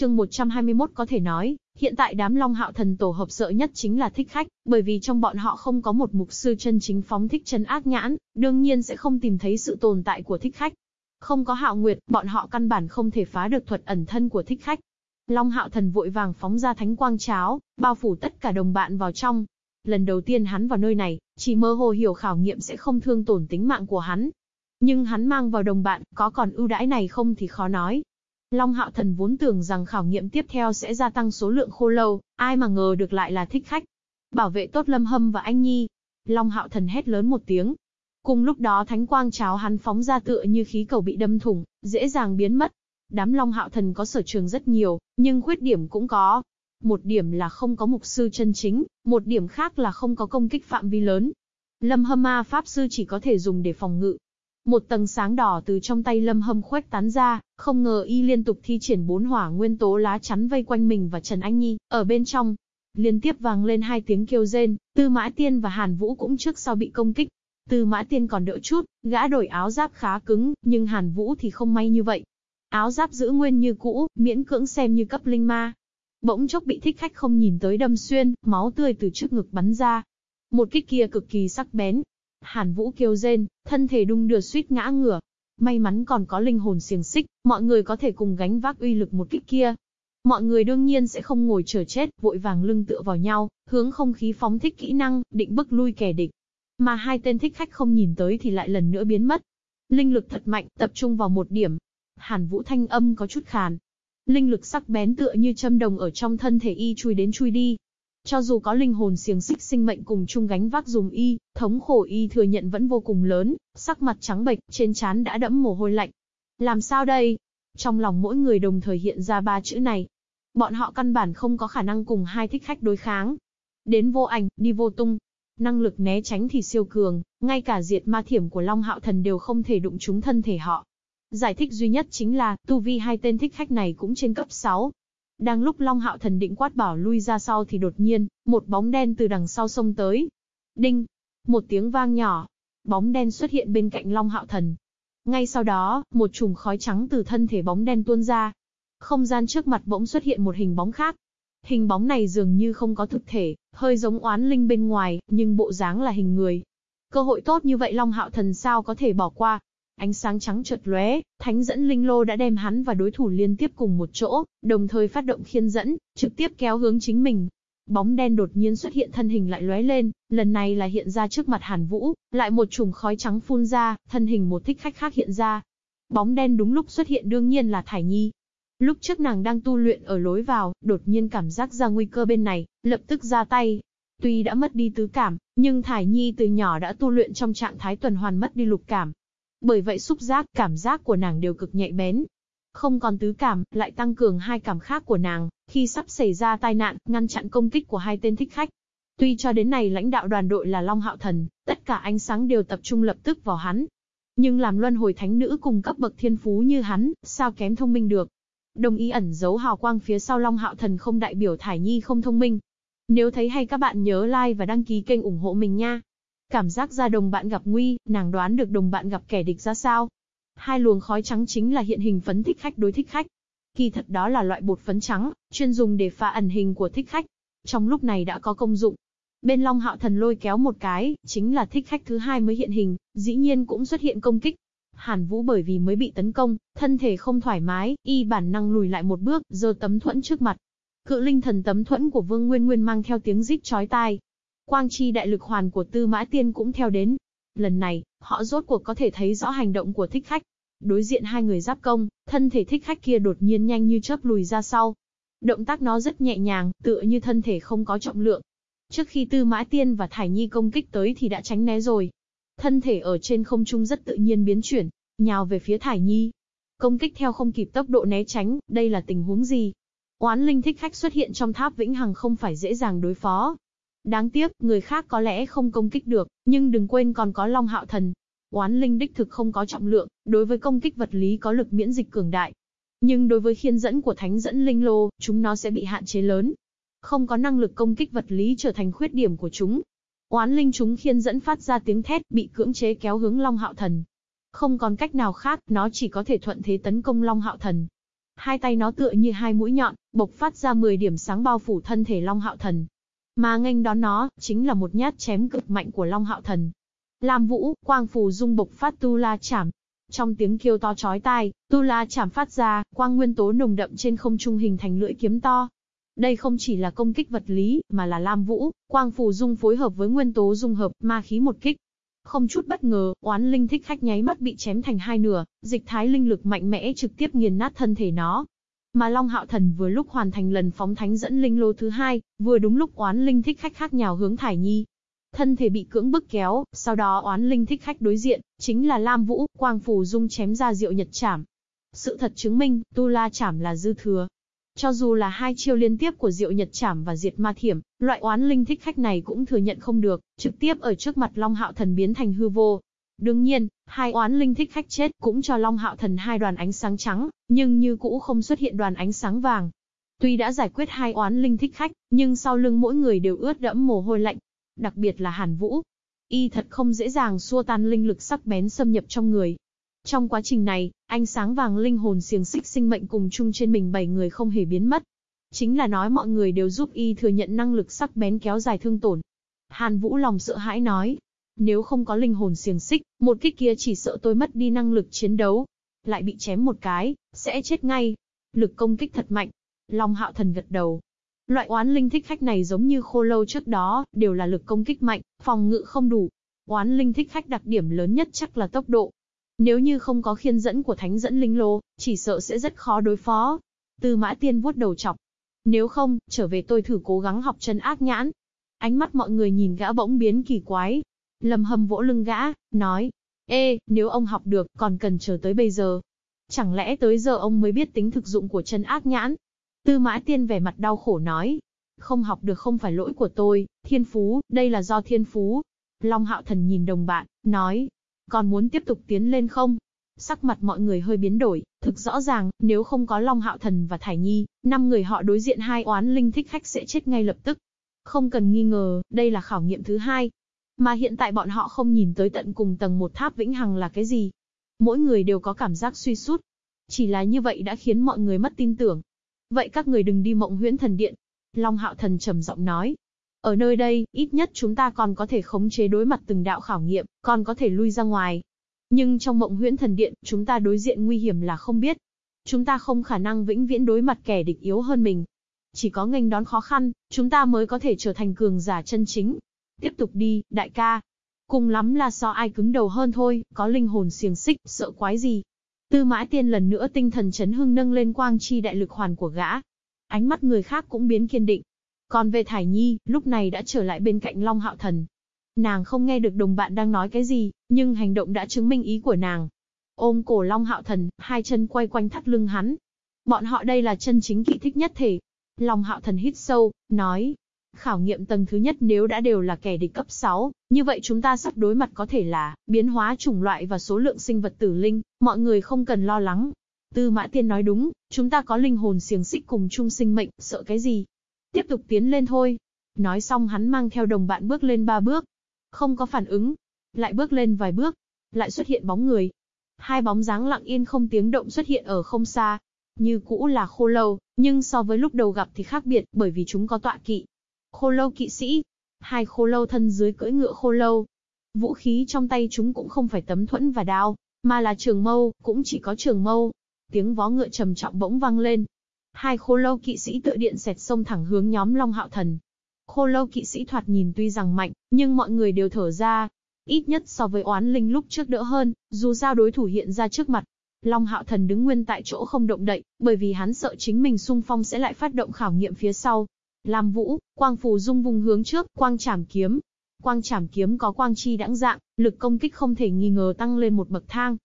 chương 121 có thể nói, hiện tại đám Long Hạo Thần tổ hợp sợ nhất chính là thích khách, bởi vì trong bọn họ không có một mục sư chân chính phóng thích chân ác nhãn, đương nhiên sẽ không tìm thấy sự tồn tại của thích khách. Không có Hạo Nguyệt, bọn họ căn bản không thể phá được thuật ẩn thân của thích khách. Long Hạo Thần vội vàng phóng ra thánh quang cháo, bao phủ tất cả đồng bạn vào trong. Lần đầu tiên hắn vào nơi này, chỉ mơ hồ hiểu khảo nghiệm sẽ không thương tổn tính mạng của hắn. Nhưng hắn mang vào đồng bạn, có còn ưu đãi này không thì khó nói. Long Hạo Thần vốn tưởng rằng khảo nghiệm tiếp theo sẽ gia tăng số lượng khô lâu, ai mà ngờ được lại là thích khách. Bảo vệ tốt Lâm Hâm và anh Nhi. Long Hạo Thần hét lớn một tiếng. Cùng lúc đó thánh quang cháo hắn phóng ra tựa như khí cầu bị đâm thủng, dễ dàng biến mất. Đám Long Hạo Thần có sở trường rất nhiều, nhưng khuyết điểm cũng có. Một điểm là không có mục sư chân chính, một điểm khác là không có công kích phạm vi lớn. Lâm Hâm Ma Pháp Sư chỉ có thể dùng để phòng ngự, một tầng sáng đỏ từ trong tay lâm hâm khuếch tán ra, không ngờ y liên tục thi triển bốn hỏa nguyên tố lá chắn vây quanh mình và Trần Anh Nhi, ở bên trong. Liên tiếp vang lên hai tiếng kêu rên, Tư Mã Tiên và Hàn Vũ cũng trước sau bị công kích. Tư Mã Tiên còn đỡ chút, gã đổi áo giáp khá cứng, nhưng Hàn Vũ thì không may như vậy. Áo giáp giữ nguyên như cũ, miễn cưỡng xem như cấp linh ma. Bỗng chốc bị thích khách không nhìn tới đâm xuyên, máu tươi từ trước ngực bắn ra. Một kích kia cực kỳ sắc bén, Hàn Vũ kêu rên, thân thể đung đưa suýt ngã ngửa. May mắn còn có linh hồn xiềng xích, mọi người có thể cùng gánh vác uy lực một kích kia. Mọi người đương nhiên sẽ không ngồi chờ chết, vội vàng lưng tựa vào nhau, hướng không khí phóng thích kỹ năng, định bức lui kẻ địch. Mà hai tên thích khách không nhìn tới thì lại lần nữa biến mất. Linh lực thật mạnh, tập trung vào một điểm. Hàn Vũ thanh âm có chút khàn. Linh lực sắc bén tựa như châm đồng ở trong thân thể y chui đến chui đi, cho dù có linh hồn xiềng xích sinh mệnh cùng chung gánh vác dùng y, thống khổ y thừa nhận vẫn vô cùng lớn, sắc mặt trắng bệch, trên trán đã đẫm mồ hôi lạnh. Làm sao đây? Trong lòng mỗi người đồng thời hiện ra ba chữ này. Bọn họ căn bản không có khả năng cùng hai thích khách đối kháng. Đến vô ảnh, đi vô tung. Năng lực né tránh thì siêu cường, ngay cả diệt ma thiểm của Long Hạo Thần đều không thể đụng trúng thân thể họ. Giải thích duy nhất chính là, tu vi hai tên thích khách này cũng trên cấp 6, đang lúc Long Hạo Thần định quát bảo lui ra sau thì đột nhiên, một bóng đen từ đằng sau xông tới. Đinh! Một tiếng vang nhỏ. Bóng đen xuất hiện bên cạnh Long Hạo Thần. Ngay sau đó, một chùm khói trắng từ thân thể bóng đen tuôn ra. Không gian trước mặt bỗng xuất hiện một hình bóng khác. Hình bóng này dường như không có thực thể, hơi giống oán linh bên ngoài, nhưng bộ dáng là hình người. Cơ hội tốt như vậy Long Hạo Thần sao có thể bỏ qua, Ánh sáng trắng chợt lóe, thánh dẫn linh lô đã đem hắn và đối thủ liên tiếp cùng một chỗ, đồng thời phát động khiên dẫn, trực tiếp kéo hướng chính mình. Bóng đen đột nhiên xuất hiện thân hình lại lóe lên, lần này là hiện ra trước mặt Hàn Vũ, lại một chùm khói trắng phun ra, thân hình một thích khách khác hiện ra. Bóng đen đúng lúc xuất hiện đương nhiên là Thải Nhi. Lúc trước nàng đang tu luyện ở lối vào, đột nhiên cảm giác ra nguy cơ bên này, lập tức ra tay, Tuy đã mất đi tứ cảm, nhưng Thải Nhi từ nhỏ đã tu luyện trong trạng thái tuần hoàn mất đi lục cảm, bởi vậy xúc giác, cảm giác của nàng đều cực nhạy bén. Không còn tứ cảm, lại tăng cường hai cảm khác của nàng, khi sắp xảy ra tai nạn, ngăn chặn công kích của hai tên thích khách. Tuy cho đến này lãnh đạo đoàn đội là Long Hạo Thần, tất cả ánh sáng đều tập trung lập tức vào hắn. Nhưng làm luân hồi thánh nữ cùng cấp bậc thiên phú như hắn, sao kém thông minh được. Đồng ý ẩn giấu hào quang phía sau Long Hạo Thần không đại biểu Thải Nhi không thông minh. Nếu thấy hay các bạn nhớ like và đăng ký kênh ủng hộ mình nha. Cảm giác ra đồng bạn gặp nguy, nàng đoán được đồng bạn gặp kẻ địch ra sao. Hai luồng khói trắng chính là hiện hình phấn thích khách đối thích khách. Kỳ thật đó là loại bột phấn trắng, chuyên dùng để pha ẩn hình của thích khách. Trong lúc này đã có công dụng. Bên Long Hạo Thần lôi kéo một cái, chính là thích khách thứ hai mới hiện hình, dĩ nhiên cũng xuất hiện công kích. Hàn Vũ bởi vì mới bị tấn công, thân thể không thoải mái, y bản năng lùi lại một bước, giơ tấm thuẫn trước mặt. Cự linh thần tấm thuẫn của Vương Nguyên Nguyên mang theo tiếng rít chói tai, Quang chi đại lực hoàn của Tư Mã Tiên cũng theo đến. Lần này, họ rốt cuộc có thể thấy rõ hành động của thích khách. Đối diện hai người giáp công, thân thể thích khách kia đột nhiên nhanh như chớp lùi ra sau. Động tác nó rất nhẹ nhàng, tựa như thân thể không có trọng lượng. Trước khi Tư Mã Tiên và Thải Nhi công kích tới thì đã tránh né rồi. Thân thể ở trên không trung rất tự nhiên biến chuyển, nhào về phía Thải Nhi. Công kích theo không kịp tốc độ né tránh, đây là tình huống gì? Oán linh thích khách xuất hiện trong tháp vĩnh hằng không phải dễ dàng đối phó, Đáng tiếc, người khác có lẽ không công kích được, nhưng đừng quên còn có Long Hạo Thần. Oán linh đích thực không có trọng lượng, đối với công kích vật lý có lực miễn dịch cường đại. Nhưng đối với khiên dẫn của thánh dẫn linh lô, chúng nó sẽ bị hạn chế lớn. Không có năng lực công kích vật lý trở thành khuyết điểm của chúng. Oán linh chúng khiên dẫn phát ra tiếng thét, bị cưỡng chế kéo hướng Long Hạo Thần. Không còn cách nào khác, nó chỉ có thể thuận thế tấn công Long Hạo Thần. Hai tay nó tựa như hai mũi nhọn, bộc phát ra 10 điểm sáng bao phủ thân thể Long Hạo Thần. Mà nghênh đón nó, chính là một nhát chém cực mạnh của Long Hạo Thần. Lam Vũ, quang phù dung bộc phát tu la chảm. Trong tiếng kêu to chói tai, tu la chảm phát ra, quang nguyên tố nồng đậm trên không trung hình thành lưỡi kiếm to. Đây không chỉ là công kích vật lý, mà là Lam Vũ, quang phù dung phối hợp với nguyên tố dung hợp, ma khí một kích. Không chút bất ngờ, oán linh thích khách nháy mắt bị chém thành hai nửa, dịch thái linh lực mạnh mẽ trực tiếp nghiền nát thân thể nó. Mà Long Hạo Thần vừa lúc hoàn thành lần phóng thánh dẫn linh lô thứ hai, vừa đúng lúc oán linh thích khách khác nhào hướng Thải Nhi. Thân thể bị cưỡng bức kéo, sau đó oán linh thích khách đối diện, chính là Lam Vũ, quang phù dung chém ra diệu nhật chảm. Sự thật chứng minh, Tu La chảm là dư thừa, cho dù là hai chiêu liên tiếp của Diệu Nhật Trảm và Diệt Ma Thiểm, loại oán linh thích khách này cũng thừa nhận không được, trực tiếp ở trước mặt Long Hạo Thần biến thành hư vô. Đương nhiên, hai oán linh thích khách chết cũng cho Long Hạo Thần hai đoàn ánh sáng trắng, nhưng như cũ không xuất hiện đoàn ánh sáng vàng. Tuy đã giải quyết hai oán linh thích khách, nhưng sau lưng mỗi người đều ướt đẫm mồ hôi lạnh. Đặc biệt là Hàn Vũ. Y thật không dễ dàng xua tan linh lực sắc bén xâm nhập trong người, trong quá trình này, ánh sáng vàng linh hồn xiềng xích sinh mệnh cùng chung trên mình bảy người không hề biến mất. Chính là nói mọi người đều giúp y thừa nhận năng lực sắc bén kéo dài thương tổn. Hàn Vũ lòng sợ hãi nói, nếu không có linh hồn xiềng xích, một kích kia chỉ sợ tôi mất đi năng lực chiến đấu. Lại bị chém một cái, sẽ chết ngay. Lực công kích thật mạnh. Long hạo thần gật đầu. Loại oán linh thích khách này giống như khô lâu trước đó, đều là lực công kích mạnh, phòng ngự không đủ. Oán linh thích khách đặc điểm lớn nhất chắc là tốc độ, nếu như không có khiên dẫn của thánh dẫn linh lô, chỉ sợ sẽ rất khó đối phó. Tư mã tiên vuốt đầu chọc. Nếu không, trở về tôi thử cố gắng học chân ác nhãn. Ánh mắt mọi người nhìn gã bỗng biến kỳ quái. Lâm hâm vỗ lưng gã, nói. Ê, nếu ông học được, còn cần chờ tới bây giờ. Chẳng lẽ tới giờ ông mới biết tính thực dụng của chân ác nhãn? Tư mã tiên vẻ mặt đau khổ nói. Không học được không phải lỗi của tôi, thiên phú, đây là do thiên phú. Long hạo thần nhìn đồng bạn, nói, còn muốn tiếp tục tiến lên không? Sắc mặt mọi người hơi biến đổi, thực rõ ràng, nếu không có Long Hạo Thần và Thải Nhi, năm người họ đối diện hai oán linh thích khách sẽ chết ngay lập tức. Không cần nghi ngờ, đây là khảo nghiệm thứ hai. Mà hiện tại bọn họ không nhìn tới tận cùng tầng một tháp vĩnh hằng là cái gì. Mỗi người đều có cảm giác suy sút. Chỉ là như vậy đã khiến mọi người mất tin tưởng. Vậy các người đừng đi mộng huyễn thần điện. Long Hạo Thần trầm giọng nói, ở nơi đây, ít nhất chúng ta còn có thể khống chế đối mặt từng đạo khảo nghiệm, còn có thể lui ra ngoài. Nhưng trong mộng huyễn thần điện, chúng ta đối diện nguy hiểm là không biết. Chúng ta không khả năng vĩnh viễn đối mặt kẻ địch yếu hơn mình. Chỉ có nghênh đón khó khăn, chúng ta mới có thể trở thành cường giả chân chính. Tiếp tục đi, đại ca. Cùng lắm là so ai cứng đầu hơn thôi, có linh hồn xiềng xích, sợ quái gì. Tư mã tiên lần nữa tinh thần chấn hưng nâng lên quang chi đại lực hoàn của gã. Ánh mắt người khác cũng biến kiên định, còn về Thải Nhi, lúc này đã trở lại bên cạnh Long Hạo Thần. Nàng không nghe được đồng bạn đang nói cái gì, nhưng hành động đã chứng minh ý của nàng. Ôm cổ Long Hạo Thần, hai chân quay quanh thắt lưng hắn. Bọn họ đây là chân chính kỵ thích nhất thể. Long Hạo Thần hít sâu, nói. Khảo nghiệm tầng thứ nhất nếu đã đều là kẻ địch cấp 6, như vậy chúng ta sắp đối mặt có thể là biến hóa chủng loại và số lượng sinh vật tử linh, mọi người không cần lo lắng. Tư Mã Tiên nói đúng, chúng ta có linh hồn xiềng xích cùng chung sinh mệnh, sợ cái gì? Tiếp tục tiến lên thôi. Nói xong hắn mang theo đồng bạn bước lên ba bước. Không có phản ứng. Lại bước lên vài bước. Lại xuất hiện bóng người. Hai bóng dáng lặng yên không tiếng động xuất hiện ở không xa. Như cũ là khô lâu, nhưng so với lúc đầu gặp thì khác biệt bởi vì chúng có tọa kỵ. Khô lâu kỵ sĩ. Hai khô lâu thân dưới cưỡi ngựa khô lâu. Vũ khí trong tay chúng cũng không phải tấm thuẫn và đao, mà là trường mâu, cũng chỉ có trường mâu. Tiếng vó ngựa trầm trọng bỗng vang lên, Hai khô lâu kỵ sĩ tự điện xẹt sông thẳng hướng nhóm Long Hạo Thần. Khô lâu kỵ sĩ thoạt nhìn tuy rằng mạnh, nhưng mọi người đều thở ra. Ít nhất so với oán linh lúc trước đỡ hơn, dù sao đối thủ hiện ra trước mặt. Long Hạo Thần đứng nguyên tại chỗ không động đậy, bởi vì hắn sợ chính mình xung phong sẽ lại phát động khảo nghiệm phía sau. Lam Vũ, quang phù dung vùng hướng trước, quang trảm kiếm. Quang trảm kiếm có quang chi đãng dạng, lực công kích không thể nghi ngờ tăng lên một bậc thang,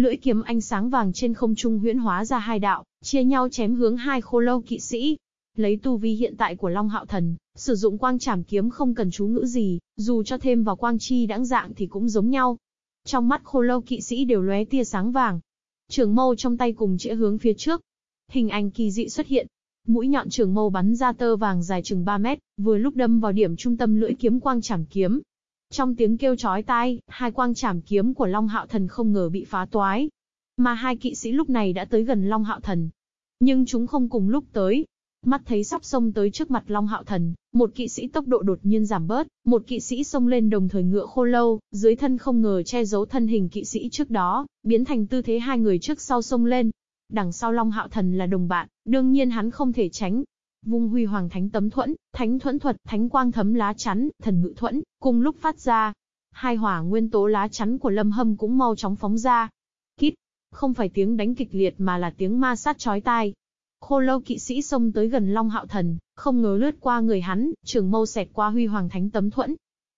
Lưỡi kiếm ánh sáng vàng trên không trung huyễn hóa ra hai đạo, chia nhau chém hướng hai khô lâu kỵ sĩ. Lấy tu vi hiện tại của Long Hạo Thần, sử dụng quang trảm kiếm không cần chú ngữ gì, dù cho thêm vào quang chi đãng dạng thì cũng giống nhau. Trong mắt khô lâu kỵ sĩ đều lóe tia sáng vàng. Trường mâu trong tay cùng chĩa hướng phía trước. Hình ảnh kỳ dị xuất hiện. Mũi nhọn trường mâu bắn ra tơ vàng dài chừng 3 mét, vừa lúc đâm vào điểm trung tâm lưỡi kiếm quang trảm kiếm, trong tiếng kêu chói tai, hai quang chảm kiếm của Long Hạo Thần không ngờ bị phá toái. Mà hai kỵ sĩ lúc này đã tới gần Long Hạo Thần. nhưng chúng không cùng lúc tới. Mắt thấy sắp xông tới trước mặt Long Hạo Thần, một kỵ sĩ tốc độ đột nhiên giảm bớt, một kỵ sĩ xông lên đồng thời ngựa khô lâu, dưới thân không ngờ che giấu thân hình kỵ sĩ trước đó, biến thành tư thế hai người trước sau xông lên. Đằng sau Long Hạo Thần là đồng bạn, đương nhiên hắn không thể tránh, vung huy hoàng thánh tấm thuẫn, thánh thuẫn thuật, thánh quang thấm lá chắn, thần ngự thuẫn, cùng lúc phát ra. Hai hỏa nguyên tố lá chắn của Lâm Hâm cũng mau chóng phóng ra. Kít, không phải tiếng đánh kịch liệt mà là tiếng ma sát chói tai. Khô lâu kỵ sĩ xông tới gần Long Hạo Thần, không ngờ lướt qua người hắn, trường mâu xẹt qua huy hoàng thánh tấm thuẫn.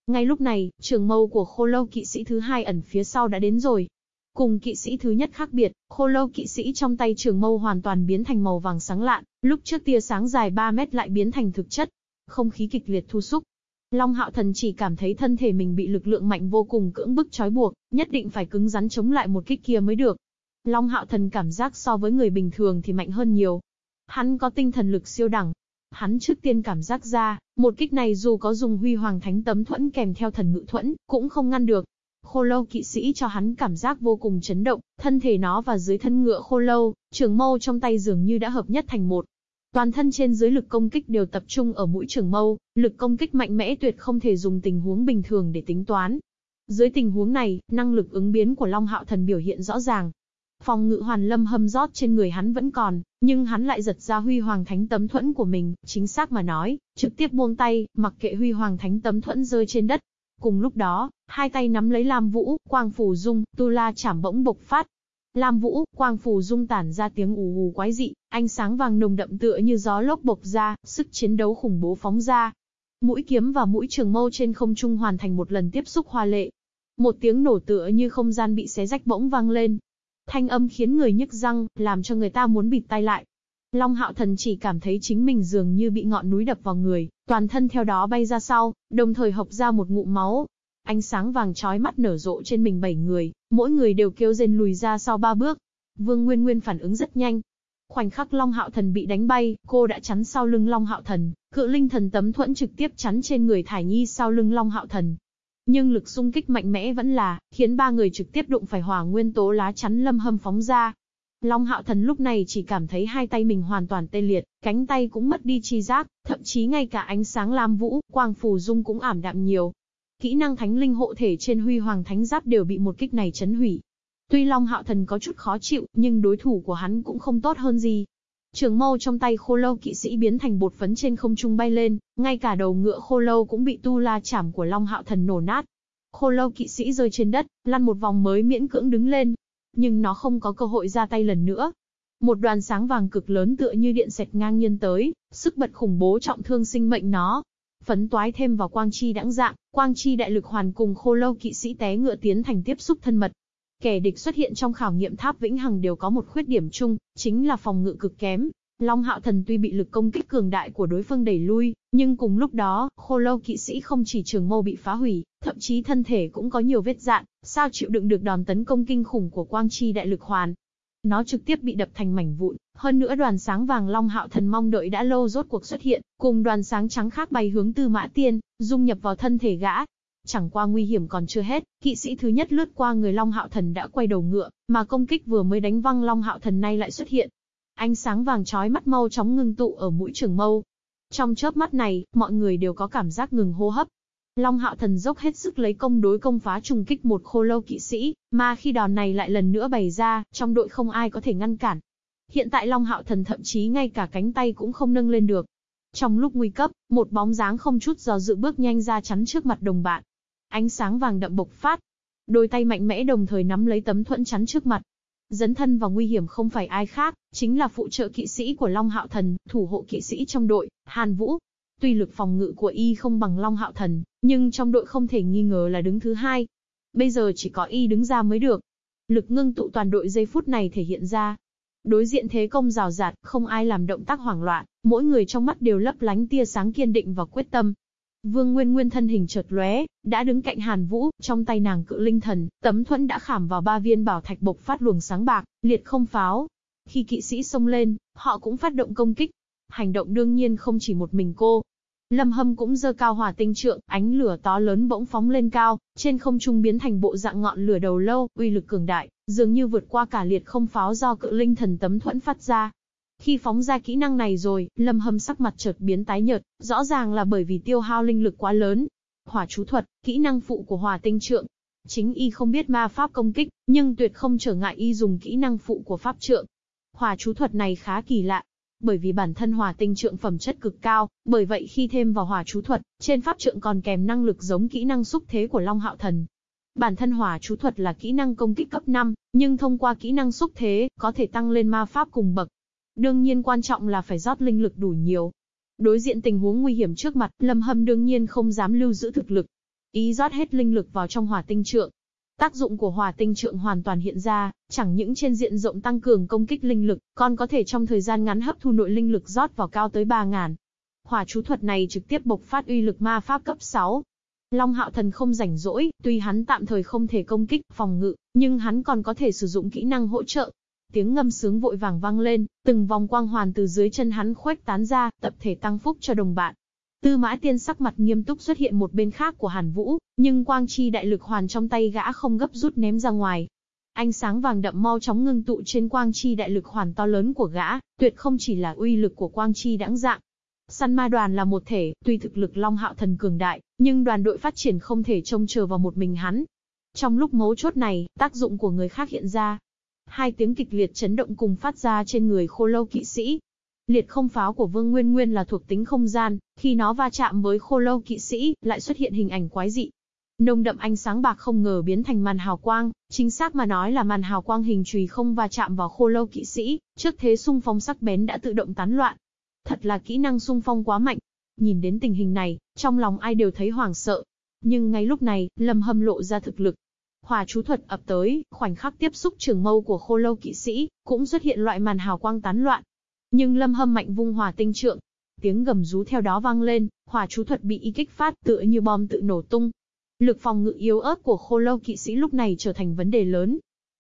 Ngay lúc này, trường mâu của khô lâu kỵ sĩ thứ hai ẩn phía sau đã đến rồi. Cùng kỵ sĩ thứ nhất khác biệt, khô lâu kỵ sĩ trong tay trường mâu hoàn toàn biến thành màu vàng sáng lạn, lúc trước tia sáng dài 3 mét lại biến thành thực chất. Không khí kịch liệt thu xúc. Long hạo thần chỉ cảm thấy thân thể mình bị lực lượng mạnh vô cùng cưỡng bức trói buộc, nhất định phải cứng rắn chống lại một kích kia mới được. Long hạo thần cảm giác so với người bình thường thì mạnh hơn nhiều. Hắn có tinh thần lực siêu đẳng. Hắn trước tiên cảm giác ra, một kích này dù có dùng huy hoàng thánh tấm thuẫn kèm theo thần ngự thuẫn, cũng không ngăn được. Khô lâu kỵ sĩ cho hắn cảm giác vô cùng chấn động, thân thể nó và dưới thân ngựa khô lâu, trường mâu trong tay dường như đã hợp nhất thành một. Toàn thân trên dưới lực công kích đều tập trung ở mũi trường mâu, lực công kích mạnh mẽ tuyệt không thể dùng tình huống bình thường để tính toán. Dưới tình huống này, năng lực ứng biến của Long Hạo Thần biểu hiện rõ ràng. Phòng ngự hoàn lâm hâm rót trên người hắn vẫn còn, nhưng hắn lại giật ra huy hoàng thánh tấm thuẫn của mình, chính xác mà nói, trực tiếp buông tay, mặc kệ huy hoàng thánh tấm thuẫn rơi trên đất, Cùng lúc đó, hai tay nắm lấy Lam Vũ, Quang Phù Dung, Tu La chảm bỗng bộc phát. Lam Vũ, Quang Phù Dung tản ra tiếng ù ù quái dị, ánh sáng vàng nồng đậm tựa như gió lốc bộc ra, sức chiến đấu khủng bố phóng ra. Mũi kiếm và mũi trường mâu trên không trung hoàn thành một lần tiếp xúc hoa lệ. Một tiếng nổ tựa như không gian bị xé rách bỗng vang lên. Thanh âm khiến người nhức răng, làm cho người ta muốn bịt tai lại. Long hạo thần chỉ cảm thấy chính mình dường như bị ngọn núi đập vào người, toàn thân theo đó bay ra sau, đồng thời hộc ra một ngụm máu. Ánh sáng vàng chói mắt nở rộ trên mình bảy người, mỗi người đều kêu rên lùi ra sau ba bước. Vương Nguyên Nguyên phản ứng rất nhanh. Khoảnh khắc Long Hạo Thần bị đánh bay, cô đã chắn sau lưng Long Hạo Thần, cự linh thần tấm thuẫn trực tiếp chắn trên người Thải Nhi sau lưng Long Hạo Thần. Nhưng lực xung kích mạnh mẽ vẫn là, khiến ba người trực tiếp đụng phải hỏa nguyên tố lá chắn lâm hâm phóng ra, Long Hạo Thần lúc này chỉ cảm thấy hai tay mình hoàn toàn tê liệt, cánh tay cũng mất đi chi giác, thậm chí ngay cả ánh sáng lam vũ, quang phù dung cũng ảm đạm nhiều. Kỹ năng thánh linh hộ thể trên huy hoàng thánh giáp đều bị một kích này chấn hủy. Tuy Long Hạo Thần có chút khó chịu, nhưng đối thủ của hắn cũng không tốt hơn gì. Trường mâu trong tay khô lâu kỵ sĩ biến thành bột phấn trên không trung bay lên, ngay cả đầu ngựa khô lâu cũng bị tu la chảm của Long Hạo Thần nổ nát. Khô lâu kỵ sĩ rơi trên đất, lăn một vòng mới miễn cưỡng đứng lên, nhưng nó không có cơ hội ra tay lần nữa. Một đoàn sáng vàng cực lớn tựa như điện xẹt ngang nhiên tới, sức bật khủng bố trọng thương sinh mệnh nó. Phấn toái thêm vào quang chi đãng dạng, quang chi đại lực hoàn cùng khô lâu kỵ sĩ té ngựa tiến thành tiếp xúc thân mật. Kẻ địch xuất hiện trong khảo nghiệm tháp vĩnh hằng đều có một khuyết điểm chung, chính là phòng ngự cực kém. Long hạo thần tuy bị lực công kích cường đại của đối phương đẩy lui, nhưng cùng lúc đó, khô lâu kỵ sĩ không chỉ trường mâu bị phá hủy, thậm chí thân thể cũng có nhiều vết dạn, sao chịu đựng được đòn tấn công kinh khủng của quang chi đại lực hoàn. Nó trực tiếp bị đập thành mảnh vụn, hơn nữa đoàn sáng vàng long hạo thần mong đợi đã lâu rốt cuộc xuất hiện, cùng đoàn sáng trắng khác bay hướng tư mã tiên, dung nhập vào thân thể gã. Chẳng qua nguy hiểm còn chưa hết, kỵ sĩ thứ nhất lướt qua người long hạo thần đã quay đầu ngựa, mà công kích vừa mới đánh văng long hạo thần nay lại xuất hiện. Ánh sáng vàng chói mắt mau chóng ngưng tụ ở mũi trường mâu, trong chớp mắt này, mọi người đều có cảm giác ngừng hô hấp. Long hạo thần dốc hết sức lấy công đối công phá trùng kích một khô lâu kỵ sĩ, mà khi đòn này lại lần nữa bày ra, trong đội không ai có thể ngăn cản. Hiện tại Long hạo thần thậm chí ngay cả cánh tay cũng không nâng lên được. Trong lúc nguy cấp, một bóng dáng không chút do dự bước nhanh ra chắn trước mặt đồng bạn. Ánh sáng vàng đậm bộc phát. Đôi tay mạnh mẽ đồng thời nắm lấy tấm thuẫn chắn trước mặt. Dấn thân vào nguy hiểm không phải ai khác, chính là phụ trợ kỵ sĩ của Long Hạo Thần, thủ hộ kỵ sĩ trong đội, Hàn Vũ. Tuy lực phòng ngự của y không bằng Long Hạo Thần, nhưng trong đội không thể nghi ngờ là đứng thứ hai. Bây giờ chỉ có y đứng ra mới được. Lực ngưng tụ toàn đội giây phút này thể hiện ra. Đối diện thế công rào rạt, không ai làm động tác hoảng loạn, mỗi người trong mắt đều lấp lánh tia sáng kiên định và quyết tâm. Vương Nguyên Nguyên thân hình chợt lóe, đã đứng cạnh Hàn Vũ, trong tay nàng cự linh thần, tấm thuẫn đã khảm vào ba viên bảo thạch bộc phát luồng sáng bạc, liệt không pháo. Khi kỵ sĩ xông lên, họ cũng phát động công kích. Hành động đương nhiên không chỉ một mình cô. Lâm Hâm cũng giơ cao hỏa tinh trượng, ánh lửa to lớn bỗng phóng lên cao, trên không trung biến thành bộ dạng ngọn lửa đầu lâu, uy lực cường đại, dường như vượt qua cả liệt không pháo do cự linh thần tấm thuẫn phát ra. Khi phóng ra kỹ năng này rồi, Lâm Hâm sắc mặt chợt biến tái nhợt, rõ ràng là bởi vì tiêu hao linh lực quá lớn. Hỏa chú thuật, kỹ năng phụ của hỏa tinh trượng. Chính y không biết ma pháp công kích, nhưng tuyệt không trở ngại y dùng kỹ năng phụ của pháp trượng. Hỏa chú thuật này khá kỳ lạ, bởi vì bản thân hỏa tinh trượng phẩm chất cực cao, bởi vậy khi thêm vào hỏa chú thuật, trên pháp trượng còn kèm năng lực giống kỹ năng xúc thế của Long Hạo Thần. Bản thân hỏa chú thuật là kỹ năng công kích cấp 5, nhưng thông qua kỹ năng xúc thế, có thể tăng lên ma pháp cùng bậc. Đương nhiên quan trọng là phải rót linh lực đủ nhiều. Đối diện tình huống nguy hiểm trước mặt, Lâm Hâm đương nhiên không dám lưu giữ thực lực. Ý rót hết linh lực vào trong hỏa tinh trượng, Tác dụng của hỏa tinh trượng hoàn toàn hiện ra, chẳng những trên diện rộng tăng cường công kích linh lực, còn có thể trong thời gian ngắn hấp thu nội linh lực rót vào cao tới 3.000. Hỏa chú thuật này trực tiếp bộc phát uy lực ma pháp cấp 6. Long hạo thần không rảnh rỗi, tuy hắn tạm thời không thể công kích, phòng ngự, nhưng hắn còn có thể sử dụng kỹ năng hỗ trợ. Tiếng ngâm sướng vội vàng vang lên, từng vòng quang hoàn từ dưới chân hắn khuếch tán ra, tập thể tăng phúc cho đồng bạn. Tư mã tiên sắc mặt nghiêm túc xuất hiện một bên khác của Hàn Vũ, nhưng quang chi đại lực hoàn trong tay gã không gấp rút ném ra ngoài. Ánh sáng vàng đậm mau chóng ngưng tụ trên quang chi đại lực hoàn to lớn của gã, tuyệt không chỉ là uy lực của quang chi đãng dạng. Săn ma đoàn là một thể, tuy thực lực Long Hạo Thần cường đại, nhưng đoàn đội phát triển không thể trông chờ vào một mình hắn. Trong lúc mấu chốt này, tác dụng của người khác hiện ra. Hai tiếng kịch liệt chấn động cùng phát ra trên người khô lâu kỵ sĩ, Liệt không pháo của Vương Nguyên Nguyên là thuộc tính không gian, khi nó va chạm với khô lâu kỵ sĩ, lại xuất hiện hình ảnh quái dị. Nông đậm ánh sáng bạc không ngờ biến thành màn hào quang, chính xác mà nói là màn hào quang hình chùy không va chạm vào khô lâu kỵ sĩ, trước thế xung phong sắc bén đã tự động tán loạn. Thật là kỹ năng xung phong quá mạnh. Nhìn đến tình hình này, trong lòng ai đều thấy hoảng sợ. Nhưng ngay lúc này, Lâm Hâm lộ ra thực lực, Hỏa chú thuật ập tới, khoảnh khắc tiếp xúc trường mâu của khô lâu kỵ sĩ, cũng xuất hiện loại màn hào quang tán loạn. Nhưng lâm hâm mạnh vung hỏa tinh trượng. Tiếng gầm rú theo đó vang lên, hỏa chú thuật bị y kích phát tựa như bom tự nổ tung. Lực phòng ngự yếu ớt của khô lâu kỵ sĩ lúc này trở thành vấn đề lớn.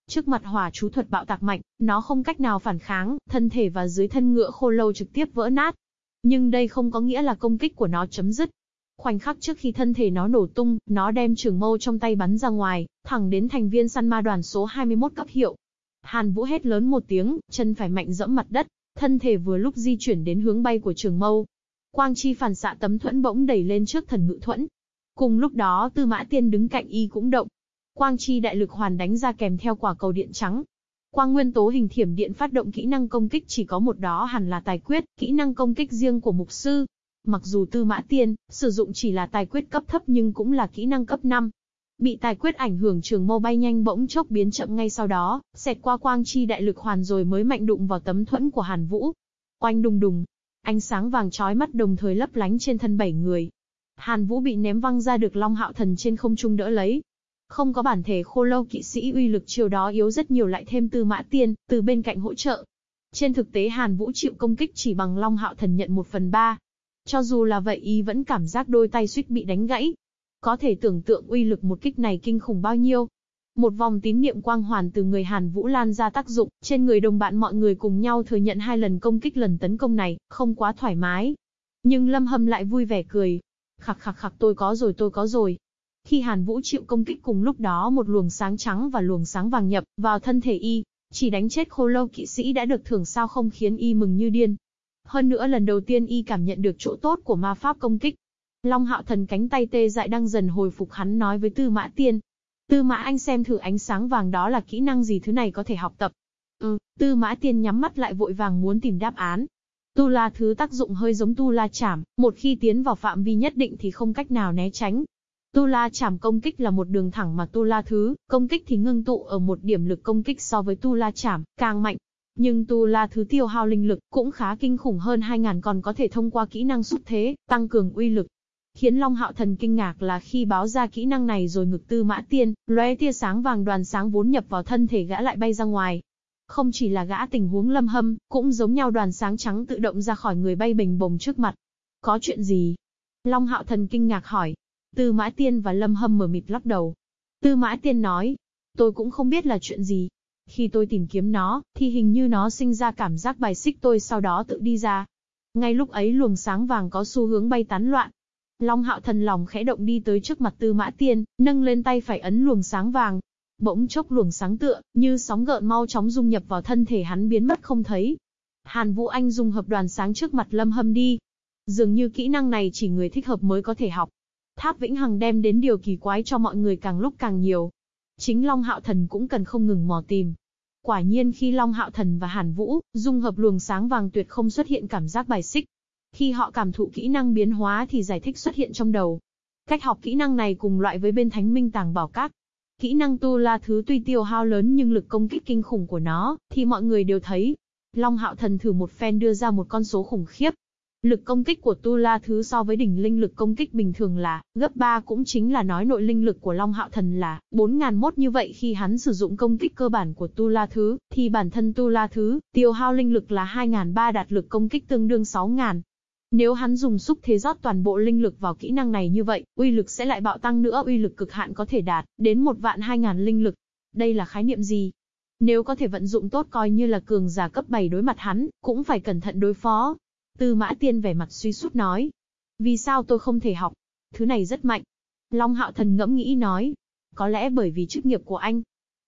Trước mặt hỏa chú thuật bạo tạc mạnh, nó không cách nào phản kháng, thân thể và dưới thân ngựa khô lâu trực tiếp vỡ nát. Nhưng đây không có nghĩa là công kích của nó chấm dứt. Khoảnh khắc trước khi thân thể nó nổ tung, nó đem trường mâu trong tay bắn ra ngoài, thẳng đến thành viên săn ma đoàn số 21 cấp hiệu. Hàn Vũ hét lớn một tiếng, chân phải mạnh dẫm mặt đất, thân thể vừa lúc di chuyển đến hướng bay của trường mâu. Quang chi phản xạ tấm thuẫn bỗng đẩy lên trước thần ngự thuẫn. Cùng lúc đó tư mã tiên đứng cạnh y cũng động. Quang chi đại lực hoàn đánh ra kèm theo quả cầu điện trắng. Quang nguyên tố hình thiểm điện phát động kỹ năng công kích chỉ có một đó hẳn là tài quyết, kỹ năng công kích riêng của mục sư. Mặc dù tư mã tiên, sử dụng chỉ là tài quyết cấp thấp nhưng cũng là kỹ năng cấp 5. Bị tài quyết ảnh hưởng trường mâu bay nhanh bỗng chốc biến chậm ngay sau đó, xẹt qua quang chi đại lực hoàn rồi mới mạnh đụng vào tấm thuẫn của Hàn Vũ. Oanh đùng đùng, ánh sáng vàng chói mắt đồng thời lấp lánh trên thân bảy người. Hàn Vũ bị ném văng ra được Long Hạo Thần trên không trung đỡ lấy. Không có bản thể khô lâu kỵ sĩ uy lực chiều đó yếu rất nhiều lại thêm tư mã tiên, từ bên cạnh hỗ trợ. Trên thực tế Hàn Vũ chịu công kích chỉ bằng Long Hạo Thần nhận một phần ba. Cho dù là vậy y vẫn cảm giác đôi tay suýt bị đánh gãy. Có thể tưởng tượng uy lực một kích này kinh khủng bao nhiêu. Một vòng tín niệm quang hoàn từ người Hàn Vũ lan ra tác dụng, trên người đồng bạn mọi người cùng nhau thừa nhận hai lần công kích lần tấn công này, không quá thoải mái. Nhưng Lâm Hâm lại vui vẻ cười. Khặc khặc khặc tôi có rồi tôi có rồi. Khi Hàn Vũ chịu công kích cùng lúc đó một luồng sáng trắng và luồng sáng vàng nhập vào thân thể y, chỉ đánh chết khô lâu kỵ sĩ đã được thưởng sao không khiến y mừng như điên. Hơn nữa lần đầu tiên y cảm nhận được chỗ tốt của ma pháp công kích, Long hạo thần cánh tay tê dại đang dần hồi phục hắn nói với tư mã tiên. Tư mã anh xem thử ánh sáng vàng đó là kỹ năng gì thứ này có thể học tập. Ừ, tư mã tiên nhắm mắt lại vội vàng muốn tìm đáp án. Tu la thứ tác dụng hơi giống tu la chảm, một khi tiến vào phạm vi nhất định thì không cách nào né tránh. Tu la chảm công kích là một đường thẳng mà tu la thứ, công kích thì ngưng tụ ở một điểm lực công kích so với tu la chảm, càng mạnh. Nhưng tu la thứ tiêu hao linh lực cũng khá kinh khủng hơn 2.000 còn có thể thông qua kỹ năng xúc thế, tăng cường uy lực. Khiến Long Hạo Thần kinh ngạc là khi báo ra kỹ năng này rồi ngực tư mã tiên, lóe tia sáng vàng đoàn sáng vốn nhập vào thân thể gã lại bay ra ngoài. Không chỉ là gã tình huống lâm hâm, cũng giống nhau đoàn sáng trắng tự động ra khỏi người bay bình bồng trước mặt. Có chuyện gì? Long Hạo Thần kinh ngạc hỏi. Tư Mã Tiên và Lâm Hâm mở mịt lắc đầu. Tư Mã Tiên nói, tôi cũng không biết là chuyện gì. Khi tôi tìm kiếm nó, thì hình như nó sinh ra cảm giác bài xích tôi sau đó tự đi ra. Ngay lúc ấy luồng sáng vàng có xu hướng bay tán loạn, Long hạo thần lòng khẽ động đi tới trước mặt tư mã tiên, nâng lên tay phải ấn luồng sáng vàng. Bỗng chốc luồng sáng tựa, như sóng gợn mau chóng dung nhập vào thân thể hắn biến mất không thấy. Hàn Vũ Anh dùng hợp đoàn sáng trước mặt Lâm Hâm đi. Dường như kỹ năng này chỉ người thích hợp mới có thể học. Tháp Vĩnh Hằng đem đến điều kỳ quái cho mọi người càng lúc càng nhiều. Chính Long Hạo Thần cũng cần không ngừng mò tìm. Quả nhiên khi Long Hạo Thần và Hàn Vũ dung hợp luồng sáng vàng tuyệt không xuất hiện cảm giác bài xích. Khi họ cảm thụ kỹ năng biến hóa thì giải thích xuất hiện trong đầu. Cách học kỹ năng này cùng loại với bên Thánh Minh Tàng Bảo Các. Kỹ năng tu la thứ tuy tiêu hao lớn nhưng lực công kích kinh khủng của nó, thì mọi người đều thấy. Long Hạo Thần thử một phen đưa ra một con số khủng khiếp. Lực công kích của Tu La Thứ so với đỉnh linh lực công kích bình thường là gấp 3 cũng chính là nói nội linh lực của Long Hạo Thần là 4.000 mốt như vậy khi hắn sử dụng công kích cơ bản của Tu La Thứ, thì bản thân Tu La Thứ tiêu hao linh lực là 2.300 đạt lực công kích tương đương 6.000. Nếu hắn dùng xúc thế rót toàn bộ linh lực vào kỹ năng này như vậy, uy lực sẽ lại bạo tăng nữa uy lực cực hạn có thể đạt đến một vạn 2.000 linh lực. Đây là khái niệm gì? Nếu có thể vận dụng tốt coi như là cường giả cấp 7 đối mặt hắn, cũng phải cẩn thận đối phó. Tư Mã Tiên vẻ mặt suy sút nói. Vì sao tôi không thể học? Thứ này rất mạnh. Long Hạo Thần ngẫm nghĩ nói. Có lẽ bởi vì chức nghiệp của anh.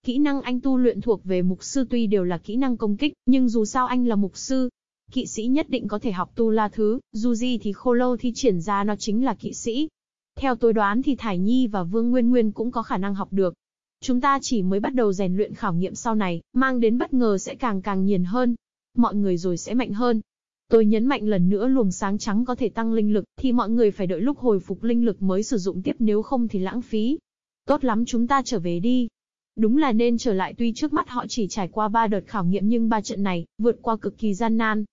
Kỹ năng anh tu luyện thuộc về mục sư tuy đều là kỹ năng công kích, nhưng dù sao anh là mục sư. Kỵ sĩ nhất định có thể học tu la thứ, dù gì thì khô lâu thi triển ra nó chính là kỵ sĩ. Theo tôi đoán thì Thải Nhi và Vương Nguyên Nguyên cũng có khả năng học được. Chúng ta chỉ mới bắt đầu rèn luyện khảo nghiệm sau này, mang đến bất ngờ sẽ càng càng nhiền hơn. Mọi người rồi sẽ mạnh hơn. Tôi nhấn mạnh lần nữa luồng sáng trắng có thể tăng linh lực, thì mọi người phải đợi lúc hồi phục linh lực mới sử dụng tiếp nếu không thì lãng phí. Tốt lắm chúng ta trở về đi. Đúng là nên trở lại tuy trước mắt họ chỉ trải qua ba đợt khảo nghiệm nhưng ba trận này, vượt qua cực kỳ gian nan.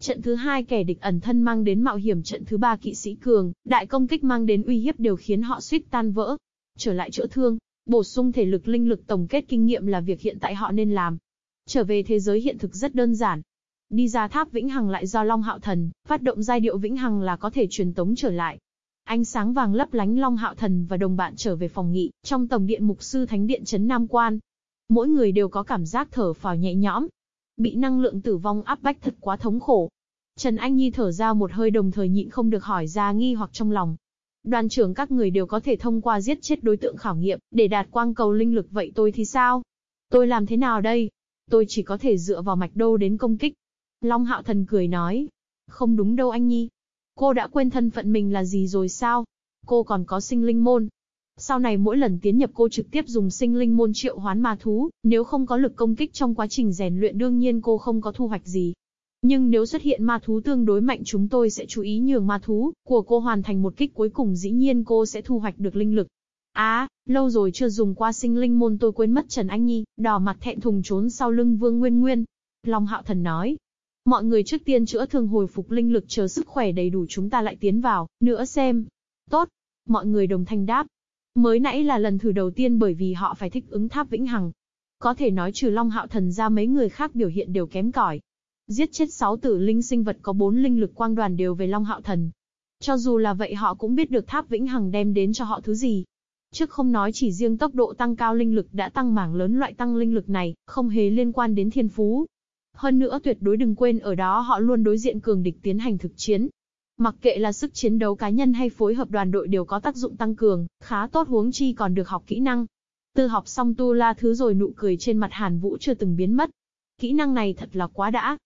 Trận thứ hai kẻ địch ẩn thân mang đến mạo hiểm trận thứ ba kỵ sĩ cường, đại công kích mang đến uy hiếp đều khiến họ suýt tan vỡ. Trở lại chữa thương, bổ sung thể lực linh lực tổng kết kinh nghiệm là việc hiện tại họ nên làm. Trở về thế giới hiện thực rất đơn giản, Đi ra tháp Vĩnh Hằng lại do Long Hạo Thần, phát động giai điệu Vĩnh Hằng là có thể truyền tống trở lại. Ánh sáng vàng lấp lánh Long Hạo Thần và đồng bạn trở về phòng nghị, trong tổng điện mục sư thánh điện trấn Nam Quan. Mỗi người đều có cảm giác thở phào nhẹ nhõm. Bị năng lượng tử vong áp bách thật quá thống khổ. Trần Anh Nhi thở ra một hơi đồng thời nhịn không được hỏi ra nghi hoặc trong lòng. Đoàn trưởng các người đều có thể thông qua giết chết đối tượng khảo nghiệm, để đạt quang cầu linh lực vậy tôi thì sao? Tôi làm thế nào đây? Tôi chỉ có thể dựa vào mạch đô đến công kích, Long Hạo Thần cười nói. Không đúng đâu anh Nhi. Cô đã quên thân phận mình là gì rồi sao? Cô còn có sinh linh môn. Sau này mỗi lần tiến nhập cô trực tiếp dùng sinh linh môn triệu hoán ma thú, nếu không có lực công kích trong quá trình rèn luyện đương nhiên cô không có thu hoạch gì. Nhưng nếu xuất hiện ma thú tương đối mạnh chúng tôi sẽ chú ý nhường ma thú của cô hoàn thành một kích cuối cùng dĩ nhiên cô sẽ thu hoạch được linh lực. Á, à, lâu rồi chưa dùng qua sinh linh môn tôi quên mất Trần Anh Nhi, đỏ mặt thẹn thùng trốn sau lưng Vương Nguyên Nguyên. Long Hạo Thần nói, Mọi người trước tiên chữa thương hồi phục linh lực chờ sức khỏe đầy đủ chúng ta lại tiến vào, nữa xem. Tốt. Mọi người đồng thanh đáp. Mới nãy là lần thử đầu tiên bởi vì họ phải thích ứng tháp vĩnh hằng. Có thể nói trừ Long Hạo Thần ra mấy người khác biểu hiện đều kém cỏi. Giết chết 6 tử linh sinh vật có 4 linh lực quang đoàn đều về Long Hạo Thần. Cho dù là vậy họ cũng biết được tháp vĩnh hằng đem đến cho họ thứ gì. Trước không nói chỉ riêng tốc độ tăng cao linh lực đã tăng mảng lớn loại tăng linh lực này, không hề liên quan đến thiên phú, hơn nữa tuyệt đối đừng quên ở đó họ luôn đối diện cường địch tiến hành thực chiến. Mặc kệ là sức chiến đấu cá nhân hay phối hợp đoàn đội đều có tác dụng tăng cường, khá tốt huống chi còn được học kỹ năng. Tư học xong tu la thứ rồi nụ cười trên mặt Hàn Vũ chưa từng biến mất. Kỹ năng này thật là quá đã.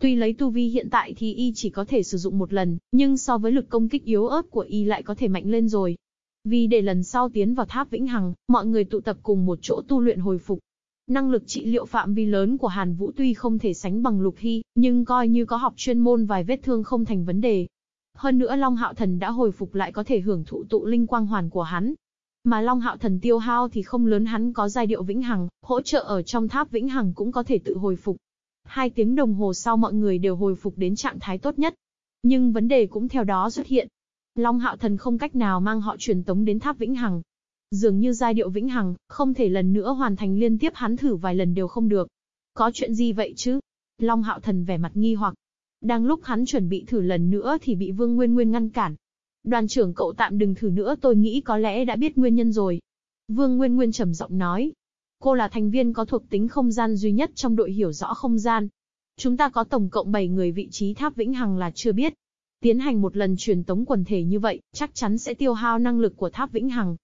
Tuy lấy tu vi hiện tại thì y chỉ có thể sử dụng một lần, nhưng so với lực công kích yếu ớt của y lại có thể mạnh lên rồi. Vì để lần sau tiến vào tháp vĩnh hằng, mọi người tụ tập cùng một chỗ tu luyện hồi phục, Năng lực trị liệu phạm vi lớn của Hàn Vũ tuy không thể sánh bằng Lục Hy, nhưng coi như có học chuyên môn vài vết thương không thành vấn đề. Hơn nữa Long Hạo Thần đã hồi phục lại có thể hưởng thụ tụ linh quang hoàn của hắn. Mà Long Hạo Thần tiêu hao thì không lớn hắn có giai điệu vĩnh hằng, hỗ trợ ở trong tháp vĩnh hằng cũng có thể tự hồi phục. Hai tiếng đồng hồ sau mọi người đều hồi phục đến trạng thái tốt nhất. Nhưng vấn đề cũng theo đó xuất hiện. Long Hạo Thần không cách nào mang họ truyền tống đến tháp vĩnh hằng, Dường như giai điệu vĩnh hằng, không thể lần nữa hoàn thành liên tiếp hắn thử vài lần đều không được. Có chuyện gì vậy chứ? Long hạo thần vẻ mặt nghi hoặc. Đang lúc hắn chuẩn bị thử lần nữa thì bị Vương Nguyên Nguyên ngăn cản. Đoàn trưởng cậu tạm đừng thử nữa tôi nghĩ có lẽ đã biết nguyên nhân rồi. Vương Nguyên Nguyên trầm giọng nói. Cô là thành viên có thuộc tính không gian duy nhất trong đội hiểu rõ không gian. Chúng ta có tổng cộng 7 người vị trí tháp vĩnh hằng là chưa biết. Tiến hành một lần truyền tống quần thể như vậy, chắc chắn sẽ tiêu hao năng lực của tháp vĩnh hằng.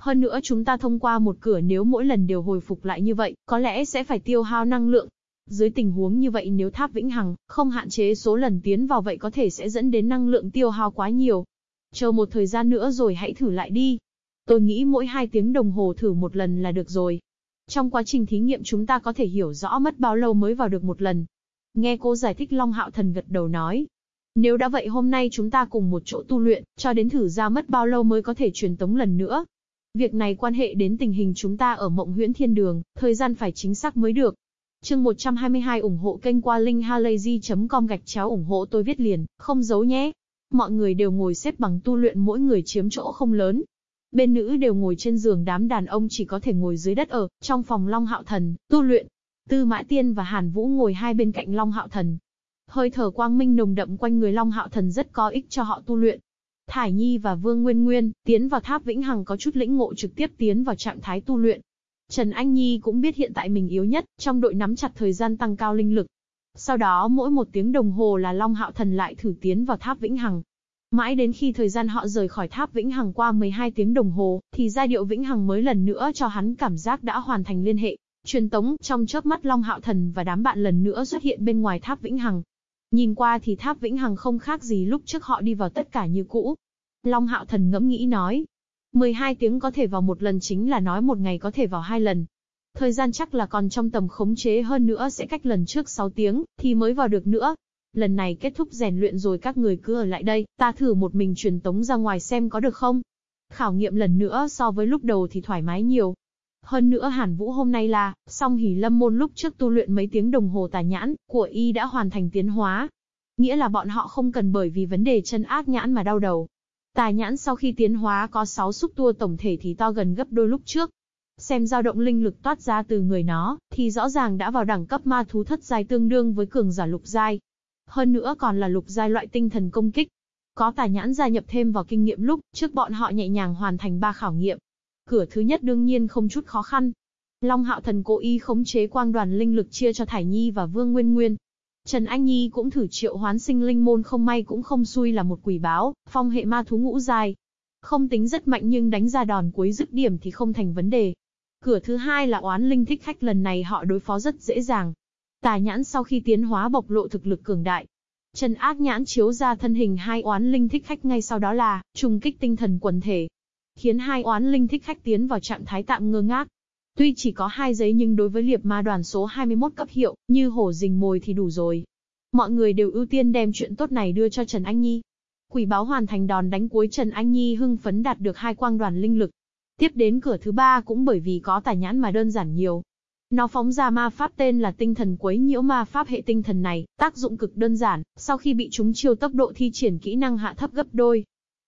Hơn nữa chúng ta thông qua một cửa nếu mỗi lần đều hồi phục lại như vậy, có lẽ sẽ phải tiêu hao năng lượng. Dưới tình huống như vậy nếu tháp vĩnh hằng không hạn chế số lần tiến vào vậy có thể sẽ dẫn đến năng lượng tiêu hao quá nhiều. Chờ một thời gian nữa rồi hãy thử lại đi. Tôi nghĩ mỗi 2 tiếng đồng hồ thử một lần là được rồi. Trong quá trình thí nghiệm chúng ta có thể hiểu rõ mất bao lâu mới vào được một lần. Nghe cô giải thích Long Hạo Thần gật đầu nói. Nếu đã vậy hôm nay chúng ta cùng một chỗ tu luyện, cho đến thử ra mất bao lâu mới có thể truyền tống lần nữa. Việc này quan hệ đến tình hình chúng ta ở mộng huyễn thiên đường, thời gian phải chính xác mới được. Chương 122 ủng hộ kênh qua linkhalazy.com gạch chéo ủng hộ tôi viết liền, không giấu nhé. Mọi người đều ngồi xếp bằng tu luyện mỗi người chiếm chỗ không lớn. Bên nữ đều ngồi trên giường đám đàn ông chỉ có thể ngồi dưới đất ở, trong phòng Long Hạo Thần, tu luyện. Tư Mã Tiên và Hàn Vũ ngồi hai bên cạnh Long Hạo Thần. Hơi thở quang minh nồng đậm quanh người Long Hạo Thần rất có ích cho họ tu luyện. Thải Nhi và Vương Nguyên Nguyên, tiến vào tháp Vĩnh Hằng có chút lĩnh ngộ trực tiếp tiến vào trạng thái tu luyện. Trần Anh Nhi cũng biết hiện tại mình yếu nhất, trong đội nắm chặt thời gian tăng cao linh lực. Sau đó mỗi một tiếng đồng hồ là Long Hạo Thần lại thử tiến vào tháp Vĩnh Hằng. Mãi đến khi thời gian họ rời khỏi tháp Vĩnh Hằng qua 12 tiếng đồng hồ, thì giai điệu Vĩnh Hằng mới lần nữa cho hắn cảm giác đã hoàn thành liên hệ. Truyền tống, trong chớp mắt Long Hạo Thần và đám bạn lần nữa xuất hiện bên ngoài tháp Vĩnh Hằng. Nhìn qua thì tháp Vĩnh Hằng không khác gì lúc trước họ đi vào tất cả như cũ. Long Hạo Thần ngẫm nghĩ nói. 12 tiếng có thể vào một lần chính là nói một ngày có thể vào hai lần. Thời gian chắc là còn trong tầm khống chế hơn nữa sẽ cách lần trước 6 tiếng, thì mới vào được nữa. Lần này kết thúc rèn luyện rồi các người cứ ở lại đây, ta thử một mình truyền tống ra ngoài xem có được không. Khảo nghiệm lần nữa so với lúc đầu thì thoải mái nhiều. Hơn nữa Hàn Vũ hôm nay là, song hỉ lâm môn lúc trước tu luyện mấy tiếng đồng hồ tà nhãn, của y đã hoàn thành tiến hóa. Nghĩa là bọn họ không cần bởi vì vấn đề chân ác nhãn mà đau đầu. Tà nhãn sau khi tiến hóa có 6 xúc tua tổng thể thì to gần gấp đôi lúc trước. Xem dao động linh lực toát ra từ người nó, thì rõ ràng đã vào đẳng cấp ma thú thất giai tương đương với cường giả lục giai. Hơn nữa còn là lục giai loại tinh thần công kích. Có tà nhãn gia nhập thêm vào kinh nghiệm lúc, trước bọn họ nhẹ nhàng hoàn thành ba khảo nghiệm. Cửa thứ nhất đương nhiên không chút khó khăn. Long hạo thần cố ý khống chế quang đoàn linh lực chia cho Thải Nhi và Vương Nguyên Nguyên. Trần Anh Nhi cũng thử triệu hoán sinh linh môn không may cũng không xui là một quỷ báo, phong hệ ma thú ngũ dài. Không tính rất mạnh nhưng đánh ra đòn cuối dứt điểm thì không thành vấn đề. Cửa thứ hai là oán linh thích khách lần này họ đối phó rất dễ dàng. Tà nhãn sau khi tiến hóa bộc lộ thực lực cường đại. Trần ác nhãn chiếu ra thân hình hai oán linh thích khách ngay sau đó là, trùng kích tinh thần quần thể. Khiến hai oán linh thích khách tiến vào trạng thái tạm ngơ ngác. Tuy chỉ có hai giấy nhưng đối với liệp ma đoàn số 21 cấp hiệu, như hổ rình mồi thì đủ rồi. Mọi người đều ưu tiên đem chuyện tốt này đưa cho Trần Anh Nhi. Quỷ báo hoàn thành đòn đánh cuối Trần Anh Nhi hưng phấn đạt được hai quang đoàn linh lực. Tiếp đến cửa thứ ba cũng bởi vì có tài nhãn mà đơn giản nhiều. Nó phóng ra ma pháp tên là tinh thần quấy nhiễu ma pháp hệ tinh thần này, tác dụng cực đơn giản, sau khi bị chúng chiêu tốc độ thi triển kỹ năng hạ thấp gấp đôi,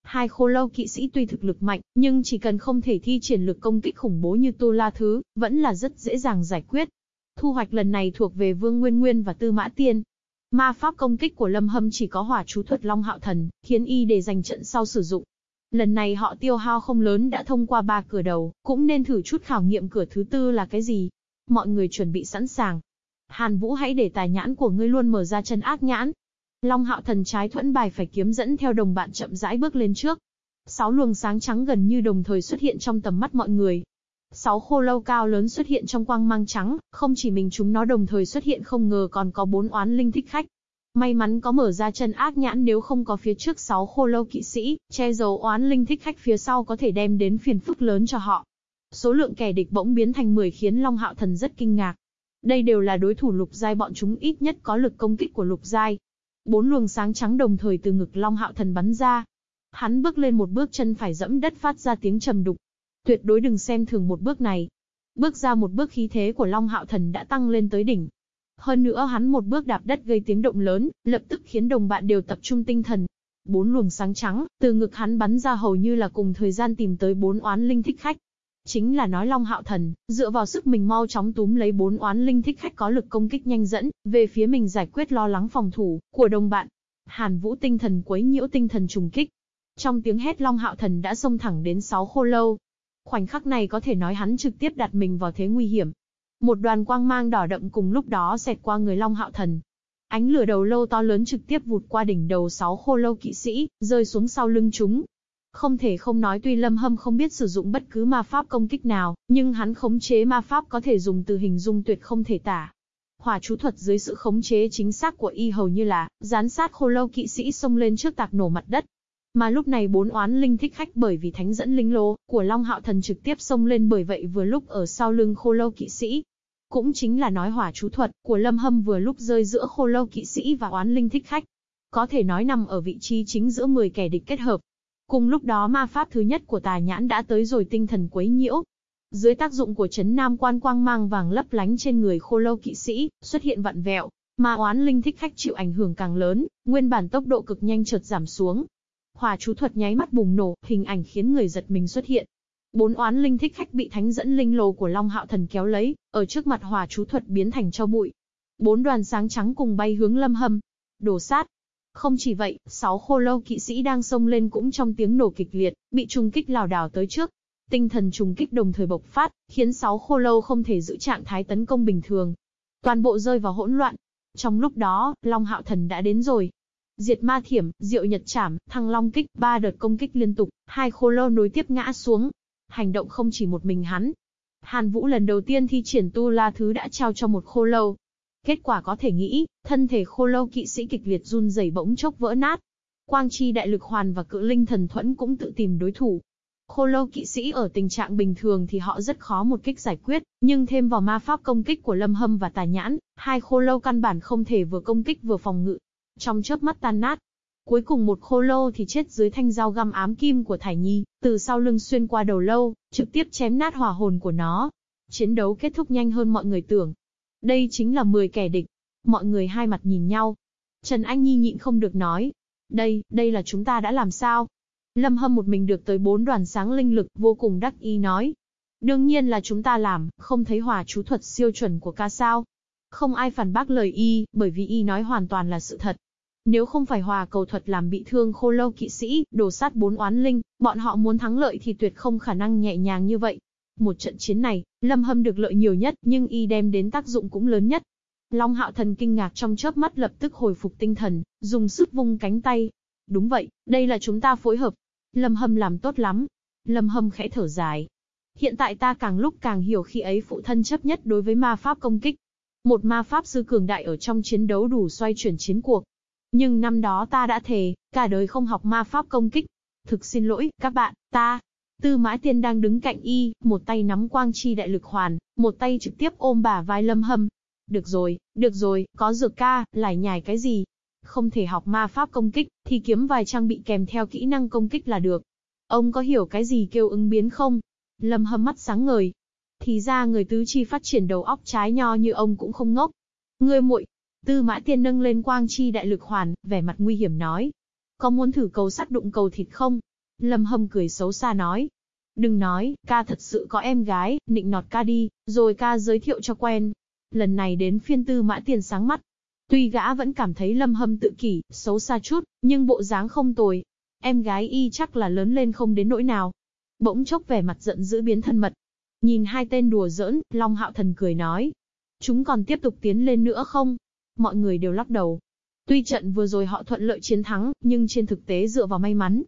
Hai khô lâu kỵ sĩ tuy thực lực mạnh, nhưng chỉ cần không thể thi triển lực công kích khủng bố như Tu La Thứ, vẫn là rất dễ dàng giải quyết. Thu hoạch lần này thuộc về Vương Nguyên Nguyên và Tư Mã Tiên. Ma pháp công kích của Lâm Hâm chỉ có hỏa chú thuật Long Hạo Thần, khiến y để dành trận sau sử dụng. Lần này họ tiêu hao không lớn đã thông qua ba cửa đầu, cũng nên thử chút khảo nghiệm cửa thứ tư là cái gì. Mọi người chuẩn bị sẵn sàng. Hàn Vũ hãy để tài nhãn của ngươi luôn mở ra chân ác nhãn, Long hạo thần trái thuẫn bài phải kiếm dẫn theo đồng bạn chậm rãi bước lên trước. Sáu luồng sáng trắng gần như đồng thời xuất hiện trong tầm mắt mọi người. Sáu khô lâu cao lớn xuất hiện trong quang mang trắng, không chỉ mình chúng nó đồng thời xuất hiện không ngờ còn có bốn oán linh thích khách. May mắn có mở ra chân ác nhãn nếu không có phía trước sáu khô lâu kỵ sĩ, che giấu oán linh thích khách phía sau có thể đem đến phiền phức lớn cho họ. Số lượng kẻ địch bỗng biến thành 10 khiến Long Hạo Thần rất kinh ngạc. Đây đều là đối thủ lục giai bọn chúng ít nhất có lực công kích của lục giai, Bốn luồng sáng trắng đồng thời từ ngực Long Hạo Thần bắn ra. Hắn bước lên một bước chân phải dẫm đất phát ra tiếng trầm đục. Tuyệt đối đừng xem thường một bước này. Bước ra một bước khí thế của Long Hạo Thần đã tăng lên tới đỉnh. Hơn nữa hắn một bước đạp đất gây tiếng động lớn, lập tức khiến đồng bạn đều tập trung tinh thần. Bốn luồng sáng trắng, từ ngực hắn bắn ra hầu như là cùng thời gian tìm tới bốn oán linh thích khách. Chính là nói Long Hạo Thần, dựa vào sức mình mau chóng túm lấy bốn oán linh thích khách có lực công kích nhanh dẫn, về phía mình giải quyết lo lắng phòng thủ của đồng bạn. Hàn Vũ tinh thần quấy nhiễu tinh thần trùng kích. Trong tiếng hét Long Hạo Thần đã xông thẳng đến sáu khô lâu. Khoảnh khắc này có thể nói hắn trực tiếp đặt mình vào thế nguy hiểm. Một đoàn quang mang đỏ đậm cùng lúc đó xẹt qua người Long Hạo Thần. Ánh lửa đầu lâu to lớn trực tiếp vụt qua đỉnh đầu sáu khô lâu kỵ sĩ, rơi xuống sau lưng chúng, không thể không nói tuy Lâm Hâm không biết sử dụng bất cứ ma pháp công kích nào, nhưng hắn khống chế ma pháp có thể dùng từ hình dung tuyệt không thể tả. Hỏa chú thuật dưới sự khống chế chính xác của y hầu như là, gián sát khô lâu kỵ sĩ xông lên trước tạc nổ mặt đất. Mà lúc này bốn oán linh thích khách bởi vì thánh dẫn linh lô của Long Hạo Thần trực tiếp xông lên bởi vậy vừa lúc ở sau lưng khô lâu kỵ sĩ. Cũng chính là nói hỏa chú thuật của Lâm Hâm vừa lúc rơi giữa khô lâu kỵ sĩ và oán linh thích khách. Có thể nói nằm ở vị trí chính giữa 10 kẻ địch kết hợp. Cùng lúc đó ma pháp thứ nhất của tà nhãn đã tới rồi tinh thần quấy nhiễu, dưới tác dụng của chấn nam quan quang mang vàng lấp lánh trên người khô lâu kỵ sĩ, xuất hiện vặn vẹo, ma oán linh thích khách chịu ảnh hưởng càng lớn, nguyên bản tốc độ cực nhanh chợt giảm xuống. Hỏa chú thuật nháy mắt bùng nổ, hình ảnh khiến người giật mình xuất hiện. Bốn oán linh thích khách bị thánh dẫn linh lồ của Long Hạo Thần kéo lấy, ở trước mặt hỏa chú thuật biến thành cho bụi. Bốn đoàn sáng trắng cùng bay hướng Lâm Hâm. Đổ sát. Không chỉ vậy, sáu khô lâu kỵ sĩ đang xông lên cũng trong tiếng nổ kịch liệt, bị trùng kích lào đảo tới trước. Tinh thần trùng kích đồng thời bộc phát, khiến sáu khô lâu không thể giữ trạng thái tấn công bình thường. Toàn bộ rơi vào hỗn loạn. Trong lúc đó, Long Hạo Thần đã đến rồi. Diệt ma thiểm, diệu nhật chảm, thăng long kích, ba đợt công kích liên tục, hai khô lâu nối tiếp ngã xuống. Hành động không chỉ một mình hắn. Hàn Vũ lần đầu tiên thi triển tu la thứ đã trao cho một khô lâu. Kết quả có thể nghĩ, thân thể khô lâu kỵ sĩ kịch liệt run rẩy bỗng chốc vỡ nát. Quang chi đại lực hoàn và cự linh thần thuẫn cũng tự tìm đối thủ, Khô lâu kỵ sĩ ở tình trạng bình thường thì họ rất khó một kích giải quyết, nhưng thêm vào ma pháp công kích của Lâm Hâm và Tà Nhãn, hai khô lâu căn bản không thể vừa công kích vừa phòng ngự. Trong chớp mắt tan nát. Cuối cùng một khô lâu thì chết dưới thanh dao găm ám kim của Thải Nhi, từ sau lưng xuyên qua đầu lâu, trực tiếp chém nát hỏa hồn của nó. Chiến đấu kết thúc nhanh hơn mọi người tưởng. Đây chính là 10 kẻ địch. Mọi người hai mặt nhìn nhau. Trần Anh Nhi nhịn không được nói. Đây, đây là chúng ta đã làm sao? Lâm Hâm một mình được tới bốn đoàn sáng linh lực, vô cùng đắc ý nói. Đương nhiên là chúng ta làm, không thấy hòa chú thuật siêu chuẩn của ca sao. Không ai phản bác lời y, bởi vì y nói hoàn toàn là sự thật. Nếu không phải hòa cầu thuật làm bị thương khô lâu kỵ sĩ, đổ sát bốn oán linh, bọn họ muốn thắng lợi thì tuyệt không khả năng nhẹ nhàng như vậy. Một trận chiến này, Lâm Hâm được lợi nhiều nhất, nhưng y đem đến tác dụng cũng lớn nhất. Long Hạo Thần kinh ngạc trong chớp mắt lập tức hồi phục tinh thần, dùng sức vung cánh tay. Đúng vậy, đây là chúng ta phối hợp, Lâm Hâm làm tốt lắm. Lâm Hâm khẽ thở dài. Hiện tại ta càng lúc càng hiểu khi ấy phụ thân chấp nhất đối với ma pháp công kích. Một ma pháp sư cường đại ở trong chiến đấu đủ xoay chuyển chiến cuộc. Nhưng năm đó ta đã thề, cả đời không học ma pháp công kích. Thực xin lỗi, các bạn, ta. Tư Mã Tiên đang đứng cạnh y, một tay nắm quang chi đại lực hoàn, một tay trực tiếp ôm bà vai Lâm Hâm. Được rồi, được rồi, có dược ca, lại nhài cái gì, không thể học ma pháp công kích, thì kiếm vài trang bị kèm theo kỹ năng công kích là được. Ông có hiểu cái gì kêu ứng biến không? Lâm hâm mắt sáng ngời. Thì ra người tứ chi phát triển đầu óc trái nho như ông cũng không ngốc. Ngươi muội, Tư Mã Tiên nâng lên quang chi đại lực hoàn, vẻ mặt nguy hiểm nói. Có muốn thử cầu sắt đụng cầu thịt không? Lâm Hâm cười xấu xa nói. Đừng nói, ca thật sự có em gái, nịnh nọt ca đi, rồi ca giới thiệu cho quen. Lần này đến phiên Tư Mã Tiền sáng mắt, Tuy gã vẫn cảm thấy lâm hâm tự kỷ, xấu xa chút, nhưng bộ dáng không tồi. Em gái y chắc là lớn lên không đến nỗi nào. Bỗng chốc vẻ mặt giận dữ biến thân mật. Nhìn hai tên đùa giỡn, Long Hạo Thần cười nói. Chúng còn tiếp tục tiến lên nữa không? Mọi người đều lắc đầu. Tuy trận vừa rồi họ thuận lợi chiến thắng, nhưng trên thực tế dựa vào may mắn.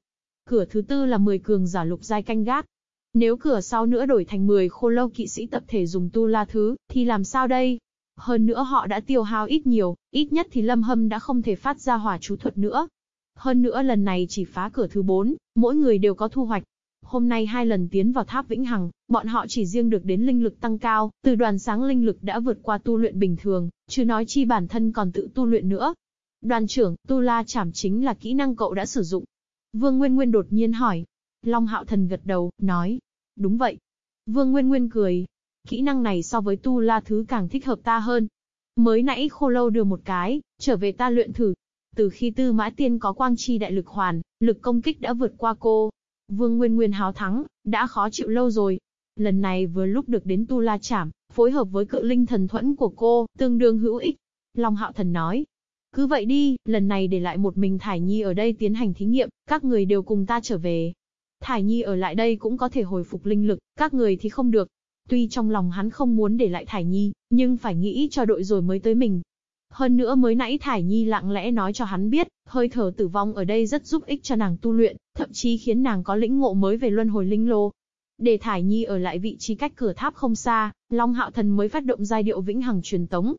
Cửa thứ tư là 10 cường giả lục giai canh gác. Nếu cửa sau nữa đổi thành 10 khô lâu kỵ sĩ tập thể dùng tu la thứ, thì làm sao đây? Hơn nữa họ đã tiêu hao ít nhiều, ít nhất thì Lâm Hâm đã không thể phát ra hỏa chú thuật nữa. Hơn nữa lần này chỉ phá cửa thứ 4, mỗi người đều có thu hoạch. Hôm nay hai lần tiến vào tháp Vĩnh Hằng, bọn họ chỉ riêng được đến linh lực tăng cao, từ đoàn sáng linh lực đã vượt qua tu luyện bình thường, chứ nói chi bản thân còn tự tu luyện nữa. Đoàn trưởng, tu la chảm chính là kỹ năng cậu đã sử dụng. Vương Nguyên Nguyên đột nhiên hỏi. Long Hạo Thần gật đầu, nói. Đúng vậy. Vương Nguyên Nguyên cười, Kỹ năng này so với tu la thứ càng thích hợp ta hơn. Mới nãy khô lâu đưa một cái, trở về ta luyện thử. Từ khi tư mã tiên có quang chi đại lực hoàn, lực công kích đã vượt qua cô. Vương Nguyên Nguyên háo thắng, đã khó chịu lâu rồi. Lần này vừa lúc được đến tu la chảm, phối hợp với cự linh thần thuẫn của cô, tương đương hữu ích. Long Hạo Thần nói. Cứ vậy đi, lần này để lại một mình Thải Nhi ở đây tiến hành thí nghiệm, các người đều cùng ta trở về. Thải Nhi ở lại đây cũng có thể hồi phục linh lực, các người thì không được, Tuy trong lòng hắn không muốn để lại Thải Nhi, nhưng phải nghĩ cho đội rồi mới tới mình. Hơn nữa mới nãy Thải Nhi lặng lẽ nói cho hắn biết, hơi thở tử vong ở đây rất giúp ích cho nàng tu luyện, thậm chí khiến nàng có lĩnh ngộ mới về luân hồi linh lô. Để Thải Nhi ở lại vị trí cách cửa tháp không xa, Long Hạo Thần mới phát động giai điệu vĩnh hằng truyền tống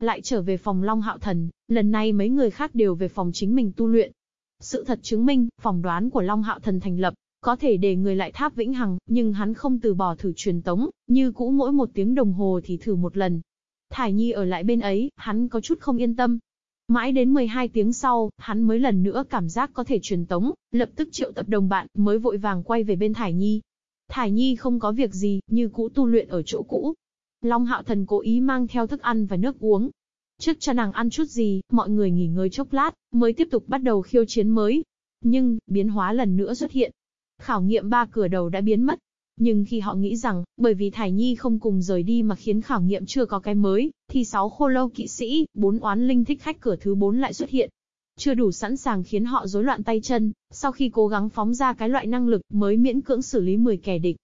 lại trở về phòng Long Hạo Thần, lần này mấy người khác đều về phòng chính mình tu luyện. Sự thật chứng minh, phòng đoán của Long Hạo Thần thành lập, có thể để người lại tháp vĩnh hằng, nhưng hắn không từ bỏ thử truyền tống, như cũ mỗi một tiếng đồng hồ thì thử một lần. Thải Nhi ở lại bên ấy, hắn có chút không yên tâm. Mãi đến 12 tiếng sau, hắn mới lần nữa cảm giác có thể truyền tống, lập tức triệu tập đồng bạn, mới vội vàng quay về bên Thải Nhi. Thải Nhi không có việc gì, như cũ tu luyện ở chỗ cũ. Long Hạo Thần cố ý mang theo thức ăn và nước uống. Trước cho nàng ăn chút gì, mọi người nghỉ ngơi chốc lát, mới tiếp tục bắt đầu khiêu chiến mới. Nhưng, biến hóa lần nữa xuất hiện. Khảo nghiệm ba cửa đầu đã biến mất. Nhưng khi họ nghĩ rằng, bởi vì Thải Nhi không cùng rời đi mà khiến khảo nghiệm chưa có cái mới, thì sáu khô lâu kỵ sĩ, bốn oán linh thích khách cửa thứ bốn lại xuất hiện. Chưa đủ sẵn sàng khiến họ rối loạn tay chân, sau khi cố gắng phóng ra cái loại năng lực mới miễn cưỡng xử lý 10 kẻ địch.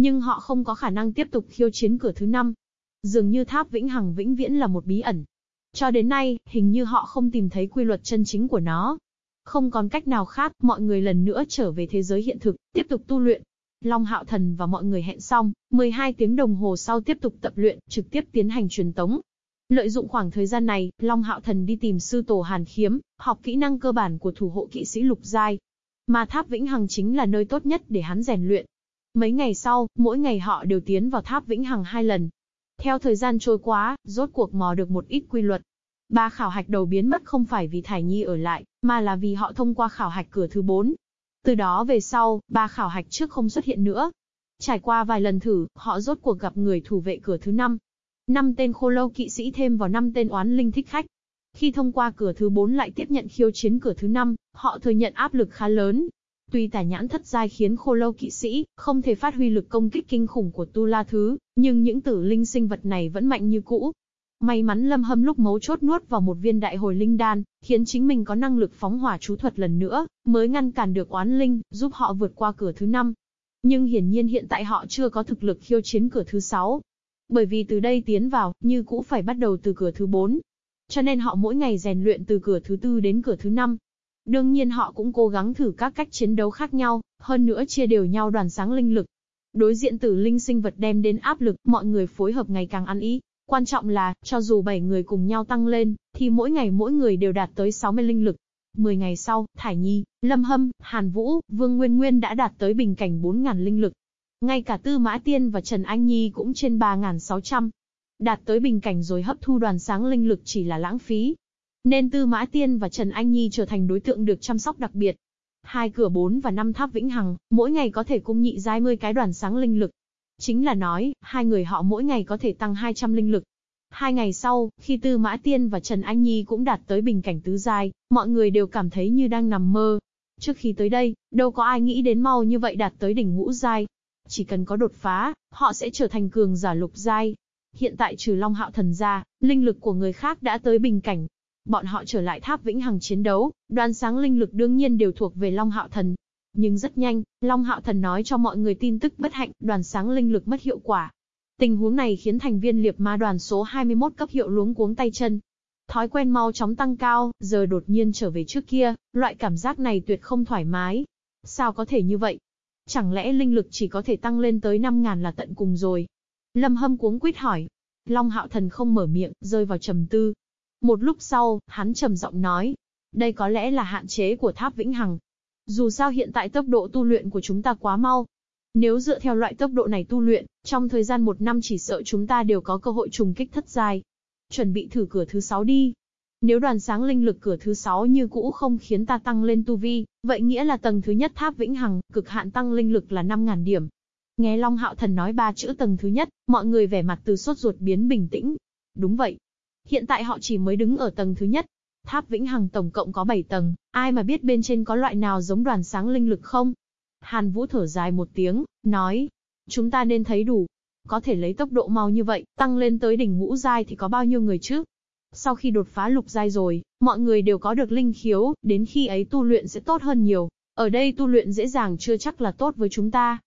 Nhưng họ không có khả năng tiếp tục khiêu chiến cửa thứ năm. Dường như tháp vĩnh hằng vĩnh viễn là một bí ẩn. Cho đến nay, hình như họ không tìm thấy quy luật chân chính của nó. Không còn cách nào khác, mọi người lần nữa trở về thế giới hiện thực, tiếp tục tu luyện. Long Hạo Thần và mọi người hẹn xong, 12 tiếng đồng hồ sau tiếp tục tập luyện, trực tiếp tiến hành truyền tống. Lợi dụng khoảng thời gian này, Long Hạo Thần đi tìm sư tổ Hàn Khiếm, học kỹ năng cơ bản của thủ hộ kỵ sĩ lục giai. Mà tháp Vĩnh Hằng chính là nơi tốt nhất để hắn rèn luyện. Mấy ngày sau, mỗi ngày họ đều tiến vào tháp Vĩnh Hằng hai lần. Theo thời gian trôi qua, rốt cuộc mò được một ít quy luật. Ba khảo hạch đầu biến mất không phải vì Thải Nhi ở lại, mà là vì họ thông qua khảo hạch cửa thứ 4. Từ đó về sau, ba khảo hạch trước không xuất hiện nữa. Trải qua vài lần thử, họ rốt cuộc gặp người thủ vệ cửa thứ 5. Năm tên khô lâu kỵ sĩ thêm vào năm tên oán linh thích khách. Khi thông qua cửa thứ 4 lại tiếp nhận khiêu chiến cửa thứ 5, họ thừa nhận áp lực khá lớn. Tuy tà nhãn thất giai khiến khô lâu kỵ sĩ không thể phát huy lực công kích kinh khủng của Tu La Thứ, nhưng những tử linh sinh vật này vẫn mạnh như cũ, May mắn Lâm Hâm lúc mấu chốt nuốt vào một viên đại hồi linh đan, khiến chính mình có năng lực phóng hỏa chú thuật lần nữa, mới ngăn cản được oán linh, giúp họ vượt qua cửa thứ năm. Nhưng hiển nhiên hiện tại họ chưa có thực lực khiêu chiến cửa thứ sáu, Bởi vì từ đây tiến vào, như cũ phải bắt đầu từ cửa thứ bốn, Cho nên họ mỗi ngày rèn luyện từ cửa thứ tư đến cửa thứ năm. Đương nhiên họ cũng cố gắng thử các cách chiến đấu khác nhau, hơn nữa chia đều nhau đoàn sáng linh lực. Đối diện tử linh sinh vật đem đến áp lực, mọi người phối hợp ngày càng ăn ý. Quan trọng là, cho dù 7 người cùng nhau tăng lên, thì mỗi ngày mỗi người đều đạt tới 60 linh lực. 10 ngày sau, Thải Nhi, Lâm Hâm, Hàn Vũ, Vương Nguyên Nguyên đã đạt tới bình cảnh 4.000 linh lực. Ngay cả Tư Mã Tiên và Trần Anh Nhi cũng trên 3.600. Đạt tới bình cảnh rồi hấp thu đoàn sáng linh lực chỉ là lãng phí. Nên Tư Mã Tiên và Trần Anh Nhi trở thành đối tượng được chăm sóc đặc biệt. Hai cửa 4 và 5 tháp vĩnh hằng, mỗi ngày có thể cung nhị giai 10 cái đoàn sáng linh lực. Chính là nói, hai người họ mỗi ngày có thể tăng 200 linh lực. Hai ngày sau, khi Tư Mã Tiên và Trần Anh Nhi cũng đạt tới bình cảnh tứ giai, mọi người đều cảm thấy như đang nằm mơ. Trước khi tới đây, đâu có ai nghĩ đến mau như vậy đạt tới đỉnh ngũ giai. Chỉ cần có đột phá, họ sẽ trở thành cường giả lục giai. Hiện tại trừ Long Hạo Thần ra, linh lực của người khác đã tới bình cảnh. Bọn họ trở lại tháp vĩnh hằng chiến đấu, đoàn sáng linh lực đương nhiên đều thuộc về Long Hạo Thần, nhưng rất nhanh, Long Hạo Thần nói cho mọi người tin tức bất hạnh, đoàn sáng linh lực mất hiệu quả. Tình huống này khiến thành viên liệp ma đoàn số 21 cấp hiệu luống cuống tay chân. Thói quen mau chóng tăng cao, giờ đột nhiên trở về trước kia, loại cảm giác này tuyệt không thoải mái. Sao có thể như vậy? Chẳng lẽ linh lực chỉ có thể tăng lên tới 5.000 là tận cùng rồi? Lâm Hâm cuống quýt hỏi. Long Hạo Thần không mở miệng, rơi vào trầm tư. Một lúc sau, hắn trầm giọng nói. Đây có lẽ là hạn chế của tháp Vĩnh Hằng. Dù sao hiện tại tốc độ tu luyện của chúng ta quá mau. Nếu dựa theo loại tốc độ này tu luyện, trong thời gian một năm chỉ sợ chúng ta đều có cơ hội trùng kích thất giai. Chuẩn bị thử cửa thứ sáu đi. Nếu đoàn sáng linh lực cửa thứ sáu như cũ không khiến ta tăng lên tu vi, vậy nghĩa là tầng thứ nhất tháp vĩnh hằng, cực hạn tăng linh lực là 5.000 điểm. Nghe Long Hạo Thần nói ba chữ tầng thứ nhất, mọi người vẻ mặt từ sốt ruột biến bình tĩnh. Đúng vậy. Hiện tại họ chỉ mới đứng ở tầng thứ nhất, Tháp Vĩnh Hằng tổng cộng có 7 tầng, ai mà biết bên trên có loại nào giống đoàn sáng linh lực không? Hàn Vũ thở dài một tiếng, nói, chúng ta nên thấy đủ. Có thể lấy tốc độ mau như vậy, tăng lên tới đỉnh ngũ giai thì có bao nhiêu người chứ? Sau khi đột phá lục giai rồi, mọi người đều có được linh khiếu, đến khi ấy tu luyện sẽ tốt hơn nhiều. Ở đây tu luyện dễ dàng chưa chắc là tốt với chúng ta.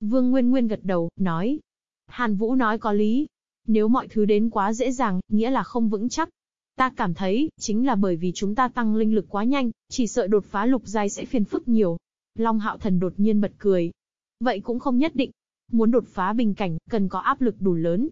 Vương Nguyên Nguyên gật đầu, nói. Hàn Vũ nói có lý. Nếu mọi thứ đến quá dễ dàng, nghĩa là không vững chắc. Ta cảm thấy, chính là bởi vì chúng ta tăng linh lực quá nhanh, chỉ sợ đột phá lục giai sẽ phiền phức nhiều. Long Hạo Thần đột nhiên bật cười. Vậy cũng không nhất định. Muốn đột phá bình cảnh, cần có áp lực đủ lớn.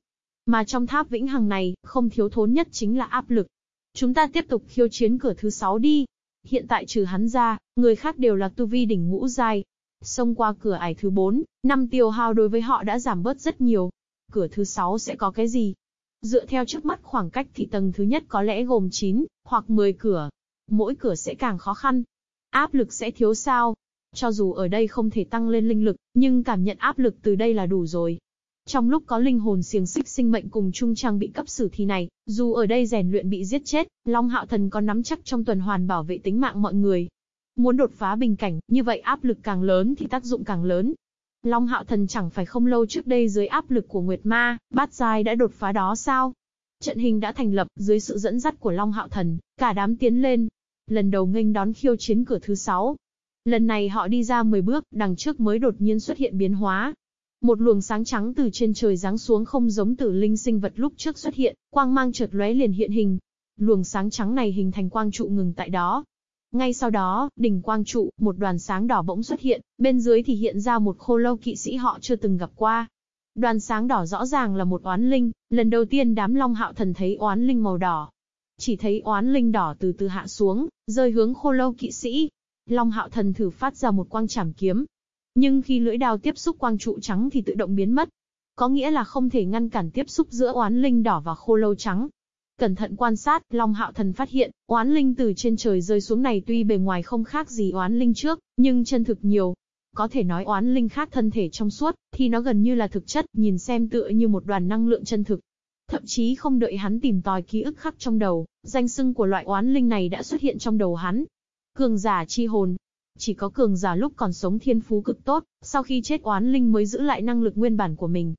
Mà trong tháp vĩnh hằng này, không thiếu thốn nhất chính là áp lực. Chúng ta tiếp tục khiêu chiến cửa thứ 6 đi. Hiện tại trừ hắn ra, người khác đều là tu vi đỉnh ngũ giai. Xông qua cửa ải thứ 4, năm tiêu hao đối với họ đã giảm bớt rất nhiều. Cửa thứ 6 sẽ có cái gì? Dựa theo trước mắt khoảng cách thì tầng thứ nhất có lẽ gồm 9, hoặc 10 cửa. Mỗi cửa sẽ càng khó khăn. Áp lực sẽ thiếu sao? Cho dù ở đây không thể tăng lên linh lực, nhưng cảm nhận áp lực từ đây là đủ rồi. Trong lúc có linh hồn xiềng xích sinh mệnh cùng chung trang bị cấp sử thi này, dù ở đây rèn luyện bị giết chết, Long Hạo Thần có nắm chắc trong tuần hoàn bảo vệ tính mạng mọi người. Muốn đột phá bình cảnh, như vậy áp lực càng lớn thì tác dụng càng lớn. Long Hạo Thần chẳng phải không lâu trước đây dưới áp lực của Nguyệt Ma, bát giai đã đột phá đó sao? Trận hình đã thành lập, dưới sự dẫn dắt của Long Hạo Thần, cả đám tiến lên. Lần đầu nghênh đón khiêu chiến cửa thứ 6. Lần này họ đi ra 10 bước, đằng trước mới đột nhiên xuất hiện biến hóa, một luồng sáng trắng từ trên trời giáng xuống không giống tử linh sinh vật lúc trước xuất hiện, quang mang chợt lóe liền hiện hình. Luồng sáng trắng này hình thành quang trụ ngừng tại đó. Ngay sau đó, đỉnh quang trụ, một đoàn sáng đỏ bỗng xuất hiện, bên dưới thì hiện ra một khô lâu kỵ sĩ họ chưa từng gặp qua. Đoàn sáng đỏ rõ ràng là một oán linh, lần đầu tiên đám long hạo thần thấy oán linh màu đỏ. Chỉ thấy oán linh đỏ từ từ hạ xuống, rơi hướng khô lâu kỵ sĩ. Long hạo thần thử phát ra một quang chảm kiếm, nhưng khi lưỡi đao tiếp xúc quang trụ trắng thì tự động biến mất. Có nghĩa là không thể ngăn cản tiếp xúc giữa oán linh đỏ và khô lâu trắng. Cẩn thận quan sát, Long Hạo Thần phát hiện, oán linh từ trên trời rơi xuống này tuy bề ngoài không khác gì oán linh trước, nhưng chân thực nhiều. Có thể nói oán linh khác thân thể trong suốt, thì nó gần như là thực chất, nhìn xem tựa như một đoàn năng lượng chân thực. Thậm chí không đợi hắn tìm tòi ký ức khắc trong đầu, danh xưng của loại oán linh này đã xuất hiện trong đầu hắn. Cường giả chi hồn, chỉ có cường giả lúc còn sống thiên phú cực tốt, sau khi chết oán linh mới giữ lại năng lực nguyên bản của mình.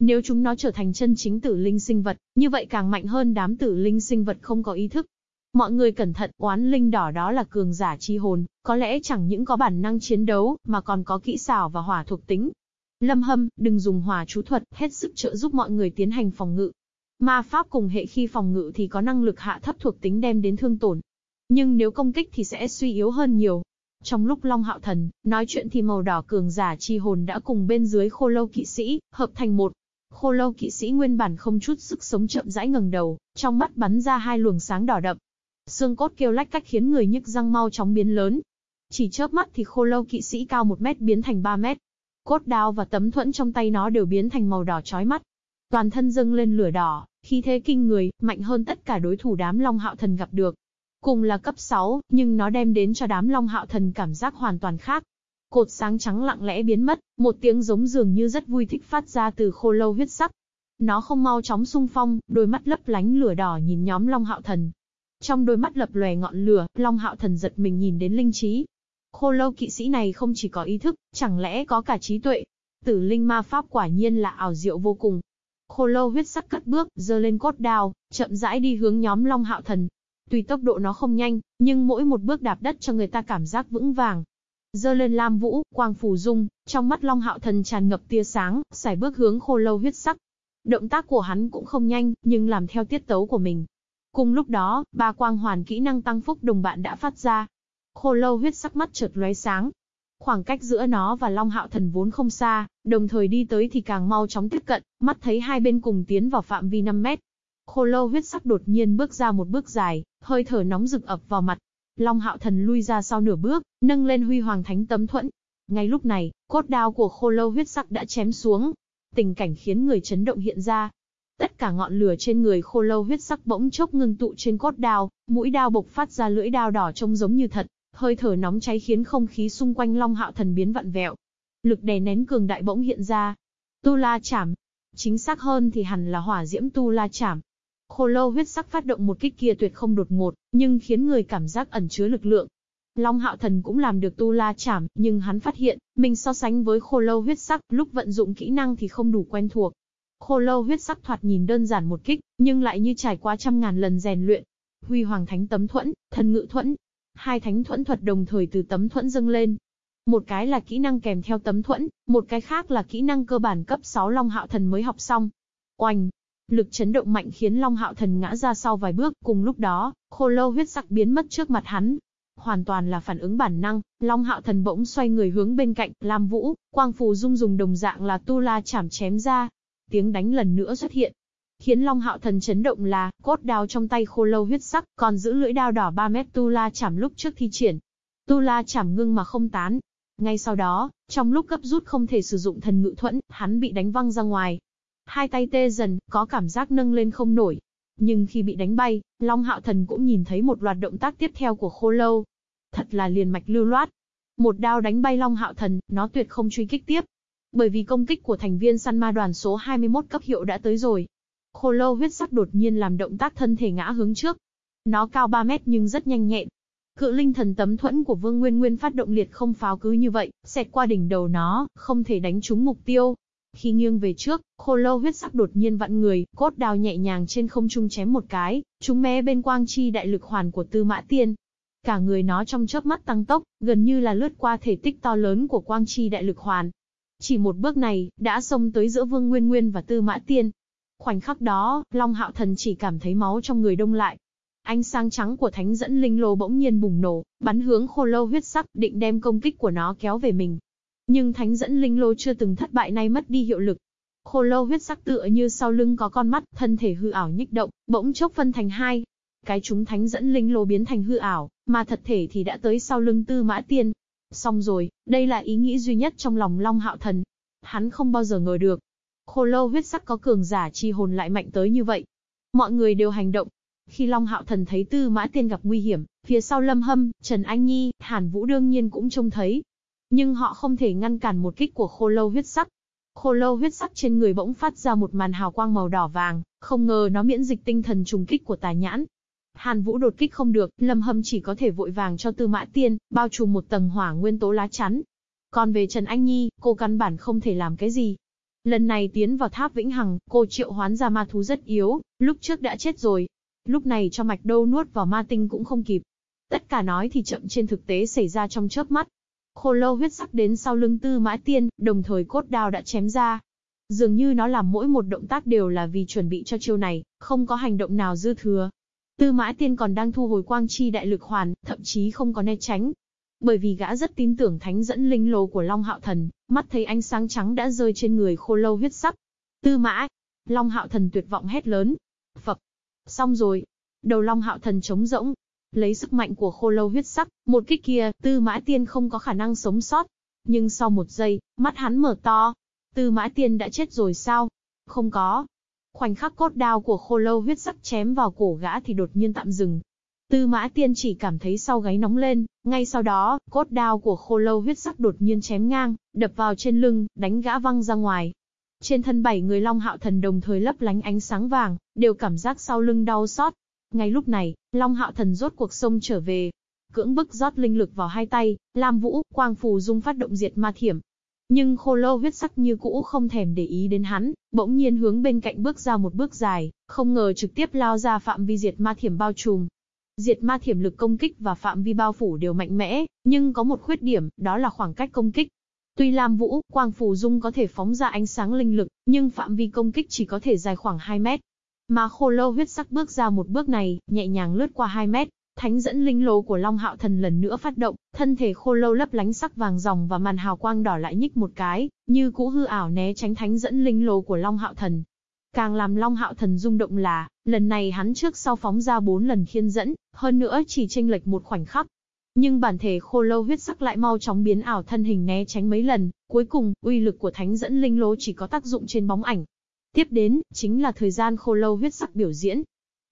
Nếu chúng nó trở thành chân chính tử linh sinh vật, như vậy càng mạnh hơn đám tử linh sinh vật không có ý thức. Mọi người cẩn thận, oán linh đỏ đó là cường giả chi hồn, có lẽ chẳng những có bản năng chiến đấu, mà còn có kỹ xảo và hỏa thuộc tính. Lâm hâm, đừng dùng hỏa chú thuật, hết sức trợ giúp mọi người tiến hành phòng ngự. Ma pháp cùng hệ khi phòng ngự thì có năng lực hạ thấp thuộc tính đem đến thương tổn. Nhưng nếu công kích thì sẽ suy yếu hơn nhiều. Trong lúc Long Hạo Thần nói chuyện thì màu đỏ cường giả chi hồn đã cùng bên dưới khô lâu kỵ sĩ, hợp thành một. Khô lâu kỵ sĩ nguyên bản không chút sức sống chậm rãi ngẩng đầu, trong mắt bắn ra hai luồng sáng đỏ đậm. Xương cốt kêu lách cách khiến người nhức răng mau chóng biến lớn. Chỉ chớp mắt thì khô lâu kỵ sĩ cao một mét biến thành 3 mét. Cốt đao và tấm thuẫn trong tay nó đều biến thành màu đỏ chói mắt. Toàn thân dâng lên lửa đỏ, khí thế kinh người, mạnh hơn tất cả đối thủ đám Long Hạo Thần gặp được. Cùng là cấp 6, nhưng nó đem đến cho đám Long Hạo Thần cảm giác hoàn toàn khác. Cột sáng trắng lặng lẽ biến mất, một tiếng giống dường như rất vui thích phát ra từ khô lâu huyết sắc. Nó không mau chóng sung phong, đôi mắt lấp lánh lửa đỏ nhìn nhóm Long Hạo Thần. Trong đôi mắt lập lòe ngọn lửa, Long Hạo Thần giật mình nhìn đến linh trí. Khô lâu kỵ sĩ này không chỉ có ý thức, chẳng lẽ có cả trí tuệ. Tử linh ma pháp quả nhiên là ảo diệu vô cùng. Khô lâu huyết sắc cất bước, giơ lên cốt đao, chậm rãi đi hướng nhóm Long Hạo Thần. Tuy tốc độ nó không nhanh, nhưng mỗi một bước đạp đất cho người ta cảm giác vững vàng. Dơ lên lam vũ, quang phủ dung, trong mắt Long Hạo Thần tràn ngập tia sáng, xài bước hướng khô lâu huyết sắc. Động tác của hắn cũng không nhanh, nhưng làm theo tiết tấu của mình. Cùng lúc đó, ba quang hoàn kỹ năng tăng phúc đồng bạn đã phát ra. Khô lâu huyết sắc mắt chợt lóe sáng. Khoảng cách giữa nó và Long Hạo Thần vốn không xa, đồng thời đi tới thì càng mau chóng tiếp cận, mắt thấy hai bên cùng tiến vào phạm vi 5 mét. Khô lâu huyết sắc đột nhiên bước ra một bước dài, hơi thở nóng rực ập vào mặt. Long hạo thần lui ra sau nửa bước, nâng lên huy hoàng thánh tấm thuẫn. Ngay lúc này, cốt đao của khô lâu huyết sắc đã chém xuống. Tình cảnh khiến người chấn động hiện ra. Tất cả ngọn lửa trên người khô lâu huyết sắc bỗng chốc ngưng tụ trên cốt đao, mũi đao bộc phát ra lưỡi đao đỏ trông giống như thật, hơi thở nóng cháy khiến không khí xung quanh Long Hạo Thần biến vặn vẹo. Lực đè nén cường đại bỗng hiện ra. Tu La Chảm. Chính xác hơn thì hẳn là hỏa diễm Tu La Chảm. Khô lâu huyết sắc phát động một kích kia tuyệt không đột ngột, nhưng khiến người cảm giác ẩn chứa lực lượng. Long hạo thần cũng làm được tu la chảm, nhưng hắn phát hiện, mình so sánh với khô lâu huyết sắc, lúc vận dụng kỹ năng thì không đủ quen thuộc. Khô lâu huyết sắc thoạt nhìn đơn giản một kích, nhưng lại như trải qua trăm ngàn lần rèn luyện. Huy hoàng thánh tấm thuẫn, thần ngự thuẫn. Hai thánh thuẫn thuật đồng thời từ tấm thuẫn dâng lên. Một cái là kỹ năng kèm theo tấm thuẫn, một cái khác là kỹ năng cơ bản cấp 6 Long Hạo Thần mới học xong. Oanh, Lực chấn động mạnh khiến Long Hạo Thần ngã ra sau vài bước, cùng lúc đó, khô lâu huyết sắc biến mất trước mặt hắn. Hoàn toàn là phản ứng bản năng, Long Hạo Thần bỗng xoay người hướng bên cạnh, Lam Vũ, Quang Phù Dung dùng đồng dạng là tu la chảm chém ra. Tiếng đánh lần nữa xuất hiện. Khiến Long Hạo Thần chấn động là, cốt đao trong tay khô lâu huyết sắc, còn giữ lưỡi đao đỏ 3 mét tu la chảm lúc trước thi triển. Tu la chảm ngưng mà không tán. Ngay sau đó, trong lúc gấp rút không thể sử dụng thần ngự thuẫn, hắn bị đánh văng ra ngoài. Hai tay tê dần, có cảm giác nâng lên không nổi. Nhưng khi bị đánh bay, Long Hạo Thần cũng nhìn thấy một loạt động tác tiếp theo của khô lâu. Thật là liền mạch lưu loát. Một đao đánh bay Long Hạo Thần, nó tuyệt không truy kích tiếp. Bởi vì công kích của thành viên săn ma đoàn số 21 cấp hiệu đã tới rồi. Khô lâu huyết sắc đột nhiên làm động tác thân thể ngã hướng trước. Nó cao 3 mét nhưng rất nhanh nhẹn. Cự linh thần tấm thuẫn của Vương Nguyên Nguyên phát động liệt không pháo cứ như vậy, xẹt qua đỉnh đầu nó, không thể đánh trúng mục tiêu. Khi nghiêng về trước, khô lâu huyết sắc đột nhiên vặn người, cốt đào nhẹ nhàng trên không trung chém một cái, chúng mé bên quang chi đại lực hoàn của Tư Mã Tiên. Cả người nó trong chớp mắt tăng tốc, gần như là lướt qua thể tích to lớn của quang chi đại lực hoàn. Chỉ một bước này, đã xông tới giữa Vương Nguyên Nguyên và Tư Mã Tiên, Khoảnh khắc đó, Long Hạo Thần chỉ cảm thấy máu trong người đông lại. Ánh sáng trắng của thánh dẫn linh lô bỗng nhiên bùng nổ, bắn hướng khô lâu huyết sắc, định đem công kích của nó kéo về mình. Nhưng thánh dẫn linh lô chưa từng thất bại nay mất đi hiệu lực. Khô lâu huyết sắc tựa như sau lưng có con mắt, thân thể hư ảo nhích động, bỗng chốc phân thành hai. Cái chúng thánh dẫn linh lô biến thành hư ảo, mà thật thể thì đã tới sau lưng tư mã tiên. Xong rồi, đây là ý nghĩ duy nhất trong lòng Long Hạo Thần. Hắn không bao giờ ngờ được, Khô lâu huyết sắc có cường giả chi hồn lại mạnh tới như vậy. Mọi người đều hành động. Khi Long Hạo Thần thấy Tư Mã Tiên gặp nguy hiểm, phía sau Lâm Hâm, Trần Anh Nhi, Hàn Vũ đương nhiên cũng trông thấy. Nhưng họ không thể ngăn cản một kích của khô lâu huyết sắc. Khô lâu huyết sắc trên người bỗng phát ra một màn hào quang màu đỏ vàng, không ngờ nó miễn dịch tinh thần trùng kích của tà nhãn. Hàn Vũ đột kích không được, Lâm Hâm chỉ có thể vội vàng cho Tư Mã Tiên, bao trùm một tầng hỏa nguyên tố lá chắn. Còn về Trần Anh Nhi, cô căn bản không thể làm cái gì, Lần này tiến vào tháp vĩnh hằng, cô triệu hoán ra ma thú rất yếu, lúc trước đã chết rồi. Lúc này cho mạch đâu nuốt vào ma tinh cũng không kịp. Tất cả nói thì chậm trên thực tế xảy ra trong chớp mắt. Khô lâu huyết sắc đến sau lưng tư mã tiên, đồng thời cốt đao đã chém ra. Dường như nó làm mỗi một động tác đều là vì chuẩn bị cho chiêu này, không có hành động nào dư thừa. Tư mã tiên còn đang thu hồi quang chi đại lực hoàn, thậm chí không có né tránh, bởi vì gã rất tin tưởng thánh dẫn linh lô của Long Hạo Thần, mắt thấy ánh sáng trắng đã rơi trên người khô lâu huyết sắc. Tư mã! Long Hạo Thần tuyệt vọng hét lớn. Phập! Xong rồi! Đầu Long Hạo Thần trống rỗng. Lấy sức mạnh của khô lâu huyết sắc, một kích kia, tư mã tiên không có khả năng sống sót. Nhưng sau một giây, mắt hắn mở to. Tư mã tiên đã chết rồi sao? Không có. Khoảnh khắc cốt đao của khô lâu huyết sắc chém vào cổ gã thì đột nhiên tạm dừng, Tư mã tiên chỉ cảm thấy sau gáy nóng lên, ngay sau đó, cốt đao của khô lâu huyết sắc đột nhiên chém ngang, đập vào trên lưng, đánh gã văng ra ngoài. Trên thân bảy người Long Hạo Thần đồng thời lấp lánh ánh sáng vàng, đều cảm giác sau lưng đau xót. Ngay lúc này, Long Hạo Thần rốt cuộc sông trở về. Cưỡng bức rót linh lực vào hai tay, Lam Vũ, Quang Phù Dung phát động diệt ma thiểm. Nhưng khô lâu huyết sắc như cũ không thèm để ý đến hắn, bỗng nhiên hướng bên cạnh bước ra một bước dài, không ngờ trực tiếp lao ra phạm vi diệt ma thiểm bao trùm, Diệt ma thiểm lực công kích và phạm vi bao phủ đều mạnh mẽ, nhưng có một khuyết điểm, đó là khoảng cách công kích. Tuy Lam Vũ, Quang Phù Dung có thể phóng ra ánh sáng linh lực, nhưng phạm vi công kích chỉ có thể dài khoảng 2 mét. Mà khô lâu huyết sắc bước ra một bước này, nhẹ nhàng lướt qua 2 mét, thánh dẫn linh lô của Long Hạo Thần lần nữa phát động, thân thể khô lâu lấp lánh sắc vàng ròng và màn hào quang đỏ lại nhích một cái, như cũ hư ảo né tránh thánh dẫn linh lô của Long Hạo Thần. Càng làm Long Hạo Thần rung động là, lần này hắn trước sau phóng ra bốn lần khiên dẫn, hơn nữa chỉ chênh lệch một khoảnh khắc. Nhưng bản thể khô lâu huyết sắc lại mau chóng biến ảo thân hình né tránh mấy lần, cuối cùng, uy lực của thánh dẫn linh lô chỉ có tác dụng trên bóng ảnh. Tiếp đến, chính là thời gian khô lâu huyết sắc biểu diễn.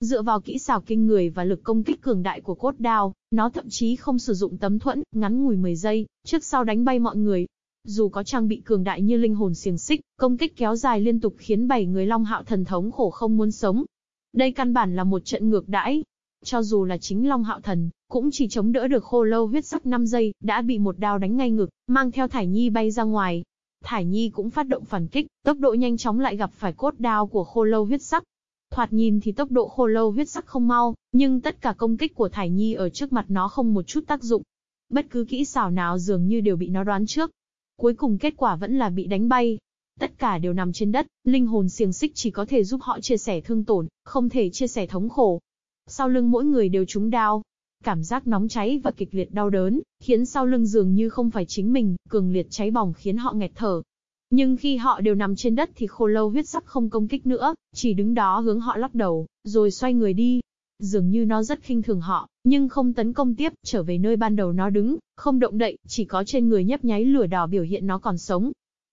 Dựa vào kỹ xảo kinh người và lực công kích cường đại của cốt đao, nó thậm chí không sử dụng tấm thuẫn, ngắn ngủi 10 giây, trước sau đánh bay mọi người, dù có trang bị cường đại như linh hồn xiềng xích, công kích kéo dài liên tục khiến bảy người Long Hạo thần thống khổ không muốn sống. Đây căn bản là một trận ngược đãi. Cho dù là chính Long Hạo thần, cũng chỉ chống đỡ được khô lâu huyết sắc 5 giây, đã bị một đao đánh ngay ngực, mang theo Thải Nhi bay ra ngoài. Thải Nhi cũng phát động phản kích, tốc độ nhanh chóng lại gặp phải cốt đao của khô lâu huyết sắc. Thoạt nhìn thì tốc độ khô lâu huyết sắc không mau, nhưng tất cả công kích của Thải Nhi ở trước mặt nó không một chút tác dụng. Bất cứ kỹ xảo nào dường như đều bị nó đoán trước, Cuối cùng kết quả vẫn là bị đánh bay. Tất cả đều nằm trên đất, linh hồn xiềng xích chỉ có thể giúp họ chia sẻ thương tổn, không thể chia sẻ thống khổ. Sau lưng mỗi người đều trúng đao. Cảm giác nóng cháy và kịch liệt đau đớn, khiến sau lưng dường như không phải chính mình, cường liệt cháy bỏng khiến họ nghẹt thở. Nhưng khi họ đều nằm trên đất thì khô lâu huyết sắc không công kích nữa, chỉ đứng đó hướng họ lắc đầu, rồi xoay người đi. Dường như nó rất khinh thường họ, nhưng không tấn công tiếp, trở về nơi ban đầu nó đứng, không động đậy, chỉ có trên người nhấp nháy lửa đỏ biểu hiện nó còn sống.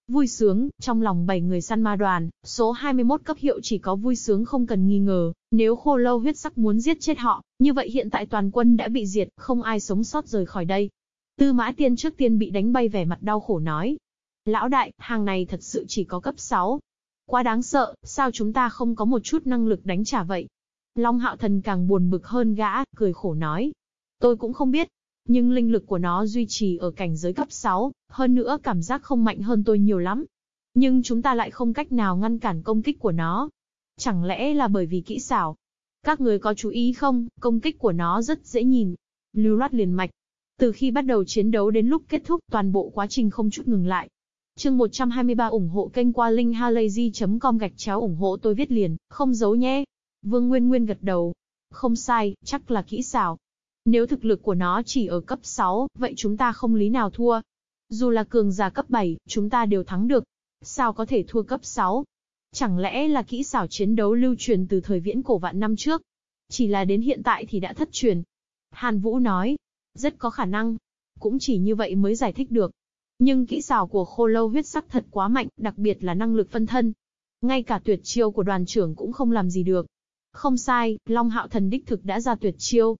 Vui sướng, trong lòng bảy người săn ma đoàn, số 21 cấp hiệu chỉ có vui sướng không cần nghi ngờ, nếu khô lâu huyết sắc muốn giết chết họ, như vậy hiện tại toàn quân đã bị diệt, không ai sống sót rời khỏi đây. Tư mã tiên trước tiên bị đánh bay vẻ mặt đau khổ nói. Lão đại, hàng này thật sự chỉ có cấp 6. Quá đáng sợ, sao chúng ta không có một chút năng lực đánh trả vậy? Long hạo thần càng buồn bực hơn gã, cười khổ nói. Tôi cũng không biết, nhưng linh lực của nó duy trì ở cảnh giới cấp 6, hơn nữa cảm giác không mạnh hơn tôi nhiều lắm. Nhưng chúng ta lại không cách nào ngăn cản công kích của nó. Chẳng lẽ là bởi vì kỹ xảo? Các người có chú ý không, công kích của nó rất dễ nhìn. Lưu loát liền mạch. Từ khi bắt đầu chiến đấu đến lúc kết thúc toàn bộ quá trình không chút ngừng lại. Chương 123 ủng hộ kênh qua linkhalazy.com gạch chéo ủng hộ tôi viết liền, không giấu nhé. Vương Nguyên Nguyên gật đầu. Không sai, chắc là kỹ xảo. Nếu thực lực của nó chỉ ở cấp 6, vậy chúng ta không lý nào thua. Dù là cường giả cấp 7, chúng ta đều thắng được. Sao có thể thua cấp 6? Chẳng lẽ là kỹ xảo chiến đấu lưu truyền từ thời viễn cổ vạn năm trước? Chỉ là đến hiện tại thì đã thất truyền. Hàn Vũ nói, rất có khả năng. Cũng chỉ như vậy mới giải thích được. Nhưng kỹ xảo của khô lâu huyết sắc thật quá mạnh, đặc biệt là năng lực phân thân. Ngay cả tuyệt chiêu của đoàn trưởng cũng không làm gì được. Không sai, Long Hạo Thần đích thực đã ra tuyệt chiêu,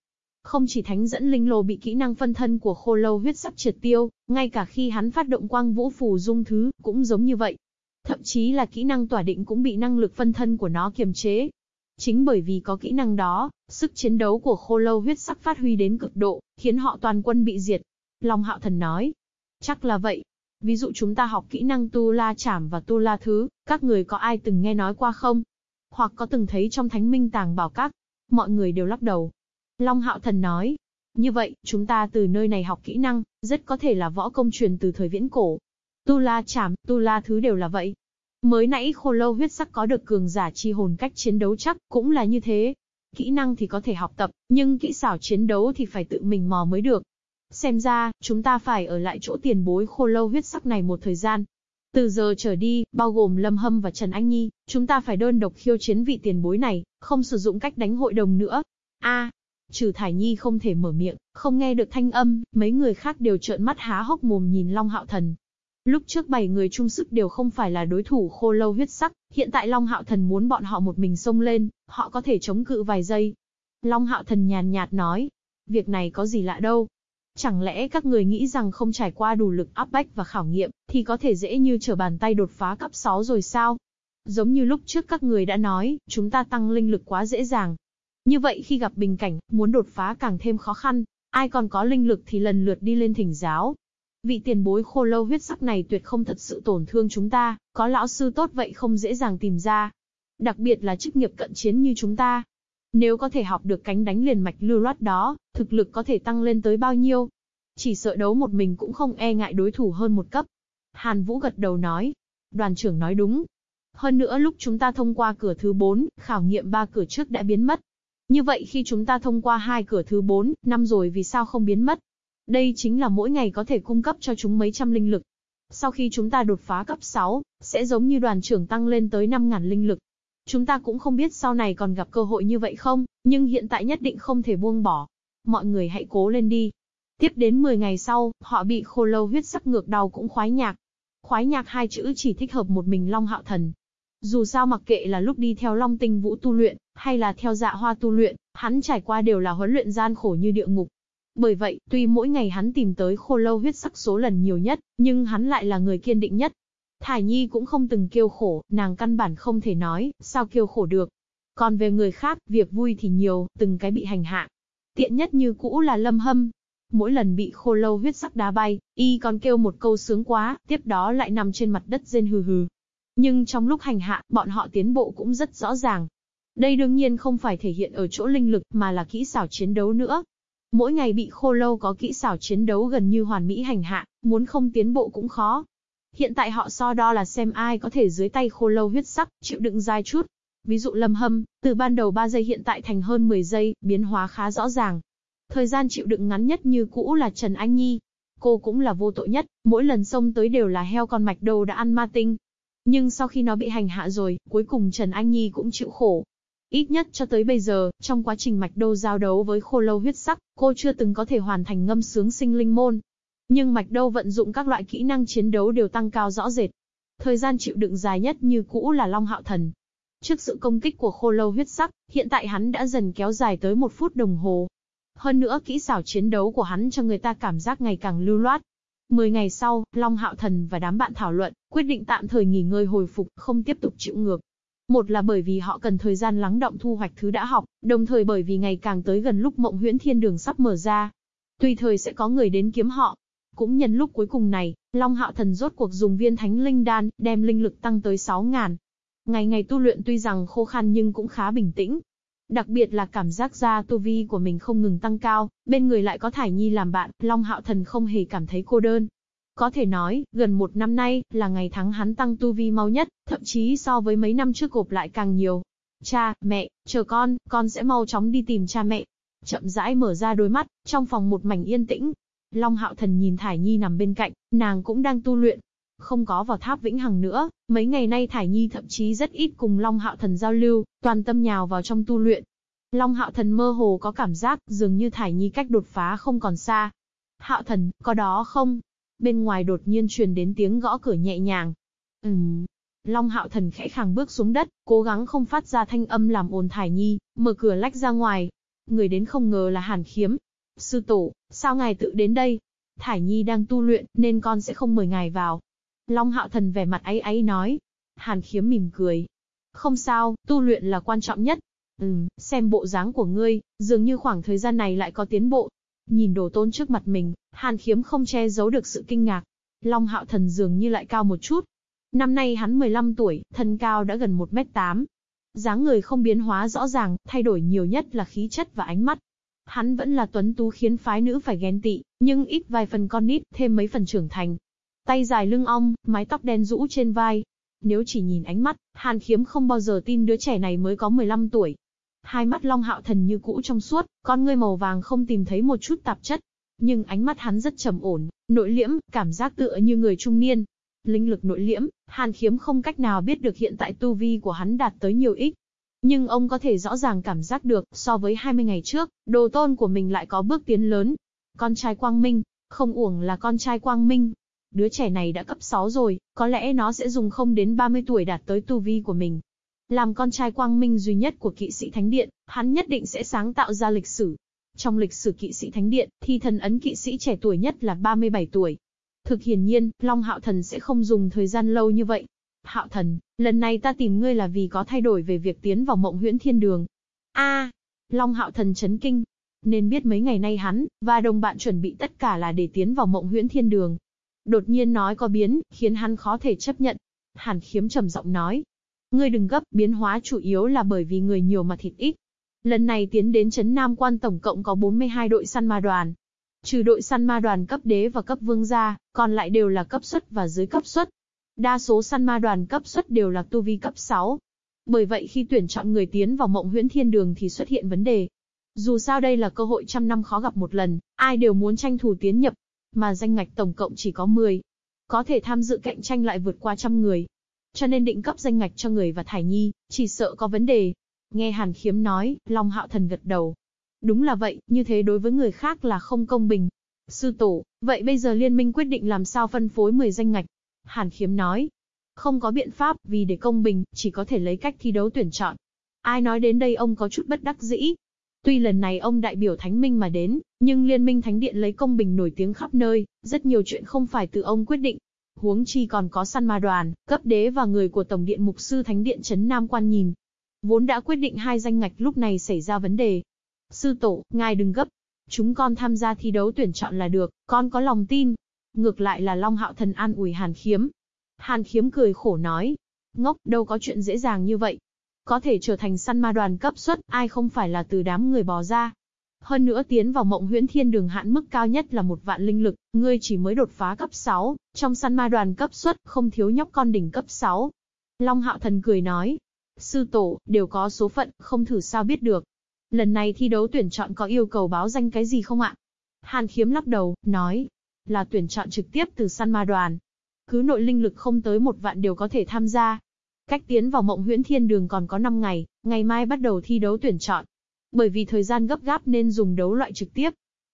không chỉ thánh dẫn linh lô bị kỹ năng phân thân của khô lâu huyết sắc triệt tiêu, ngay cả khi hắn phát động quang vũ phù dung thứ, cũng giống như vậy. Thậm chí là kỹ năng tỏa định cũng bị năng lực phân thân của nó kiềm chế. Chính bởi vì có kỹ năng đó, sức chiến đấu của khô lâu huyết sắc phát huy đến cực độ, khiến họ toàn quân bị diệt. Long hạo thần nói. Chắc là vậy. Ví dụ chúng ta học kỹ năng tu la chảm và tu la thứ, các người có ai từng nghe nói qua không? Hoặc có từng thấy trong thánh minh tàng bảo các? Mọi người đều lắc đầu. Long Hạo Thần nói. Như vậy, chúng ta từ nơi này học kỹ năng, rất có thể là võ công truyền từ thời viễn cổ. Tu la chảm, tu la thứ đều là vậy. Mới nãy khô lâu huyết sắc có được cường giả chi hồn cách chiến đấu chắc, cũng là như thế. Kỹ năng thì có thể học tập, nhưng kỹ xảo chiến đấu thì phải tự mình mò mới được. Xem ra, chúng ta phải ở lại chỗ tiền bối khô lâu huyết sắc này một thời gian. Từ giờ trở đi, bao gồm Lâm Hâm và Trần Anh Nhi, chúng ta phải đơn độc khiêu chiến vị tiền bối này, không sử dụng cách đánh hội đồng nữa. A, Trừ Thải Nhi không thể mở miệng, không nghe được thanh âm, mấy người khác đều trợn mắt há hốc mồm nhìn Long Hạo Thần. Lúc trước bảy người chung sức đều không phải là đối thủ khô lâu huyết sắc, hiện tại Long Hạo Thần muốn bọn họ một mình xông lên, họ có thể chống cự vài giây. Long Hạo Thần nhàn nhạt nói, việc này có gì lạ đâu. Chẳng lẽ các người nghĩ rằng không trải qua đủ lực áp bách và khảo nghiệm, thì có thể dễ như trở bàn tay đột phá cấp 6 rồi sao? Giống như lúc trước các người đã nói, chúng ta tăng linh lực quá dễ dàng, như vậy khi gặp bình cảnh, muốn đột phá càng thêm khó khăn, ai còn có linh lực thì lần lượt đi lên thỉnh giáo. Vị tiền bối khô lâu huyết sắc này tuyệt không thật sự tổn thương chúng ta, có lão sư tốt vậy không dễ dàng tìm ra. Đặc biệt là chức nghiệp cận chiến như chúng ta. Nếu có thể học được cánh đánh liền mạch lưu loát đó, thực lực có thể tăng lên tới bao nhiêu? Chỉ sợ đấu một mình cũng không e ngại đối thủ hơn một cấp. Hàn Vũ gật đầu nói. Đoàn trưởng nói đúng. Hơn nữa lúc chúng ta thông qua cửa thứ 4, khảo nghiệm ba cửa trước đã biến mất. Như vậy khi chúng ta thông qua hai cửa thứ 4, năm rồi vì sao không biến mất? Đây chính là mỗi ngày có thể cung cấp cho chúng mấy trăm linh lực. Sau khi chúng ta đột phá cấp 6, sẽ giống như đoàn trưởng tăng lên tới 5.000 linh lực. Chúng ta cũng không biết sau này còn gặp cơ hội như vậy không, nhưng hiện tại nhất định không thể buông bỏ. Mọi người hãy cố lên đi. Tiếp đến 10 ngày sau, họ bị khô lâu huyết sắc ngược đầu cũng khoái nhạc. Khoái nhạc hai chữ chỉ thích hợp một mình Long Hạo Thần. Dù sao mặc kệ là lúc đi theo Long Tinh Vũ tu luyện, hay là theo dạ hoa tu luyện, hắn trải qua đều là huấn luyện gian khổ như địa ngục. Bởi vậy, tuy mỗi ngày hắn tìm tới khô lâu huyết sắc số lần nhiều nhất, nhưng hắn lại là người kiên định nhất. Thải Nhi cũng không từng kêu khổ, nàng căn bản không thể nói, sao kêu khổ được. Còn về người khác, việc vui thì nhiều, từng cái bị hành hạ. Tiện nhất như cũ là lâm hâm. Mỗi lần bị khô lâu huyết sắc đá bay, y còn kêu một câu sướng quá, tiếp đó lại nằm trên mặt đất rên hừ hừ. Nhưng trong lúc hành hạ, bọn họ tiến bộ cũng rất rõ ràng. Đây đương nhiên không phải thể hiện ở chỗ linh lực mà là kỹ xảo chiến đấu nữa. Mỗi ngày bị khô lâu có kỹ xảo chiến đấu gần như hoàn mỹ hành hạ, muốn không tiến bộ cũng khó. Hiện tại họ so đo là xem ai có thể dưới tay khô lâu huyết sắc, chịu đựng dai chút. Ví dụ lâm hâm, từ ban đầu 3 giây hiện tại thành hơn 10 giây, biến hóa khá rõ ràng. Thời gian chịu đựng ngắn nhất như cũ là Trần Anh Nhi. cô cũng là vô tội nhất, mỗi lần xông tới đều là heo con mạch đầu đã ăn ma tinh. Nhưng sau khi nó bị hành hạ rồi, cuối cùng Trần Anh Nhi cũng chịu khổ. Ít nhất cho tới bây giờ, trong quá trình mạch đô giao đấu với khô lâu huyết sắc, cô chưa từng có thể hoàn thành ngâm sướng sinh linh môn. Nhưng mạch đô vận dụng các loại kỹ năng chiến đấu đều tăng cao rõ rệt. Thời gian chịu đựng dài nhất như cũ là Long Hạo Thần. Trước sự công kích của khô lâu huyết sắc, hiện tại hắn đã dần kéo dài tới một phút đồng hồ. Hơn nữa kỹ xảo chiến đấu của hắn cho người ta cảm giác ngày càng lưu loát. Mười ngày sau, Long Hạo Thần và đám bạn thảo luận, quyết định tạm thời nghỉ ngơi hồi phục, không tiếp tục chịu ngược. Một là bởi vì họ cần thời gian lắng động thu hoạch thứ đã học, đồng thời bởi vì ngày càng tới gần lúc mộng huyễn thiên đường sắp mở ra. Tùy thời sẽ có người đến kiếm họ. Cũng nhân lúc cuối cùng này, Long Hạo Thần rốt cuộc dùng viên thánh linh đan, đem linh lực tăng tới 6.000. Ngày ngày tu luyện tuy rằng khô khan nhưng cũng khá bình tĩnh. Đặc biệt là cảm giác ra tu vi của mình không ngừng tăng cao, bên người lại có Thải Nhi làm bạn, Long Hạo Thần không hề cảm thấy cô đơn. Có thể nói, gần một năm nay, là ngày tháng hắn tăng tu vi mau nhất, thậm chí so với mấy năm trước gộp lại càng nhiều. Cha, mẹ, chờ con, con sẽ mau chóng đi tìm cha mẹ. Chậm rãi mở ra đôi mắt, trong phòng một mảnh yên tĩnh. Long Hạo Thần nhìn Thải Nhi nằm bên cạnh, nàng cũng đang tu luyện. Không có vào tháp vĩnh hằng nữa, mấy ngày nay Thải Nhi thậm chí rất ít cùng Long Hạo Thần giao lưu, toàn tâm nhào vào trong tu luyện. Long Hạo Thần mơ hồ có cảm giác, dường như Thải Nhi cách đột phá không còn xa. Hạo Thần, có đó không? Bên ngoài đột nhiên truyền đến tiếng gõ cửa nhẹ nhàng. Ừm. Long hạo thần khẽ khàng bước xuống đất, cố gắng không phát ra thanh âm làm ồn thải nhi, mở cửa lách ra ngoài. Người đến không ngờ là hàn khiếm. Sư tổ, sao ngài tự đến đây? Thải nhi đang tu luyện, nên con sẽ không mời ngài vào. Long hạo thần vẻ mặt ấy ấy nói. Hàn khiếm mỉm cười. Không sao, tu luyện là quan trọng nhất. Ừm, xem bộ dáng của ngươi, dường như khoảng thời gian này lại có tiến bộ. Nhìn đồ tôn trước mặt mình, Hàn Khiếm không che giấu được sự kinh ngạc. Long Hạo Thần dường như lại cao một chút. Năm nay hắn 15 tuổi, thân cao đã gần 1m8. dáng người không biến hóa rõ ràng, thay đổi nhiều nhất là khí chất và ánh mắt. Hắn vẫn là tuấn tú khiến phái nữ phải ghen tị, nhưng ít vài phần con nít, thêm mấy phần trưởng thành. Tay dài lưng ong, mái tóc đen rũ trên vai. Nếu chỉ nhìn ánh mắt, Hàn Khiếm không bao giờ tin đứa trẻ này mới có 15 tuổi. Hai mắt Long Hạo Thần như cũ trong suốt, con ngươi màu vàng không tìm thấy một chút tạp chất. Nhưng ánh mắt hắn rất trầm ổn, nội liễm, cảm giác tựa như người trung niên. Linh lực nội liễm, Hàn Khiếm không cách nào biết được hiện tại tu vi của hắn đạt tới nhiều ít. Nhưng ông có thể rõ ràng cảm giác được, so với 20 ngày trước, đồ tôn của mình lại có bước tiến lớn. Con trai Quang Minh, không uổng là con trai Quang Minh. Đứa trẻ này đã cấp 6 rồi, có lẽ nó sẽ dùng không đến 30 tuổi đạt tới tu vi của mình. Làm con trai quang minh duy nhất của kỵ sĩ Thánh Điện, hắn nhất định sẽ sáng tạo ra lịch sử. Trong lịch sử kỵ sĩ Thánh Điện, thì thần ấn kỵ sĩ trẻ tuổi nhất là 37 tuổi. Thực hiển nhiên, Long Hạo Thần sẽ không dùng thời gian lâu như vậy. Hạo Thần, lần này ta tìm ngươi là vì có thay đổi về việc tiến vào mộng huyễn thiên đường. A, Long Hạo Thần chấn kinh. Nên biết mấy ngày nay hắn, và đồng bạn chuẩn bị tất cả là để tiến vào mộng huyễn thiên đường. Đột nhiên nói có biến, khiến hắn khó thể chấp nhận. Hàn khiếm trầm giọng nói, Ngươi đừng gấp, biến hóa chủ yếu là bởi vì người nhiều mà thịt ít. Lần này tiến đến Trấn Nam Quan tổng cộng có 42 đội săn ma đoàn. Trừ đội săn ma đoàn cấp đế và cấp vương gia, còn lại đều là cấp xuất và dưới cấp xuất. Đa số săn ma đoàn cấp xuất đều là tu vi cấp 6. Bởi vậy khi tuyển chọn người tiến vào mộng huyễn thiên đường thì xuất hiện vấn đề. Dù sao đây là cơ hội trăm năm khó gặp một lần, ai đều muốn tranh thủ tiến nhập, mà danh ngạch tổng cộng chỉ có 10. Có thể tham dự cạnh tranh lại vượt qua trăm người, cho nên định cấp danh ngạch cho người và Thải Nhi, chỉ sợ có vấn đề. Nghe Hàn Khiếm nói, Long Hạo Thần gật đầu. Đúng là vậy, như thế đối với người khác là không công bình. Sư tổ, vậy bây giờ liên minh quyết định làm sao phân phối 10 danh ngạch? Hàn Khiếm nói. Không có biện pháp, vì để công bình, chỉ có thể lấy cách thi đấu tuyển chọn. Ai nói đến đây ông có chút bất đắc dĩ. Tuy lần này ông đại biểu Thánh Minh mà đến, nhưng Liên minh Thánh Điện lấy công bình nổi tiếng khắp nơi, rất nhiều chuyện không phải từ ông quyết định, huống chi còn có săn ma đoàn, cấp đế và người của Tổng điện Mục sư Thánh điện Trấn Nam Quan nhìn. Vốn đã quyết định hai danh ngạch lúc này xảy ra vấn đề. Sư tổ, ngài đừng gấp. Chúng con tham gia thi đấu tuyển chọn là được, con có lòng tin. Ngược lại là Long Hạo Thần an ủi Hàn Khiếm. Hàn Khiếm cười khổ nói. Ngốc, đâu có chuyện dễ dàng như vậy. Có thể trở thành săn ma đoàn cấp suất, ai không phải là từ đám người bò ra. Hơn nữa tiến vào mộng huyễn thiên đường hạn mức cao nhất là một vạn linh lực, ngươi chỉ mới đột phá cấp 6, trong săn ma đoàn cấp xuất, không thiếu nhóc con đỉnh cấp 6. Long hạo thần cười nói, sư tổ, đều có số phận, không thử sao biết được. Lần này thi đấu tuyển chọn có yêu cầu báo danh cái gì không ạ? Hàn khiếm lắc đầu, nói, là tuyển chọn trực tiếp từ săn ma đoàn. Cứ nội linh lực không tới một vạn đều có thể tham gia. Cách tiến vào mộng huyễn thiên đường còn có 5 ngày, ngày mai bắt đầu thi đấu tuyển chọn. Bởi vì thời gian gấp gáp nên dùng đấu loại trực tiếp.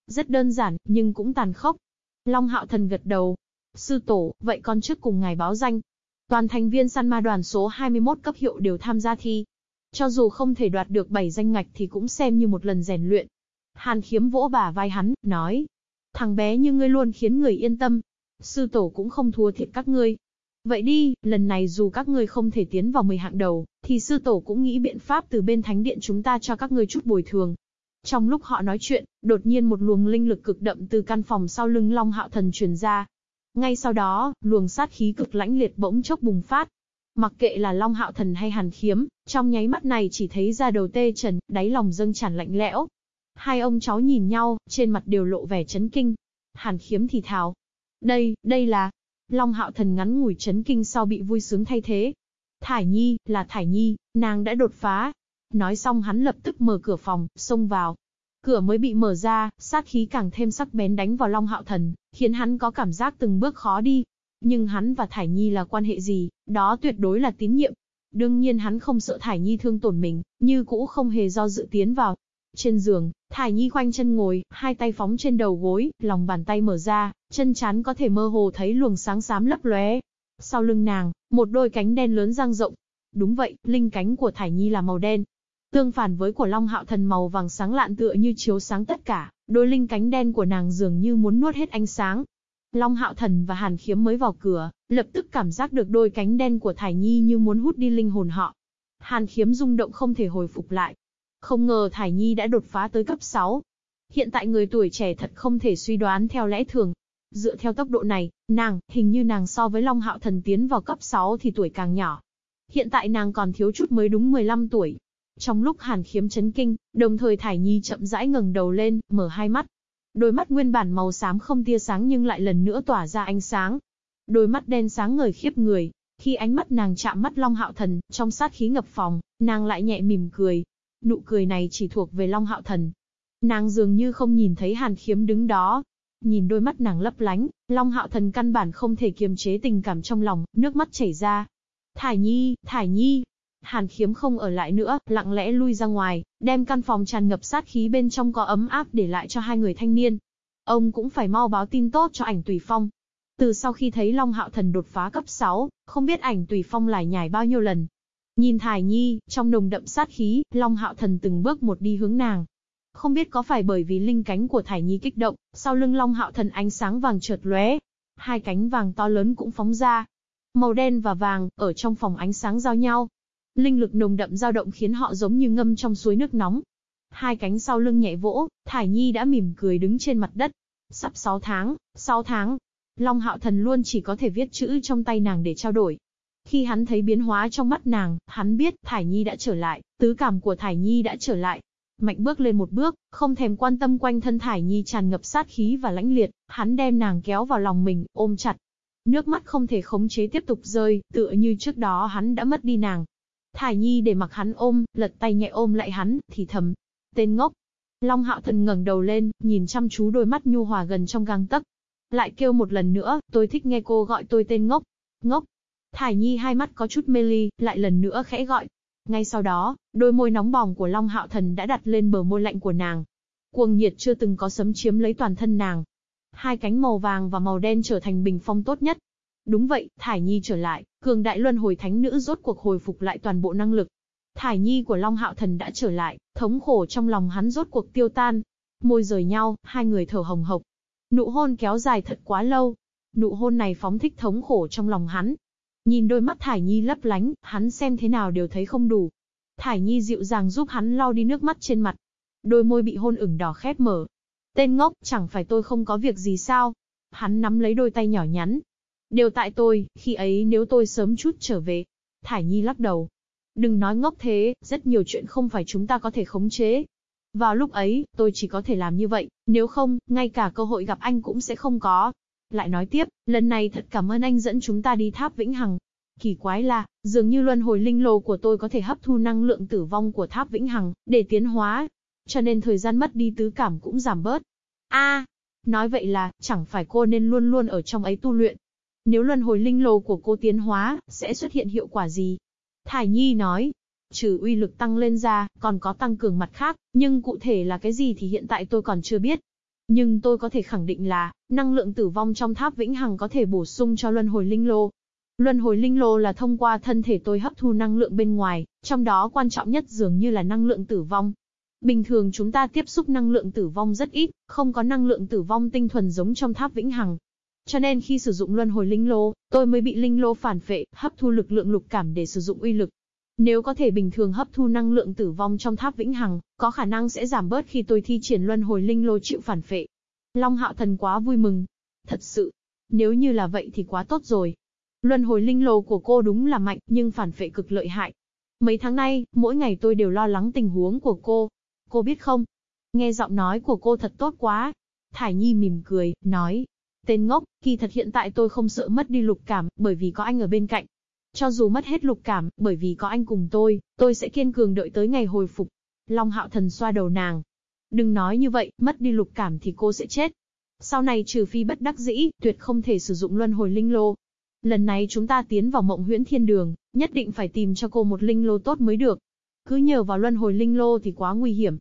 Rất đơn giản, nhưng cũng tàn khốc. Long hạo thần gật đầu. Sư tổ, vậy con trước cùng ngài báo danh. Toàn thành viên săn ma đoàn số 21 cấp hiệu đều tham gia thi. Cho dù không thể đoạt được 7 danh ngạch thì cũng xem như một lần rèn luyện. Hàn khiếm vỗ bả vai hắn, nói. Thằng bé như ngươi luôn khiến người yên tâm. Sư tổ cũng không thua thiệt các ngươi. Vậy đi, lần này dù các ngươi không thể tiến vào 10 hạng đầu, thì sư tổ cũng nghĩ biện pháp từ bên thánh điện chúng ta cho các ngươi chút bồi thường. Trong lúc họ nói chuyện, đột nhiên một luồng linh lực cực đậm từ căn phòng sau lưng Long Hạo Thần truyền ra. Ngay sau đó, luồng sát khí cực lãnh liệt bỗng chốc bùng phát. Mặc kệ là Long Hạo Thần hay Hàn Khiếm, trong nháy mắt này chỉ thấy ra đầu tê trần, đáy lòng dâng tràn lạnh lẽo. Hai ông cháu nhìn nhau, trên mặt đều lộ vẻ chấn kinh. Hàn Khiếm thì thào. Đây, đây là... Long Hạo Thần ngắn ngủi chấn kinh sau bị vui sướng thay thế. Thải Nhi, là Thải Nhi, nàng đã đột phá, Nói xong hắn lập tức mở cửa phòng, xông vào. Cửa mới bị mở ra, sát khí càng thêm sắc bén đánh vào Long Hạo Thần, khiến hắn có cảm giác từng bước khó đi. Nhưng hắn và Thải Nhi là quan hệ gì, đó tuyệt đối là tín nhiệm. Đương nhiên hắn không sợ Thải Nhi thương tổn mình, như cũ không hề do dự tiến vào. Trên giường, Thải Nhi khoanh chân ngồi, hai tay phóng trên đầu gối, lòng bàn tay mở ra, chân chán có thể mơ hồ thấy luồng sáng xám lấp lóe. Sau lưng nàng, một đôi cánh đen lớn dang rộng. Đúng vậy, linh cánh của Thải Nhi là màu đen, Tương phản với của Long Hạo Thần màu vàng sáng lạn tựa như chiếu sáng tất cả, đôi linh cánh đen của nàng dường như muốn nuốt hết ánh sáng. Long Hạo Thần và Hàn Khiếm mới vào cửa, lập tức cảm giác được đôi cánh đen của Thải Nhi như muốn hút đi linh hồn họ. Hàn Khiếm rung động không thể hồi phục lại. Không ngờ Thải Nhi đã đột phá tới cấp 6. Hiện tại người tuổi trẻ thật không thể suy đoán theo lẽ thường. Dựa theo tốc độ này, nàng, hình như nàng so với Long Hạo Thần tiến vào cấp 6 thì tuổi càng nhỏ. Hiện tại nàng còn thiếu chút mới đúng 15 tuổi, trong lúc Hàn Khiếm chấn kinh, đồng thời Thải Nhi chậm rãi ngẩng đầu lên, mở hai mắt. Đôi mắt nguyên bản màu xám không tia sáng nhưng lại lần nữa tỏa ra ánh sáng. Đôi mắt đen sáng ngời khiếp người. Khi ánh mắt nàng chạm mắt Long Hạo Thần, trong sát khí ngập phòng, nàng lại nhẹ mỉm cười. Nụ cười này chỉ thuộc về Long Hạo Thần. Nàng dường như không nhìn thấy Hàn Khiếm đứng đó. Nhìn đôi mắt nàng lấp lánh, Long Hạo Thần căn bản không thể kiềm chế tình cảm trong lòng, nước mắt chảy ra. Thải Nhi, Thải Nhi, Hàn khiếm không ở lại nữa, lặng lẽ lui ra ngoài, đem căn phòng tràn ngập sát khí bên trong có ấm áp để lại cho hai người thanh niên. Ông cũng phải mau báo tin tốt cho ảnh Tùy Phong. Từ sau khi thấy Long Hạo Thần đột phá cấp 6, không biết ảnh Tùy Phong lại nhảy bao nhiêu lần. Nhìn Thải Nhi, trong nồng đậm sát khí, Long Hạo Thần từng bước một đi hướng nàng. Không biết có phải bởi vì linh cánh của Thải Nhi kích động, sau lưng Long Hạo Thần ánh sáng vàng chợt lóe, hai cánh vàng to lớn cũng phóng ra. Màu đen và vàng, ở trong phòng ánh sáng giao nhau, Linh lực nồng đậm dao động khiến họ giống như ngâm trong suối nước nóng. Hai cánh sau lưng nhẹ vỗ, Thải Nhi đã mỉm cười đứng trên mặt đất. Sắp 6 tháng, 6 tháng. Long Hạo Thần luôn chỉ có thể viết chữ trong tay nàng để trao đổi. Khi hắn thấy biến hóa trong mắt nàng, hắn biết Thải Nhi đã trở lại, tứ cảm của Thải Nhi đã trở lại. Mạnh bước lên một bước, không thèm quan tâm quanh thân Thải Nhi tràn ngập sát khí và lãnh liệt, hắn đem nàng kéo vào lòng mình, ôm chặt. Nước mắt không thể khống chế tiếp tục rơi, tựa như trước đó hắn đã mất đi nàng. Thải Nhi để mặc hắn ôm, lật tay nhẹ ôm lại hắn, thì thầm. Tên ngốc. Long Hạo Thần ngẩng đầu lên, nhìn chăm chú đôi mắt nhu hòa gần trong gang tấc. Lại kêu một lần nữa, tôi thích nghe cô gọi tôi tên ngốc. Ngốc. Thải Nhi hai mắt có chút mê ly, lại lần nữa khẽ gọi. Ngay sau đó, đôi môi nóng bỏng của Long Hạo Thần đã đặt lên bờ môi lạnh của nàng. Cuồng nhiệt chưa từng có sấm chiếm lấy toàn thân nàng. Hai cánh màu vàng và màu đen trở thành bình phong tốt nhất, Đúng vậy, Thải Nhi trở lại, cường đại luân hồi thánh nữ rốt cuộc hồi phục lại toàn bộ năng lực. Thải Nhi của Long Hạo Thần đã trở lại, thống khổ trong lòng hắn rốt cuộc tiêu tan. Môi rời nhau, hai người thở hồng hộc. Nụ hôn kéo dài thật quá lâu. Nụ hôn này phóng thích thống khổ trong lòng hắn. Nhìn đôi mắt Thải Nhi lấp lánh, hắn xem thế nào đều thấy không đủ. Thải Nhi dịu dàng giúp hắn lau đi nước mắt trên mặt. Đôi môi bị hôn ửng đỏ khép mở. Tên ngốc, chẳng phải tôi không có việc gì sao? Hắn nắm lấy đôi tay nhỏ nhắn, Đều tại tôi, khi ấy nếu tôi sớm chút trở về. Thải Nhi lắc đầu. Đừng nói ngốc thế, rất nhiều chuyện không phải chúng ta có thể khống chế. Vào lúc ấy, tôi chỉ có thể làm như vậy, nếu không, ngay cả cơ hội gặp anh cũng sẽ không có. Lại nói tiếp, lần này thật cảm ơn anh dẫn chúng ta đi tháp Vĩnh Hằng. Kỳ quái là, dường như luân hồi linh lô của tôi có thể hấp thu năng lượng tử vong của tháp Vĩnh Hằng, để tiến hóa. Cho nên thời gian mất đi tứ cảm cũng giảm bớt. a Nói vậy là, chẳng phải cô nên luôn luôn ở trong ấy tu luyện. Nếu luân hồi linh lô của cô tiến hóa, sẽ xuất hiện hiệu quả gì? Thải Nhi nói, trừ uy lực tăng lên ra, còn có tăng cường mặt khác, nhưng cụ thể là cái gì thì hiện tại tôi còn chưa biết. Nhưng tôi có thể khẳng định là, năng lượng tử vong trong tháp vĩnh hằng có thể bổ sung cho luân hồi linh lô. Luân hồi linh lô là thông qua thân thể tôi hấp thu năng lượng bên ngoài, trong đó quan trọng nhất dường như là năng lượng tử vong. Bình thường chúng ta tiếp xúc năng lượng tử vong rất ít, không có năng lượng tử vong tinh thuần giống trong tháp vĩnh hằng. Cho nên khi sử dụng luân hồi linh lô, tôi mới bị linh lô phản phệ, hấp thu lực lượng lục cảm để sử dụng uy lực. Nếu có thể bình thường hấp thu năng lượng tử vong trong tháp vĩnh hằng, có khả năng sẽ giảm bớt khi tôi thi triển luân hồi linh lô chịu phản phệ. Long Hạo Thần quá vui mừng. Thật sự, nếu như là vậy thì quá tốt rồi. Luân hồi linh lô của cô đúng là mạnh, nhưng phản phệ cực lợi hại. Mấy tháng nay, mỗi ngày tôi đều lo lắng tình huống của cô. Cô biết không? Nghe giọng nói của cô thật tốt quá. Thải Nhi mỉm cười, nói. Tên ngốc, kỳ thật hiện tại tôi không sợ mất đi lục cảm, bởi vì có anh ở bên cạnh. Cho dù mất hết lục cảm, bởi vì có anh cùng tôi, tôi sẽ kiên cường đợi tới ngày hồi phục. Long hạo thần xoa đầu nàng. Đừng nói như vậy, mất đi lục cảm thì cô sẽ chết. Sau này trừ phi bất đắc dĩ, tuyệt không thể sử dụng luân hồi linh lô. Lần này chúng ta tiến vào mộng huyễn thiên đường, nhất định phải tìm cho cô một linh lô tốt mới được. Cứ nhờ vào luân hồi linh lô thì quá nguy hiểm.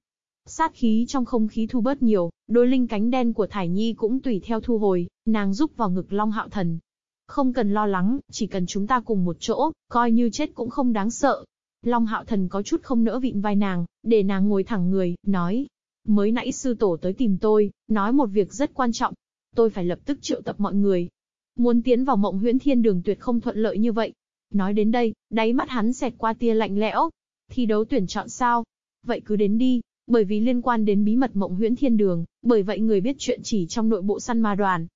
Sát khí trong không khí thu bớt nhiều, đôi linh cánh đen của Thải Nhi cũng tùy theo thu hồi, nàng rúc vào ngực Long Hạo Thần, không cần lo lắng, chỉ cần chúng ta cùng một chỗ, coi như chết cũng không đáng sợ. Long hạo thần có chút không nỡ vịn vai nàng, để nàng ngồi thẳng người, nói. Mới nãy sư tổ tới tìm tôi, nói một việc rất quan trọng. Tôi phải lập tức triệu tập mọi người. Muốn tiến vào mộng huyễn thiên đường tuyệt không thuận lợi như vậy. Nói đến đây, đáy mắt hắn xẹt qua tia lạnh lẽo. Thi đấu tuyển chọn sao? Vậy cứ đến đi, bởi vì liên quan đến bí mật mộng huyễn thiên đường, bởi vậy người biết chuyện chỉ trong nội bộ săn ma đoàn,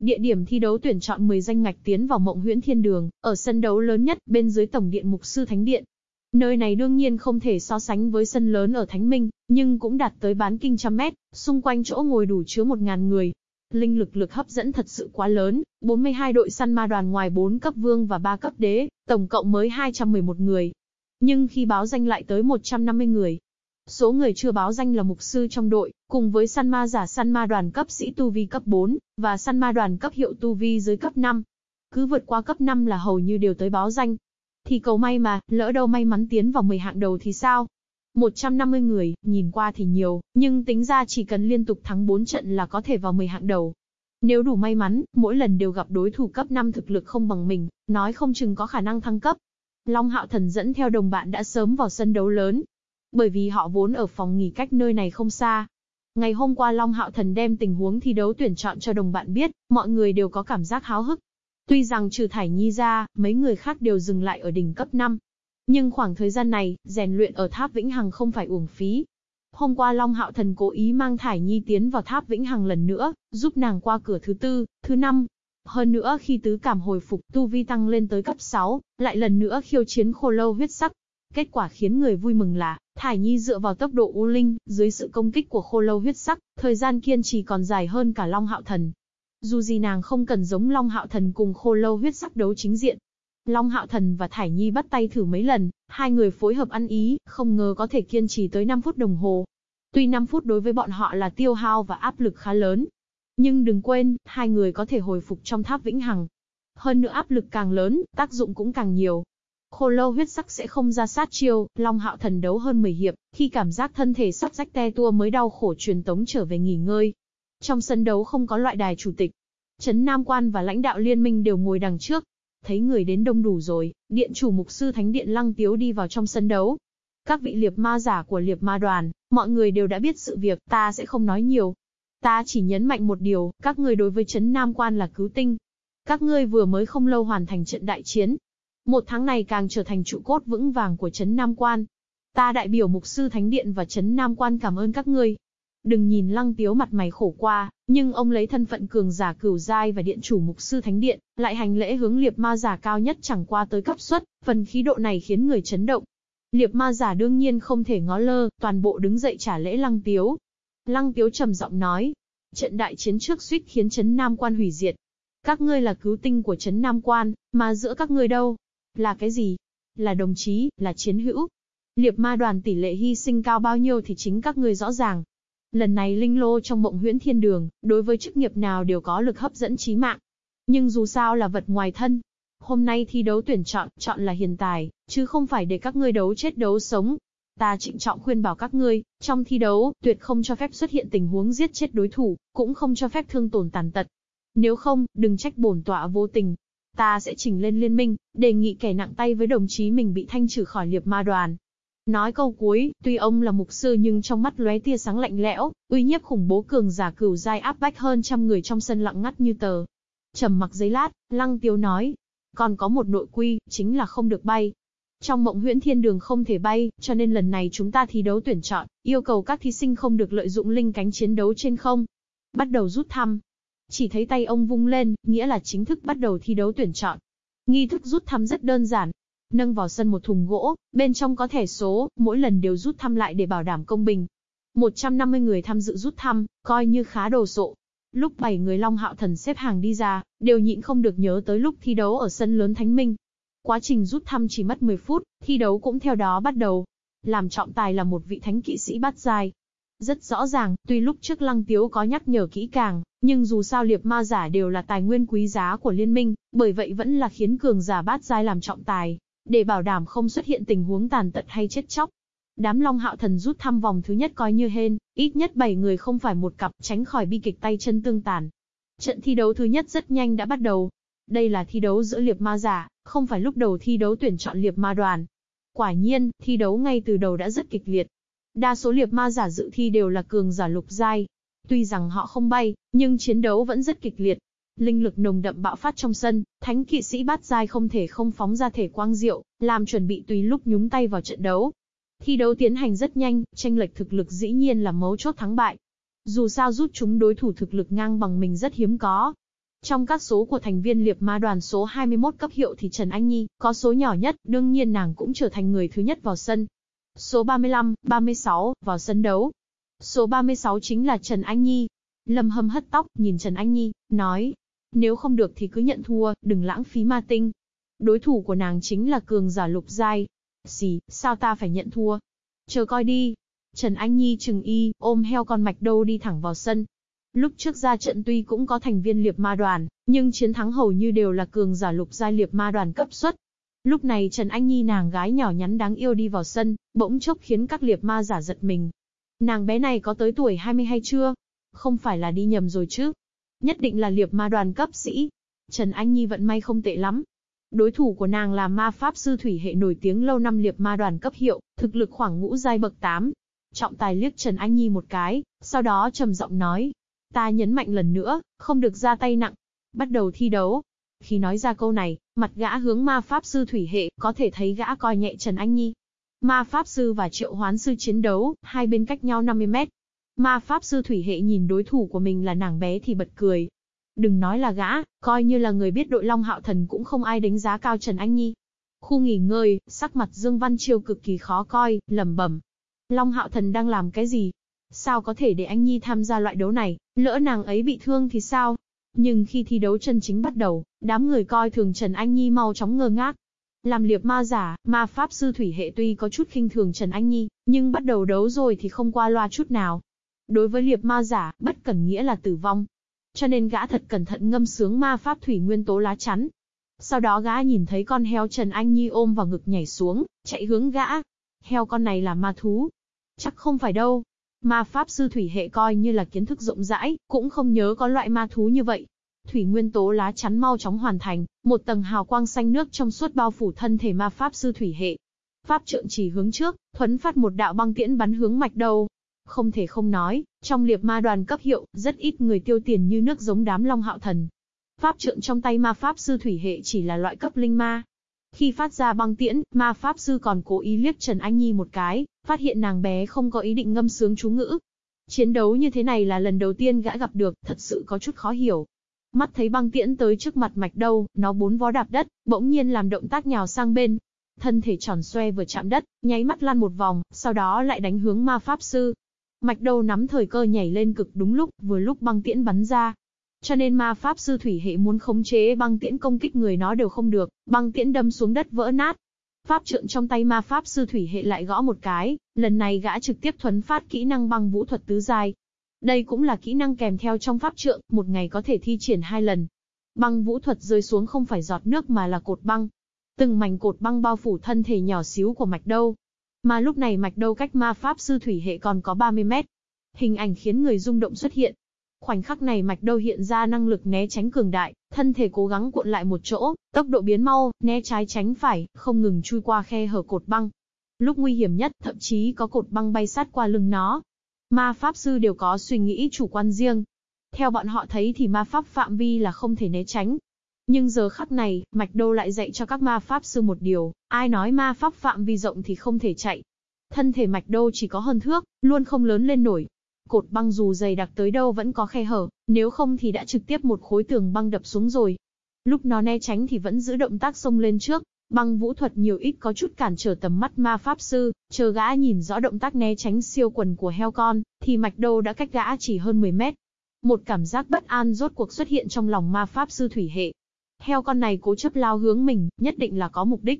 Địa điểm thi đấu tuyển chọn 10 danh ngạch tiến vào Mộng Huyễn Thiên Đường, ở sân đấu lớn nhất, bên dưới tổng điện Mục Sư Thánh Điện. Nơi này đương nhiên không thể so sánh với sân lớn ở Thánh Minh, nhưng cũng đạt tới bán kinh trăm mét, xung quanh chỗ ngồi đủ chứa 1000 người. Linh lực lực hấp dẫn thật sự quá lớn, 42 đội săn ma đoàn ngoài 4 cấp vương và 3 cấp đế, tổng cộng mới 211 người. Nhưng khi báo danh lại tới 150 người, Số người chưa báo danh là mục sư trong đội, cùng với săn ma giả săn ma đoàn cấp sĩ tu vi cấp 4, và săn ma đoàn cấp hiệu tu vi dưới cấp 5. Cứ vượt qua cấp 5 là hầu như đều tới báo danh. Thì cầu may mà, lỡ đâu may mắn tiến vào 10 hạng đầu thì sao? 150 người, nhìn qua thì nhiều, nhưng tính ra chỉ cần liên tục thắng 4 trận là có thể vào 10 hạng đầu. Nếu đủ may mắn, mỗi lần đều gặp đối thủ cấp 5 thực lực không bằng mình, nói không chừng có khả năng thăng cấp. Long Hạo Thần dẫn theo đồng bạn đã sớm vào sân đấu lớn, bởi vì họ vốn ở phòng nghỉ cách nơi này không xa. Ngày hôm qua Long Hạo Thần đem tình huống thi đấu tuyển chọn cho đồng bạn biết, mọi người đều có cảm giác háo hức. Tuy rằng trừ Thải Nhi ra, mấy người khác đều dừng lại ở đỉnh cấp 5. Nhưng khoảng thời gian này, rèn luyện ở tháp Vĩnh Hằng không phải uổng phí. Hôm qua Long Hạo Thần cố ý mang Thải Nhi tiến vào tháp Vĩnh Hằng lần nữa, giúp nàng qua cửa thứ tư, thứ năm. Hơn nữa khi tứ cảm hồi phục tu vi tăng lên tới cấp 6, lại lần nữa khiêu chiến khô lâu huyết sắc, Kết quả khiến người vui mừng là, Thải Nhi dựa vào tốc độ U Linh, dưới sự công kích của khô lâu huyết sắc, thời gian kiên trì còn dài hơn cả Long Hạo Thần. Dù gì nàng không cần giống Long Hạo Thần cùng khô lâu huyết sắc đấu chính diện. Long Hạo Thần và Thải Nhi bắt tay thử mấy lần, hai người phối hợp ăn ý, không ngờ có thể kiên trì tới 5 phút đồng hồ. Tuy 5 phút đối với bọn họ là tiêu hao và áp lực khá lớn. Nhưng đừng quên, hai người có thể hồi phục trong tháp vĩnh hằng. Hơn nữa áp lực càng lớn, tác dụng cũng càng nhiều. Khô lâu huyết sắc sẽ không ra sát chiêu, Long Hạo thần đấu hơn 10 hiệp, khi cảm giác thân thể sắp rách te tua mới đau khổ truyền tống trở về nghỉ ngơi. Trong sân đấu không có loại đài chủ tịch. Trấn Nam Quan và lãnh đạo liên minh đều ngồi đằng trước. Thấy người đến đông đủ rồi, điện chủ mục sư thánh điện lăng tiếu đi vào trong sân đấu. Các vị liệp ma giả của liệp ma đoàn, mọi người đều đã biết sự việc, ta sẽ không nói nhiều. Ta chỉ nhấn mạnh một điều, các ngươi đối với Trấn Nam Quan là cứu tinh. Các ngươi vừa mới không lâu hoàn thành trận đại chiến, một tháng này càng trở thành trụ cốt vững vàng của Trấn Nam Quan. Ta đại biểu Mục Sư Thánh Điện và Trấn Nam Quan cảm ơn các ngươi. Đừng nhìn lăng tiếu mặt mày khổ qua, nhưng ông lấy thân phận cường giả cửu giai và điện chủ Mục Sư Thánh Điện, lại hành lễ hướng liệp ma giả cao nhất chẳng qua tới cấp suất, phần khí độ này khiến người chấn động. Liệp ma giả đương nhiên không thể ngó lơ, toàn bộ đứng dậy trả lễ lăng tiếu. Lăng tiếu trầm giọng nói, trận đại chiến trước suýt khiến Trấn Nam Quan hủy diệt. Các ngươi là cứu tinh của Trấn Nam Quan, mà giữa các ngươi đâu, là cái gì? Là đồng chí, là chiến hữu. Liệp ma đoàn tỷ lệ hy sinh cao bao nhiêu thì chính các ngươi rõ ràng. Lần này linh lô trong mộng huyễn thiên đường, đối với chức nghiệp nào đều có lực hấp dẫn chí mạng. Nhưng dù sao là vật ngoài thân. Hôm nay thi đấu tuyển chọn, chọn là hiền tài, chứ không phải để các ngươi đấu chết đấu sống. Ta trịnh trọng khuyên bảo các ngươi, trong thi đấu, tuyệt không cho phép xuất hiện tình huống giết chết đối thủ, cũng không cho phép thương tổn tàn tật. Nếu không, đừng trách bổn tọa vô tình. Ta sẽ trình lên liên minh, đề nghị kẻ nặng tay với đồng chí mình bị thanh trừ khỏi liệp ma đoàn. Nói câu cuối, tuy ông là mục sư nhưng trong mắt lóe tia sáng lạnh lẽo, uy nhiếp khủng bố cường giả cửu giai áp bách hơn trăm người trong sân lặng ngắt như tờ. Trầm mặc giấy lát, Lăng Tiếu nói, còn có một nội quy, chính là không được bay. Trong mộng huyễn thiên đường không thể bay, cho nên lần này chúng ta thi đấu tuyển chọn, yêu cầu các thí sinh không được lợi dụng linh cánh chiến đấu trên không. Bắt đầu rút thăm. Chỉ thấy tay ông vung lên, nghĩa là chính thức bắt đầu thi đấu tuyển chọn. Nghi thức rút thăm rất đơn giản, nâng vào sân một thùng gỗ, bên trong có thẻ số, mỗi lần đều rút thăm lại để bảo đảm công bình. 150 người tham dự rút thăm, coi như khá đồ sộ. Lúc bảy người Long Hạo Thần xếp hàng đi ra, đều nhịn không được nhớ tới lúc thi đấu ở sân lớn Thánh Minh. Quá trình rút thăm chỉ mất 10 phút, thi đấu cũng theo đó bắt đầu. Làm trọng tài là một vị thánh kỵ sĩ bát giai. Rất rõ ràng, tuy lúc trước Lăng Tiếu có nhắc nhở kỹ càng, nhưng dù sao liệp ma giả đều là tài nguyên quý giá của liên minh, bởi vậy vẫn là khiến cường giả bát giai làm trọng tài để bảo đảm không xuất hiện tình huống tàn tật hay chết chóc. Đám Long Hạo Thần rút thăm vòng thứ nhất coi như hên, ít nhất 7 người không phải một cặp, tránh khỏi bi kịch tay chân tương tàn. Trận thi đấu thứ nhất rất nhanh đã bắt đầu. Đây là thi đấu giữa liệp ma giả, không phải lúc đầu thi đấu tuyển chọn liệp ma đoàn. Quả nhiên, thi đấu ngay từ đầu đã rất kịch liệt. Đa số liệp ma giả dự thi đều là cường giả lục giai. Tuy rằng họ không bay, nhưng chiến đấu vẫn rất kịch liệt linh lực nồng đậm bạo phát trong sân, thánh kỵ sĩ bát giai không thể không phóng ra thể quang diệu, làm chuẩn bị tùy lúc nhúng tay vào trận đấu. Thi đấu tiến hành rất nhanh, tranh lệch thực lực dĩ nhiên là mấu chốt thắng bại. Dù sao rút chúng đối thủ thực lực ngang bằng mình rất hiếm có. Trong các số của thành viên liệp ma đoàn số 21 cấp hiệu thì Trần Anh Nhi có số nhỏ nhất, đương nhiên nàng cũng trở thành người thứ nhất vào sân. Số 35, 36, vào sân đấu. Số 36 chính là Trần Anh Nhi. Lâm Hâm hất tóc, nhìn Trần Anh Nhi, nói, nếu không được thì cứ nhận thua, đừng lãng phí ma tinh. Đối thủ của nàng chính là cường giả lục giai. Xì, sao ta phải nhận thua? Chờ coi đi. Trần Anh Nhi trừng y, ôm heo con mạch đâu đi thẳng vào sân. Lúc trước ra trận tuy cũng có thành viên liệp ma đoàn, nhưng chiến thắng hầu như đều là cường giả lục giai liệp ma đoàn cấp xuất. Lúc này Trần Anh Nhi nàng gái nhỏ nhắn đáng yêu đi vào sân, bỗng chốc khiến các liệp ma giả giật mình. Nàng bé này có tới tuổi 20 hay chưa? Không phải là đi nhầm rồi chứ? Nhất định là liệp ma đoàn cấp sĩ. Trần Anh Nhi vận may không tệ lắm. Đối thủ của nàng là ma pháp sư thủy hệ nổi tiếng lâu năm liệp ma đoàn cấp hiệu, thực lực khoảng ngũ giai bậc 8. Trọng tài liếc Trần Anh Nhi một cái, sau đó trầm giọng nói. Ta nhấn mạnh lần nữa, không được ra tay nặng. Bắt đầu thi đấu. Khi nói ra câu này, mặt gã hướng ma pháp sư thủy hệ, có thể thấy gã coi nhẹ Trần Anh Nhi. Ma pháp sư và triệu hoán sư chiến đấu, hai bên cách nhau 50 mét. Ma Pháp Sư Thủy Hệ nhìn đối thủ của mình là nàng bé thì bật cười. Đừng nói là gã, coi như là người biết đội Long Hạo Thần cũng không ai đánh giá cao Trần Anh Nhi. Khu nghỉ ngơi, sắc mặt Dương Văn Chiêu cực kỳ khó coi, lẩm bẩm. Long Hạo Thần đang làm cái gì? Sao có thể để anh Nhi tham gia loại đấu này, lỡ nàng ấy bị thương thì sao? Nhưng khi thi đấu chân chính bắt đầu, đám người coi thường Trần Anh Nhi mau chóng ngơ ngác. Làm liệp ma giả, ma pháp sư thủy hệ tuy có chút khinh thường Trần Anh Nhi, nhưng bắt đầu đấu rồi thì không qua loa chút nào. Đối với liệp ma giả, bất cẩn nghĩa là tử vong. Cho nên gã thật cẩn thận ngâm sướng ma pháp thủy nguyên tố lá chắn. Sau đó gã nhìn thấy con heo Trần Anh Nhi ôm vào ngực nhảy xuống, chạy hướng gã. Heo con này là ma thú. Chắc không phải đâu. Ma pháp sư thủy hệ coi như là kiến thức rộng rãi, cũng không nhớ có loại ma thú như vậy. Thủy nguyên tố lá chắn mau chóng hoàn thành, một tầng hào quang xanh nước trong suốt bao phủ thân thể ma pháp sư thủy hệ. Pháp trượng chỉ hướng trước, thuấn phát một đạo băng tiễn bắn hướng mạch đầu. Không thể không nói, trong liệp ma đoàn cấp hiệu, rất ít người tiêu tiền như nước giống đám long hạo thần. Pháp trượng trong tay ma pháp sư thủy hệ chỉ là loại cấp linh ma. Khi phát ra băng tiễn, ma pháp sư còn cố ý liếc Trần Anh Nhi một cái, phát hiện nàng bé không có ý định ngâm sướng chú ngữ. Chiến đấu như thế này là lần đầu tiên gã gặp được, thật sự có chút khó hiểu. Mắt thấy băng tiễn tới trước mặt mạch đâu, nó bốn vó đạp đất, bỗng nhiên làm động tác nhào sang bên. Thân thể tròn xoe vừa chạm đất, nháy mắt lăn một vòng, sau đó lại đánh hướng ma pháp sư. Mạch đầu nắm thời cơ nhảy lên cực đúng lúc, vừa lúc băng tiễn bắn ra. Cho nên ma pháp sư thủy hệ muốn khống chế băng tiễn công kích người nó đều không được, băng tiễn đâm xuống đất vỡ nát. Pháp trượng trong tay ma pháp sư thủy hệ lại gõ một cái, lần này gã trực tiếp thuấn phát kỹ năng băng vũ thuật tứ giai. Đây cũng là kỹ năng kèm theo trong pháp trượng, một ngày có thể thi triển hai lần. Băng vũ thuật rơi xuống không phải giọt nước mà là cột băng. Từng mảnh cột băng bao phủ thân thể nhỏ xíu của mạch đâu. Mà lúc này mạch đâu cách ma pháp sư thủy hệ còn có 30 mét. Hình ảnh khiến người rung động xuất hiện, Khoảnh khắc này mạch đâu hiện ra năng lực né tránh cường đại, thân thể cố gắng cuộn lại một chỗ, tốc độ biến mau, né trái tránh phải, không ngừng chui qua khe hở cột băng. Lúc nguy hiểm nhất, thậm chí có cột băng bay sát qua lưng nó. Ma pháp sư đều có suy nghĩ chủ quan riêng. Theo bọn họ thấy thì ma pháp phạm vi là không thể né tránh. Nhưng giờ khắc này, Mạch Đô lại dạy cho các ma pháp sư một điều, ai nói ma pháp phạm vi rộng thì không thể chạy. Thân thể Mạch Đô chỉ có hơn thước, luôn không lớn lên nổi, Cột băng dù dày đặc tới đâu vẫn có khe hở, nếu không thì đã trực tiếp một khối tường băng đập xuống rồi. Lúc nó né tránh thì vẫn giữ động tác xông lên trước, băng vũ thuật nhiều ít có chút cản trở tầm mắt ma pháp sư, chờ gã nhìn rõ động tác né tránh siêu quần của heo con, thì mạch đâu đã cách gã chỉ hơn 10 mét. Một cảm giác bất an rốt cuộc xuất hiện trong lòng ma pháp sư thủy hệ. Heo con này cố chấp lao hướng mình, nhất định là có mục đích.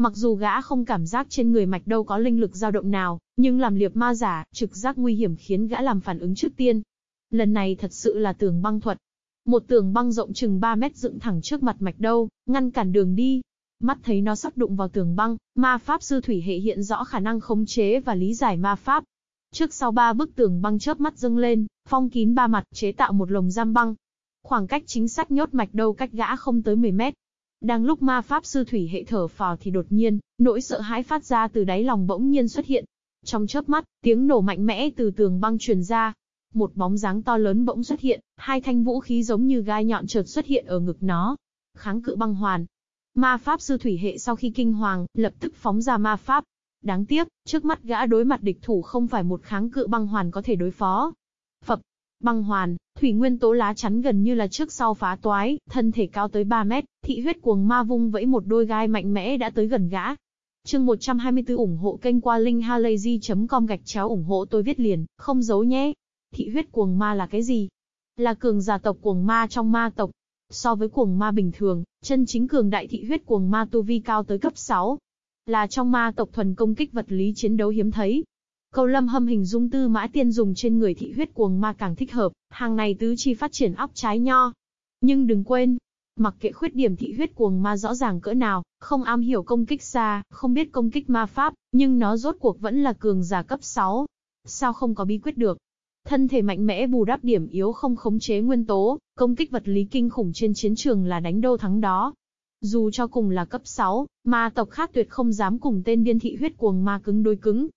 Mặc dù gã không cảm giác trên người mạch đâu có linh lực dao động nào, nhưng làm liệp ma giả, trực giác nguy hiểm khiến gã làm phản ứng trước tiên. Lần này thật sự là tường băng thuật. Một tường băng rộng chừng 3 mét dựng thẳng trước mặt mạch đâu, ngăn cản đường đi. Mắt thấy nó sắp đụng vào tường băng, ma pháp sư thủy hệ hiện rõ khả năng khống chế và lý giải ma pháp. Trước sau ba bức tường băng chớp mắt dâng lên, phong kín ba mặt, chế tạo một lồng giam băng. Khoảng cách chính xác nhốt mạch đâu cách gã không tới 10 mét, đang lúc ma pháp sư thủy hệ thở phào thì đột nhiên, nỗi sợ hãi phát ra từ đáy lòng bỗng nhiên xuất hiện. Trong chớp mắt, tiếng nổ mạnh mẽ từ tường băng truyền ra. Một bóng dáng to lớn bỗng xuất hiện, hai thanh vũ khí giống như gai nhọn chợt xuất hiện ở ngực nó. Kháng cự băng hoàn. Ma pháp sư thủy hệ sau khi kinh hoàng, lập tức phóng ra ma pháp. Đáng tiếc, trước mắt gã đối mặt địch thủ không phải một kháng cự băng hoàn có thể đối phó. Phập, Băng hoàn, thủy nguyên tố lá chắn gần như là trước sau phá toái, thân thể cao tới 3 mét, thị huyết cuồng ma vung vẫy một đôi gai mạnh mẽ đã tới gần gã. Chương 124 ủng hộ kênh qua linkhalazy.com gạch chéo ủng hộ tôi viết liền, không giấu nhé. Thị huyết cuồng ma là cái gì? Là cường giả tộc cuồng ma trong ma tộc. So với cuồng ma bình thường, chân chính cường đại thị huyết cuồng ma tu vi cao tới cấp 6. Là trong ma tộc thuần công kích vật lý chiến đấu hiếm thấy, Câu lâm hâm hình dung tư mã tiên dùng trên người thị huyết cuồng ma càng thích hợp, hàng này tứ chi phát triển óc trái nho. Nhưng đừng quên, mặc kệ khuyết điểm thị huyết cuồng ma rõ ràng cỡ nào, không am hiểu công kích xa, không biết công kích ma pháp, nhưng nó rốt cuộc vẫn là cường giả cấp 6. Sao không có bí quyết được? Thân thể mạnh mẽ bù đắp điểm yếu không khống chế nguyên tố, công kích vật lý kinh khủng trên chiến trường là đánh đâu thắng đó. Dù cho cùng là cấp 6, ma tộc khác tuyệt không dám cùng tên điên thị huyết cuồng ma cứng đối cứng,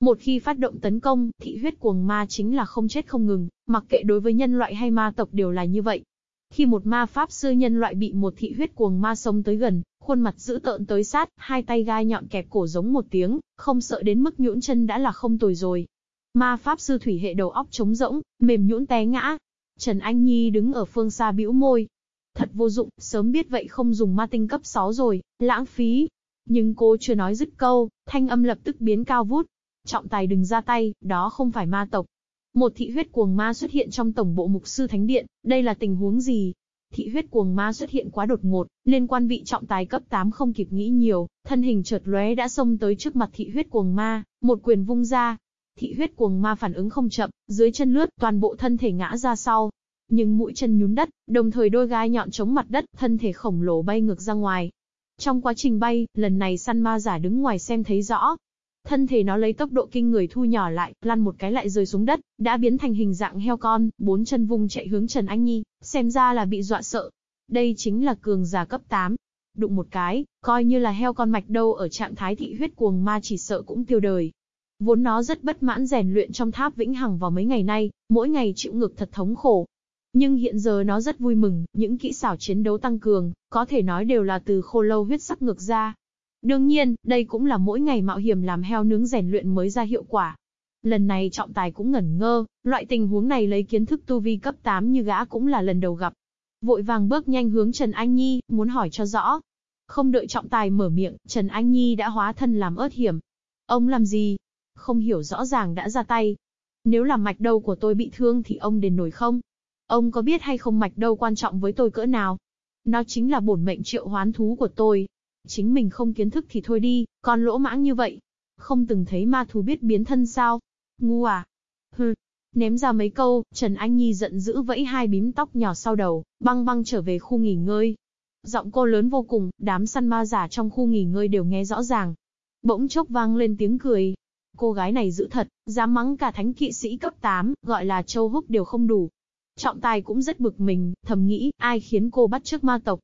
một khi phát động tấn công, thị huyết cuồng ma chính là không chết không ngừng, mặc kệ đối với nhân loại hay ma tộc đều là như vậy. Khi một ma pháp sư nhân loại bị một thị huyết cuồng ma xông tới gần, khuôn mặt dữ tợn tới sát, hai tay gai nhọn kẹp cổ giống một tiếng, không sợ đến mức nhũn chân đã là không tồi rồi. Ma pháp sư thủy hệ đầu óc trống rỗng, mềm nhũn té ngã. Trần Anh Nhi đứng ở phương xa bĩu môi. Thật vô dụng, sớm biết vậy không dùng ma tinh cấp 6 rồi, lãng phí. Nhưng cô chưa nói dứt câu, thanh âm lập tức biến cao vút, Trọng tài đừng ra tay, đó không phải ma tộc. Một thị huyết cuồng ma xuất hiện trong tổng bộ mục sư thánh điện, đây là tình huống gì? Thị huyết cuồng ma xuất hiện quá đột ngột, liên quan vị trọng tài cấp 8 không kịp nghĩ nhiều, thân hình chợt lóe đã xông tới trước mặt thị huyết cuồng ma, một quyền vung ra. Thị huyết cuồng ma phản ứng không chậm, dưới chân lướt, toàn bộ thân thể ngã ra sau. Nhưng mũi chân nhún đất, đồng thời đôi gai nhọn chống mặt đất, thân thể khổng lồ bay ngược ra ngoài. Trong quá trình bay, lần này săn ma giả đứng ngoài xem thấy rõ, Thân thể nó lấy tốc độ kinh người thu nhỏ lại, lăn một cái lại rơi xuống đất, đã biến thành hình dạng heo con, bốn chân vùng chạy hướng Trần Anh Nhi, xem ra là bị dọa sợ. Đây chính là cường giả cấp 8. Đụng một cái, coi như là heo con mạch đâu ở trạng thái thị huyết cuồng ma chỉ sợ cũng tiêu đời. Vốn nó rất bất mãn rèn luyện trong tháp vĩnh hằng vào mấy ngày nay, mỗi ngày chịu ngực thật thống khổ. Nhưng hiện giờ nó rất vui mừng, những kỹ xảo chiến đấu tăng cường, có thể nói đều là từ khô lâu huyết sắc ngược ra, Đương nhiên, đây cũng là mỗi ngày mạo hiểm làm heo nướng rèn luyện mới ra hiệu quả. Lần này trọng tài cũng ngẩn ngơ, loại tình huống này lấy kiến thức tu vi cấp 8 như gã cũng là lần đầu gặp. Vội vàng bước nhanh hướng Trần Anh Nhi, muốn hỏi cho rõ. Không đợi trọng tài mở miệng, Trần Anh Nhi đã hóa thân làm ớt hiểm. Ông làm gì? Không hiểu rõ ràng đã ra tay. Nếu làm mạch đầu của tôi bị thương thì ông đền nổi không? Ông có biết hay không mạch đầu quan trọng với tôi cỡ nào? Nó chính là bổn mệnh triệu hoán thú của tôi, Chính mình không kiến thức thì thôi đi, còn lỗ mãng như vậy. Không từng thấy ma thú biết biến thân sao? Ngu à? Hừ. Ném ra mấy câu, Trần Anh Nhi giận dữ vẫy hai bím tóc nhỏ sau đầu, băng băng trở về khu nghỉ ngơi. Giọng cô lớn vô cùng, đám săn ma giả trong khu nghỉ ngơi đều nghe rõ ràng. Bỗng chốc vang lên tiếng cười. Cô gái này giữ thật, dám mắng cả thánh kỵ sĩ cấp 8, gọi là châu húc đều không đủ. Trọng tài cũng rất bực mình, thầm nghĩ, ai khiến cô bắt trước ma tộc.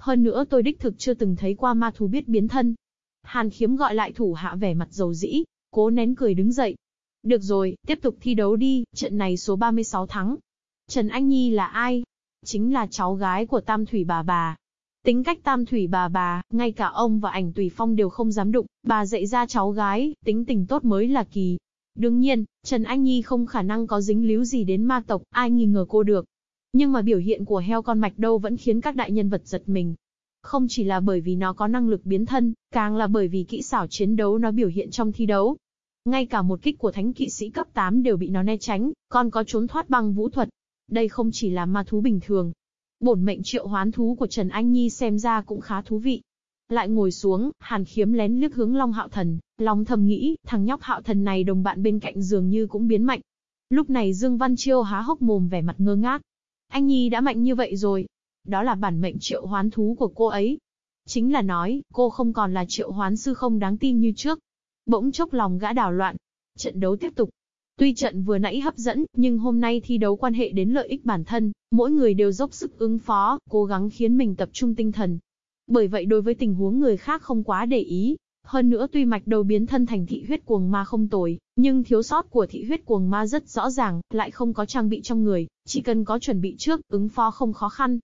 Hơn nữa tôi đích thực chưa từng thấy qua ma thú biết biến thân. Hàn khiếm gọi lại thủ hạ vẻ mặt dầu dĩ, cố nén cười đứng dậy. Được rồi, tiếp tục thi đấu đi, trận này số 36 thắng. Trần Anh Nhi là ai? Chính là cháu gái của Tam Thủy bà bà. Tính cách Tam Thủy bà bà, ngay cả ông và ảnh Tùy Phong đều không dám đụng, bà dạy ra cháu gái, tính tình tốt mới là kỳ. Đương nhiên, Trần Anh Nhi không khả năng có dính líu gì đến ma tộc, ai nghi ngờ cô được. Nhưng mà biểu hiện của heo con mạch đâu vẫn khiến các đại nhân vật giật mình. Không chỉ là bởi vì nó có năng lực biến thân, càng là bởi vì kỹ xảo chiến đấu nó biểu hiện trong thi đấu. Ngay cả một kích của thánh kỵ sĩ cấp 8 đều bị nó né tránh, còn có trốn thoát bằng vũ thuật. Đây không chỉ là ma thú bình thường. Bổn mệnh triệu hoán thú của Trần Anh Nhi xem ra cũng khá thú vị. Lại ngồi xuống, Hàn Khiếm lén liếc hướng Long Hạo Thần, Long thầm nghĩ, thằng nhóc Hạo Thần này đồng bạn bên cạnh dường như cũng biến mạnh. Lúc này Dương Văn Chiêu há hốc mồm vẻ mặt ngơ ngác. Anh Nhi đã mạnh như vậy rồi. Đó là bản mệnh triệu hoán thú của cô ấy. Chính là nói, cô không còn là triệu hoán sư không đáng tin như trước. Bỗng chốc lòng gã đảo loạn. Trận đấu tiếp tục. Tuy trận vừa nãy hấp dẫn, nhưng hôm nay thi đấu quan hệ đến lợi ích bản thân, mỗi người đều dốc sức ứng phó, cố gắng khiến mình tập trung tinh thần. Bởi vậy đối với tình huống người khác không quá để ý. Hơn nữa tuy mạch đầu biến thân thành thị huyết cuồng ma không tồi, nhưng thiếu sót của thị huyết cuồng ma rất rõ ràng, lại không có trang bị trong người, chỉ cần có chuẩn bị trước, ứng phó không khó khăn.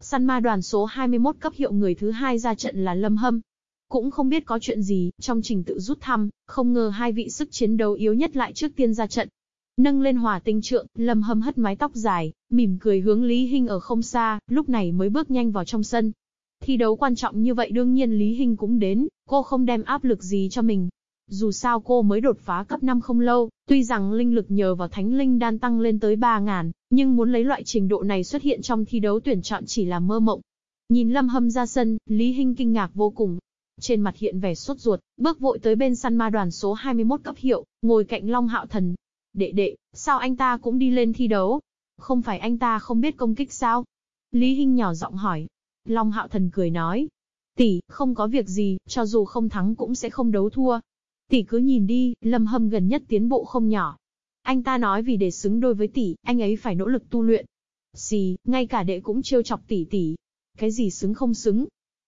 Săn ma đoàn số 21 cấp hiệu người thứ hai ra trận là Lâm Hâm, cũng không biết có chuyện gì, trong trình tự rút thăm, không ngờ hai vị sức chiến đấu yếu nhất lại trước tiên ra trận. Nâng lên hỏa tinh trượng, lâm hâm hất mái tóc dài, mỉm cười hướng Lý Hinh ở không xa, lúc này mới bước nhanh vào trong sân. Thi đấu quan trọng như vậy đương nhiên Lý Hinh cũng đến, cô không đem áp lực gì cho mình. Dù sao cô mới đột phá cấp 5 không lâu, tuy rằng linh lực nhờ vào thánh linh đan tăng lên tới 3.000, nhưng muốn lấy loại trình độ này xuất hiện trong thi đấu tuyển chọn chỉ là mơ mộng. Nhìn Lâm Hâm ra sân, Lý Hinh kinh ngạc vô cùng, trên mặt hiện vẻ sốt ruột, bước vội tới bên săn ma đoàn số 21 cấp hiệu, ngồi cạnh Long Hạo Thần. Đệ đệ, sao anh ta cũng đi lên thi đấu? Không phải anh ta không biết công kích sao? Lý Hinh nhỏ giọng hỏi. Long Hạo Thần cười nói. Tỷ, không có việc gì, cho dù không thắng cũng sẽ không đấu thua. Tỷ cứ nhìn đi, Lâm Hâm gần nhất tiến bộ không nhỏ. Anh ta nói vì để xứng đôi với tỷ, anh ấy phải nỗ lực tu luyện. Xì, ngay cả đệ cũng trêu chọc tỷ tỷ. Cái gì xứng không xứng,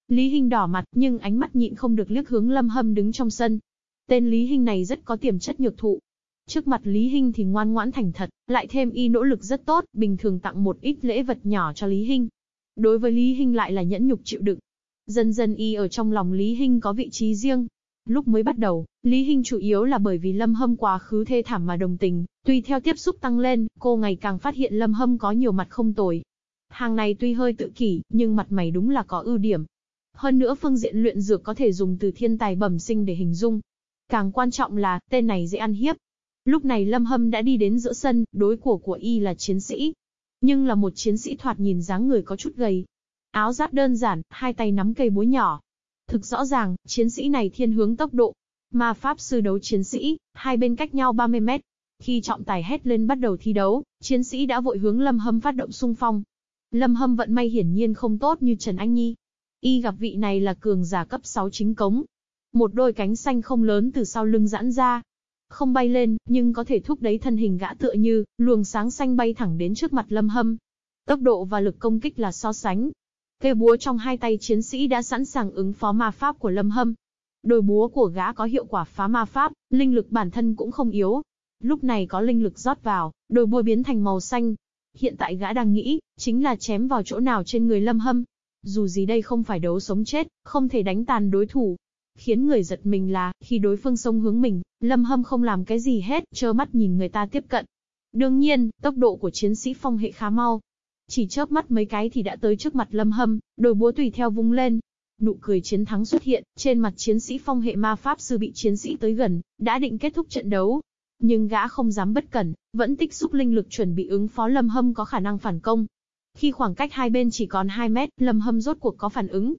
Lý Hinh đỏ mặt, nhưng ánh mắt nhịn không được liếc hướng Lâm Hâm đứng trong sân. Tên Lý Hinh này rất có tiềm chất nhược thụ. Trước mặt Lý Hinh thì ngoan ngoãn thành thật, lại thêm y nỗ lực rất tốt, bình thường tặng một ít lễ vật nhỏ cho Lý Hinh. Đối với Lý Hinh lại là nhẫn nhục chịu đựng. Dần dần y ở trong lòng Lý Hinh có vị trí riêng. Lúc mới bắt đầu, Lý Hinh chủ yếu là bởi vì Lâm Hâm quá khứ thê thảm mà đồng tình, tùy theo tiếp xúc tăng lên, cô ngày càng phát hiện Lâm Hâm có nhiều mặt không tồi. Hàng này tuy hơi tự kỷ, nhưng mặt mày đúng là có ưu điểm, hơn nữa phương diện luyện dược có thể dùng từ thiên tài bẩm sinh để hình dung. Càng quan trọng là, tên này dễ ăn hiếp. Lúc này Lâm Hâm đã đi đến giữa sân, đối của của y là chiến sĩ. Nhưng là một chiến sĩ thoạt nhìn dáng người có chút gầy. Áo giáp đơn giản, hai tay nắm cây búa nhỏ. Thực rõ ràng, chiến sĩ này thiên hướng tốc độ. Ma Pháp sư đấu chiến sĩ, hai bên cách nhau 30 mét. Khi trọng tài hét lên bắt đầu thi đấu, chiến sĩ đã vội hướng Lâm Hâm phát động xung phong. Lâm Hâm vận may hiển nhiên không tốt như Trần Anh Nhi, Y gặp vị này là cường giả cấp 6 chính cống. Một đôi cánh xanh không lớn từ sau lưng giãn ra. Không bay lên, nhưng có thể thúc đẩy thân hình gã tựa như, luồng sáng xanh bay thẳng đến trước mặt lâm hâm. Tốc độ và lực công kích là so sánh. Cây búa trong hai tay chiến sĩ đã sẵn sàng ứng phó ma pháp của lâm hâm. Đôi búa của gã có hiệu quả phá ma pháp, linh lực bản thân cũng không yếu. Lúc này có linh lực rót vào, đôi búa biến thành màu xanh. Hiện tại gã đang nghĩ, chính là chém vào chỗ nào trên người lâm hâm. Dù gì đây không phải đấu sống chết, không thể đánh tàn đối thủ. Khiến người giật mình là, khi đối phương xông hướng mình, Lâm Hâm không làm cái gì hết, trơ mắt nhìn người ta tiếp cận. Đương nhiên, tốc độ của chiến sĩ phong hệ khá mau. Chỉ chớp mắt mấy cái thì đã tới trước mặt Lâm Hâm, đôi búa tùy theo vung lên. Nụ cười chiến thắng xuất hiện, trên mặt chiến sĩ phong hệ ma pháp sư bị chiến sĩ tới gần, đã định kết thúc trận đấu. Nhưng gã không dám bất cẩn, vẫn tích xúc linh lực chuẩn bị ứng phó Lâm Hâm có khả năng phản công. Khi khoảng cách hai bên chỉ còn 2 mét, Lâm Hâm rốt cuộc có phản ứng.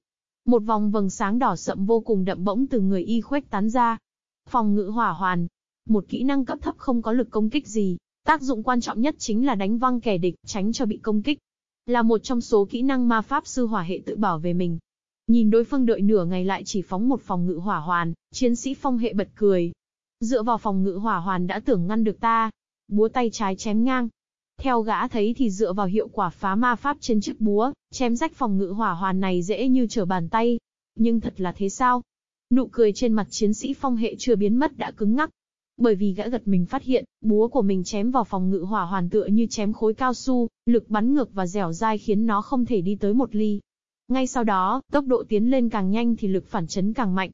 Một vòng vầng sáng đỏ sậm vô cùng đậm bỗng từ người y khuếch tán ra. Phòng ngự hỏa hoàn. Một kỹ năng cấp thấp không có lực công kích gì. Tác dụng quan trọng nhất chính là đánh văng kẻ địch, tránh cho bị công kích. Là một trong số kỹ năng ma pháp sư hỏa hệ tự bảo vệ mình. Nhìn đối phương đợi nửa ngày lại chỉ phóng một phòng ngự hỏa hoàn, chiến sĩ phong hệ bật cười. Dựa vào phòng ngự hỏa hoàn đã tưởng ngăn được ta. Búa tay trái chém ngang, theo gã thấy thì dựa vào hiệu quả phá ma pháp trên chiếc búa, chém rách phòng ngự hỏa hoàn này dễ như trở bàn tay. Nhưng thật là thế sao? Nụ cười trên mặt chiến sĩ phong hệ chưa biến mất đã cứng ngắc. Bởi vì gã gật mình phát hiện, búa của mình chém vào phòng ngự hỏa hoàn tựa như chém khối cao su, lực bắn ngược và dẻo dai khiến nó không thể đi tới một ly. Ngay sau đó, tốc độ tiến lên càng nhanh thì lực phản chấn càng mạnh,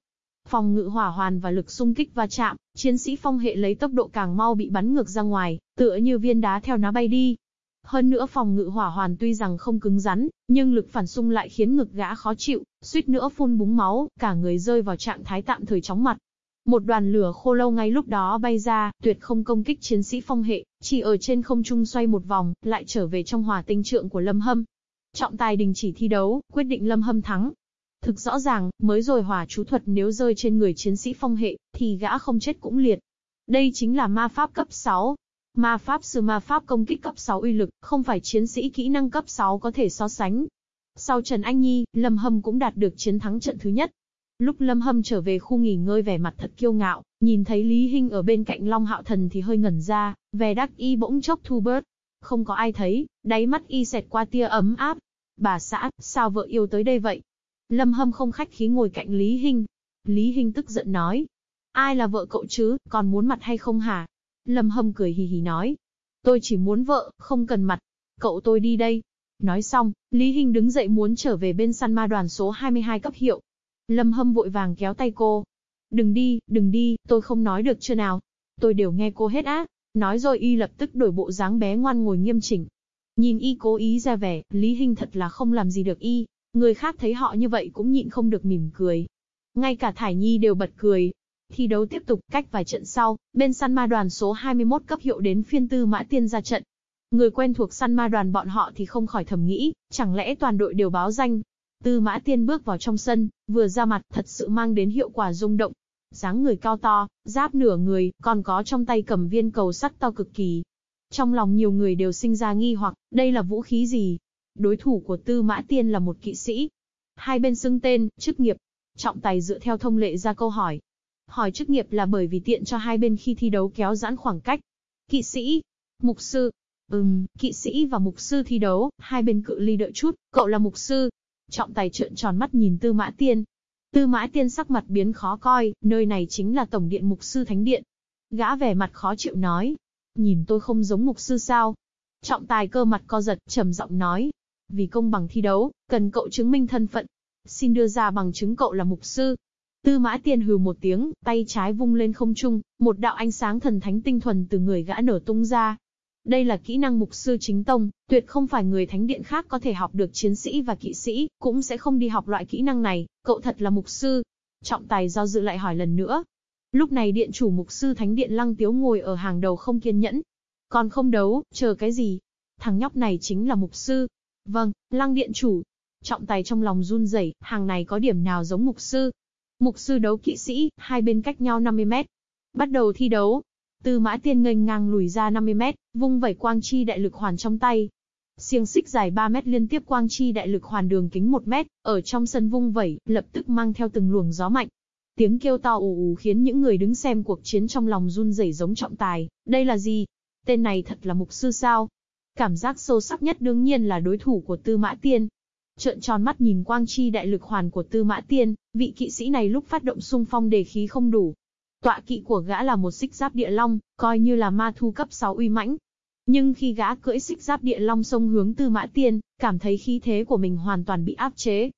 Phòng ngự hỏa hoàn và lực xung kích va chạm, chiến sĩ phong hệ lấy tốc độ càng mau bị bắn ngược ra ngoài, tựa như viên đá theo nó bay đi. Hơn nữa phòng ngự hỏa hoàn tuy rằng không cứng rắn, nhưng lực phản xung lại khiến ngực gã khó chịu, suýt nữa phun búng máu, cả người rơi vào trạng thái tạm thời chóng mặt. Một đoàn lửa khô lâu ngay lúc đó bay ra, tuyệt không công kích chiến sĩ phong hệ, chỉ ở trên không trung xoay một vòng, lại trở về trong hỏa tinh trượng của Lâm Hâm. Trọng tài đình chỉ thi đấu, quyết định Lâm Hâm thắng. Thực rõ ràng, mới rồi hỏa chú thuật nếu rơi trên người chiến sĩ phong hệ, thì gã không chết cũng liệt. Đây chính là ma pháp cấp 6. Ma pháp sư ma pháp công kích cấp 6 uy lực, không phải chiến sĩ kỹ năng cấp 6 có thể so sánh. Sau Trần Anh Nhi, Lâm Hâm cũng đạt được chiến thắng trận thứ nhất. Lúc Lâm Hâm trở về khu nghỉ ngơi vẻ mặt thật kiêu ngạo, nhìn thấy Lý Hinh ở bên cạnh Long Hạo Thần thì hơi ngẩn ra, vẻ đắc y bỗng chốc thu bớt. Không có ai thấy, đáy mắt y xẹt qua tia ấm áp. Bà xã, sao vợ yêu tới đây vậy? Lâm Hâm không khách khí ngồi cạnh Lý Hinh. Lý Hinh tức giận nói. Ai là vợ cậu chứ, còn muốn mặt hay không hả? Lâm Hâm cười hì hì nói. Tôi chỉ muốn vợ, không cần mặt. Cậu tôi đi đây. Nói xong, Lý Hinh đứng dậy muốn trở về bên săn ma đoàn số 22 cấp hiệu. Lâm Hâm vội vàng kéo tay cô. Đừng đi, đừng đi, tôi không nói được chưa nào. Tôi đều nghe cô hết á. Nói rồi y lập tức đổi bộ dáng bé ngoan ngồi nghiêm chỉnh. Nhìn y cố ý ra vẻ, Lý Hinh thật là không làm gì được y, Người khác thấy họ như vậy cũng nhịn không được mỉm cười. Ngay cả Thải Nhi đều bật cười. Thi đấu tiếp tục, cách vài trận sau, bên săn ma đoàn số 21 cấp hiệu đến phiên tư mã tiên ra trận. Người quen thuộc săn ma đoàn bọn họ thì không khỏi thầm nghĩ, chẳng lẽ toàn đội đều báo danh. Tư mã tiên bước vào trong sân, vừa ra mặt thật sự mang đến hiệu quả rung động. dáng người cao to, giáp nửa người, còn có trong tay cầm viên cầu sắt to cực kỳ. Trong lòng nhiều người đều sinh ra nghi hoặc, đây là vũ khí gì? Đối thủ của Tư Mã Tiên là một kỵ sĩ. Hai bên xưng tên, chức nghiệp. Trọng tài dựa theo thông lệ ra câu hỏi. Hỏi chức nghiệp là bởi vì tiện cho hai bên khi thi đấu kéo giãn khoảng cách. Kỵ sĩ, mục sư. Ừm, kỵ sĩ và mục sư thi đấu, hai bên cự ly đợi chút, cậu là mục sư. Trọng tài trợn tròn mắt nhìn Tư Mã Tiên. Tư Mã Tiên sắc mặt biến khó coi, nơi này chính là tổng điện mục sư thánh điện. Gã vẻ mặt khó chịu nói. Nhìn tôi không giống mục sư sao? Trọng tài cơ mặt co giật, trầm giọng nói, vì công bằng thi đấu, cần cậu chứng minh thân phận. Xin đưa ra bằng chứng cậu là mục sư. Tư mã tiên hừ một tiếng, tay trái vung lên không trung, một đạo ánh sáng thần thánh tinh thuần từ người gã nở tung ra. Đây là kỹ năng mục sư chính tông, tuyệt không phải người thánh điện khác có thể học được chiến sĩ và kỵ sĩ, cũng sẽ không đi học loại kỹ năng này, cậu thật là mục sư. Trọng tài do dự lại hỏi lần nữa. Lúc này điện chủ mục sư thánh điện lăng tiếu ngồi ở hàng đầu không kiên nhẫn. Còn không đấu, chờ cái gì? Thằng nhóc này chính là mục sư, Vâng, lăng điện chủ. Trọng tài trong lòng run rẩy, hàng này có điểm nào giống mục sư? Mục sư đấu kỵ sĩ, hai bên cách nhau 50 mét. Bắt đầu thi đấu. Tư mã tiên ngây ngang lùi ra 50 mét, vung vẩy quang chi đại lực hoàn trong tay. Xiềng xích dài 3 mét liên tiếp quang chi đại lực hoàn đường kính 1 mét, ở trong sân vung vẩy, lập tức mang theo từng luồng gió mạnh. Tiếng kêu to ù ù khiến những người đứng xem cuộc chiến trong lòng run rẩy giống trọng tài. Đây là gì? Tên này thật là mục sư sao? Cảm giác sâu sắc nhất đương nhiên là đối thủ của Tư Mã Tiên. Trợn tròn mắt nhìn quang chi đại lực hoàn của Tư Mã Tiên, vị kỵ sĩ này lúc phát động xung phong đề khí không đủ. Tọa kỵ của gã là một xích giáp địa long, coi như là ma thu cấp 6 uy mãnh. Nhưng khi gã cưỡi xích giáp địa long sông hướng Tư Mã Tiên, cảm thấy khí thế của mình hoàn toàn bị áp chế.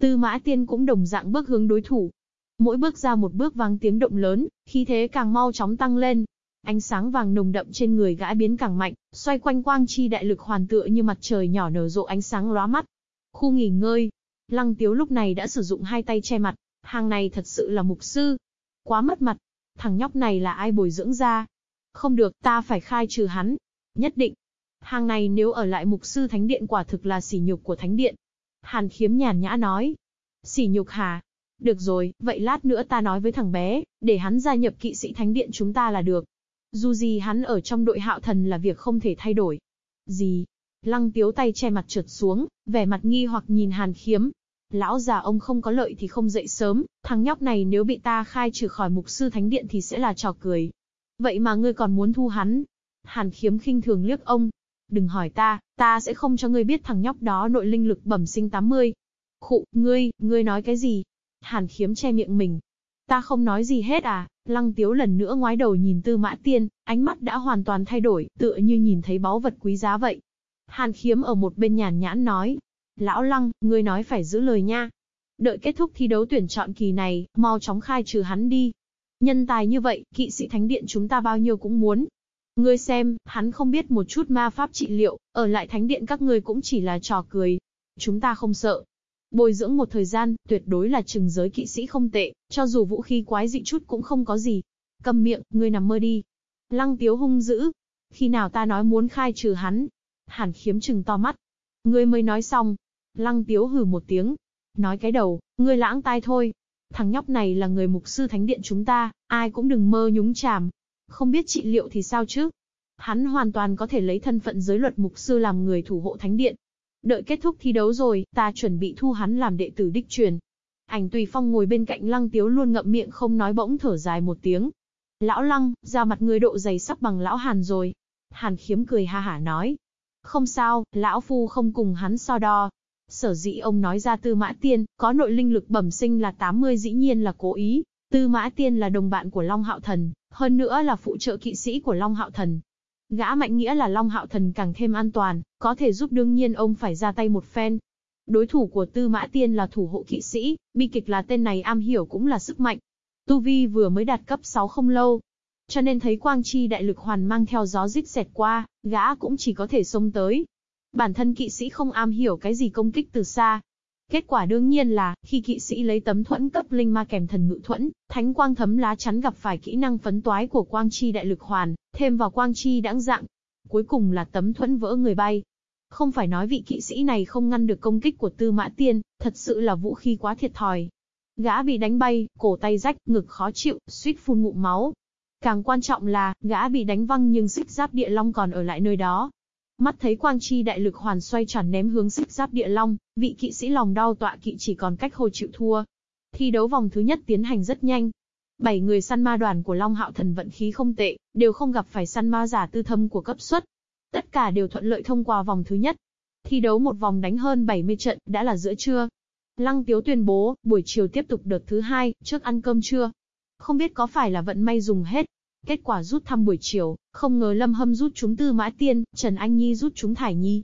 Tư Mã Tiên cũng đồng dạng bước hướng đối thủ. Mỗi bước ra một bước vang tiếng động lớn, khí thế càng mau chóng tăng lên, Ánh sáng vàng nồng đậm trên người gã biến càng mạnh, xoay quanh quang chi đại lực hoàn tựa như mặt trời nhỏ nở rộ ánh sáng lóa mắt. Khu nghỉ ngơi. Lăng Tiếu lúc này đã sử dụng hai tay che mặt, hàng này thật sự là mục sư. Quá mất mặt. Thằng nhóc này là ai bồi dưỡng ra? Không được, ta phải khai trừ hắn. Nhất định. Hàng này nếu ở lại mục sư thánh điện quả thực là sỉ nhục của thánh điện. Hàn khiếm nhàn nhã nói. Sỉ nhục hà. Được rồi, vậy lát nữa ta nói với thằng bé, để hắn gia nhập kỵ sĩ thánh điện chúng ta là được. Dù gì hắn ở trong đội hạo thần là việc không thể thay đổi. Gì? Lăng tiếu tay che mặt trượt xuống, vẻ mặt nghi hoặc nhìn hàn khiếm. Lão già ông không có lợi thì không dậy sớm, thằng nhóc này nếu bị ta khai trừ khỏi mục sư thánh điện thì sẽ là trò cười. Vậy mà ngươi còn muốn thu hắn. Hàn khiếm khinh thường liếc ông. Đừng hỏi ta, ta sẽ không cho ngươi biết thằng nhóc đó nội linh lực bẩm sinh 80. Khụ, ngươi, ngươi nói cái gì? Hàn khiếm che miệng mình. Ta không nói gì hết à, lăng tiếu lần nữa ngoái đầu nhìn tư mã tiên, ánh mắt đã hoàn toàn thay đổi, tựa như nhìn thấy báu vật quý giá vậy. Hàn khiếm ở một bên nhàn nhãn nói. Lão lăng, ngươi nói phải giữ lời nha. Đợi kết thúc thi đấu tuyển chọn kỳ này, mau chóng khai trừ hắn đi. Nhân tài như vậy, kỵ sĩ thánh điện chúng ta bao nhiêu cũng muốn. Ngươi xem, hắn không biết một chút ma pháp trị liệu, ở lại thánh điện các ngươi cũng chỉ là trò cười. Chúng ta không sợ, Bồi dưỡng một thời gian, tuyệt đối là trừng giới kỵ sĩ không tệ, cho dù vũ khí quái dị chút cũng không có gì. Cầm miệng, ngươi nằm mơ đi. Lăng tiếu hung dữ. Khi nào ta nói muốn khai trừ hắn? Hàn khiếm trừng to mắt. Ngươi mới nói xong. Lăng tiếu hừ một tiếng. Nói cái đầu, ngươi lãng tai thôi. Thằng nhóc này là người mục sư thánh điện chúng ta, ai cũng đừng mơ nhúng chàm. Không biết trị liệu thì sao chứ? Hắn hoàn toàn có thể lấy thân phận giới luật mục sư làm người thủ hộ thánh điện, Đợi kết thúc thi đấu rồi, ta chuẩn bị thu hắn làm đệ tử đích truyền. Ảnh Tùy Phong ngồi bên cạnh Lăng Tiếu luôn ngậm miệng không nói bỗng thở dài một tiếng. Lão Lăng, da mặt người độ dày sắp bằng lão Hàn rồi. Hàn khiếm cười ha hả nói. Không sao, lão phu không cùng hắn so đo. Sở dĩ ông nói ra Tư Mã Tiên, có nội linh lực bẩm sinh là 80 dĩ nhiên là cố ý. Tư Mã Tiên là đồng bạn của Long Hạo Thần, hơn nữa là phụ trợ kỵ sĩ của Long Hạo Thần, Gã mạnh nghĩa là Long Hạo Thần càng thêm an toàn, có thể giúp đương nhiên ông phải ra tay một phen. Đối thủ của Tư Mã Tiên là thủ hộ kỵ sĩ, bi kịch là tên này am hiểu cũng là sức mạnh. Tu Vi vừa mới đạt cấp 6 không lâu. Cho nên thấy quang chi đại lực hoàn mang theo gió rít xẹt qua, gã cũng chỉ có thể xông tới. Bản thân kỵ sĩ không am hiểu cái gì công kích từ xa, Kết quả đương nhiên là, khi kỵ sĩ lấy tấm thuẫn cấp linh ma kèm thần ngự thuẫn, thánh quang thấm lá chắn gặp phải kỹ năng phấn toái của quang chi đại lực hoàn, thêm vào quang chi đãng dạng. Cuối cùng là tấm thuẫn vỡ người bay. Không phải nói vị kỵ sĩ này không ngăn được công kích của tư mã tiên, thật sự là vũ khí quá thiệt thòi. Gã bị đánh bay, cổ tay rách, ngực khó chịu, suýt phun ngụm máu. Càng quan trọng là, gã bị đánh văng nhưng xích giáp địa long còn ở lại nơi đó, Mắt thấy quang chi đại lực hoàn xoay tròn ném hướng xích giáp địa long, vị kỵ sĩ lòng đau tọa kỵ chỉ còn cách hồi chịu thua. Thi đấu vòng thứ nhất tiến hành rất nhanh. Bảy người săn ma đoàn của Long Hạo Thần vận khí không tệ, đều không gặp phải săn ma giả tư thâm của cấp suất. Tất cả đều thuận lợi thông qua vòng thứ nhất. Thi đấu một vòng đánh hơn 70 trận, đã là giữa trưa. Lăng Tiếu tuyên bố, buổi chiều tiếp tục đợt thứ hai, trước ăn cơm trưa. Không biết có phải là vận may dùng hết, Kết quả rút thăm buổi chiều, không ngờ Lâm Hâm rút chúng Tư Mã Tiên, Trần Anh Nhi rút chúng Thải Nhi.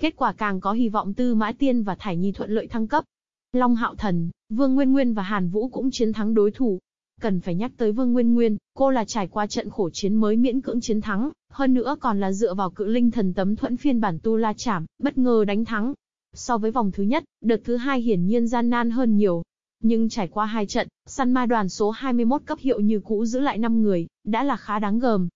Kết quả càng có hy vọng Tư Mã Tiên và Thải Nhi thuận lợi thăng cấp. Long Hạo Thần, Vương Nguyên Nguyên và Hàn Vũ cũng chiến thắng đối thủ. Cần phải nhắc tới Vương Nguyên Nguyên, cô là trải qua trận khổ chiến mới miễn cưỡng chiến thắng, hơn nữa còn là dựa vào cự linh thần tấm thuẫn phiên bản tu la chảm, bất ngờ đánh thắng. So với vòng thứ nhất, đợt thứ hai hiển nhiên gian nan hơn nhiều, nhưng trải qua hai trận, săn ma đoàn số 21 cấp hiệu như cũ giữ lại 5 người, đã là khá đáng gờm.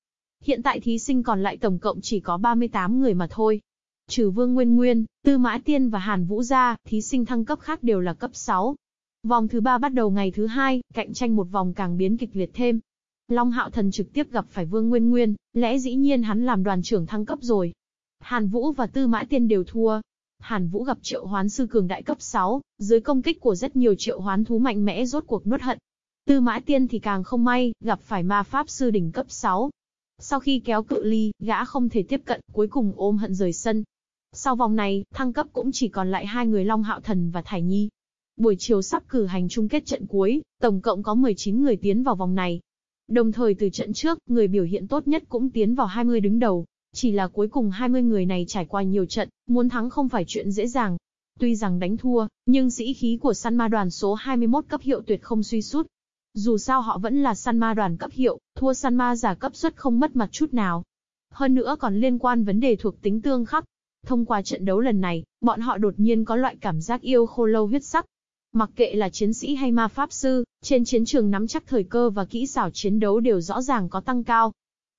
Hiện tại thí sinh còn lại tổng cộng chỉ có 38 người mà thôi. Trừ Vương Nguyên Nguyên, Tư Mã Tiên và Hàn Vũ gia, thí sinh thăng cấp khác đều là cấp 6. Vòng thứ 3 bắt đầu ngày thứ hai, cạnh tranh một vòng càng biến kịch liệt thêm. Long Hạo Thần trực tiếp gặp phải Vương Nguyên Nguyên, lẽ dĩ nhiên hắn làm đoàn trưởng thăng cấp rồi. Hàn Vũ và Tư Mã Tiên đều thua, Hàn Vũ gặp triệu hoán sư cường đại cấp 6, dưới công kích của rất nhiều triệu hoán thú mạnh mẽ rốt cuộc nuốt hận. Tư Mã Tiên thì càng không may, gặp phải ma pháp sư đỉnh cấp 6. Sau khi kéo cự ly, gã không thể tiếp cận, cuối cùng ôm hận rời sân. Sau vòng này, thăng cấp cũng chỉ còn lại hai người Long Hạo Thần và Thải Nhi. Buổi chiều sắp cử hành chung kết trận cuối, tổng cộng có 19 người tiến vào vòng này. Đồng thời từ trận trước, người biểu hiện tốt nhất cũng tiến vào 20 đứng đầu. Chỉ là cuối cùng 20 người này trải qua nhiều trận, muốn thắng không phải chuyện dễ dàng. Tuy rằng đánh thua, nhưng sĩ khí của săn ma đoàn số 21 cấp hiệu tuyệt không suy sút. Dù sao họ vẫn là săn ma đoàn cấp hiệu, thua săn ma giả cấp suất không mất mặt chút nào. Hơn nữa còn liên quan vấn đề thuộc tính tương khắc. Thông qua trận đấu lần này, bọn họ đột nhiên có loại cảm giác yêu khô lâu huyết sắc. Mặc kệ là chiến sĩ hay ma pháp sư, trên chiến trường nắm chắc thời cơ và kỹ xảo chiến đấu đều rõ ràng có tăng cao.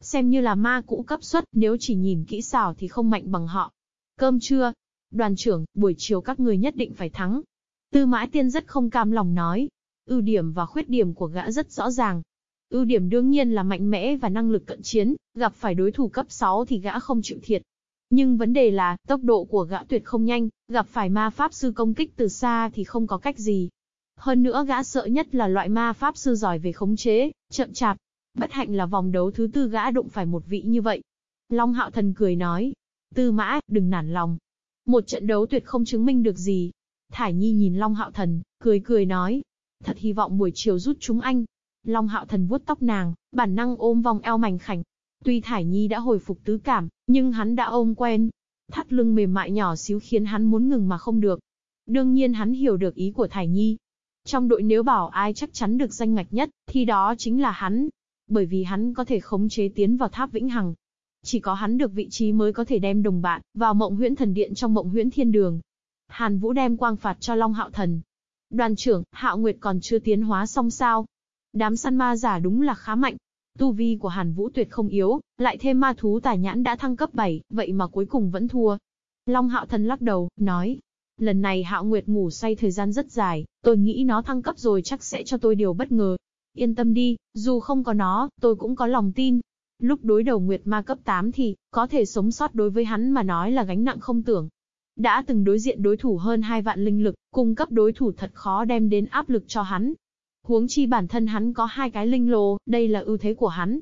Xem như là ma cũ cấp suất, nếu chỉ nhìn kỹ xảo thì không mạnh bằng họ. Cơm trưa. Đoàn trưởng, buổi chiều các người nhất định phải thắng. Tư mã tiên rất không cam lòng nói. Ưu điểm và khuyết điểm của gã rất rõ ràng. Ưu điểm đương nhiên là mạnh mẽ và năng lực cận chiến, gặp phải đối thủ cấp 6 thì gã không chịu thiệt. Nhưng vấn đề là, tốc độ của gã tuyệt không nhanh, gặp phải ma pháp sư công kích từ xa thì không có cách gì. Hơn nữa gã sợ nhất là loại ma pháp sư giỏi về khống chế, chậm chạp. Bất hạnh là vòng đấu thứ tư gã đụng phải một vị như vậy. Long hạo thần cười nói. Tư mã, đừng nản lòng. Một trận đấu tuyệt không chứng minh được gì. Thải Nhi nhìn Long hạo thần, cười cười nói. Thật hy vọng buổi chiều rút chúng anh. Long hạo thần vuốt tóc nàng, bản năng ôm vòng eo mảnh khảnh. Tuy Thải Nhi đã hồi phục tứ cảm, nhưng hắn đã ôm quen. Thắt lưng mềm mại nhỏ xíu khiến hắn muốn ngừng mà không được. Đương nhiên hắn hiểu được ý của Thải Nhi. Trong đội nếu bảo ai chắc chắn được danh ngạch nhất, thì đó chính là hắn. Bởi vì hắn có thể khống chế tiến vào tháp vĩnh hằng. Chỉ có hắn được vị trí mới có thể đem đồng bạn vào mộng huyễn thần điện trong mộng huyễn thiên đường. Hàn Vũ đem quang phạt cho Long Hạo Thần. Đoàn trưởng, Hạo Nguyệt còn chưa tiến hóa xong sao? Đám săn ma giả đúng là khá mạnh. Tu vi của Hàn Vũ tuyệt không yếu, lại thêm ma thú tài nhãn đã thăng cấp 7, vậy mà cuối cùng vẫn thua. Long Hạo Thần lắc đầu, nói. Lần này Hạo Nguyệt ngủ say thời gian rất dài, tôi nghĩ nó thăng cấp rồi chắc sẽ cho tôi điều bất ngờ. Yên tâm đi, dù không có nó, tôi cũng có lòng tin. Lúc đối đầu Nguyệt Ma cấp 8 thì, có thể sống sót đối với hắn mà nói là gánh nặng không tưởng. Đã từng đối diện đối thủ hơn 2 vạn linh lực, cung cấp đối thủ thật khó đem đến áp lực cho hắn. Huống chi bản thân hắn có hai cái linh lô, đây là ưu thế của hắn.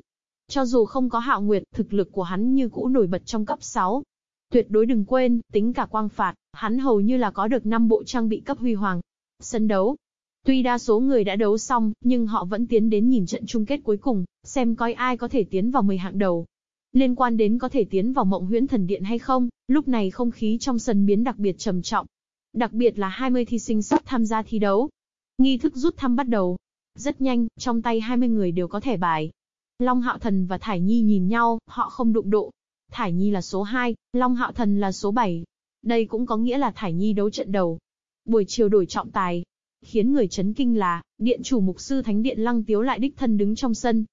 Cho dù không có hạo nguyệt, thực lực của hắn như cũ nổi bật trong cấp 6. Tuyệt đối đừng quên, tính cả quang phạt, hắn hầu như là có được 5 bộ trang bị cấp huy hoàng. Sân đấu. Tuy đa số người đã đấu xong, nhưng họ vẫn tiến đến nhìn trận chung kết cuối cùng, xem coi ai có thể tiến vào 10 hạng đầu. Liên quan đến có thể tiến vào mộng huyễn thần điện hay không, lúc này không khí trong sân biến đặc biệt trầm trọng. Đặc biệt là 20 thí sinh sắp tham gia thi đấu, Nghi thức rút thăm bắt đầu. Rất nhanh, trong tay 20 người đều có thẻ bài. Long Hạo Thần và Thải Nhi nhìn nhau, họ không đụng độ. Thải Nhi là số 2, Long Hạo Thần là số 7. Đây cũng có nghĩa là Thải Nhi đấu trận đầu. Buổi chiều đổi trọng tài. Khiến người chấn kinh là, điện chủ mục sư thánh điện Lăng Tiếu lại đích thân đứng trong sân.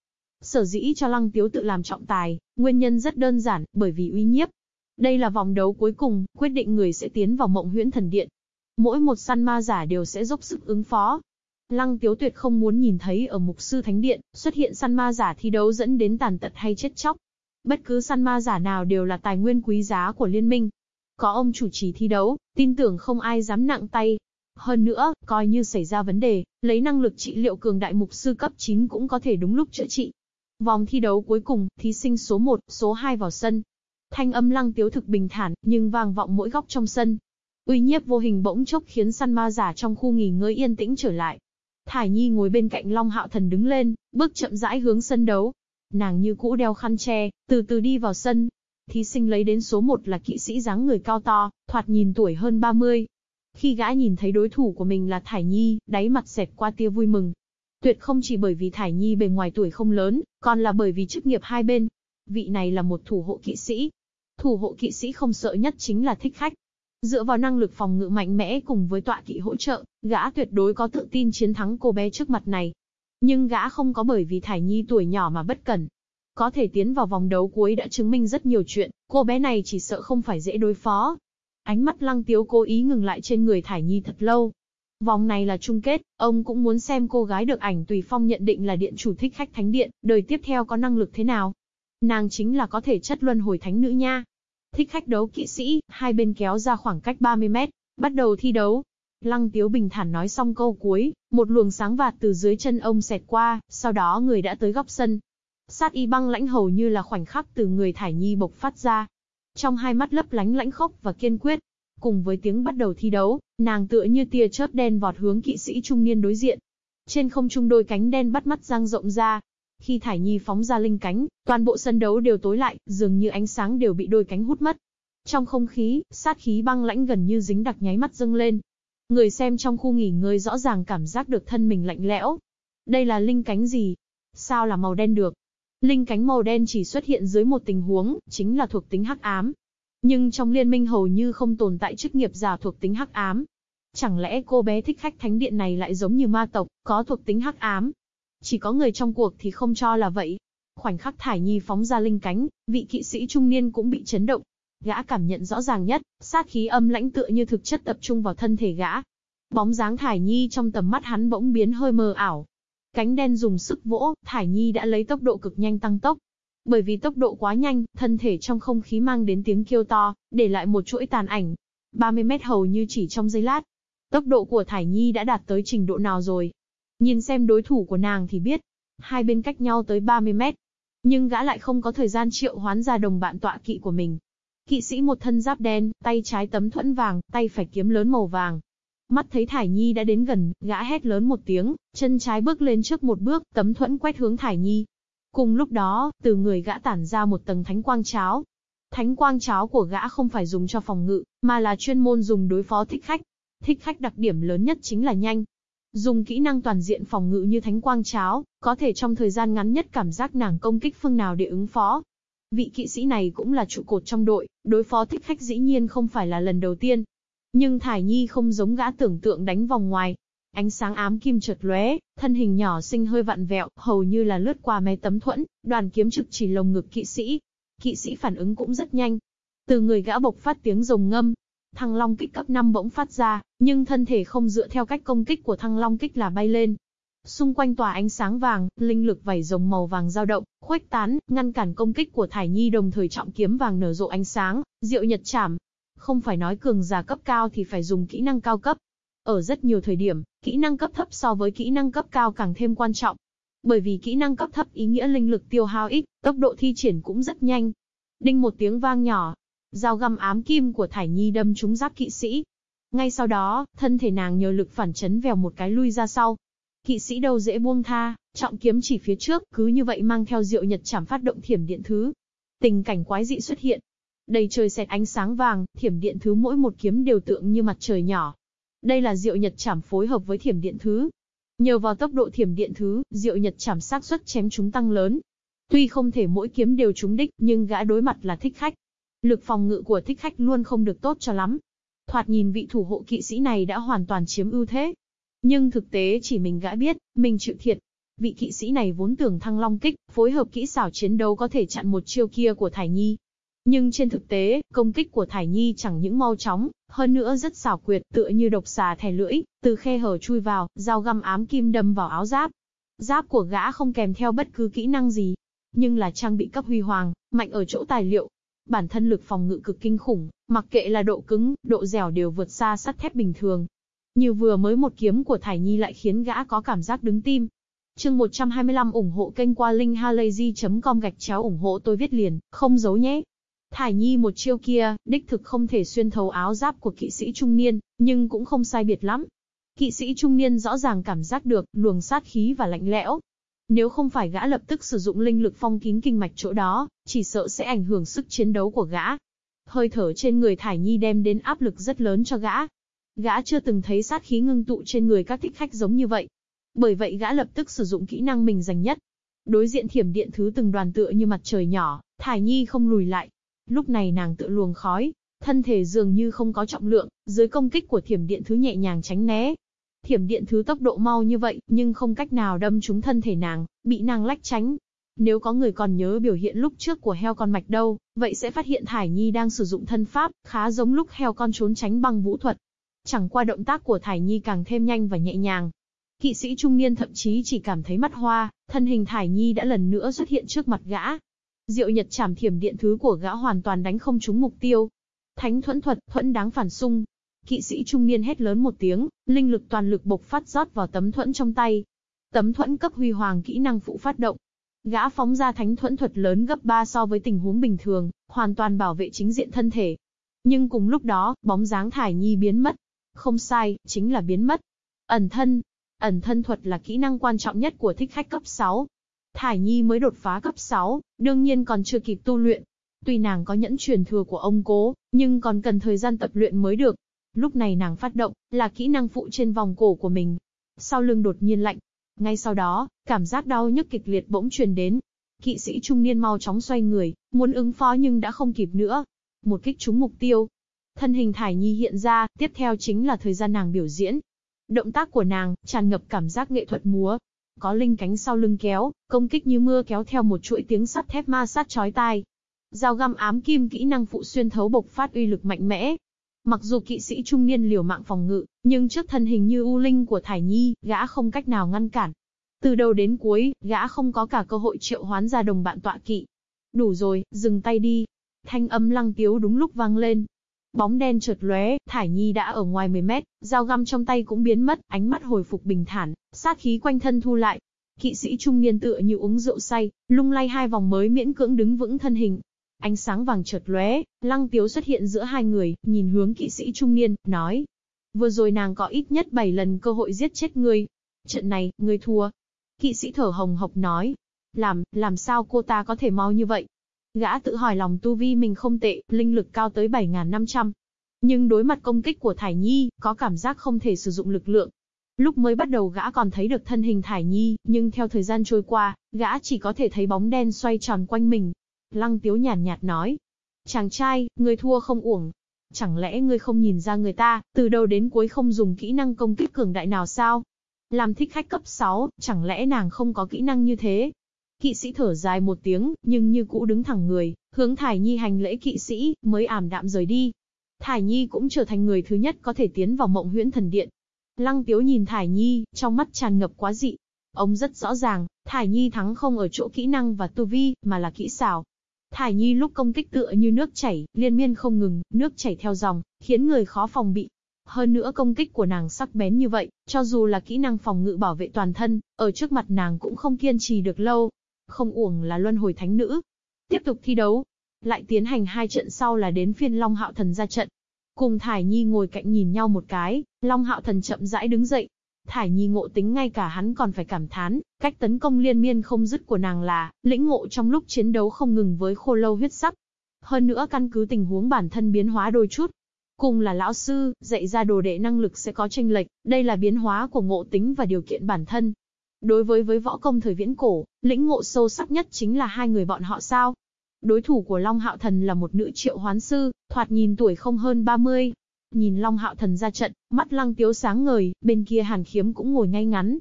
Sở dĩ cho Lăng Tiếu tự làm trọng tài, nguyên nhân rất đơn giản, bởi vì uy nhiếp. Đây là vòng đấu cuối cùng, quyết định người sẽ tiến vào mộng huyễn thần điện. Mỗi một săn ma giả đều sẽ dốc sức ứng phó. Lăng Tiếu Tuyệt không muốn nhìn thấy ở mục sư thánh điện, xuất hiện săn ma giả thi đấu dẫn đến tàn tật hay chết chóc. Bất cứ săn ma giả nào đều là tài nguyên quý giá của liên minh. Có ông chủ trì thi đấu, tin tưởng không ai dám nặng tay. Hơn nữa, coi như xảy ra vấn đề, lấy năng lực trị liệu cường đại mục sư cấp 9 cũng có thể đúng lúc chữa trị. Vòng thi đấu cuối cùng, thí sinh số 1, số 2 vào sân. Thanh âm lăng tiếu thực bình thản, nhưng vang vọng mỗi góc trong sân, Uy nhiếp vô hình bỗng chốc khiến săn ma giả trong khu nghỉ ngơi yên tĩnh trở lại. Thải Nhi ngồi bên cạnh Long Hạo Thần đứng lên, bước chậm rãi hướng sân đấu. Nàng như cũ đeo khăn che, từ từ đi vào sân. Thí sinh lấy đến số 1 là kỵ sĩ dáng người cao to, thoạt nhìn tuổi hơn 30. Khi gã nhìn thấy đối thủ của mình là Thải Nhi, đáy mặt xẹt qua tia vui mừng. Tuyệt không chỉ bởi vì Thải Nhi bề ngoài tuổi không lớn, còn là bởi vì chức nghiệp hai bên. Vị này là một thủ hộ kỵ sĩ. Thủ hộ kỵ sĩ không sợ nhất chính là thích khách. Dựa vào năng lực phòng ngự mạnh mẽ cùng với tọa kỵ hỗ trợ, gã tuyệt đối có tự tin chiến thắng cô bé trước mặt này. Nhưng gã không có bởi vì Thải Nhi tuổi nhỏ mà bất cẩn. Có thể tiến vào vòng đấu cuối đã chứng minh rất nhiều chuyện, cô bé này chỉ sợ không phải dễ đối phó. Ánh mắt lăng tiếu cố ý ngừng lại trên người Thải Nhi thật lâu. Vòng này là chung kết, ông cũng muốn xem cô gái được ảnh tùy phong nhận định là điện chủ thích khách thánh điện, đời tiếp theo có năng lực thế nào. Nàng chính là có thể chất luân hồi thánh nữ nha. Thích khách đấu kỵ sĩ, hai bên kéo ra khoảng cách 30 mét, bắt đầu thi đấu. Lăng Tiếu bình thản nói xong câu cuối, một luồng sáng vạt từ dưới chân ông xẹt qua, sau đó người đã tới góc sân. Sát y băng lãnh hầu như là khoảnh khắc từ người Thải Nhi bộc phát ra. Trong hai mắt lấp lánh lãnh khốc và kiên quyết. Cùng với tiếng bắt đầu thi đấu, nàng tựa như tia chớp đen vọt hướng kỵ sĩ trung niên đối diện. Trên không trung đôi cánh đen bắt mắt giang rộng ra, khi Thải Nhi phóng ra linh cánh, toàn bộ sân đấu đều tối lại, dường như ánh sáng đều bị đôi cánh hút mất. Trong không khí, sát khí băng lãnh gần như dính đặc nháy mắt dâng lên. Người xem trong khu nghỉ ngơi rõ ràng cảm giác được thân mình lạnh lẽo. Đây là linh cánh gì? Sao là màu đen được? Linh cánh màu đen chỉ xuất hiện dưới một tình huống, chính là thuộc tính hắc ám. Nhưng trong liên minh hầu như không tồn tại chức nghiệp giả thuộc tính hắc ám. Chẳng lẽ cô bé thích khách thánh điện này lại giống như ma tộc, có thuộc tính hắc ám? Chỉ có người trong cuộc thì không cho là vậy. Khoảnh khắc Thải Nhi phóng ra linh cánh, vị kỵ sĩ trung niên cũng bị chấn động. Gã cảm nhận rõ ràng nhất, sát khí âm lãnh tựa như thực chất tập trung vào thân thể gã. Bóng dáng Thải Nhi trong tầm mắt hắn bỗng biến hơi mờ ảo. Cánh đen dùng sức vỗ, Thải Nhi đã lấy tốc độ cực nhanh tăng tốc. Bởi vì tốc độ quá nhanh, thân thể trong không khí mang đến tiếng kêu to, để lại một chuỗi tàn ảnh. 30 mét hầu như chỉ trong giây lát. Tốc độ của Thải Nhi đã đạt tới trình độ nào rồi? Nhìn xem đối thủ của nàng thì biết. Hai bên cách nhau tới 30 mét. Nhưng gã lại không có thời gian triệu hoán ra đồng bạn tọa kỵ của mình. Kỵ sĩ một thân giáp đen, tay trái tấm thuẫn vàng, tay phải kiếm lớn màu vàng. Mắt thấy Thải Nhi đã đến gần, gã hét lớn một tiếng, chân trái bước lên trước một bước, tấm thuẫn quét hướng Thải Nhi. Cùng lúc đó, từ người gã tản ra một tầng thánh quang cháo. Thánh quang cháo của gã không phải dùng cho phòng ngự, mà là chuyên môn dùng đối phó thích khách. Thích khách đặc điểm lớn nhất chính là nhanh. Dùng kỹ năng toàn diện phòng ngự như thánh quang cháo, có thể trong thời gian ngắn nhất cảm giác nàng công kích phương nào để ứng phó. Vị kỵ sĩ này cũng là trụ cột trong đội, đối phó thích khách dĩ nhiên không phải là lần đầu tiên. Nhưng Thải Nhi không giống gã tưởng tượng đánh vòng ngoài. Ánh sáng ám kim chợt lóe, thân hình nhỏ xinh hơi vặn vẹo, hầu như là lướt qua mé tấm thuẫn, đoàn kiếm trực chỉ lồng ngực kỵ sĩ. Kỵ sĩ phản ứng cũng rất nhanh. Từ người gã bộc phát tiếng rồng ngâm, Thăng Long kích cấp 5 bỗng phát ra, nhưng thân thể không dựa theo cách công kích của Thăng Long kích là bay lên. Xung quanh tòa ánh sáng vàng, linh lực vảy rồng màu vàng dao động, khuếch tán, ngăn cản công kích của Thải Nhi đồng thời trọng kiếm vàng nở rộ ánh sáng, diệu nhật chảm. Không phải nói cường giả cấp cao thì phải dùng kỹ năng cao cấp. Ở rất nhiều thời điểm, kỹ năng cấp thấp so với kỹ năng cấp cao càng thêm quan trọng. Bởi vì kỹ năng cấp thấp ý nghĩa linh lực tiêu hao ít, tốc độ thi triển cũng rất nhanh. Đinh một tiếng vang nhỏ, Dao găm ám kim của Thải Nhi đâm trúng giáp kỵ sĩ. Ngay sau đó, thân thể nàng nhờ lực phản chấn vèo một cái lui ra sau. Kỵ sĩ đâu dễ buông tha, trọng kiếm chỉ phía trước, cứ như vậy mang theo diệu nhật chảm phát động thiểm điện thứ. Tình cảnh quái dị xuất hiện. Đầy trời xẹt ánh sáng vàng, thiểm điện thứ mỗi một kiếm đều tượng như mặt trời nhỏ. Đây là diệu nhật chảm phối hợp với thiểm điện thứ. Nhờ vào tốc độ thiểm điện thứ, diệu nhật chảm xác suất chém chúng tăng lớn. Tuy không thể mỗi kiếm đều trúng đích, nhưng gã đối mặt là thích khách. Lực phòng ngự của thích khách luôn không được tốt cho lắm. Thoạt nhìn vị thủ hộ kỵ sĩ này đã hoàn toàn chiếm ưu thế. Nhưng thực tế chỉ mình gã biết, mình chịu thiệt. Vị kỵ sĩ này vốn tưởng thăng long kích, phối hợp kỹ xảo chiến đấu có thể chặn một chiêu kia của Thải Nhi. Nhưng trên thực tế, công kích của Thải Nhi chẳng những mau chóng, hơn nữa rất xảo quyệt, tựa như độc xà thè lưỡi, từ khe hở chui vào, dao găm ám kim đâm vào áo giáp. Giáp của gã không kèm theo bất cứ kỹ năng gì, nhưng là trang bị cấp huy hoàng, mạnh ở chỗ tài liệu, bản thân lực phòng ngự cực kinh khủng, mặc kệ là độ cứng, độ dẻo đều vượt xa sắt thép bình thường. Như vừa mới một kiếm của Thải Nhi lại khiến gã có cảm giác đứng tim. Chương 125 ủng hộ kênh qua linkhalazy.com gạch chéo ủng hộ tôi viết liền, không giấu nhé. Thải Nhi một chiêu kia, đích thực không thể xuyên thấu áo giáp của kỵ sĩ trung niên, nhưng cũng không sai biệt lắm. Kỵ sĩ trung niên rõ ràng cảm giác được luồng sát khí và lạnh lẽo, nếu không phải gã lập tức sử dụng linh lực phong kín kinh mạch chỗ đó, chỉ sợ sẽ ảnh hưởng sức chiến đấu của gã. Hơi thở trên người Thải Nhi đem đến áp lực rất lớn cho gã. Gã chưa từng thấy sát khí ngưng tụ trên người các thích khách giống như vậy. Bởi vậy gã lập tức sử dụng kỹ năng mình dành nhất. Đối diện thiểm điện thứ từng đoàn tựa như mặt trời nhỏ, Thải Nhi không lùi lại. Lúc này nàng tự luồng khói, thân thể dường như không có trọng lượng, dưới công kích của thiểm điện thứ nhẹ nhàng tránh né, Thiểm điện thứ tốc độ mau như vậy, nhưng không cách nào đâm trúng thân thể nàng, bị nàng lách tránh. Nếu có người còn nhớ biểu hiện lúc trước của heo con mạch đâu, vậy sẽ phát hiện Thải Nhi đang sử dụng thân pháp, khá giống lúc heo con trốn tránh bằng vũ thuật. Chẳng qua động tác của Thải Nhi càng thêm nhanh và nhẹ nhàng. Kỵ sĩ trung niên thậm chí chỉ cảm thấy mắt hoa, thân hình Thải Nhi đã lần nữa xuất hiện trước mặt gã. Diệu Nhật chảm thiểm điện thứ của gã hoàn toàn đánh không trúng mục tiêu. Thánh thuẫn thuật, thuẫn đáng phản xung, Kỵ sĩ trung niên hét lớn một tiếng, linh lực toàn lực bộc phát rót vào tấm thuẫn trong tay. Tấm thuẫn cấp huy hoàng kỹ năng phụ phát động. Gã phóng ra thánh thuẫn thuật lớn gấp 3 so với tình huống bình thường, hoàn toàn bảo vệ chính diện thân thể. Nhưng cùng lúc đó, bóng dáng thải nhi biến mất. Không sai, chính là biến mất. Ẩn thân. Ẩn thân thuật là kỹ năng quan trọng nhất của thích khách cấp 6. Thải Nhi mới đột phá cấp 6, đương nhiên còn chưa kịp tu luyện. Tuy nàng có nhẫn truyền thừa của ông cố, nhưng còn cần thời gian tập luyện mới được. Lúc này nàng phát động, là kỹ năng phụ trên vòng cổ của mình. Sau lưng đột nhiên lạnh. Ngay sau đó, cảm giác đau nhức kịch liệt bỗng truyền đến. Kỵ sĩ trung niên mau chóng xoay người, muốn ứng phó nhưng đã không kịp nữa. Một kích trúng mục tiêu. Thân hình Thải Nhi hiện ra, tiếp theo chính là thời gian nàng biểu diễn. Động tác của nàng, tràn ngập cảm giác nghệ thuật múa. Có linh cánh sau lưng kéo, công kích như mưa kéo theo một chuỗi tiếng sắt thép ma sát chói tai. Dao găm ám kim kỹ năng phụ xuyên thấu bộc phát uy lực mạnh mẽ, Mặc dù kỵ sĩ trung niên liều mạng phòng ngự, nhưng trước thân hình như u linh của Thải Nhi, gã không cách nào ngăn cản. Từ đầu đến cuối, gã không có cả cơ hội triệu hoán ra đồng bạn tọa kỵ. Đủ rồi, dừng tay đi. Thanh âm lăng tiếu đúng lúc vang lên. Bóng đen chợt lóe, Thải Nhi đã ở ngoài 10 mét, dao găm trong tay cũng biến mất, ánh mắt hồi phục bình thản, sát khí quanh thân thu lại. Kỵ sĩ trung niên tựa như uống rượu say, lung lay hai vòng mới miễn cưỡng đứng vững thân hình. Ánh sáng vàng chợt lóe, lăng tiếu xuất hiện giữa hai người, nhìn hướng kỵ sĩ trung niên, nói. Vừa rồi nàng có ít nhất 7 lần cơ hội giết chết ngươi. Trận này, ngươi thua. Kỵ sĩ thở hồng hộc nói. Làm, làm sao cô ta có thể mau như vậy? Gã tự hỏi lòng tu vi mình không tệ, linh lực cao tới 7.500. Nhưng đối mặt công kích của Thải Nhi, có cảm giác không thể sử dụng lực lượng. Lúc mới bắt đầu gã còn thấy được thân hình Thải Nhi, nhưng theo thời gian trôi qua, gã chỉ có thể thấy bóng đen xoay tròn quanh mình. Lăng Tiếu nhàn nhạt, nhạt nói. Chàng trai, người thua không uổng. Chẳng lẽ ngươi không nhìn ra người ta, từ đầu đến cuối không dùng kỹ năng công kích cường đại nào sao? Làm thích khách cấp 6, chẳng lẽ nàng không có kỹ năng như thế? Kỵ sĩ thở dài một tiếng, nhưng như cũ đứng thẳng người, hướng Thải Nhi hành lễ kỵ sĩ, mới ảm đạm rời đi. Thải Nhi cũng trở thành người thứ nhất có thể tiến vào mộng huyễn thần điện. Lăng Tiếu nhìn Thải Nhi, trong mắt tràn ngập quá dị. Ông rất rõ ràng, Thải Nhi thắng không ở chỗ kỹ năng và tu vi, mà là kỹ xảo. Thải Nhi lúc công kích tựa như nước chảy, liên miên không ngừng, nước chảy theo dòng, khiến người khó phòng bị. Hơn nữa công kích của nàng sắc bén như vậy, cho dù là kỹ năng phòng ngự bảo vệ toàn thân, ở trước mặt nàng cũng không kiên trì được lâu. Không uổng là luân hồi thánh nữ. Tiếp tục thi đấu. Lại tiến hành hai trận sau là đến phiên Long Hạo Thần ra trận. Cùng Thải Nhi ngồi cạnh nhìn nhau một cái, Long Hạo Thần chậm rãi đứng dậy. Thải Nhi ngộ tính ngay cả hắn còn phải cảm thán, cách tấn công liên miên không dứt của nàng là, lĩnh ngộ trong lúc chiến đấu không ngừng với khô lâu huyết sắc. Hơn nữa căn cứ tình huống bản thân biến hóa đôi chút, Cùng là lão sư, dạy ra đồ đệ năng lực sẽ có tranh lệch, đây là biến hóa của ngộ tính và điều kiện bản thân. Đối với với võ công thời viễn cổ, lĩnh ngộ sâu sắc nhất chính là hai người bọn họ sao. Đối thủ của Long Hạo Thần là một nữ triệu hoán sư, thoạt nhìn tuổi không hơn 30. Nhìn Long Hạo Thần ra trận, mắt lăng tiếu sáng ngời, bên kia Hàn Khiếm cũng ngồi ngay ngắn.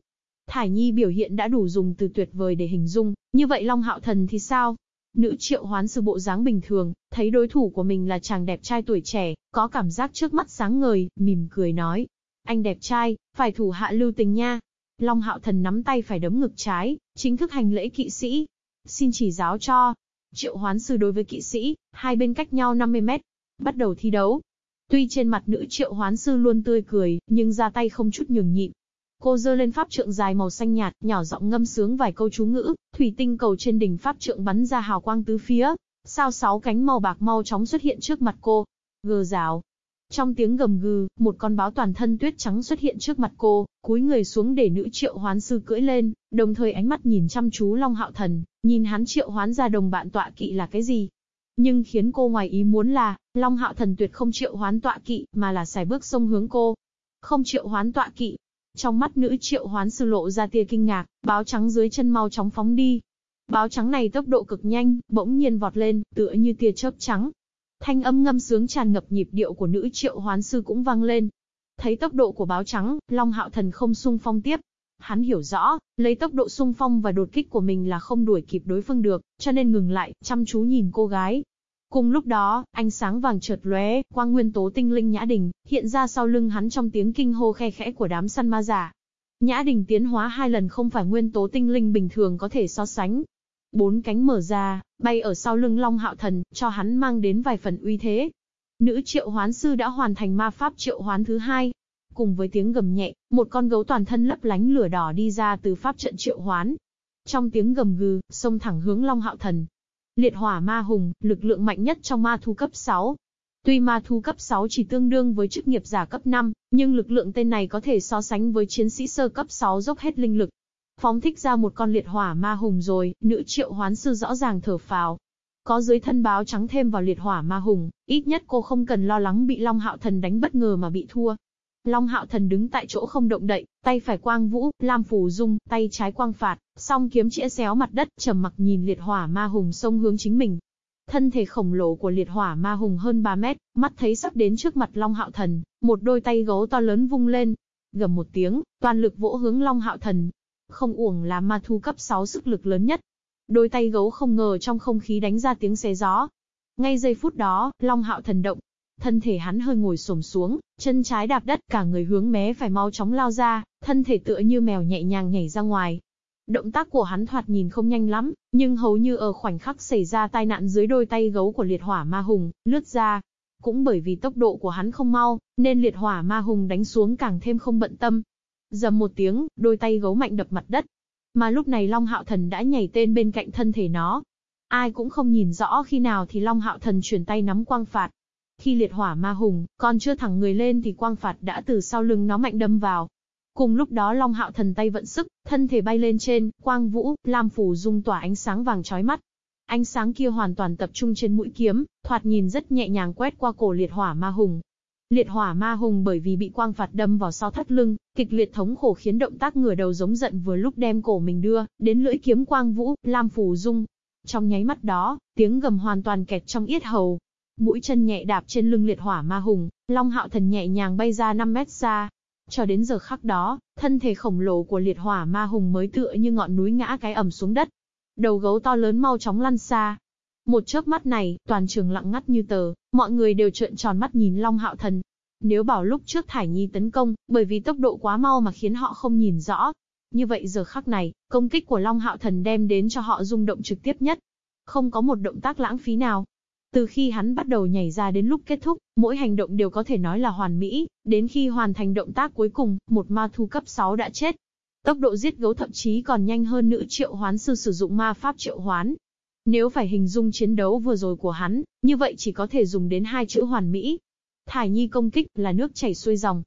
Thải Nhi biểu hiện đã đủ dùng từ tuyệt vời để hình dung, như vậy Long Hạo Thần thì sao? Nữ triệu hoán sư bộ dáng bình thường, thấy đối thủ của mình là chàng đẹp trai tuổi trẻ, có cảm giác trước mắt sáng ngời, mỉm cười nói. Anh đẹp trai, phải thủ hạ lưu tình nha. Long hạo thần nắm tay phải đấm ngực trái, chính thức hành lễ kỵ sĩ. Xin chỉ giáo cho. Triệu hoán sư đối với kỵ sĩ, hai bên cách nhau 50 mét. Bắt đầu thi đấu. Tuy trên mặt nữ triệu hoán sư luôn tươi cười, nhưng ra tay không chút nhường nhịn. Cô dơ lên pháp trượng dài màu xanh nhạt, nhỏ giọng ngâm sướng vài câu chú ngữ, thủy tinh cầu trên đỉnh pháp trượng bắn ra hào quang tứ phía. Sao sáu cánh màu bạc mau chóng xuất hiện trước mặt cô. Gờ rào. Trong tiếng gầm gừ, một con báo toàn thân tuyết trắng xuất hiện trước mặt cô, cúi người xuống để nữ triệu hoán sư cưỡi lên, đồng thời ánh mắt nhìn chăm chú Long Hạo Thần, nhìn hắn triệu hoán ra đồng bạn tọa kỵ là cái gì. Nhưng khiến cô ngoài ý muốn là, Long Hạo Thần tuyệt không triệu hoán tọa kỵ, mà là xài bước sông hướng cô. Không triệu hoán tọa kỵ, trong mắt nữ triệu hoán sư lộ ra tia kinh ngạc, báo trắng dưới chân mau chóng phóng đi. Báo trắng này tốc độ cực nhanh, bỗng nhiên vọt lên, tựa như tia chớp trắng. Thanh âm ngâm sướng tràn ngập nhịp điệu của nữ triệu hoán sư cũng vang lên. Thấy tốc độ của báo trắng, Long Hạo Thần không sung phong tiếp. Hắn hiểu rõ, lấy tốc độ sung phong và đột kích của mình là không đuổi kịp đối phương được, cho nên ngừng lại, chăm chú nhìn cô gái. Cùng lúc đó, ánh sáng vàng chợt lóe, quang nguyên tố tinh linh Nhã Đình, hiện ra sau lưng hắn trong tiếng kinh hô khe khẽ của đám săn ma giả. Nhã Đình tiến hóa hai lần không phải nguyên tố tinh linh bình thường có thể so sánh. Bốn cánh mở ra, bay ở sau lưng Long Hạo Thần, cho hắn mang đến vài phần uy thế. Nữ triệu hoán sư đã hoàn thành ma pháp triệu hoán thứ hai. Cùng với tiếng gầm nhẹ, một con gấu toàn thân lấp lánh lửa đỏ đi ra từ pháp trận triệu hoán. Trong tiếng gầm gừ, xông thẳng hướng Long Hạo Thần, Liệt hỏa ma hùng, lực lượng mạnh nhất trong ma thu cấp 6. Tuy ma thu cấp 6 chỉ tương đương với chức nghiệp giả cấp 5, nhưng lực lượng tên này có thể so sánh với chiến sĩ sơ cấp 6 dốc hết linh lực. Phóng thích ra một con liệt hỏa ma hùng rồi, nữ triệu hoán sư rõ ràng thở phào. Có dưới thân báo trắng thêm vào liệt hỏa ma hùng, ít nhất cô không cần lo lắng bị Long Hạo Thần đánh bất ngờ mà bị thua. Long Hạo Thần đứng tại chỗ không động đậy, tay phải quang vũ, lam phủ dung, tay trái quang phạt, song kiếm chĩa xéo mặt đất, trầm mặc nhìn liệt hỏa ma hùng xông hướng chính mình. Thân thể khổng lồ của liệt hỏa ma hùng hơn 3 mét, mắt thấy sắp đến trước mặt Long Hạo Thần, một đôi tay gấu to lớn vung lên. Gầm một tiếng, toàn lực vỗ hướng Long Hạo Thần. Không uổng là ma thu cấp 6 sức lực lớn nhất. Đôi tay gấu không ngờ trong không khí đánh ra tiếng xé gió. Ngay giây phút đó, Long Hạo Thần động, thân thể hắn hơi ngồi xổm xuống, chân trái đạp đất, cả người hướng mé phải mau chóng lao ra, thân thể tựa như mèo nhẹ nhàng nhảy ra ngoài. Động tác của hắn thoạt nhìn không nhanh lắm, nhưng hầu như ở khoảnh khắc xảy ra tai nạn dưới đôi tay gấu của liệt hỏa ma hùng, lướt ra. Cũng bởi vì tốc độ của hắn không mau, nên liệt hỏa ma hùng đánh xuống càng thêm không bận tâm. Dầm một tiếng, đôi tay gấu mạnh đập mặt đất. Mà lúc này Long Hạo Thần đã nhảy tên bên cạnh thân thể nó, Ai cũng không nhìn rõ khi nào thì Long Hạo Thần chuyển tay nắm quang phạt. Khi liệt hỏa ma hùng, còn chưa thẳng người lên thì quang phạt đã từ sau lưng nó mạnh đâm vào. Cùng lúc đó Long Hạo Thần tay vận sức, thân thể bay lên trên, quang vũ, lam phủ dung tỏa ánh sáng vàng chói mắt. Ánh sáng kia hoàn toàn tập trung trên mũi kiếm, thoạt nhìn rất nhẹ nhàng quét qua cổ liệt hỏa ma hùng. Liệt hỏa ma hùng bởi vì bị quang phạt đâm vào sau thắt lưng, kịch liệt thống khổ khiến động tác ngửa đầu giống giận vừa lúc đem cổ mình đưa, đến lưỡi kiếm quang vũ, lam phủ dung, trong nháy mắt đó, tiếng gầm hoàn toàn kẹt trong yết hầu. Mũi chân nhẹ đạp trên lưng liệt hỏa ma hùng, Long Hạo Thần nhẹ nhàng bay ra 5 mét xa. Cho đến giờ khắc đó, thân thể khổng lồ của liệt hỏa ma hùng mới tựa như ngọn núi ngã cái ẩm xuống đất. Đầu gấu to lớn mau chóng lăn xa. Một chớp mắt này, toàn trường lặng ngắt như tờ, mọi người đều trợn tròn mắt nhìn Long Hạo Thần. Nếu bảo lúc trước Thải Nhi tấn công, bởi vì tốc độ quá mau mà khiến họ không nhìn rõ, như vậy giờ khắc này, công kích của Long Hạo Thần đem đến cho họ rung động trực tiếp nhất. Không có một động tác lãng phí nào. Từ khi hắn bắt đầu nhảy ra đến lúc kết thúc, mỗi hành động đều có thể nói là hoàn mỹ, đến khi hoàn thành động tác cuối cùng, một ma thu cấp 6 đã chết. Tốc độ giết gấu thậm chí còn nhanh hơn nữ triệu hoán sư sử dụng ma pháp triệu hoán. Nếu phải hình dung chiến đấu vừa rồi của hắn, như vậy chỉ có thể dùng đến hai chữ hoàn mỹ. Thải nhi công kích là nước chảy xuôi dòng.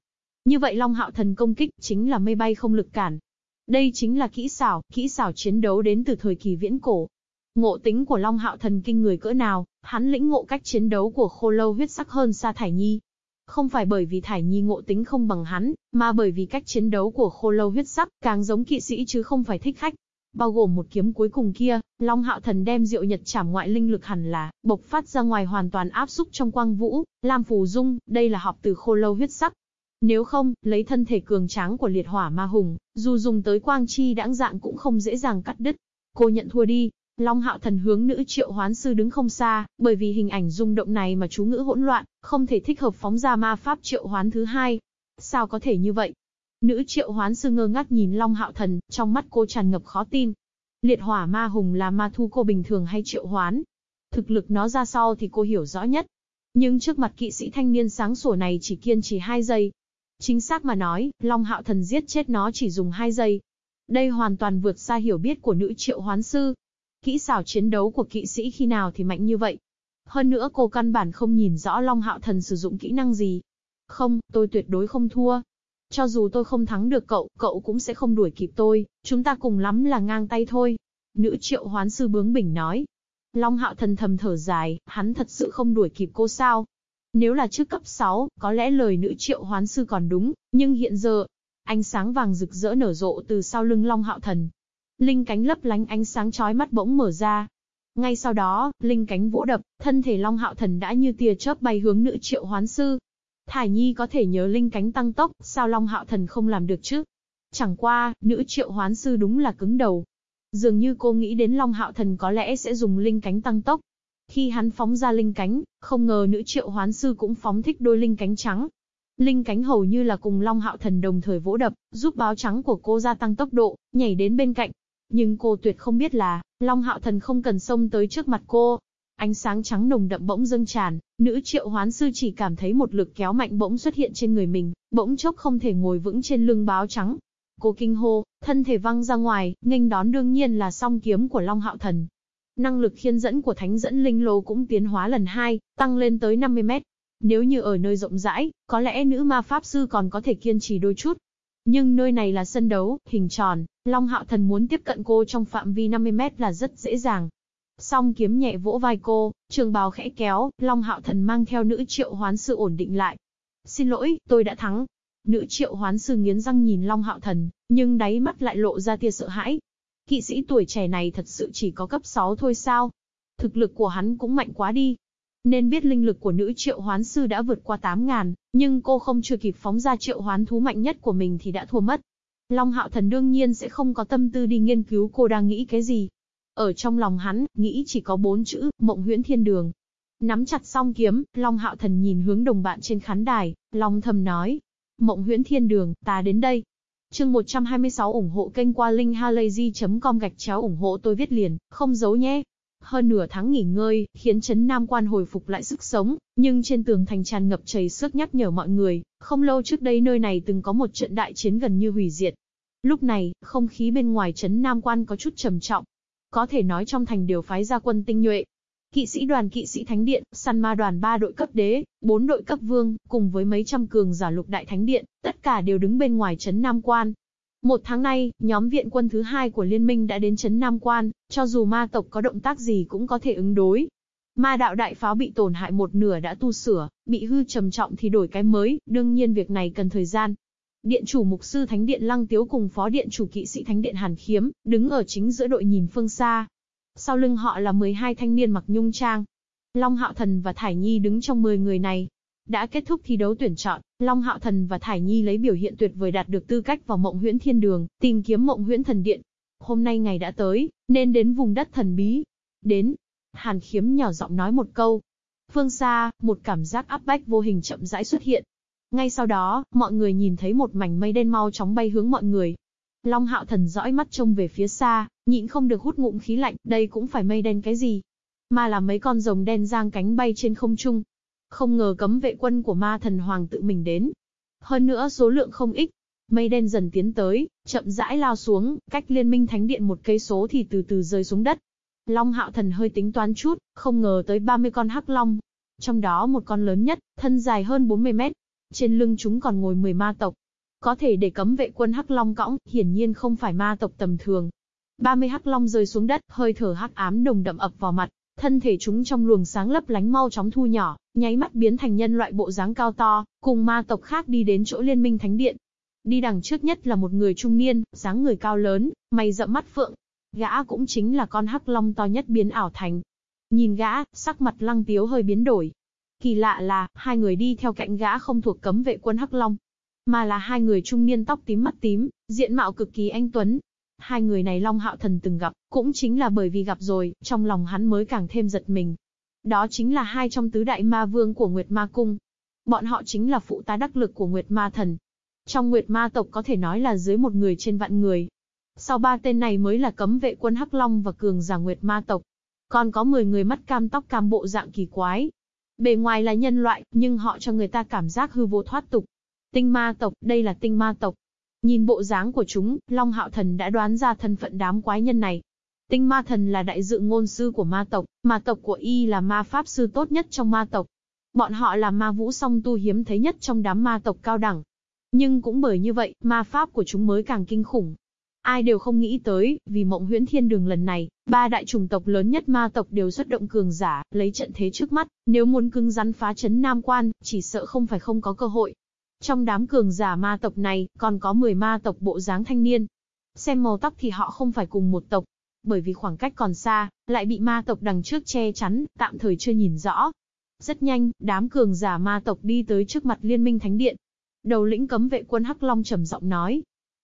Như vậy Long Hạo Thần công kích chính là mây bay không lực cản, đây chính là kỹ xảo, kỹ xảo chiến đấu đến từ thời kỳ viễn cổ. Ngộ tính của Long Hạo Thần kinh người cỡ nào, hắn lĩnh ngộ cách chiến đấu của khô lâu huyết sắc hơn xa Thải Nhi. Không phải bởi vì Thải Nhi ngộ tính không bằng hắn, mà bởi vì cách chiến đấu của khô lâu huyết sắc càng giống kỵ sĩ chứ không phải thích khách. Bao gồm một kiếm cuối cùng kia, Long Hạo Thần đem diệu nhật trảm ngoại linh lực hẳn là, bộc phát ra ngoài hoàn toàn áp xúc trong quang vũ, Lam Phù Dung, đây là học từ khô lâu huyết sắc. Nếu không, lấy thân thể cường tráng của liệt hỏa ma hùng, dù dùng tới quang chi đãng dạng cũng không dễ dàng cắt đứt. Cô nhận thua đi. Long hạo thần hướng nữ triệu hoán sư đứng không xa, bởi vì hình ảnh rung động này mà chú ngữ hỗn loạn, không thể thích hợp phóng ra ma pháp triệu hoán thứ hai. Sao có thể như vậy? Nữ triệu hoán sư ngơ ngác nhìn Long hạo thần, trong mắt cô tràn ngập khó tin. Liệt hỏa ma hùng là ma thu cô bình thường hay triệu hoán? Thực lực nó ra sau thì cô hiểu rõ nhất. Nhưng trước mặt kỵ sĩ thanh niên sáng sủa này chỉ kiên trì 2 giây, Chính xác mà nói, Long Hạo Thần giết chết nó chỉ dùng 2 giây. Đây hoàn toàn vượt xa hiểu biết của nữ triệu hoán sư. Kỹ xảo chiến đấu của kỵ sĩ khi nào thì mạnh như vậy. Hơn nữa cô căn bản không nhìn rõ Long Hạo Thần sử dụng kỹ năng gì. Không, tôi tuyệt đối không thua. Cho dù tôi không thắng được cậu, cậu cũng sẽ không đuổi kịp tôi, chúng ta cùng lắm là ngang tay thôi. Nữ triệu hoán sư bướng bỉnh nói. Long Hạo Thần thầm thở dài, hắn thật sự không đuổi kịp cô sao? Nếu là trước cấp 6, có lẽ lời nữ triệu hoán sư còn đúng, nhưng hiện giờ, ánh sáng vàng rực rỡ nở rộ từ sau lưng Long Hạo Thần. Linh cánh lấp lánh ánh sáng chói mắt bỗng mở ra. Ngay sau đó, linh cánh vỗ đập, thân thể Long Hạo Thần đã như tia chớp bay hướng nữ triệu hoán sư. Thải Nhi có thể nhớ linh cánh tăng tốc, sao Long Hạo Thần không làm được chứ? Chẳng qua, nữ triệu hoán sư đúng là cứng đầu. Dường như cô nghĩ đến Long Hạo Thần có lẽ sẽ dùng linh cánh tăng tốc, khi hắn phóng ra linh cánh, không ngờ nữ triệu hoán sư cũng phóng thích đôi linh cánh trắng. Linh cánh hầu như là cùng Long Hạo Thần đồng thời vỗ đập, giúp báo trắng của cô gia tăng tốc độ, nhảy đến bên cạnh. Nhưng cô tuyệt không biết là, Long Hạo Thần không cần xông tới trước mặt cô. Ánh sáng trắng nồng đậm bỗng dâng tràn, nữ triệu hoán sư chỉ cảm thấy một lực kéo mạnh bỗng xuất hiện trên người mình, bỗng chốc không thể ngồi vững trên lưng báo trắng. Cô kinh hô, thân thể văng ra ngoài, nghênh đón đương nhiên là song kiếm của Long Hạo Thần. Năng lực khiên dẫn của thánh dẫn linh lô cũng tiến hóa lần hai, tăng lên tới 50 mét. Nếu như ở nơi rộng rãi, có lẽ nữ ma pháp sư còn có thể kiên trì đôi chút. Nhưng nơi này là sân đấu, hình tròn, Long Hạo Thần muốn tiếp cận cô trong phạm vi 50 mét là rất dễ dàng. Song kiếm nhẹ vỗ vai cô, trường bào khẽ kéo, Long Hạo Thần mang theo nữ triệu hoán sư ổn định lại. Xin lỗi, tôi đã thắng. Nữ triệu hoán sư nghiến răng nhìn Long Hạo Thần, nhưng đáy mắt lại lộ ra tia sợ hãi, Kỵ sĩ tuổi trẻ này thật sự chỉ có cấp 6 thôi sao? Thực lực của hắn cũng mạnh quá đi. Nên biết linh lực của nữ triệu hoán sư đã vượt qua 8.000, nhưng cô không chưa kịp phóng ra triệu hoán thú mạnh nhất của mình thì đã thua mất. Long hạo thần đương nhiên sẽ không có tâm tư đi nghiên cứu cô đang nghĩ cái gì. Ở trong lòng hắn, nghĩ chỉ có bốn chữ, mộng huyễn thiên đường. Nắm chặt song kiếm, Long Hạo Thần nhìn hướng đồng bạn trên khán đài, Long thầm nói. Mộng huyễn thiên đường, ta đến đây. Chương 126 ủng hộ kênh qua linkhalazy.com gạch chéo ủng hộ tôi viết liền, không giấu nhé. Hơn nửa tháng nghỉ ngơi, khiến Trấn Nam Quan hồi phục lại sức sống, nhưng trên tường thành tràn ngập chảy xước nhắc nhở mọi người, không lâu trước đây nơi này từng có một trận đại chiến gần như hủy diệt. Lúc này, không khí bên ngoài Trấn Nam Quan có chút trầm trọng. Có thể nói trong thành đều phái ra quân tinh nhuệ, kỵ sĩ đoàn kỵ sĩ thánh điện, săn ma đoàn ba đội cấp đế, bốn đội cấp vương, cùng với mấy trăm cường giả lục đại thánh điện, tất cả đều đứng bên ngoài trấn Nam Quan. Một tháng nay, nhóm viện quân thứ hai của liên minh đã đến trấn Nam Quan, cho dù ma tộc có động tác gì cũng có thể ứng đối. Ma đạo đại pháo bị tổn hại một nửa đã tu sửa, bị hư trầm trọng thì đổi cái mới, đương nhiên việc này cần thời gian. Điện chủ mục sư Thánh Điện Lăng Tiếu cùng phó điện chủ kỵ sĩ Thánh Điện Hàn Khiếm, đứng ở chính giữa đội nhìn phương xa, sau lưng họ là 12 thanh niên mặc nhung trang. Long Hạo Thần và Thải Nhi đứng trong 10 người này. Đã kết thúc thi đấu tuyển chọn, Long Hạo Thần và Thải Nhi lấy biểu hiện tuyệt vời đạt được tư cách vào Mộng Huyễn Thiên Đường, tìm kiếm Mộng Huyễn Thần Điện. Hôm nay ngày đã tới, nên đến vùng đất thần bí. Đến. Hàn Khiếm nhỏ giọng nói một câu. Phương xa, một cảm giác áp bách vô hình chậm rãi xuất hiện. Ngay sau đó, mọi người nhìn thấy một mảnh mây đen mau chóng bay hướng mọi người. Long Hạo Thần dõi mắt trông về phía xa, nhịn không được hút ngụm khí lạnh, đây cũng phải mây đen cái gì? Mà là mấy con rồng đen giang cánh bay trên không trung. Không ngờ cấm vệ quân của ma thần hoàng tự mình đến. Hơn nữa số lượng không ít. Mây đen dần tiến tới, chậm rãi lao xuống, cách liên minh thánh điện một cây số thì từ từ rơi xuống đất. Long hạo thần hơi tính toán chút, không ngờ tới 30 con hắc long. Trong đó một con lớn nhất, thân dài hơn 40 mét. Trên lưng chúng còn ngồi 10 ma tộc. Có thể để cấm vệ quân Hắc Long cõng, hiển nhiên không phải ma tộc tầm thường. 30 Hắc Long rơi xuống đất, hơi thở hắc ám nồng đậm ập vào mặt, thân thể chúng trong luồng sáng lấp lánh mau chóng thu nhỏ, nháy mắt biến thành nhân loại bộ dáng cao to, cùng ma tộc khác đi đến chỗ liên minh thánh điện. Đi đằng trước nhất là một người trung niên, dáng người cao lớn, mày rậm mắt phượng. Gã cũng chính là con hắc long to nhất biến ảo thành. Nhìn gã, sắc mặt lăng tiếu hơi biến đổi. Kỳ lạ là, hai người đi theo cạnh gã không thuộc cấm vệ quân hắc long, mà là hai người trung niên tóc tím mắt tím, diện mạo cực kỳ anh tuấn. Hai người này Long Hạo Thần từng gặp, cũng chính là bởi vì gặp rồi, trong lòng hắn mới càng thêm giật mình. Đó chính là hai trong tứ đại ma vương của Nguyệt Ma Cung. Bọn họ chính là phụ tá đắc lực của Nguyệt Ma Thần. Trong Nguyệt Ma tộc có thể nói là dưới một người trên vạn người. Sau ba tên này mới là cấm vệ quân Hắc Long và cường giả Nguyệt Ma tộc. Còn có 10 người mắt cam tóc cam bộ dạng kỳ quái. Bề ngoài là nhân loại, nhưng họ cho người ta cảm giác hư vô thoát tục. Tinh ma tộc, đây là tinh ma tộc. Nhìn bộ dáng của chúng, Long Hạo Thần đã đoán ra thân phận đám quái nhân này. Tinh ma thần là đại dự ngôn sư của ma tộc, mà tộc của y là ma pháp sư tốt nhất trong ma tộc. Bọn họ là ma vũ song tu hiếm thấy nhất trong đám ma tộc cao đẳng. Nhưng cũng bởi như vậy, ma pháp của chúng mới càng kinh khủng. Ai đều không nghĩ tới, vì mộng huyễn thiên đường lần này, ba đại chủng tộc lớn nhất ma tộc đều xuất động cường giả, lấy trận thế trước mắt, nếu muốn cứng rắn phá chấn Nam Quan, chỉ sợ không phải không có cơ hội. Trong đám cường giả ma tộc này, còn có 10 ma tộc bộ dáng thanh niên. Xem màu tóc thì họ không phải cùng một tộc. Bởi vì khoảng cách còn xa, lại bị ma tộc đằng trước che chắn, tạm thời chưa nhìn rõ. Rất nhanh, đám cường giả ma tộc đi tới trước mặt liên minh thánh điện. Đầu lĩnh cấm vệ quân Hắc Long trầm giọng nói.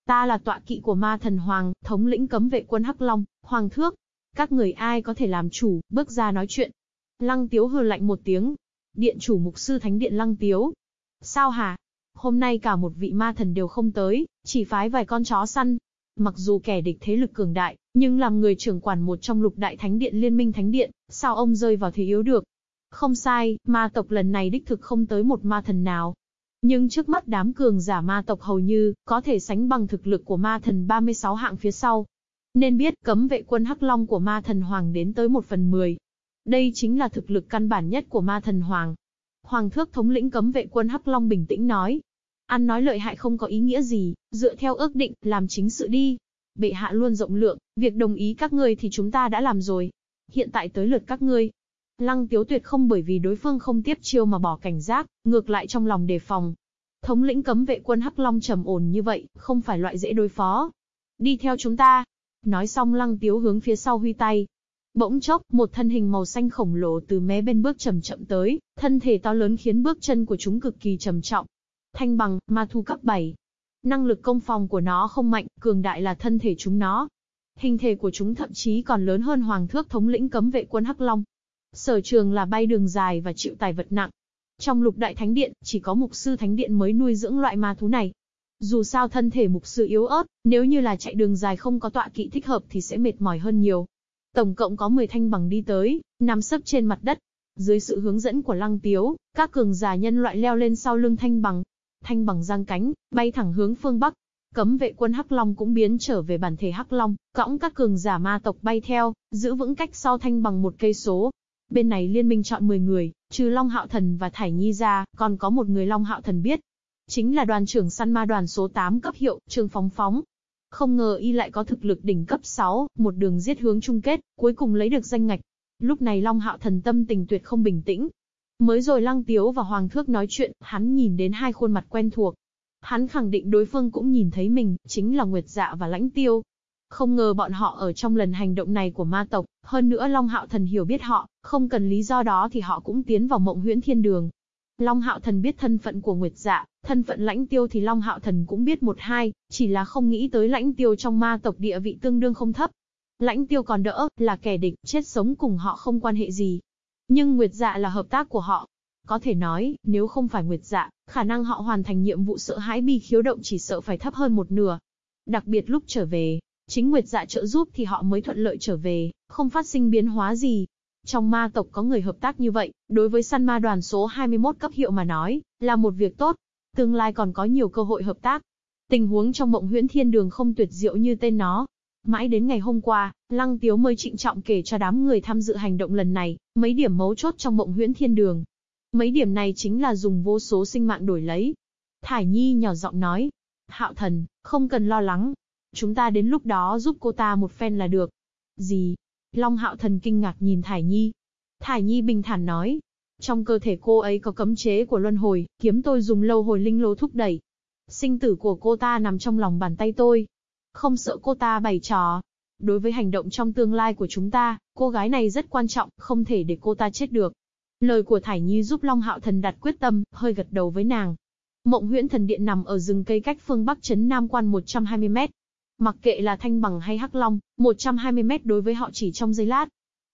Ta là tọa kỵ của ma thần Hoàng, thống lĩnh cấm vệ quân Hắc Long, Hoàng Thước. Các người ai có thể làm chủ, bước ra nói chuyện. Lăng Tiếu hừ lạnh một tiếng. Điện chủ mục sư thánh điện Lăng Tiếu. Sao hả? Hôm nay cả một vị ma thần đều không tới, chỉ phái vài con chó săn. Mặc dù kẻ địch thế lực cường đại, nhưng làm người trưởng quản một trong lục đại thánh điện liên minh thánh điện, sao ông rơi vào thế yếu được? Không sai, ma tộc lần này đích thực không tới một ma thần nào. Nhưng trước mắt đám cường giả ma tộc hầu như, có thể sánh bằng thực lực của ma thần 36 hạng phía sau. Nên biết, cấm vệ quân Hắc Long của ma thần Hoàng đến tới một phần mười. Đây chính là thực lực căn bản nhất của ma thần Hoàng. Hoàng thước thống lĩnh cấm vệ quân Hắc Long bình tĩnh nói, Ăn nói lợi hại không có ý nghĩa gì, dựa theo ước định, làm chính sự đi. Bệ hạ luôn rộng lượng, việc đồng ý các ngươi thì chúng ta đã làm rồi. Hiện tại tới lượt các ngươi. Lăng Tiếu Tuyệt không bởi vì đối phương không tiếp chiêu mà bỏ cảnh giác, ngược lại trong lòng đề phòng. Thống lĩnh cấm vệ quân Hắc Long trầm ổn như vậy, không phải loại dễ đối phó. Đi theo chúng ta. Nói xong Lăng Tiếu hướng phía sau huy tay, Bỗng chốc, một thân hình màu xanh khổng lồ từ mé bên bước chậm chậm tới, thân thể to lớn khiến bước chân của chúng cực kỳ trầm trọng, Thanh bằng, ma thu cấp 7. Năng lực công phòng của nó không mạnh, cường đại là thân thể chúng nó. Hình thể của chúng thậm chí còn lớn hơn Hoàng thước thống lĩnh cấm vệ quân Hắc Long. Sở trường là bay đường dài và chịu tài vật nặng. Trong lục đại thánh điện, chỉ có mục sư thánh điện mới nuôi dưỡng loại ma thú này. Dù sao thân thể mục sư yếu ớt, nếu như là chạy đường dài không có tọa kỵ thích hợp thì sẽ mệt mỏi hơn nhiều. Tổng cộng có 10 thanh bằng đi tới, nằm sấp trên mặt đất. Dưới sự hướng dẫn của lăng tiếu, các cường giả nhân loại leo lên sau lưng thanh bằng. Thanh bằng giang cánh, bay thẳng hướng phương Bắc. Cấm vệ quân Hắc Long cũng biến trở về bản thể Hắc Long, cõng các cường giả ma tộc bay theo, giữ vững cách sau thanh bằng một cây số. Bên này liên minh chọn 10 người, trừ Long Hạo Thần và Thải Nhi ra, còn có một người Long Hạo Thần biết. Chính là đoàn trưởng săn ma đoàn số 8 cấp hiệu, Trương Phóng Phóng. Không ngờ y lại có thực lực đỉnh cấp 6, một đường giết hướng chung kết, cuối cùng lấy được danh ngạch. Lúc này Long Hạo Thần tâm tình tuyệt không bình tĩnh. Mới rồi Lăng Tiếu và Hoàng Thước nói chuyện, hắn nhìn đến hai khuôn mặt quen thuộc. Hắn khẳng định đối phương cũng nhìn thấy mình, chính là Nguyệt Dạ và Lãnh Tiêu. Không ngờ bọn họ ở trong lần hành động này của ma tộc, hơn nữa Long Hạo Thần hiểu biết họ, không cần lý do đó thì họ cũng tiến vào mộng huyễn thiên đường. Long Hạo Thần biết thân phận của Nguyệt Dạ, thân phận lãnh tiêu thì Long Hạo Thần cũng biết một hai, chỉ là không nghĩ tới lãnh tiêu trong ma tộc địa vị tương đương không thấp. Lãnh tiêu còn đỡ, là kẻ địch, chết sống cùng họ không quan hệ gì. Nhưng Nguyệt Dạ là hợp tác của họ. Có thể nói, nếu không phải Nguyệt Dạ, khả năng họ hoàn thành nhiệm vụ sợ hãi bi khiếu động chỉ sợ phải thấp hơn một nửa. Đặc biệt lúc trở về, chính Nguyệt Dạ trợ giúp thì họ mới thuận lợi trở về, không phát sinh biến hóa gì. Trong ma tộc có người hợp tác như vậy, đối với săn ma đoàn số 21 cấp hiệu mà nói, là một việc tốt. Tương lai còn có nhiều cơ hội hợp tác. Tình huống trong mộng huyễn thiên đường không tuyệt diệu như tên nó. Mãi đến ngày hôm qua, Lăng Tiếu mới trịnh trọng kể cho đám người tham dự hành động lần này, mấy điểm mấu chốt trong mộng huyễn thiên đường. Mấy điểm này chính là dùng vô số sinh mạng đổi lấy. Thải Nhi nhỏ giọng nói. Hạo thần, không cần lo lắng. Chúng ta đến lúc đó giúp cô ta một phen là được. Gì? Long Hạo thần kinh ngạc nhìn Thải Nhi. Thải Nhi bình thản nói. Trong cơ thể cô ấy có cấm chế của luân hồi, kiếm tôi dùng lâu hồi linh lô thúc đẩy. Sinh tử của cô ta nằm trong lòng bàn tay tôi. Không sợ cô ta bày trò. Đối với hành động trong tương lai của chúng ta, cô gái này rất quan trọng, không thể để cô ta chết được. Lời của Thải Nhi giúp Long Hạo Thần đặt quyết tâm, hơi gật đầu với nàng. Mộng huyễn thần điện nằm ở rừng cây cách phương Bắc Trấn Nam quan 120 mét. Mặc kệ là thanh bằng hay hắc long, 120 mét đối với họ chỉ trong giây lát.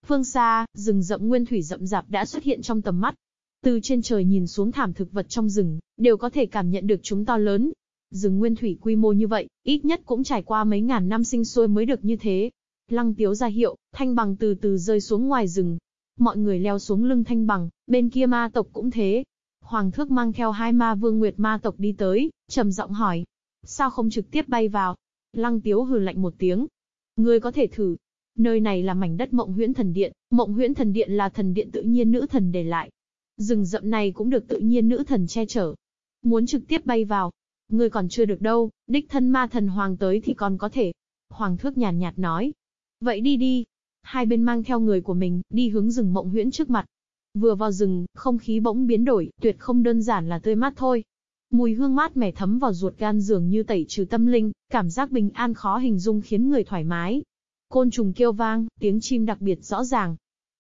Phương xa, rừng rậm nguyên thủy rậm rạp đã xuất hiện trong tầm mắt. Từ trên trời nhìn xuống thảm thực vật trong rừng, đều có thể cảm nhận được chúng to lớn. Rừng nguyên thủy quy mô như vậy, ít nhất cũng trải qua mấy ngàn năm sinh sôi mới được như thế. Lăng tiếu ra hiệu, thanh bằng từ từ rơi xuống ngoài rừng, Mọi người leo xuống lưng thanh bằng, bên kia ma tộc cũng thế. Hoàng thước mang theo hai ma vương nguyệt ma tộc đi tới, trầm giọng hỏi. Sao không trực tiếp bay vào? Lăng tiếu hừ lạnh một tiếng. Ngươi có thể thử. Nơi này là mảnh đất mộng huyễn thần điện, mộng huyễn thần điện là thần điện tự nhiên nữ thần để lại. Rừng rậm này cũng được tự nhiên nữ thần che chở. Muốn trực tiếp bay vào, ngươi còn chưa được đâu, đích thân ma thần hoàng tới thì còn có thể. Hoàng thước nhàn nhạt nói. Vậy đi đi, Hai bên mang theo người của mình, đi hướng rừng mộng huyễn trước mặt. Vừa vào rừng, không khí bỗng biến đổi, tuyệt không đơn giản là tươi mát thôi. Mùi hương mát mẻ thấm vào ruột gan dường như tẩy trừ tâm linh, cảm giác bình an khó hình dung khiến người thoải mái. Côn trùng kêu vang, tiếng chim đặc biệt rõ ràng.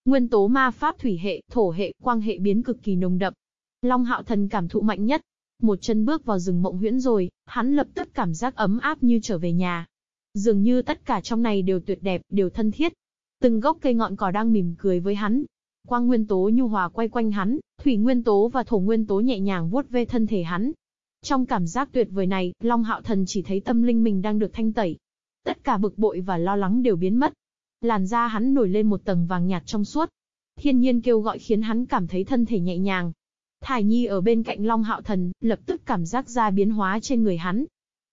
Nguyên tố ma pháp thủy hệ, thổ hệ, quang hệ biến cực kỳ nồng đậm. Long hạo thần cảm thụ mạnh nhất. Một chân bước vào rừng mộng huyễn rồi, hắn lập tức cảm giác ấm áp như trở về nhà. Dường như tất cả trong này đều tuyệt đẹp, đều thân thiết, Từng gốc cây ngọn cỏ đang mỉm cười với hắn. Quang nguyên tố nhu hòa quay quanh hắn, thủy nguyên tố và thổ nguyên tố nhẹ nhàng vuốt ve thân thể hắn. Trong cảm giác tuyệt vời này, Long Hạo Thần chỉ thấy tâm linh mình đang được thanh tẩy. Tất cả bực bội và lo lắng đều biến mất. Làn da hắn nổi lên một tầng vàng nhạt trong suốt. Thiên nhiên kêu gọi khiến hắn cảm thấy thân thể nhẹ nhàng. Thải Nhi ở bên cạnh Long Hạo Thần, lập tức cảm giác da biến hóa trên người hắn.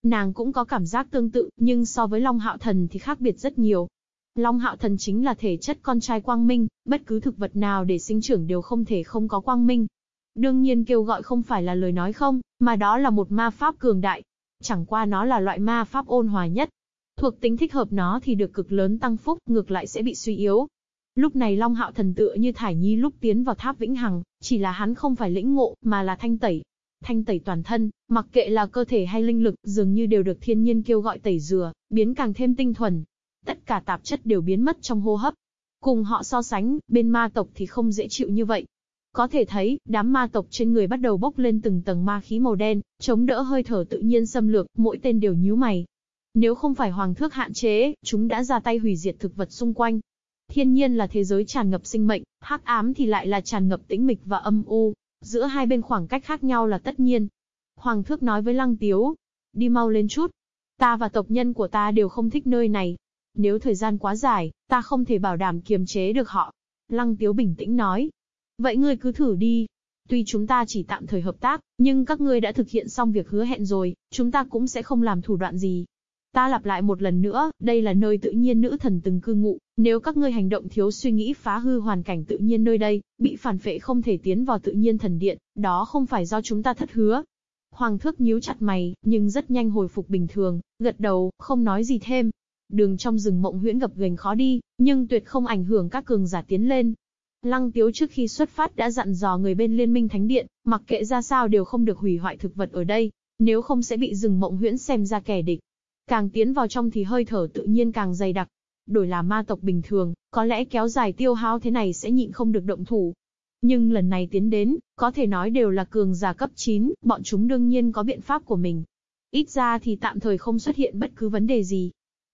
Nàng cũng có cảm giác tương tự, nhưng so với Long Hạo Thần thì khác biệt rất nhiều. Long hạo thần chính là thể chất con trai quang minh, bất cứ thực vật nào để sinh trưởng đều không thể không có quang minh. Đương nhiên kêu gọi không phải là lời nói không, mà đó là một ma pháp cường đại. Chẳng qua nó là loại ma pháp ôn hòa nhất. Thuộc tính thích hợp nó thì được cực lớn tăng phúc, ngược lại sẽ bị suy yếu. Lúc này Long Hạo thần tựa như Thải Nhi lúc tiến vào tháp vĩnh hằng, chỉ là hắn không phải lĩnh ngộ, mà là thanh tẩy. Thanh tẩy toàn thân, mặc kệ là cơ thể hay linh lực, dường như đều được thiên nhiên kêu gọi tẩy rửa, biến càng thêm tinh thuần, tất cả tạp chất đều biến mất trong hô hấp. Cùng họ so sánh, bên ma tộc thì không dễ chịu như vậy. Có thể thấy, đám ma tộc trên người bắt đầu bốc lên từng tầng ma khí màu đen, chống đỡ hơi thở tự nhiên xâm lược, mỗi tên đều nhíu mày. Nếu không phải hoàng thước hạn chế, chúng đã ra tay hủy diệt thực vật xung quanh. Thiên nhiên là thế giới tràn ngập sinh mệnh, hắc ám thì lại là tràn ngập tĩnh mịch và âm u. Giữa hai bên khoảng cách khác nhau là tất nhiên. Hoàng thước nói với Lăng Tiếu. Đi mau lên chút. Ta và tộc nhân của ta đều không thích nơi này. Nếu thời gian quá dài, ta không thể bảo đảm kiềm chế được họ. Lăng Tiếu bình tĩnh nói. Vậy ngươi cứ thử đi. Tuy chúng ta chỉ tạm thời hợp tác, nhưng các ngươi đã thực hiện xong việc hứa hẹn rồi, chúng ta cũng sẽ không làm thủ đoạn gì. Ta lặp lại một lần nữa, đây là nơi tự nhiên nữ thần từng cư ngụ, nếu các ngươi hành động thiếu suy nghĩ phá hư hoàn cảnh tự nhiên nơi đây, bị phản phệ không thể tiến vào tự nhiên thần điện, đó không phải do chúng ta thất hứa. Hoàng thước nhíu chặt mày, nhưng rất nhanh hồi phục bình thường, gật đầu, không nói gì thêm. Đường trong rừng mộng huyễn gập ghềnh khó đi, nhưng tuyệt không ảnh hưởng các cường giả tiến lên. Lăng Tiếu trước khi xuất phát đã dặn dò người bên Liên minh Thánh Điện, mặc kệ ra sao đều không được hủy hoại thực vật ở đây, nếu không sẽ bị rừng mộng huyễn xem ra kẻ địch. Càng tiến vào trong thì hơi thở tự nhiên càng dày đặc. Đổi là ma tộc bình thường, có lẽ kéo dài tiêu hao thế này sẽ nhịn không được động thủ. Nhưng lần này tiến đến, có thể nói đều là cường giả cấp 9, bọn chúng đương nhiên có biện pháp của mình. Ít ra thì tạm thời không xuất hiện bất cứ vấn đề gì.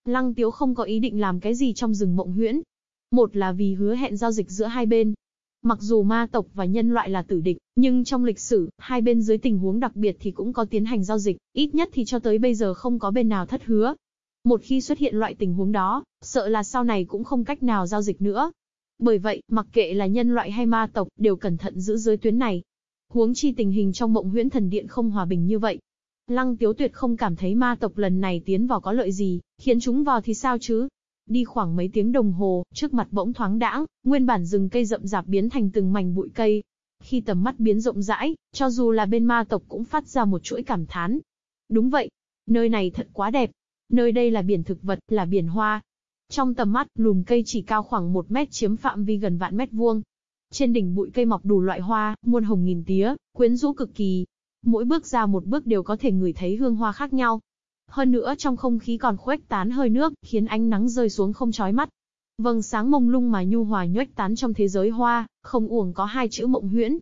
Lăng Tiếu không có ý định làm cái gì trong rừng mộng huyễn. Một là vì hứa hẹn giao dịch giữa hai bên, Mặc dù ma tộc và nhân loại là tử địch, nhưng trong lịch sử, hai bên dưới tình huống đặc biệt thì cũng có tiến hành giao dịch, ít nhất thì cho tới bây giờ không có bên nào thất hứa. Một khi xuất hiện loại tình huống đó, sợ là sau này cũng không cách nào giao dịch nữa. Bởi vậy, mặc kệ là nhân loại hay ma tộc, đều cẩn thận giữ giới tuyến này. Huống chi tình hình trong mộng huyễn thần điện không hòa bình như vậy. Lăng Tiếu Tuyệt không cảm thấy ma tộc lần này tiến vào có lợi gì, khiến chúng vào thì sao chứ? Đi khoảng mấy tiếng đồng hồ, trước mặt bỗng thoáng đãng, nguyên bản rừng cây rậm rạp biến thành từng mảnh bụi cây. Khi tầm mắt biến rộng rãi, cho dù là bên ma tộc cũng phát ra một chuỗi cảm thán. Đúng vậy, nơi này thật quá đẹp. Nơi đây là biển thực vật, là biển hoa. Trong tầm mắt, lùm cây chỉ cao khoảng một mét chiếm phạm vi gần vạn mét vuông. Trên đỉnh bụi cây mọc đủ loại hoa, muôn hồng nghìn tía, quyến rũ cực kỳ. Mỗi bước ra một bước đều có thể ngửi thấy hương hoa khác nhau. Hơn nữa trong không khí còn khuếch tán hơi nước, khiến ánh nắng rơi xuống không chói mắt. Vầng sáng mông lung mà nhu hòa nhuếch tán trong thế giới hoa, không uổng có hai chữ mộng huyễn.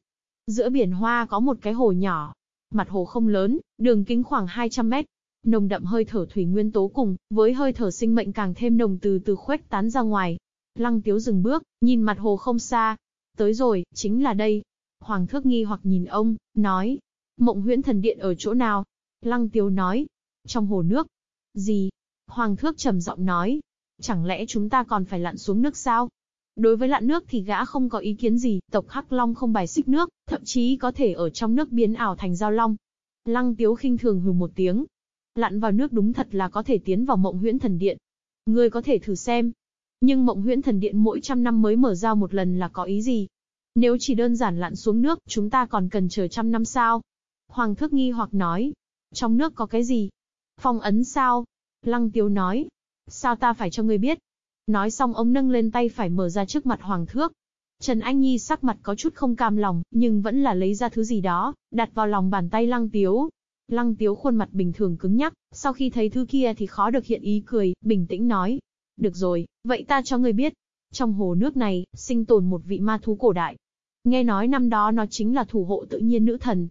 Giữa biển hoa có một cái hồ nhỏ. Mặt hồ không lớn, đường kính khoảng 200 mét. Nồng đậm hơi thở thủy nguyên tố cùng, với hơi thở sinh mệnh càng thêm nồng từ từ khuếch tán ra ngoài. Lăng tiếu dừng bước, nhìn mặt hồ không xa. Tới rồi, chính là đây. Hoàng thước nghi hoặc nhìn ông, nói. Mộng huyễn thần điện ở chỗ nào? Lăng tiếu nói, trong hồ nước. Gì? Hoàng thước trầm giọng nói. Chẳng lẽ chúng ta còn phải lặn xuống nước sao? Đối với lặn nước thì gã không có ý kiến gì, tộc Hắc Long không bài xích nước, thậm chí có thể ở trong nước biến ảo thành giao long. Lăng Tiếu khinh thường hừ một tiếng. Lặn vào nước đúng thật là có thể tiến vào mộng huyễn thần điện. Ngươi có thể thử xem. Nhưng mộng huyễn thần điện mỗi trăm năm mới mở ra một lần là có ý gì? Nếu chỉ đơn giản lặn xuống nước, chúng ta còn cần chờ trăm năm sao? Hoàng thước nghi hoặc nói. Trong nước có cái gì? Phong ấn sao? Lăng Tiếu nói. Sao ta phải cho ngươi biết? Nói xong ông nâng lên tay phải mở ra trước mặt Hoàng thước. Trần Anh Nhi sắc mặt có chút không cam lòng, nhưng vẫn là lấy ra thứ gì đó, đặt vào lòng bàn tay Lăng Tiếu. Lăng Tiếu khuôn mặt bình thường cứng nhắc, sau khi thấy thứ kia thì khó được hiện ý cười, bình tĩnh nói. Được rồi, vậy ta cho ngươi biết. Trong hồ nước này, sinh tồn một vị ma thú cổ đại. Nghe nói năm đó nó chính là thủ hộ tự nhiên nữ thần.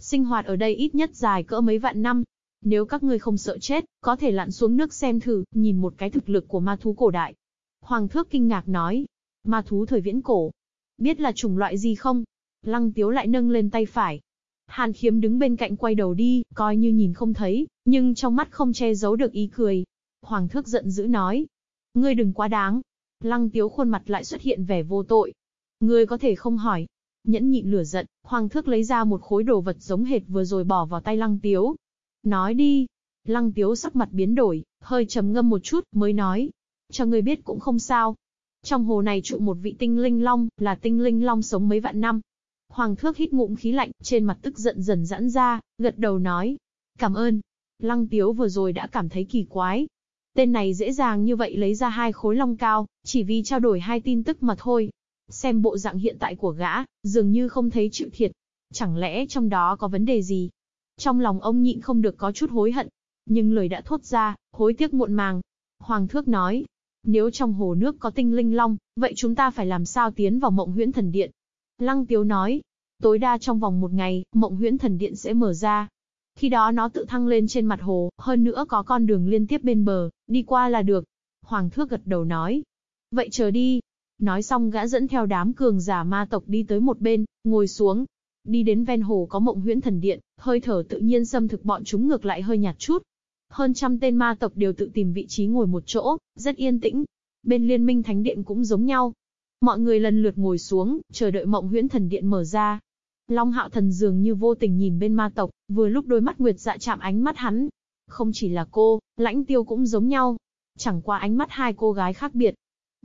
Sinh hoạt ở đây ít nhất dài cỡ mấy vạn năm, nếu các ngươi không sợ chết, có thể lặn xuống nước xem thử, nhìn một cái thực lực của ma thú cổ đại. Hoàng thước kinh ngạc nói. Ma thú thời viễn cổ. Biết là chủng loại gì không? Lăng tiếu lại nâng lên tay phải. Hàn khiếm đứng bên cạnh quay đầu đi, coi như nhìn không thấy, nhưng trong mắt không che giấu được ý cười. Hoàng thước giận dữ nói. Ngươi đừng quá đáng. Lăng tiếu khuôn mặt lại xuất hiện vẻ vô tội. Ngươi có thể không hỏi. Nhẫn nhịn lửa giận, Hoàng thước lấy ra một khối đồ vật giống hệt vừa rồi bỏ vào tay lăng tiếu. Nói đi. Lăng tiếu sắc mặt biến đổi, hơi trầm ngâm một chút, mới nói. Cho ngươi biết cũng không sao. Trong hồ này trụ một vị tinh linh long, là tinh linh long sống mấy vạn năm. Hoàng thước hít ngụm khí lạnh, trên mặt tức giận dần giãn ra, gật đầu nói. Cảm ơn. Lăng tiếu vừa rồi đã cảm thấy kỳ quái. Tên này dễ dàng như vậy lấy ra hai khối long cao, chỉ vì trao đổi hai tin tức mà thôi. Xem bộ dạng hiện tại của gã, dường như không thấy chịu thiệt. Chẳng lẽ trong đó có vấn đề gì? Trong lòng ông nhịn không được có chút hối hận. Nhưng lời đã thốt ra, hối tiếc muộn màng. Hoàng thước nói, nếu trong hồ nước có tinh linh long, vậy chúng ta phải làm sao tiến vào mộng huyễn thần điện? Lăng Tiếu nói, tối đa trong vòng một ngày, mộng huyễn thần điện sẽ mở ra. Khi đó nó tự thăng lên trên mặt hồ, hơn nữa có con đường liên tiếp bên bờ, đi qua là được. Hoàng thước gật đầu nói. Vậy chờ đi. Nói xong gã dẫn theo đám cường giả ma tộc đi tới một bên, ngồi xuống. Đi đến ven hồ có mộng huyễn thần điện, hơi thở tự nhiên xâm thực bọn chúng ngược lại hơi nhạt chút. Hơn trăm tên ma tộc đều tự tìm vị trí ngồi một chỗ, rất yên tĩnh. Bên liên minh thánh điện cũng giống nhau. Mọi người lần lượt ngồi xuống, chờ đợi mộng huyễn thần điện mở ra. Long hạo thần dường như vô tình nhìn bên ma tộc, vừa lúc đôi mắt nguyệt dạ chạm ánh mắt hắn. Không chỉ là cô, lãnh tiêu cũng giống nhau. Chẳng qua ánh mắt hai cô gái khác biệt.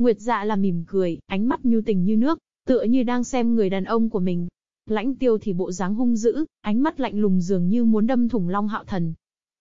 Nguyệt dạ là mỉm cười, ánh mắt nhu tình như nước, tựa như đang xem người đàn ông của mình. Lãnh tiêu thì bộ dáng hung dữ, ánh mắt lạnh lùng dường như muốn đâm thủng long hạo thần.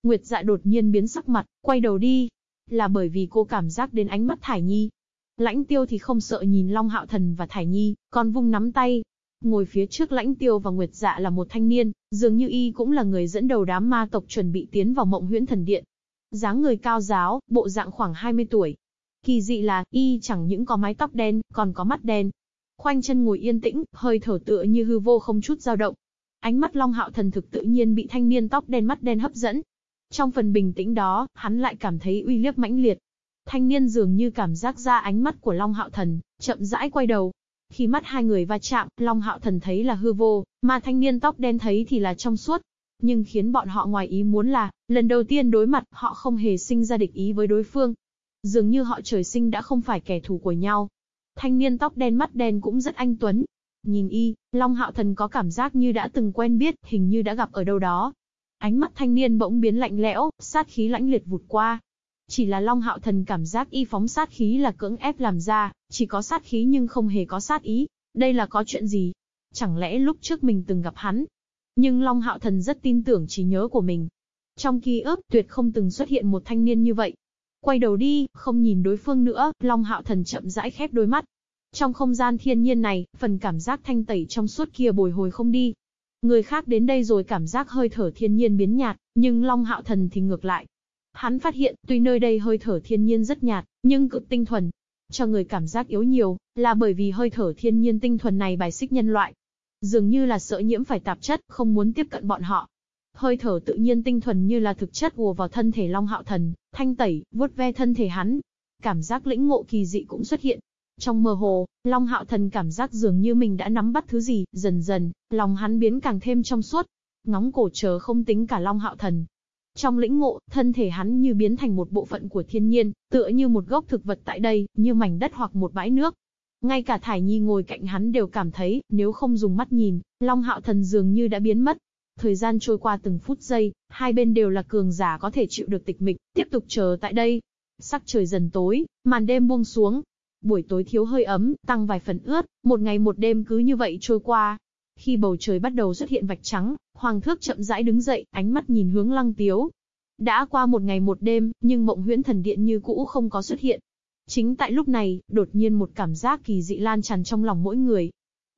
Nguyệt dạ đột nhiên biến sắc mặt, quay đầu đi. Là bởi vì cô cảm giác đến ánh mắt Thải Nhi. Lãnh tiêu thì không sợ nhìn Long Hạo Thần và Thải Nhi, còn vung nắm tay, Ngồi phía trước lãnh tiêu và Nguyệt Dạ là một thanh niên, dường như y cũng là người dẫn đầu đám ma tộc chuẩn bị tiến vào mộng huyễn thần điện. dáng người cao giáo, bộ dạng khoảng 20 tuổi. Kỳ dị là, y chẳng những có mái tóc đen, còn có mắt đen. Khoanh chân ngồi yên tĩnh, hơi thở tựa như hư vô không chút dao động. Ánh mắt Long Hạo Thần thực tự nhiên bị thanh niên tóc đen mắt đen hấp dẫn. Trong phần bình tĩnh đó, hắn lại cảm thấy uy liếc mãnh liệt. Thanh niên dường như cảm giác ra ánh mắt của Long Hạo Thần, chậm rãi quay đầu, khi mắt hai người va chạm, Long Hạo Thần thấy là hư vô, mà thanh niên tóc đen thấy thì là trong suốt. Nhưng khiến bọn họ ngoài ý muốn là, lần đầu tiên đối mặt, họ không hề sinh ra địch ý với đối phương. Dường như họ trời sinh đã không phải kẻ thù của nhau. Thanh niên tóc đen mắt đen cũng rất anh tuấn. Nhìn y, Long Hạo Thần có cảm giác như đã từng quen biết, hình như đã gặp ở đâu đó. Ánh mắt thanh niên bỗng biến lạnh lẽo, sát khí lãnh liệt vụt qua, chỉ là Long Hạo Thần cảm giác y phóng sát khí là cưỡng ép làm ra, chỉ có sát khí nhưng không hề có sát ý. Đây là có chuyện gì? Chẳng lẽ lúc trước mình từng gặp hắn? Nhưng Long Hạo Thần rất tin tưởng trí nhớ của mình. Trong ký ức tuyệt không từng xuất hiện một thanh niên như vậy. Quay đầu đi, không nhìn đối phương nữa, Long Hạo Thần chậm rãi khép đôi mắt. Trong không gian thiên nhiên này, phần cảm giác thanh tẩy trong suốt kia bồi hồi không đi. Người khác đến đây rồi cảm giác hơi thở thiên nhiên biến nhạt, nhưng Long Hạo Thần thì ngược lại, Hắn phát hiện, tuy nơi đây hơi thở thiên nhiên rất nhạt, nhưng cực tinh thuần. Cho người cảm giác yếu nhiều, là bởi vì hơi thở thiên nhiên tinh thuần này bài xích nhân loại. Dường như là sợ nhiễm phải tạp chất, không muốn tiếp cận bọn họ. Hơi thở tự nhiên tinh thuần như là thực chất ùa vào thân thể Long Hạo Thần, thanh tẩy, vuốt ve thân thể hắn. Cảm giác lĩnh ngộ kỳ dị cũng xuất hiện. Trong mơ hồ, Long Hạo Thần cảm giác dường như mình đã nắm bắt thứ gì, dần dần, lòng hắn biến càng thêm trong suốt. Ngóng cổ chờ không tính cả Long Hạo Thần, trong lĩnh ngộ, thân thể hắn như biến thành một bộ phận của thiên nhiên, tựa như một gốc thực vật tại đây, như mảnh đất hoặc một bãi nước. Ngay cả Thải Nhi ngồi cạnh hắn đều cảm thấy, nếu không dùng mắt nhìn, Long Hạo Thần dường như đã biến mất. Thời gian trôi qua từng phút giây, hai bên đều là cường giả có thể chịu được tịch mịch, tiếp tục chờ tại đây. Sắc trời dần tối, màn đêm buông xuống. Buổi tối thiếu hơi ấm, tăng vài phần ướt, một ngày một đêm cứ như vậy trôi qua. Khi bầu trời bắt đầu xuất hiện vạch trắng, Hoàng thước chậm rãi đứng dậy, ánh mắt nhìn hướng lăng tiếu. Đã qua một ngày một đêm, nhưng mộng huyễn thần điện như cũ không có xuất hiện. Chính tại lúc này, đột nhiên một cảm giác kỳ dị lan tràn trong lòng mỗi người.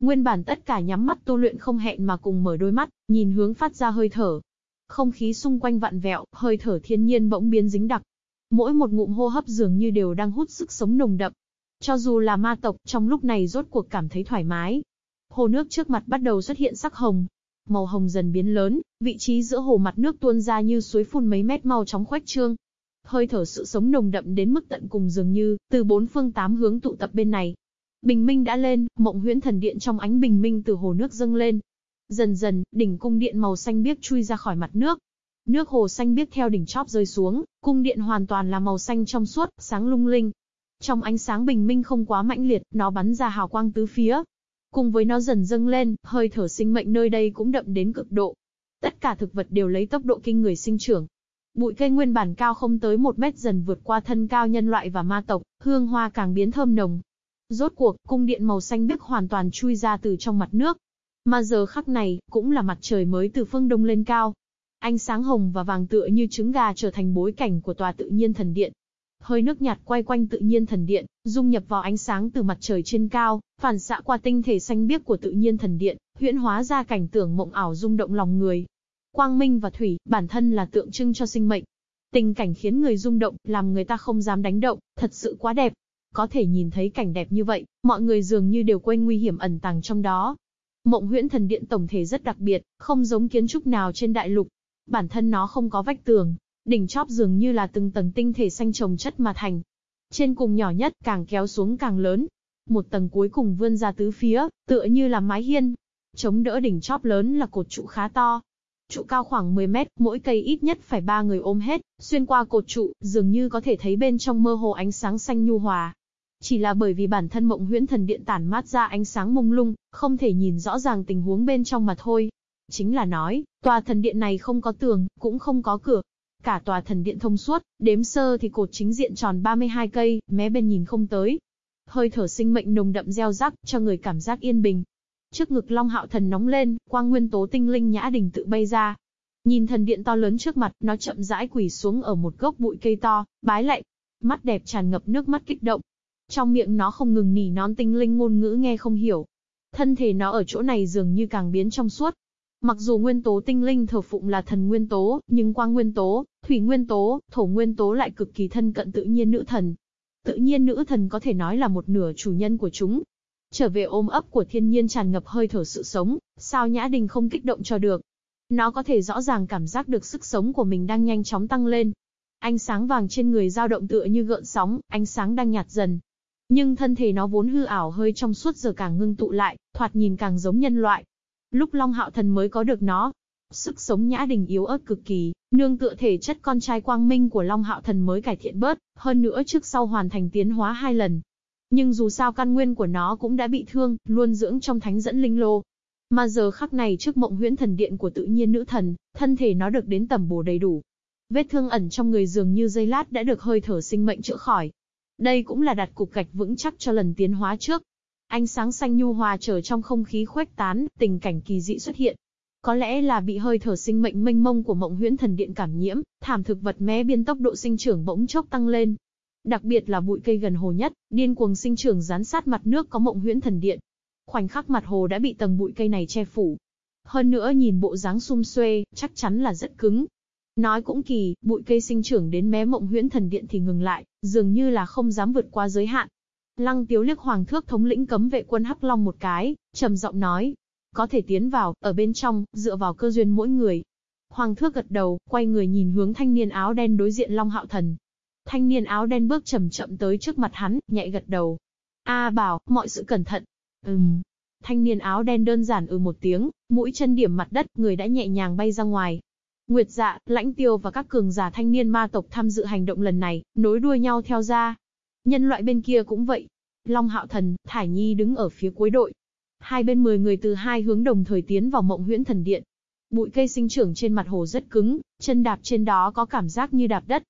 Nguyên bản tất cả nhắm mắt tu luyện không hẹn mà cùng mở đôi mắt, nhìn hướng phát ra hơi thở. Không khí xung quanh vặn vẹo, hơi thở thiên nhiên bỗng biến dính đặc. Mỗi một ngụm hô hấp dường như đều đang hút sức sống nồng đậm. Cho dù là ma tộc, trong lúc này rốt cuộc cảm thấy thoải mái. Hồ nước trước mặt bắt đầu xuất hiện sắc hồng, màu hồng dần biến lớn, vị trí giữa hồ mặt nước tuôn ra như suối phun mấy mét mau chóng khoách trương. Hơi thở sự sống nồng đậm đến mức tận cùng dường như, từ bốn phương tám hướng tụ tập bên này. Bình minh đã lên, mộng huyễn thần điện trong ánh bình minh từ hồ nước dâng lên. Dần dần, đỉnh cung điện màu xanh biếc chui ra khỏi mặt nước. Nước hồ xanh biếc theo đỉnh chóp rơi xuống, cung điện hoàn toàn là màu xanh trong suốt, sáng lung linh. Trong ánh sáng bình minh không quá mãnh liệt, nó bắn ra hào quang tứ phía, Cùng với nó dần dâng lên, hơi thở sinh mệnh nơi đây cũng đậm đến cực độ. Tất cả thực vật đều lấy tốc độ kinh người sinh trưởng. Bụi cây nguyên bản cao không tới một mét dần vượt qua thân cao nhân loại và ma tộc, hương hoa càng biến thơm nồng. Rốt cuộc, cung điện màu xanh biếc hoàn toàn chui ra từ trong mặt nước. Mà giờ khắc này, cũng là mặt trời mới từ phương đông lên cao. Ánh sáng hồng và vàng tựa như trứng gà trở thành bối cảnh của tòa tự nhiên thần điện. Hơi nước nhạt quay quanh tự nhiên thần điện, dung nhập vào ánh sáng từ mặt trời trên cao, phản xạ qua tinh thể xanh biếc của tự nhiên thần điện, huyễn hóa ra cảnh tượng mộng ảo rung động lòng người. Quang minh và thủy, bản thân là tượng trưng cho sinh mệnh. Tình cảnh khiến người rung động, làm người ta không dám đánh động, thật sự quá đẹp. Có thể nhìn thấy cảnh đẹp như vậy, mọi người dường như đều quên nguy hiểm ẩn tàng trong đó. Mộng huyễn thần điện tổng thể rất đặc biệt, không giống kiến trúc nào trên đại lục. Bản thân nó không có vách tường, đỉnh chóp dường như là từng tầng tinh thể xanh trồng chất mà thành. Trên cùng nhỏ nhất, càng kéo xuống càng lớn. một tầng cuối cùng vươn ra tứ phía, tựa như là mái hiên. Chống đỡ đỉnh chóp lớn là cột trụ khá to. Trụ cao khoảng 10 mét, mỗi cây ít nhất phải ba người ôm hết, xuyên qua cột trụ, dường như có thể thấy bên trong mơ hồ ánh sáng xanh nhu hòa. Chỉ là bởi vì bản thân mộng huyễn thần điện tản mát ra ánh sáng mông lung, không thể nhìn rõ ràng tình huống bên trong mà thôi. Chính là nói, tòa thần điện này không có tường, cũng không có cửa, Cả tòa thần điện thông suốt, đếm sơ thì cột chính diện tròn 32 cây, mé bên nhìn không tới. Hơi thở sinh mệnh nồng đậm gieo rắc, cho người cảm giác yên bình. Trước ngực Long Hạo Thần nóng lên, quang nguyên tố tinh linh nhã đình tự bay ra. Nhìn thần điện to lớn trước mặt, nó chậm rãi quỳ xuống ở một gốc bụi cây to, bái lạy. Mắt đẹp tràn ngập nước mắt kích động. Trong miệng nó không ngừng nỉ non tinh linh ngôn ngữ nghe không hiểu. Thân thể nó ở chỗ này dường như càng biến trong suốt, Mặc dù nguyên tố tinh linh thờ phụng là thần nguyên tố, nhưng quang nguyên tố, thủy nguyên tố, thổ nguyên tố lại cực kỳ thân cận tự nhiên nữ thần. Tự nhiên nữ thần có thể nói là một nửa chủ nhân của chúng. Trở về ôm ấp của thiên nhiên tràn ngập hơi thở sự sống, sao Nhã Đình không kích động cho được. Nó có thể rõ ràng cảm giác được sức sống của mình đang nhanh chóng tăng lên. Ánh sáng vàng trên người dao động tựa như gợn sóng, ánh sáng đang nhạt dần. Nhưng thân thể nó vốn hư ảo hơi trong suốt giờ càng ngưng tụ lại, thoạt nhìn càng giống nhân loại. Lúc Long Hạo Thần mới có được nó, sức sống Nhã Đình yếu ớt cực kỳ, nương tựa thể chất con trai quang minh của Long Hạo Thần mới cải thiện bớt, hơn nữa trước sau hoàn thành tiến hóa hai lần. Nhưng dù sao căn nguyên của nó cũng đã bị thương, luôn dưỡng trong thánh dẫn linh lô. Mà giờ khắc này trước mộng huyễn thần điện của tự nhiên nữ thần, thân thể nó được đến tầm bổ đầy đủ. Vết thương ẩn trong người dường như dây lát đã được hơi thở sinh mệnh chữa khỏi. Đây cũng là đặt cục gạch vững chắc cho lần tiến hóa trước. Ánh sáng xanh nhu hòa trở trong không khí khuếch tán, tình cảnh kỳ dị xuất hiện. Có lẽ là bị hơi thở sinh mệnh mênh mông của mộng huyễn thần điện cảm nhiễm, thảm thực vật mé biên tốc độ sinh trưởng bỗng chốc tăng lên. Đặc biệt là bụi cây gần hồ nhất, điên cuồng sinh trưởng dán sát mặt nước có mộng huyễn thần điện. Khoảnh khắc mặt hồ đã bị tầng bụi cây này che phủ. Hơn nữa nhìn bộ dáng sum xuê, chắc chắn là rất cứng. Nói cũng kỳ, bụi cây sinh trưởng đến mé mộng huyễn thần điện thì ngừng lại, dường như là không dám vượt qua giới hạn, Lăng Tiếu liếc Hoàng Thước thống lĩnh cấm vệ quân Hắc Long một cái, trầm giọng nói. Có thể tiến vào, ở bên trong, dựa vào cơ duyên mỗi người. Hoàng Thước gật đầu, quay người nhìn hướng thanh niên áo đen đối diện Long Hạo Thần. Thanh niên áo đen bước chậm chậm tới trước mặt hắn, nhẹ gật đầu. A bảo, mọi sự cẩn thận. Ừm. Thanh niên áo đen đơn giản ừ một tiếng, mũi chân điểm mặt đất, người đã nhẹ nhàng bay ra ngoài. Nguyệt dạ, lãnh tiêu và các cường giả thanh niên ma tộc tham dự hành động lần này, nối đuôi nhau theo ra. Nhân loại bên kia cũng vậy. Long Hạo Thần, Thải Nhi đứng ở phía cuối đội. Hai bên 10 người từ hai hướng đồng thời tiến vào mộng huyễn thần điện. Bụi cây sinh trưởng trên mặt hồ rất cứng, chân đạp trên đó có cảm giác như đạp đất.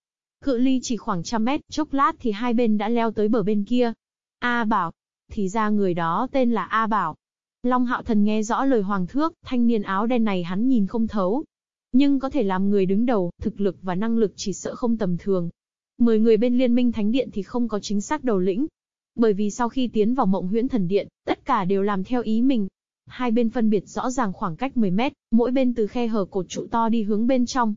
Cự ly chỉ khoảng trăm mét, chốc lát thì hai bên đã leo tới bờ bên kia. A Bảo. Thì ra người đó tên là A Bảo. Long Hạo Thần nghe rõ lời Hoàng Thước, thanh niên áo đen này hắn nhìn không thấu. Nhưng có thể làm người đứng đầu, thực lực và năng lực chỉ sợ không tầm thường. 10 người bên Liên minh Thánh Điện thì không có chính xác đầu lĩnh. Bởi vì sau khi tiến vào mộng huyễn thần điện, tất cả đều làm theo ý mình. Hai bên phân biệt rõ ràng khoảng cách 10 mét, mỗi bên từ khe hở cột trụ to đi hướng bên trong.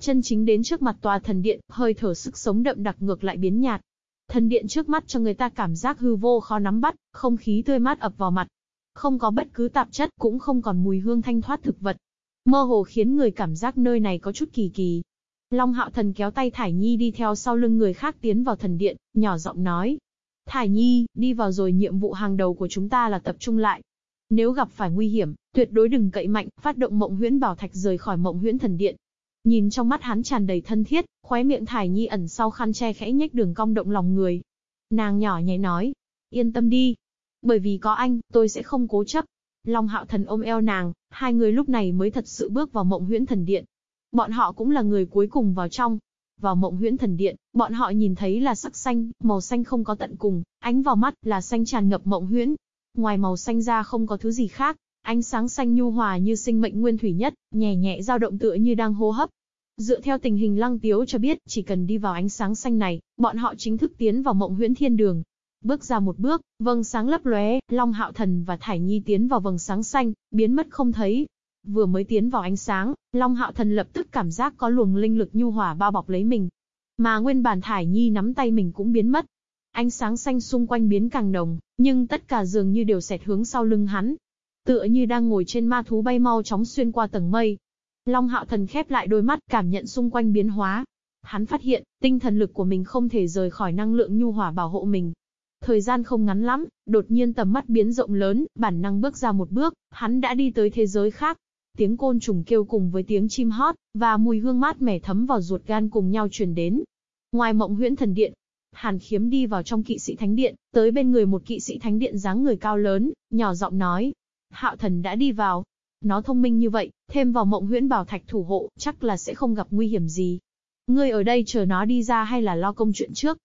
Chân chính đến trước mặt tòa thần điện, hơi thở sức sống đậm đặc ngược lại biến nhạt. Thần điện trước mắt cho người ta cảm giác hư vô khó nắm bắt, không khí tươi mát ập vào mặt. Không có bất cứ tạp chất, cũng không còn mùi hương thanh thoát thực vật. Mơ hồ khiến người cảm giác nơi này có chút kỳ kỳ. Long Hạo Thần kéo tay Thải Nhi đi theo sau lưng người khác tiến vào thần điện, nhỏ giọng nói. Thải Nhi, đi vào rồi nhiệm vụ hàng đầu của chúng ta là tập trung lại. Nếu gặp phải nguy hiểm, tuyệt đối đừng cậy mạnh, phát động mộng huyễn bảo thạch rời khỏi mộng huyễn thần điện. Nhìn trong mắt hắn tràn đầy thân thiết, khóe miệng Thải Nhi ẩn sau khăn che khẽ nhếch đường cong động lòng người. Nàng nhỏ nhẹ nói, yên tâm đi. Bởi vì có anh, tôi sẽ không cố chấp. Long hạo thần ôm eo nàng, hai người lúc này mới thật sự bước vào mộng huyễn thần điện. Bọn họ cũng là người cuối cùng vào trong. Vào mộng huyễn thần điện, bọn họ nhìn thấy là sắc xanh, màu xanh không có tận cùng, ánh vào mắt là xanh tràn ngập mộng huyễn. Ngoài màu xanh ra không có thứ gì khác, ánh sáng xanh nhu hòa như sinh mệnh nguyên thủy nhất, nhẹ nhẹ dao động tựa như đang hô hấp. Dựa theo tình hình lăng tiếu cho biết, chỉ cần đi vào ánh sáng xanh này, bọn họ chính thức tiến vào mộng huyễn thiên đường. Bước ra một bước, vầng sáng lấp lóe, Long Hạo Thần và Thải Nhi tiến vào vầng sáng xanh, biến mất không thấy. Vừa mới tiến vào ánh sáng, Long Hạo Thần lập tức cảm giác có luồng linh lực nhu hòa bao bọc lấy mình. Mà nguyên bản Thải Nhi nắm tay mình cũng biến mất. Ánh sáng xanh xung quanh biến càng đồng, nhưng tất cả dường như đều xẹt hướng sau lưng hắn. Tựa như đang ngồi trên ma thú bay mau chóng xuyên qua tầng mây. Long Hạo Thần khép lại đôi mắt, cảm nhận xung quanh biến hóa. Hắn phát hiện, tinh thần lực của mình không thể rời khỏi năng lượng nhu hòa bảo hộ mình. Thời gian không ngắn lắm, đột nhiên tầm mắt biến rộng lớn, bản năng bước ra một bước, hắn đã đi tới thế giới khác. Tiếng côn trùng kêu cùng với tiếng chim hót, và mùi hương mát mẻ thấm vào ruột gan cùng nhau truyền đến. Ngoài mộng huyễn thần điện, Hàn khiếm đi vào trong kỵ sĩ thánh điện, tới bên người một kỵ sĩ thánh điện dáng người cao lớn, nhỏ giọng nói. Hạo thần đã đi vào. Nó thông minh như vậy, thêm vào mộng huyễn bảo thạch thủ hộ, chắc là sẽ không gặp nguy hiểm gì. Ngươi ở đây chờ nó đi ra hay là lo công chuyện trước?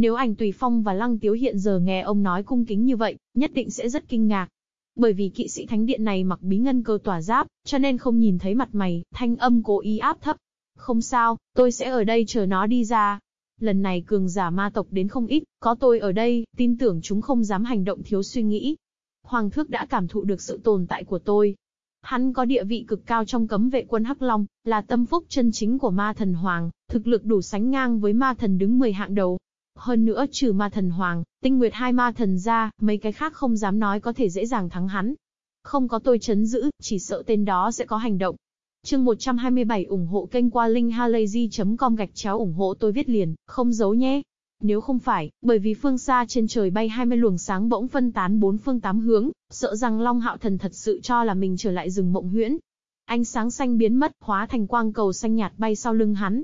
Nếu ảnh Tùy Phong và Lăng Tiếu hiện giờ nghe ông nói cung kính như vậy, nhất định sẽ rất kinh ngạc. Bởi vì kỵ sĩ thánh điện này mặc bí ngân cơ tỏa giáp, cho nên không nhìn thấy mặt mày, thanh âm cố ý áp thấp. Không sao, tôi sẽ ở đây chờ nó đi ra. Lần này cường giả ma tộc đến không ít, có tôi ở đây, tin tưởng chúng không dám hành động thiếu suy nghĩ. Hoàng thước đã cảm thụ được sự tồn tại của tôi. Hắn có địa vị cực cao trong cấm vệ quân Hắc Long, là tâm phúc chân chính của ma thần Hoàng, thực lực đủ sánh ngang với ma thần đứng 10 hạng đầu. Hơn nữa trừ ma thần Hoàng, tinh nguyệt hai ma thần ra, mấy cái khác không dám nói có thể dễ dàng thắng hắn. Không có tôi chấn giữ, chỉ sợ tên đó sẽ có hành động. Chương 127 ủng hộ kênh qua linkhalazy.com gạch chéo ủng hộ tôi viết liền, không giấu nhé. Nếu không phải, bởi vì phương xa trên trời bay 20 luồng sáng bỗng phân tán bốn phương tám hướng, sợ rằng Long Hạo Thần thật sự cho là mình trở lại rừng mộng huyễn. Ánh sáng xanh biến mất, hóa thành quang cầu xanh nhạt bay sau lưng hắn,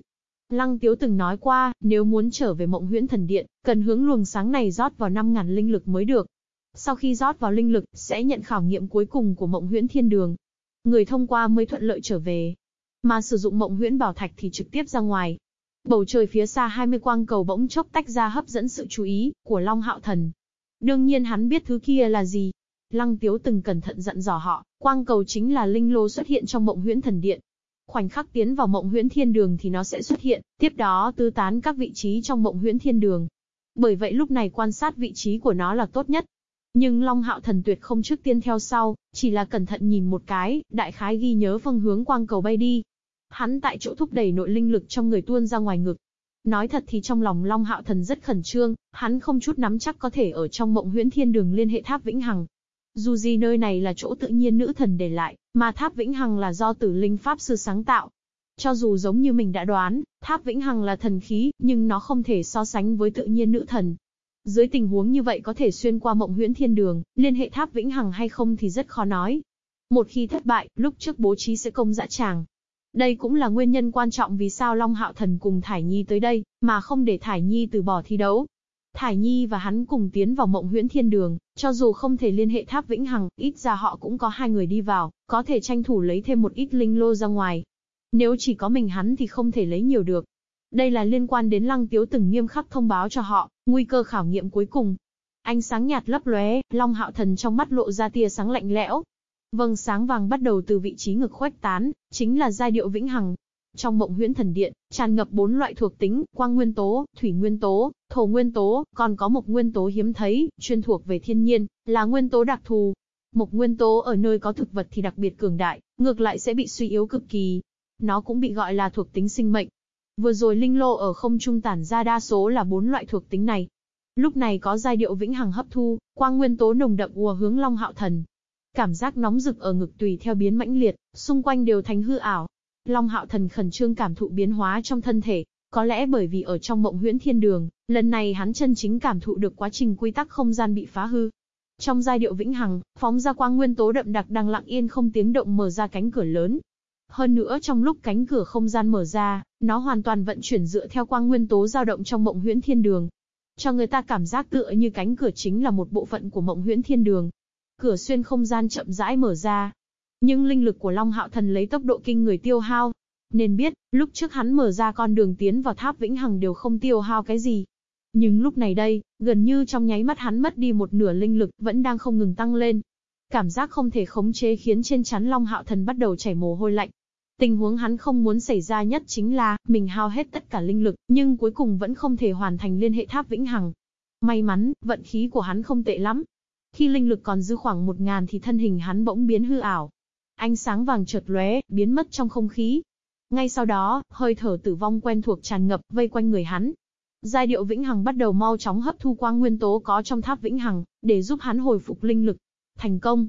Lăng Tiếu từng nói qua, nếu muốn trở về mộng huyễn thần điện, cần hướng luồng sáng này rót vào 5.000 linh lực mới được. Sau khi rót vào linh lực, sẽ nhận khảo nghiệm cuối cùng của mộng huyễn thiên đường. Người thông qua mới thuận lợi trở về. Mà sử dụng mộng huyễn bảo thạch thì trực tiếp ra ngoài. Bầu trời phía xa 20 quang cầu bỗng chốc tách ra hấp dẫn sự chú ý của Long Hạo Thần. Đương nhiên hắn biết thứ kia là gì. Lăng Tiếu từng cẩn thận dặn dò họ, quang cầu chính là linh lô xuất hiện trong mộng huyễn thần điện, Khoảnh khắc tiến vào mộng huyễn thiên đường thì nó sẽ xuất hiện, tiếp đó tứ tán các vị trí trong mộng huyễn thiên đường. Bởi vậy lúc này quan sát vị trí của nó là tốt nhất. Nhưng Long Hạo Thần tuyệt không trước tiên theo sau, chỉ là cẩn thận nhìn một cái, đại khái ghi nhớ phương hướng quang cầu bay đi. Hắn tại chỗ thúc đẩy nội linh lực trong người tuôn ra ngoài ngực. Nói thật thì trong lòng Long Hạo Thần rất khẩn trương, hắn không chút nắm chắc có thể ở trong mộng huyễn thiên đường liên hệ tháp vĩnh hằng. Dù gì nơi này là chỗ tự nhiên nữ thần để lại, mà tháp Vĩnh Hằng là do tử linh pháp sư sáng tạo. Cho dù giống như mình đã đoán, tháp Vĩnh Hằng là thần khí, nhưng nó không thể so sánh với tự nhiên nữ thần. Dưới tình huống như vậy có thể xuyên qua mộng huyễn thiên đường, liên hệ tháp Vĩnh Hằng hay không thì rất khó nói. Một khi thất bại, lúc trước bố trí sẽ công dã tràng. Đây cũng là nguyên nhân quan trọng vì sao Long Hạo Thần cùng Thải Nhi tới đây, mà không để Thải Nhi từ bỏ thi đấu. Thải Nhi và hắn cùng tiến vào mộng huyễn thiên đường, cho dù không thể liên hệ tháp vĩnh hằng, ít ra họ cũng có hai người đi vào, có thể tranh thủ lấy thêm một ít linh lô ra ngoài. Nếu chỉ có mình hắn thì không thể lấy nhiều được. Đây là liên quan đến lăng tiếu từng nghiêm khắc thông báo cho họ, nguy cơ khảo nghiệm cuối cùng. Ánh sáng nhạt lấp lóe, Long Hạo Thần trong mắt lộ ra tia sáng lạnh lẽo. Vầng sáng vàng bắt đầu từ vị trí ngực khuếch tán, chính là giai điệu vĩnh hằng, trong mộng huyễn thần điện, tràn ngập bốn loại thuộc tính, quang nguyên tố, thủy nguyên tố, thổ nguyên tố, còn có một nguyên tố hiếm thấy, chuyên thuộc về thiên nhiên, là nguyên tố đặc thù. Một nguyên tố ở nơi có thực vật thì đặc biệt cường đại, ngược lại sẽ bị suy yếu cực kỳ. Nó cũng bị gọi là thuộc tính sinh mệnh. Vừa rồi linh lô ở không trung tản ra đa số là bốn loại thuộc tính này. Lúc này có giai điệu vĩnh hằng hấp thu, quang nguyên tố nồng đậm ùa hướng Long Hạo Thần. Cảm giác nóng rực ở ngực tùy theo biến mãnh liệt, xung quanh đều thành hư ảo, Long Hạo Thần khẩn trương cảm thụ biến hóa trong thân thể, có lẽ bởi vì ở trong mộng huyễn thiên đường, lần này hắn chân chính cảm thụ được quá trình quy tắc không gian bị phá hư. Trong giai điệu vĩnh hằng, phóng ra quang nguyên tố đậm đặc đang lặng yên không tiếng động mở ra cánh cửa lớn. Hơn nữa trong lúc cánh cửa không gian mở ra, nó hoàn toàn vận chuyển dựa theo quang nguyên tố dao động trong mộng huyễn thiên đường. Cho người ta cảm giác tựa như cánh cửa chính là một bộ phận của mộng huyễn thiên đường. Cửa xuyên không gian chậm rãi mở ra, nhưng linh lực của Long Hạo Thần lấy tốc độ kinh người tiêu hao. Nên biết, lúc trước hắn mở ra con đường tiến vào tháp Vĩnh Hằng đều không tiêu hao cái gì. Nhưng lúc này đây, gần như trong nháy mắt hắn mất đi một nửa linh lực, vẫn đang không ngừng tăng lên. Cảm giác không thể khống chế khiến trên chắn Long Hạo Thần bắt đầu chảy mồ hôi lạnh. Tình huống hắn không muốn xảy ra nhất chính là, mình hao hết tất cả linh lực, nhưng cuối cùng vẫn không thể hoàn thành liên hệ tháp Vĩnh Hằng. May mắn, vận khí của hắn không tệ lắm. Khi linh lực còn dư khoảng một ngàn thì thân hình hắn bỗng biến hư ảo, Ánh sáng vàng chợt lóe, biến mất trong không khí. Ngay sau đó, hơi thở tử vong quen thuộc tràn ngập, vây quanh người hắn. Giai điệu vĩnh hằng bắt đầu mau chóng hấp thu quang nguyên tố có trong tháp vĩnh hằng, để giúp hắn hồi phục linh lực. Thành công.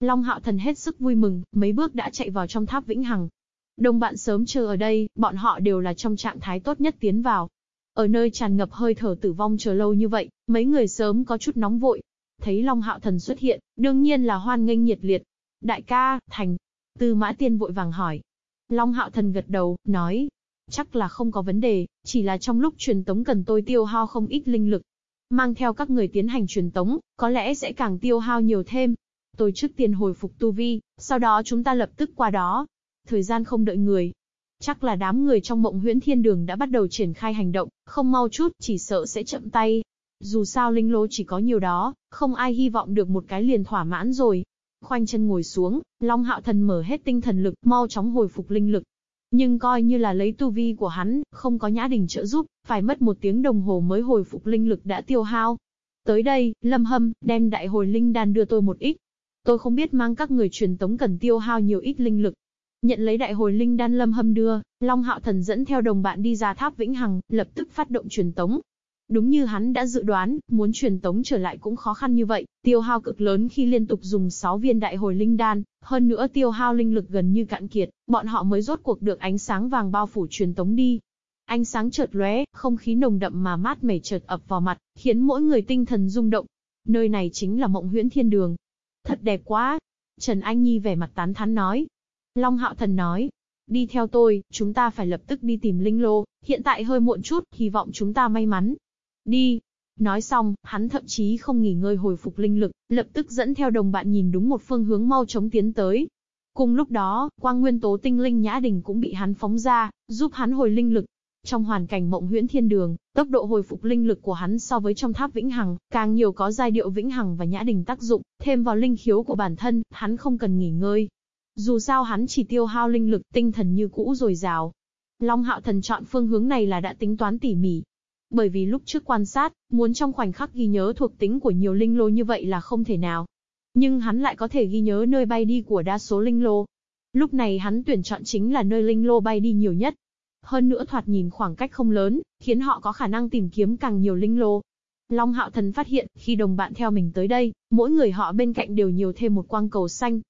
Long hạo thần hết sức vui mừng, mấy bước đã chạy vào trong tháp vĩnh hằng. Đồng bạn sớm chờ ở đây, bọn họ đều là trong trạng thái tốt nhất tiến vào. Ở nơi tràn ngập hơi thở tử vong chờ lâu như vậy, mấy người sớm có chút nóng vội. Thấy Long Hạo Thần xuất hiện, đương nhiên là hoan nghênh nhiệt liệt. Đại ca, thành. Tư Mã Tiên vội vàng hỏi. Long Hạo Thần gật đầu, nói. Chắc là không có vấn đề, chỉ là trong lúc truyền tống cần tôi tiêu hao không ít linh lực. Mang theo các người tiến hành truyền tống, có lẽ sẽ càng tiêu hao nhiều thêm. Tôi trước tiên hồi phục tu vi, sau đó chúng ta lập tức qua đó. Thời gian không đợi người, Chắc là đám người trong mộng huyễn thiên đường đã bắt đầu triển khai hành động, không mau chút, chỉ sợ sẽ chậm tay. Dù sao linh lô chỉ có nhiều đó, không ai hy vọng được một cái liền thỏa mãn rồi. Khoanh chân ngồi xuống, Long Hạo Thần mở hết tinh thần lực, mau chóng hồi phục linh lực. Nhưng coi như là lấy tu vi của hắn, không có nhã đình trợ giúp, phải mất một tiếng đồng hồ mới hồi phục linh lực đã tiêu hao. Tới đây, Lâm Hâm, đem đại hồi linh đan đưa tôi một ít. Tôi không biết mang các người truyền tống cần tiêu hao nhiều ít linh lực, Nhận lấy đại hồi linh đan lâm hâm đưa, Long Hạo Thần dẫn theo đồng bạn đi ra tháp Vĩnh Hằng, lập tức phát động truyền tống. Đúng như hắn đã dự đoán, muốn truyền tống trở lại cũng khó khăn như vậy, tiêu hao cực lớn khi liên tục dùng 6 viên đại hồi linh đan, hơn nữa tiêu hao linh lực gần như cạn kiệt, bọn họ mới rốt cuộc được ánh sáng vàng bao phủ truyền tống đi. Ánh sáng chợt lóe, không khí nồng đậm mà mát mẻ chợt ập vào mặt, khiến mỗi người tinh thần rung động. Nơi này chính là Mộng Huyễn Thiên Đường. Thật đẹp quá. Trần Anh Nhi vẻ mặt tán thán nói, Long Hạo Thần nói, đi theo tôi, chúng ta phải lập tức đi tìm Linh Lô, hiện tại hơi muộn chút, hy vọng chúng ta may mắn. Đi. Nói xong, hắn thậm chí không nghỉ ngơi hồi phục linh lực, lập tức dẫn theo đồng bạn nhìn đúng một phương hướng mau chóng tiến tới. Cùng lúc đó, quang nguyên tố tinh linh nhã đình cũng bị hắn phóng ra, giúp hắn hồi linh lực. Trong hoàn cảnh mộng huyễn thiên đường, tốc độ hồi phục linh lực của hắn so với trong tháp vĩnh hằng, càng nhiều có giai điệu vĩnh hằng và nhã đình tác dụng, thêm vào linh khiếu của bản thân, hắn không cần nghỉ ngơi, dù sao hắn chỉ tiêu hao linh lực, tinh thần như cũ rồi rào. Long Hạo Thần chọn phương hướng này là đã tính toán tỉ mỉ. Bởi vì lúc trước quan sát, muốn trong khoảnh khắc ghi nhớ thuộc tính của nhiều linh lô như vậy là không thể nào. Nhưng hắn lại có thể ghi nhớ nơi bay đi của đa số linh lô. Lúc này hắn tuyển chọn chính là nơi linh lô bay đi nhiều nhất. Hơn nữa thoạt nhìn khoảng cách không lớn, khiến họ có khả năng tìm kiếm càng nhiều linh lô. Long Hạo Thần phát hiện, khi đồng bạn theo mình tới đây, mỗi người họ bên cạnh đều nhiều thêm một quang cầu xanh,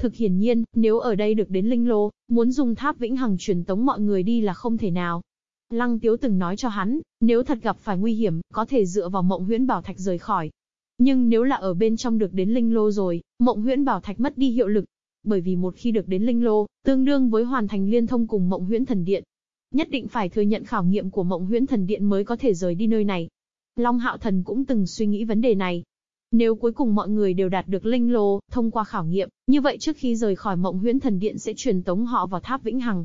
Thực hiển nhiên, nếu ở đây được đến linh lô, muốn dùng tháp vĩnh hằng truyền tống mọi người đi là không thể nào. Lăng Tiếu từng nói cho hắn, nếu thật gặp phải nguy hiểm, có thể dựa vào mộng huyễn bảo thạch rời khỏi. Nhưng nếu là ở bên trong được đến linh lô rồi, mộng huyễn bảo thạch mất đi hiệu lực. Bởi vì một khi được đến linh lô, tương đương với hoàn thành liên thông cùng mộng huyễn thần điện. Nhất định phải thừa nhận khảo nghiệm của mộng huyễn thần điện mới có thể rời đi nơi này. Long Hạo Thần cũng từng suy nghĩ vấn đề này, nếu cuối cùng mọi người đều đạt được linh lô, thông qua khảo nghiệm, như vậy trước khi rời khỏi mộng huyễn thần điện sẽ truyền tống họ vào tháp vĩnh hằng.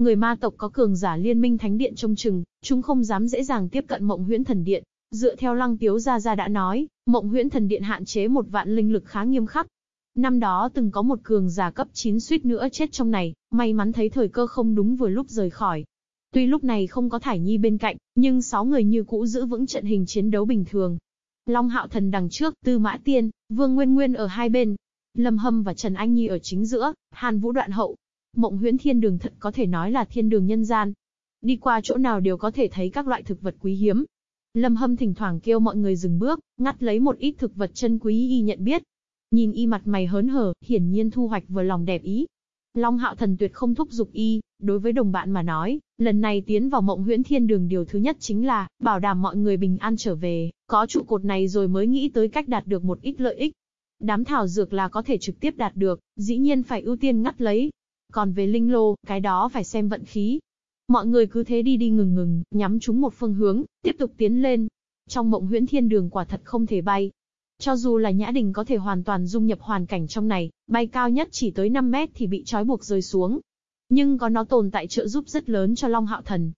Người ma tộc có cường giả liên minh thánh điện trông chừng, chúng không dám dễ dàng tiếp cận mộng huyễn thần điện. Dựa theo lăng tiếu gia gia đã nói, mộng huyễn thần điện hạn chế một vạn linh lực khá nghiêm khắc. Năm đó từng có một cường giả cấp 9 suýt nữa chết trong này, may mắn thấy thời cơ không đúng vừa lúc rời khỏi. Tuy lúc này không có Thải Nhi bên cạnh, nhưng sáu người như cũ giữ vững trận hình chiến đấu bình thường, Long Hạo Thần đằng trước, Tư Mã Tiên, Vương Nguyên Nguyên ở hai bên, Lâm Hâm và Trần Anh Nhi ở chính giữa, Hàn Vũ đoạn hậu. Mộng huyễn thiên đường thật có thể nói là thiên đường nhân gian. Đi qua chỗ nào đều có thể thấy các loại thực vật quý hiếm. Lâm Hâm thỉnh thoảng kêu mọi người dừng bước, ngắt lấy một ít thực vật chân quý y nhận biết. Nhìn y mặt mày hớn hở, hiển nhiên thu hoạch vừa lòng đẹp ý. Long Hạo Thần tuyệt không thúc giục y, đối với đồng bạn mà nói, lần này tiến vào mộng huyễn thiên đường điều thứ nhất chính là, bảo đảm mọi người bình an trở về, có trụ cột này rồi mới nghĩ tới cách đạt được một ít lợi ích. Đám thảo dược là có thể trực tiếp đạt được, dĩ nhiên phải ưu tiên ngắt lấy. Còn về linh lô, cái đó phải xem vận khí. Mọi người cứ thế đi đi ngừng ngừng, nhắm chúng một phương hướng, tiếp tục tiến lên. Trong mộng huyễn thiên đường quả thật không thể bay, cho dù là Nhã Đình có thể hoàn toàn dung nhập hoàn cảnh trong này, bay cao nhất chỉ tới 5 mét thì bị trói buộc rơi xuống. Nhưng có nó tồn tại trợ giúp rất lớn cho Long Hạo Thần.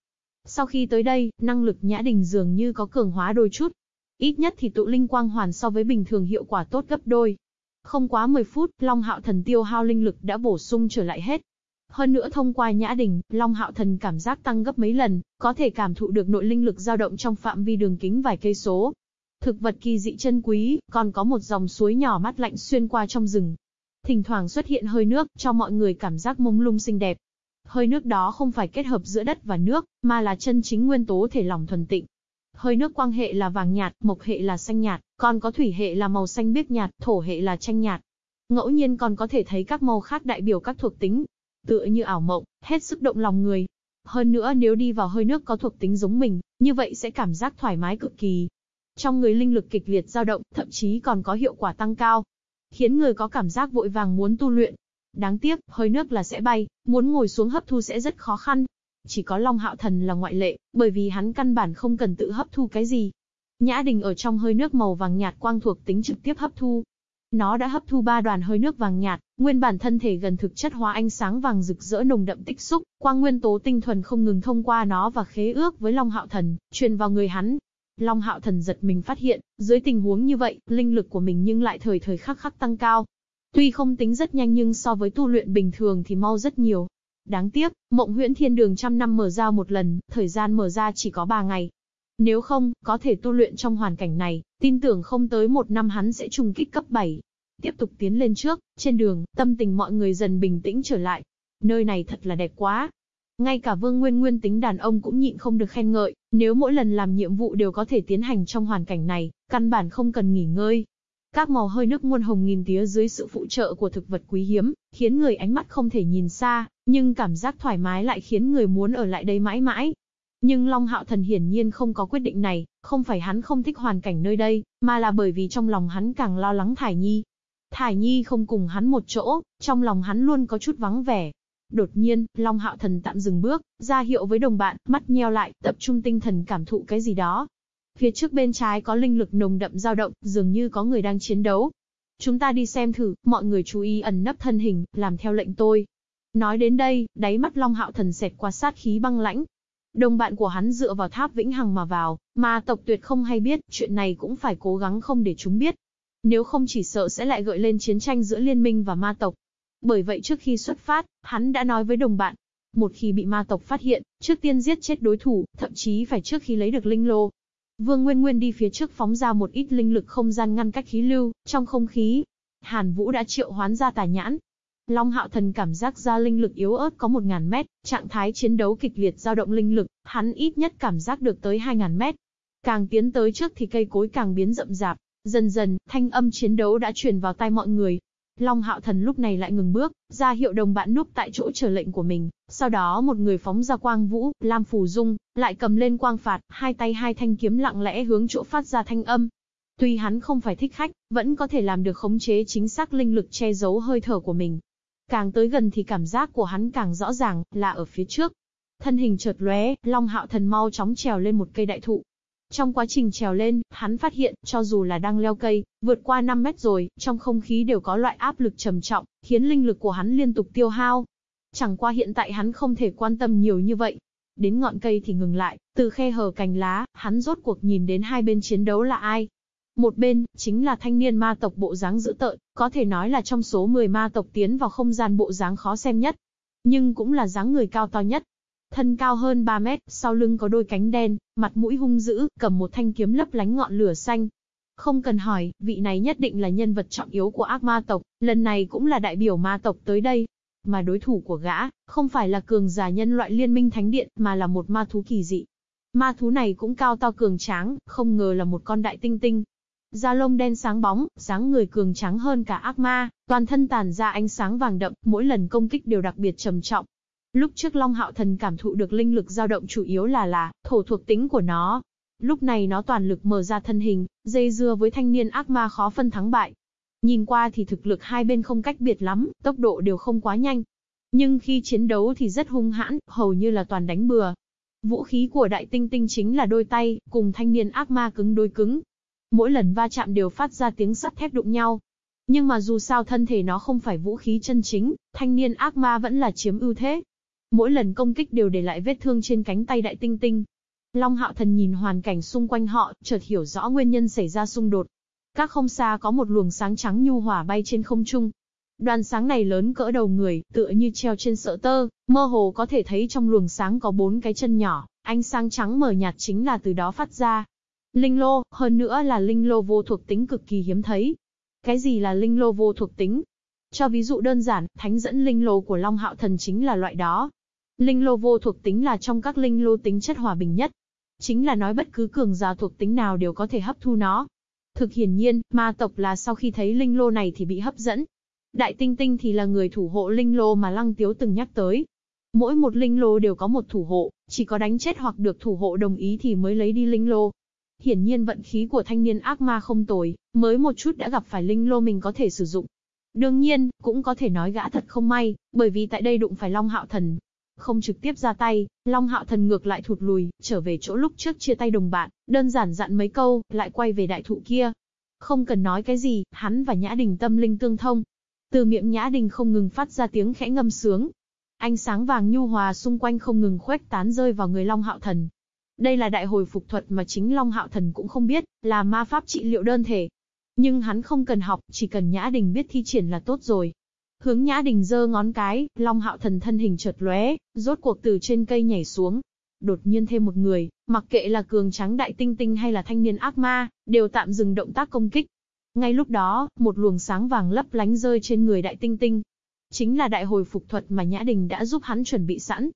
Sau khi tới đây, năng lực Nhã Đình dường như có cường hóa đôi chút. Ít nhất thì tụ linh quang hoàn so với bình thường hiệu quả tốt gấp đôi. Không quá 10 phút, Long Hạo Thần tiêu hao linh lực đã bổ sung trở lại hết. Hơn nữa thông qua Nhã đỉnh, Long Hạo Thần cảm giác tăng gấp mấy lần, có thể cảm thụ được nội linh lực dao động trong phạm vi đường kính vài cây số. Thực vật kỳ dị chân quý, còn có một dòng suối nhỏ mát lạnh xuyên qua trong rừng. Thỉnh thoảng xuất hiện hơi nước, cho mọi người cảm giác mông lung xinh đẹp. Hơi nước đó không phải kết hợp giữa đất và nước, mà là chân chính nguyên tố thể lỏng thuần tịnh. Hơi nước quang hệ là vàng nhạt, mộc hệ là xanh nhạt, còn có thủy hệ là màu xanh biếc nhạt, thổ hệ là tranh nhạt. Ngẫu nhiên còn có thể thấy các màu khác đại biểu các thuộc tính. Tựa như ảo mộng, hết sức động lòng người. Hơn nữa nếu đi vào hơi nước có thuộc tính giống mình, Như vậy sẽ cảm giác thoải mái cực kỳ. Trong người linh lực kịch liệt dao động, thậm chí còn có hiệu quả tăng cao. Khiến người có cảm giác vội vàng muốn tu luyện. Đáng tiếc, hơi nước là sẽ bay, muốn ngồi xuống hấp thu sẽ rất khó khăn. Chỉ có Long Hạo Thần là ngoại lệ, bởi vì hắn căn bản không cần tự hấp thu cái gì. Nhã Đình ở trong hơi nước màu vàng nhạt quang thuộc tính trực tiếp hấp thu, nó đã hấp thu ba đoàn hơi nước vàng nhạt, nguyên bản thân thể gần thực chất hóa ánh sáng vàng rực rỡ nồng đậm tích xúc, quang nguyên tố tinh thuần không ngừng thông qua nó và khế ước với Long Hạo Thần, truyền vào người hắn. Long Hạo Thần giật mình phát hiện, dưới tình huống như vậy, linh lực của mình nhưng lại thời thời khắc khắc tăng cao. Tuy không tính rất nhanh nhưng so với tu luyện bình thường thì mau rất nhiều. Đáng tiếc, mộng huyễn thiên đường trăm năm mở ra một lần, thời gian mở ra chỉ có ba ngày, nếu không, có thể tu luyện trong hoàn cảnh này, tin tưởng không tới một năm hắn sẽ trùng kích cấp 7. Tiếp tục tiến lên trước, trên đường, tâm tình mọi người dần bình tĩnh trở lại. Nơi này thật là đẹp quá. Ngay cả Vương Nguyên Nguyên tính đàn ông cũng nhịn không được khen ngợi, nếu mỗi lần làm nhiệm vụ đều có thể tiến hành trong hoàn cảnh này, căn bản không cần nghỉ ngơi. Các màu hơi nước muôn hồng nghìn tía dưới sự phụ trợ của thực vật quý hiếm, khiến người ánh mắt không thể nhìn xa, nhưng cảm giác thoải mái lại khiến người muốn ở lại đây mãi mãi. Nhưng Long Hạo Thần hiển nhiên không có quyết định này, không phải hắn không thích hoàn cảnh nơi đây, mà là bởi vì trong lòng hắn càng lo lắng Thải Nhi. Thải Nhi không cùng hắn một chỗ, trong lòng hắn luôn có chút vắng vẻ. Đột nhiên, Long Hạo Thần tạm dừng bước, ra hiệu với đồng bạn, mắt nheo lại, tập trung tinh thần cảm thụ cái gì đó. Phía trước bên trái có linh lực nồng đậm dao động, dường như có người đang chiến đấu. Chúng ta đi xem thử, mọi người chú ý ẩn nấp thân hình, làm theo lệnh tôi. Nói đến đây, đáy mắt Long Hạo Thần xẹt qua sát khí băng lãnh, Đồng bạn của hắn dựa vào tháp vĩnh hằng mà vào, mà tộc tuyệt không hay biết, chuyện này cũng phải cố gắng không để chúng biết. Nếu không chỉ sợ sẽ lại gợi lên chiến tranh giữa liên minh và ma tộc. Bởi vậy trước khi xuất phát, hắn đã nói với đồng bạn, một khi bị ma tộc phát hiện, trước tiên giết chết đối thủ, thậm chí phải trước khi lấy được linh lô. Vương Nguyên Nguyên đi phía trước phóng ra một ít linh lực không gian ngăn cách khí lưu, trong không khí. Hàn Vũ đã triệu hoán ra tà nhãn, Long Hạo Thần cảm giác ra linh lực yếu ớt có 1.000 mét, trạng thái chiến đấu kịch liệt dao động linh lực, hắn ít nhất cảm giác được tới 2.000 mét. Càng tiến tới trước thì cây cối càng biến rậm rạp, dần dần, thanh âm chiến đấu đã truyền vào tai mọi người. Long Hạo Thần lúc này lại ngừng bước, ra hiệu đồng bạn núp tại chỗ chờ lệnh của mình, sau đó một người phóng ra quang vũ, Lam Phù Dung, lại cầm lên quang phạt, hai tay hai thanh kiếm lặng lẽ hướng chỗ phát ra thanh âm. Tuy hắn không phải thích khách, vẫn có thể làm được khống chế chính xác linh lực che giấu hơi thở của mình, Càng tới gần thì cảm giác của hắn càng rõ ràng, là ở phía trước. Thân hình chợt lóe, Long Hạo Thần mau chóng trèo lên một cây đại thụ. Trong quá trình trèo lên, hắn phát hiện, cho dù là đang leo cây, vượt qua 5 mét rồi, trong không khí đều có loại áp lực trầm trọng, khiến linh lực của hắn liên tục tiêu hao. Chẳng qua hiện tại hắn không thể quan tâm nhiều như vậy. Đến ngọn cây thì ngừng lại, từ khe hở cành lá, hắn rốt cuộc nhìn đến hai bên chiến đấu là ai. Một bên, chính là thanh niên ma tộc bộ dáng dữ tợn, có thể nói là trong số 10 ma tộc tiến vào không gian bộ dáng khó xem nhất. Nhưng cũng là dáng người cao to nhất. Thân cao hơn 3 mét, sau lưng có đôi cánh đen, mặt mũi hung dữ, cầm một thanh kiếm lấp lánh ngọn lửa xanh. Không cần hỏi, vị này nhất định là nhân vật trọng yếu của ác ma tộc, lần này cũng là đại biểu ma tộc tới đây. Mà đối thủ của gã, không phải là cường giả nhân loại liên minh thánh điện, mà là một ma thú kỳ dị. Ma thú này cũng cao to cường tráng, không ngờ là một con đại tinh tinh, Da lông đen sáng bóng, dáng người cường trắng hơn cả ác ma, toàn thân tàn ra ánh sáng vàng đậm, mỗi lần công kích đều đặc biệt trầm trọng. Lúc trước Long Hạo Thần cảm thụ được linh lực dao động chủ yếu là là thổ thuộc tính của nó. Lúc này nó toàn lực mở ra thân hình, dây dưa với thanh niên ác ma khó phân thắng bại. Nhìn qua thì thực lực hai bên không cách biệt lắm, tốc độ đều không quá nhanh. Nhưng khi chiến đấu thì rất hung hãn, hầu như là toàn đánh bừa. Vũ khí của đại tinh tinh chính là đôi tay, cùng thanh niên ác ma cứng đôi cứng, Mỗi lần va chạm đều phát ra tiếng sắt thép đụng nhau. Nhưng mà dù sao thân thể nó không phải vũ khí chân chính, thanh niên ác ma vẫn là chiếm ưu thế. Mỗi lần công kích đều để lại vết thương trên cánh tay đại tinh tinh. Long hạo thần nhìn hoàn cảnh xung quanh họ, chợt hiểu rõ nguyên nhân xảy ra xung đột. Các không xa có một luồng sáng trắng nhu hỏa bay trên không trung. Đoàn sáng này lớn cỡ đầu người, tựa như treo trên sợ tơ, mơ hồ có thể thấy trong luồng sáng có bốn cái chân nhỏ, ánh sáng trắng mờ nhạt chính là từ đó phát ra. Linh lô, hơn nữa là linh lô vô thuộc tính cực kỳ hiếm thấy. Cái gì là linh lô vô thuộc tính? Cho ví dụ đơn giản, thánh dẫn linh lô của Long Hạo Thần chính là loại đó. Linh lô vô thuộc tính là trong các linh lô tính chất hòa bình nhất. Chính là nói bất cứ cường giả thuộc tính nào đều có thể hấp thu nó. Thực hiển nhiên, ma tộc là sau khi thấy linh lô này thì bị hấp dẫn. Đại tinh tinh thì là người thủ hộ linh lô mà Lăng Tiếu từng nhắc tới. Mỗi một linh lô đều có một thủ hộ, chỉ có đánh chết hoặc được thủ hộ đồng ý thì mới lấy đi linh lô. Hiển nhiên vận khí của thanh niên ác ma không tồi, mới một chút đã gặp phải linh lô mình có thể sử dụng. Đương nhiên, cũng có thể nói gã thật không may, bởi vì tại đây đụng phải Long Hạo Thần. Không trực tiếp ra tay, Long Hạo Thần ngược lại thụt lùi, trở về chỗ lúc trước chia tay đồng bạn, đơn giản dặn mấy câu, lại quay về đại thụ kia. Không cần nói cái gì, hắn và Nhã Đình tâm linh tương thông. Từ miệng Nhã Đình không ngừng phát ra tiếng khẽ ngâm sướng. Ánh sáng vàng nhu hòa xung quanh không ngừng khuếch tán rơi vào người Long Hạo Thần. Đây là đại hồi phục thuật mà chính Long Hạo Thần cũng không biết, là ma pháp trị liệu đơn thể. Nhưng hắn không cần học, chỉ cần Nhã Đình biết thi triển là tốt rồi. Hướng Nhã Đình giơ ngón cái, Long Hạo Thần thân hình chợt lóe, rốt cuộc từ trên cây nhảy xuống. Đột nhiên thêm một người, mặc kệ là cường trắng đại tinh tinh hay là thanh niên ác ma, đều tạm dừng động tác công kích. Ngay lúc đó, một luồng sáng vàng lấp lánh rơi trên người đại tinh tinh. Chính là đại hồi phục thuật mà Nhã Đình đã giúp hắn chuẩn bị sẵn.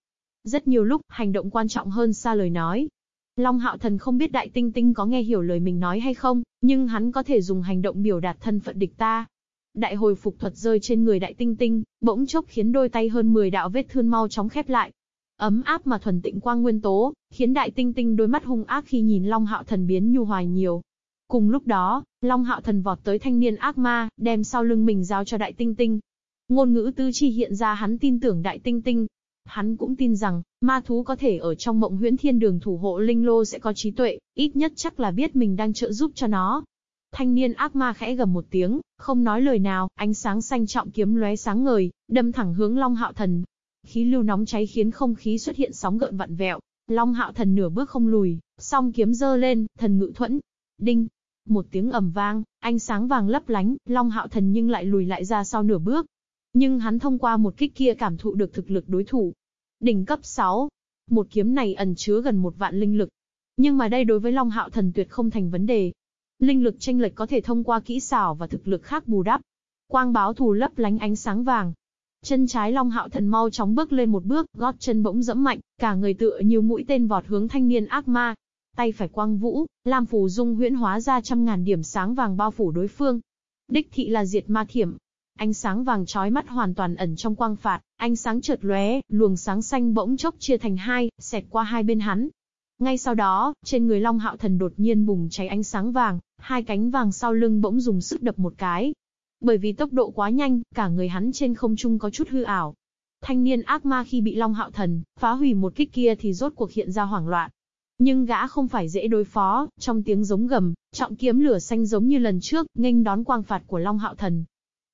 Rất nhiều lúc, hành động quan trọng hơn xa lời nói. Long Hạo Thần không biết Đại Tinh Tinh có nghe hiểu lời mình nói hay không, nhưng hắn có thể dùng hành động biểu đạt thân phận địch ta. Đại hồi phục thuật rơi trên người Đại Tinh Tinh, bỗng chốc khiến đôi tay hơn 10 đạo vết thương mau chóng khép lại. Ấm áp mà thuần tịnh quang nguyên tố, khiến Đại Tinh Tinh đôi mắt hung ác khi nhìn Long Hạo Thần biến nhu hòa nhiều. Cùng lúc đó, Long Hạo Thần vọt tới thanh niên ác ma, đem sau lưng mình giao cho Đại Tinh Tinh. Ngôn ngữ tư chi hiện ra hắn tin tưởng Đại Tinh Tinh, Hắn cũng tin rằng, ma thú có thể ở trong mộng huyễn thiên đường thủ hộ linh lô sẽ có trí tuệ, ít nhất chắc là biết mình đang trợ giúp cho nó. Thanh niên ác ma khẽ gầm một tiếng, không nói lời nào, ánh sáng xanh trọng kiếm lóe sáng ngời, đâm thẳng hướng Long Hạo Thần. Khí lưu nóng cháy khiến không khí xuất hiện sóng gợn vặn vẹo. Long Hạo Thần nửa bước không lùi, song kiếm giơ lên, thần ngự thuẫn. Đinh! Một tiếng ầm vang, ánh sáng vàng lấp lánh, Long Hạo Thần nhưng lại lùi lại ra sau nửa bước, nhưng hắn thông qua một kích kia cảm thụ được thực lực đối thủ. Đỉnh cấp 6. Một kiếm này ẩn chứa gần một vạn linh lực. Nhưng mà đây đối với Long Hạo Thần tuyệt không thành vấn đề. Linh lực tranh lệch có thể thông qua kỹ xảo và thực lực khác bù đắp. Quang báo thù lấp lánh ánh sáng vàng. Chân trái Long Hạo Thần mau chóng bước lên một bước, gót chân bỗng dẫm mạnh, cả người tựa như mũi tên vọt hướng thanh niên ác ma. Tay phải quang vũ, Lam phù dung huyễn hóa ra trăm ngàn điểm sáng vàng bao phủ đối phương. Đích thị là diệt ma thiểm, Ánh sáng vàng chói mắt hoàn toàn ẩn trong quang phạt, ánh sáng chợt lóe, luồng sáng xanh bỗng chốc chia thành hai, xẹt qua hai bên hắn. Ngay sau đó, trên người Long Hạo Thần đột nhiên bùng cháy ánh sáng vàng, hai cánh vàng sau lưng bỗng dùng sức đập một cái. Bởi vì tốc độ quá nhanh, cả người hắn trên không trung có chút hư ảo. Thanh niên ác ma khi bị Long Hạo Thần phá hủy một kích kia thì rốt cuộc hiện ra hoảng loạn. Nhưng gã không phải dễ đối phó, trong tiếng giống gầm, trọng kiếm lửa xanh giống như lần trước, nghênh đón quang phạt của Long Hạo Thần,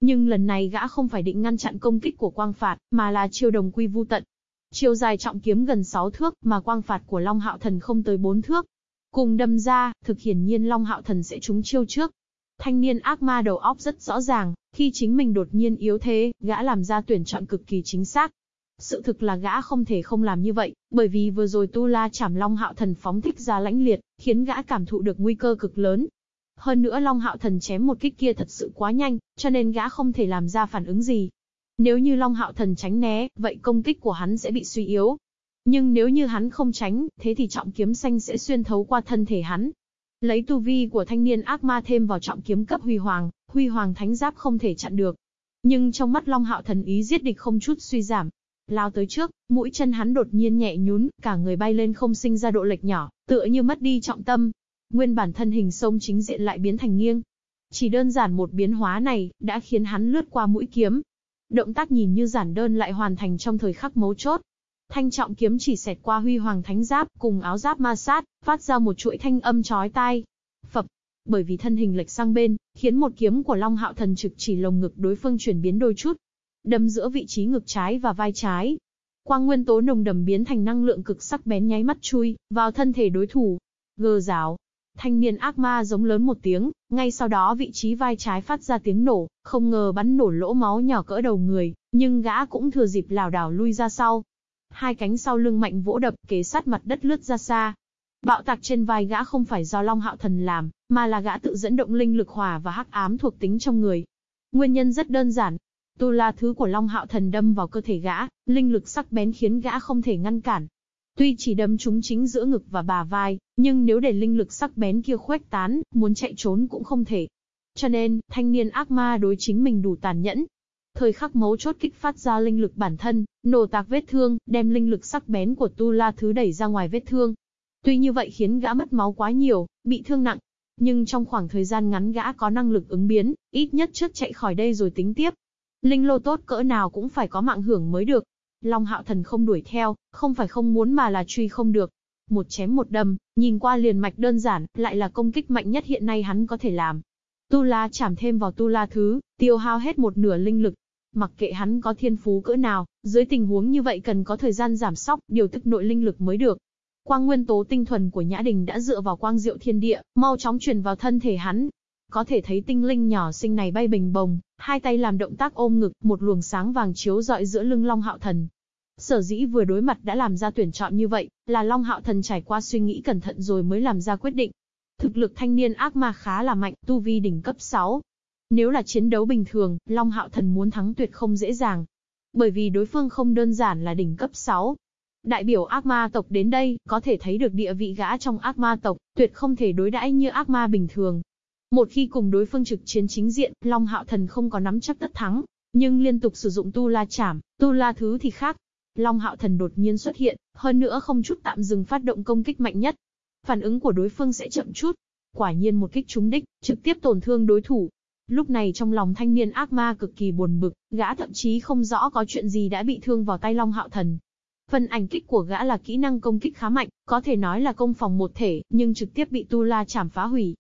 nhưng lần này gã không phải định ngăn chặn công kích của quang phạt, mà là chiêu đồng quy vu tận. Chiêu dài trọng kiếm gần 6 thước, mà quang phạt của Long Hạo Thần không tới 4 thước. Cùng đâm ra, thực hiển nhiên Long Hạo Thần sẽ trúng chiêu trước. Thanh niên ác ma đầu óc rất rõ ràng, khi chính mình đột nhiên yếu thế, gã làm ra tuyển chọn cực kỳ chính xác. Sự thực là gã không thể không làm như vậy, bởi vì vừa rồi Tu La chảm Long Hạo Thần phóng thích ra lãnh liệt, khiến gã cảm thụ được nguy cơ cực lớn, hơn nữa Long Hạo Thần chém một kích kia thật sự quá nhanh, cho nên gã không thể làm ra phản ứng gì. Nếu như Long Hạo Thần tránh né, vậy công kích của hắn sẽ bị suy yếu. Nhưng nếu như hắn không tránh, thế thì trọng kiếm xanh sẽ xuyên thấu qua thân thể hắn. Lấy tu vi của thanh niên ác ma thêm vào trọng kiếm cấp huy hoàng, huy hoàng thánh giáp không thể chặn được. Nhưng trong mắt Long Hạo Thần ý giết địch không chút suy giảm. Lao tới trước, mũi chân hắn đột nhiên nhẹ nhún, cả người bay lên không sinh ra độ lệch nhỏ, tựa như mất đi trọng tâm, Nguyên bản thân hình sông chính diện lại biến thành nghiêng. Chỉ đơn giản một biến hóa này, đã khiến hắn lướt qua mũi kiếm. Động tác nhìn như giản đơn lại hoàn thành trong thời khắc mấu chốt. Thanh trọng kiếm chỉ xẹt qua huy hoàng thánh giáp cùng áo giáp ma sát, phát ra một chuỗi thanh âm chói tai. Phập, bởi vì thân hình lệch sang bên, khiến một kiếm của Long Hạo Thần trực chỉ lồng ngực đối phương chuyển biến đôi chút, đâm giữa vị trí ngực trái và vai trái. Quang nguyên tố nồng đầm biến thành năng lượng cực sắc bén nháy mắt chui vào thân thể đối thủ. gờ rào, Thanh niên ác ma giống lớn một tiếng, ngay sau đó vị trí vai trái phát ra tiếng nổ, không ngờ bắn nổ lỗ máu nhỏ cỡ đầu người, nhưng gã cũng thừa dịp lảo đảo lui ra sau. Hai cánh sau lưng mạnh vỗ đập, kế sát mặt đất lướt ra xa. Bạo tạc trên vai gã không phải do Long Hạo Thần làm, mà là gã tự dẫn động linh lực hỏa và hắc ám thuộc tính trong người. Nguyên nhân rất đơn giản. Tu la thứ của Long Hạo Thần đâm vào cơ thể gã, linh lực sắc bén khiến gã không thể ngăn cản, Tuy chỉ đâm trúng chính giữa ngực và bà vai, nhưng nếu để linh lực sắc bén kia khuếch tán, muốn chạy trốn cũng không thể. Cho nên, thanh niên ác ma đối chính mình đủ tàn nhẫn. Thời khắc mấu chốt kích phát ra linh lực bản thân, nổ tạc vết thương, đem linh lực sắc bén của Tu La Thứ đẩy ra ngoài vết thương. Tuy như vậy khiến gã mất máu quá nhiều, bị thương nặng. Nhưng trong khoảng thời gian ngắn gã có năng lực ứng biến, ít nhất trước chạy khỏi đây rồi tính tiếp. Linh lô tốt cỡ nào cũng phải có mạng hưởng mới được. Long hạo thần không đuổi theo, không phải không muốn mà là truy không được. Một chém một đâm, nhìn qua liền mạch đơn giản, lại là công kích mạnh nhất hiện nay hắn có thể làm. Tu La chảm thêm vào Tu La thứ, tiêu hao hết một nửa linh lực. Mặc kệ hắn có thiên phú cỡ nào, dưới tình huống như vậy cần có thời gian giảm sóc, điều tức nội linh lực mới được. Quang nguyên tố tinh thuần của Nhã Đình đã dựa vào quang diệu thiên địa, mau chóng truyền vào thân thể hắn. Có thể thấy tinh linh nhỏ sinh này bay bình bồng, hai tay làm động tác ôm ngực, một luồng sáng vàng chiếu rọi giữa lưng Long Hạo Thần. Sở dĩ vừa đối mặt đã làm ra tuyển chọn như vậy, là Long Hạo Thần trải qua suy nghĩ cẩn thận rồi mới làm ra quyết định. Thực lực thanh niên ác ma khá là mạnh, tu vi đỉnh cấp 6. Nếu là chiến đấu bình thường, Long Hạo Thần muốn thắng tuyệt không dễ dàng. Bởi vì đối phương không đơn giản là đỉnh cấp 6. Đại biểu ác ma tộc đến đây, có thể thấy được địa vị gã trong ác ma tộc, tuyệt không thể đối đãi như ác ma bình thường. Một khi cùng đối phương trực chiến chính diện, Long Hạo Thần không có nắm chắc tất thắng, nhưng liên tục sử dụng tu la chảm, tu la thứ thì khác. Long Hạo Thần đột nhiên xuất hiện, hơn nữa không chút tạm dừng phát động công kích mạnh nhất, phản ứng của đối phương sẽ chậm chút. Quả nhiên một kích trúng đích, trực tiếp tổn thương đối thủ. Lúc này trong lòng thanh niên ác ma cực kỳ buồn bực, gã thậm chí không rõ có chuyện gì đã bị thương vào tay Long Hạo Thần. Phần ảnh kích của gã là kỹ năng công kích khá mạnh, có thể nói là công phòng một thể, nhưng trực tiếp bị Tu La chảm phá hủy.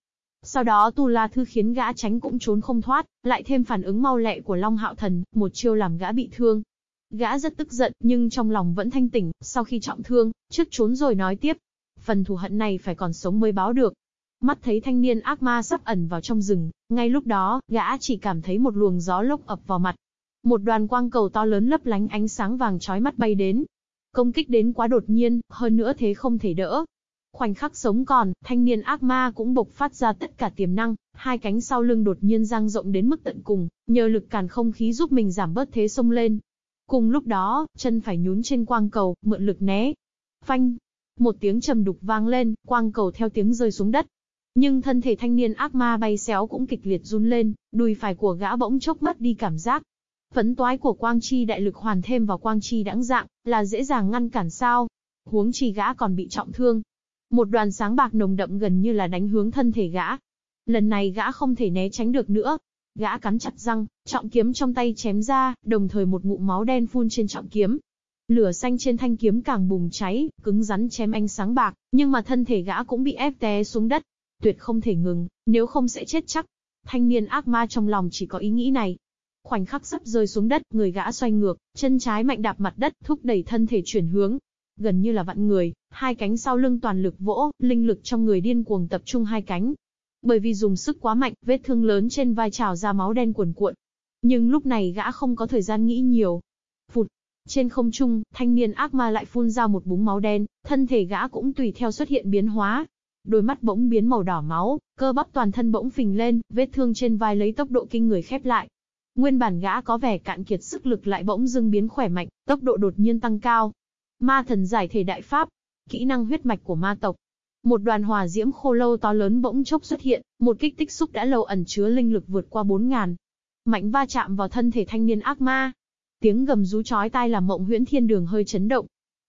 Sau đó Tu La Thư khiến gã tránh cũng trốn không thoát, lại thêm phản ứng mau lẹ của Long Hạo Thần, một chiêu làm gã bị thương. Gã rất tức giận, nhưng trong lòng vẫn thanh tỉnh, sau khi trọng thương, trước trốn rồi nói tiếp, phần thù hận này phải còn sống mới báo được. Mắt thấy thanh niên ác ma sắp ẩn vào trong rừng, ngay lúc đó, gã chỉ cảm thấy một luồng gió lốc ập vào mặt. Một đoàn quang cầu to lớn lấp lánh ánh sáng vàng chói mắt bay đến. Công kích đến quá đột nhiên, hơn nữa thế không thể đỡ. Khoảnh khắc sống còn, thanh niên ác ma cũng bộc phát ra tất cả tiềm năng, hai cánh sau lưng đột nhiên dang rộng đến mức tận cùng, nhờ lực cản không khí giúp mình giảm bớt thế sông lên. Cùng lúc đó, chân phải nhún trên quang cầu, mượn lực né. Phanh, một tiếng trầm đục vang lên, quang cầu theo tiếng rơi xuống đất. Nhưng thân thể thanh niên ác ma bay xéo cũng kịch liệt run lên, đùi phải của gã bỗng chốc mất đi cảm giác. Phấn toái của quang chi đại lực hoàn thêm vào quang chi đãng dạng, là dễ dàng ngăn cản sao. Huống chi gã còn bị trọng thương. Một đoàn sáng bạc nồng đậm gần như là đánh hướng thân thể gã. Lần này gã không thể né tránh được nữa. Gã cắn chặt răng, trọng kiếm trong tay chém ra, đồng thời một ngụm máu đen phun trên trọng kiếm, Lửa xanh trên thanh kiếm càng bùng cháy, cứng rắn chém ánh sáng bạc, nhưng mà thân thể gã cũng bị ép té xuống đất. Tuyệt không thể ngừng, nếu không sẽ chết chắc. Thanh niên ác ma trong lòng chỉ có ý nghĩ này. Khoảnh khắc sắp rơi xuống đất, người gã xoay ngược, chân trái mạnh đạp mặt đất, thúc đẩy thân thể chuyển hướng. Gần như là vặn người, hai cánh sau lưng toàn lực vỗ, linh lực trong người điên cuồng tập trung hai cánh. Bởi vì dùng sức quá mạnh, vết thương lớn trên vai trào ra máu đen cuồn cuộn. Nhưng lúc này gã không có thời gian nghĩ nhiều, trên không trung, thanh niên ác ma lại phun ra một búng máu đen, thân thể gã cũng tùy theo xuất hiện biến hóa. Đôi mắt bỗng biến màu đỏ máu, cơ bắp toàn thân bỗng phình lên, vết thương trên vai lấy tốc độ kinh người khép lại. Nguyên bản gã có vẻ cạn kiệt sức lực lại bỗng dưng biến khỏe mạnh, tốc độ đột nhiên tăng cao. Ma thần giải thể đại pháp, kỹ năng huyết mạch của ma tộc. Một đoàn hỏa diễm khô lâu to lớn bỗng chốc xuất hiện, một kích tích xúc đã lâu ẩn chứa linh lực vượt qua 4000. Mạnh va chạm vào thân thể thanh niên ác ma, Tiếng gầm rú chói tai làm mộng huyễn thiên đường hơi chấn động.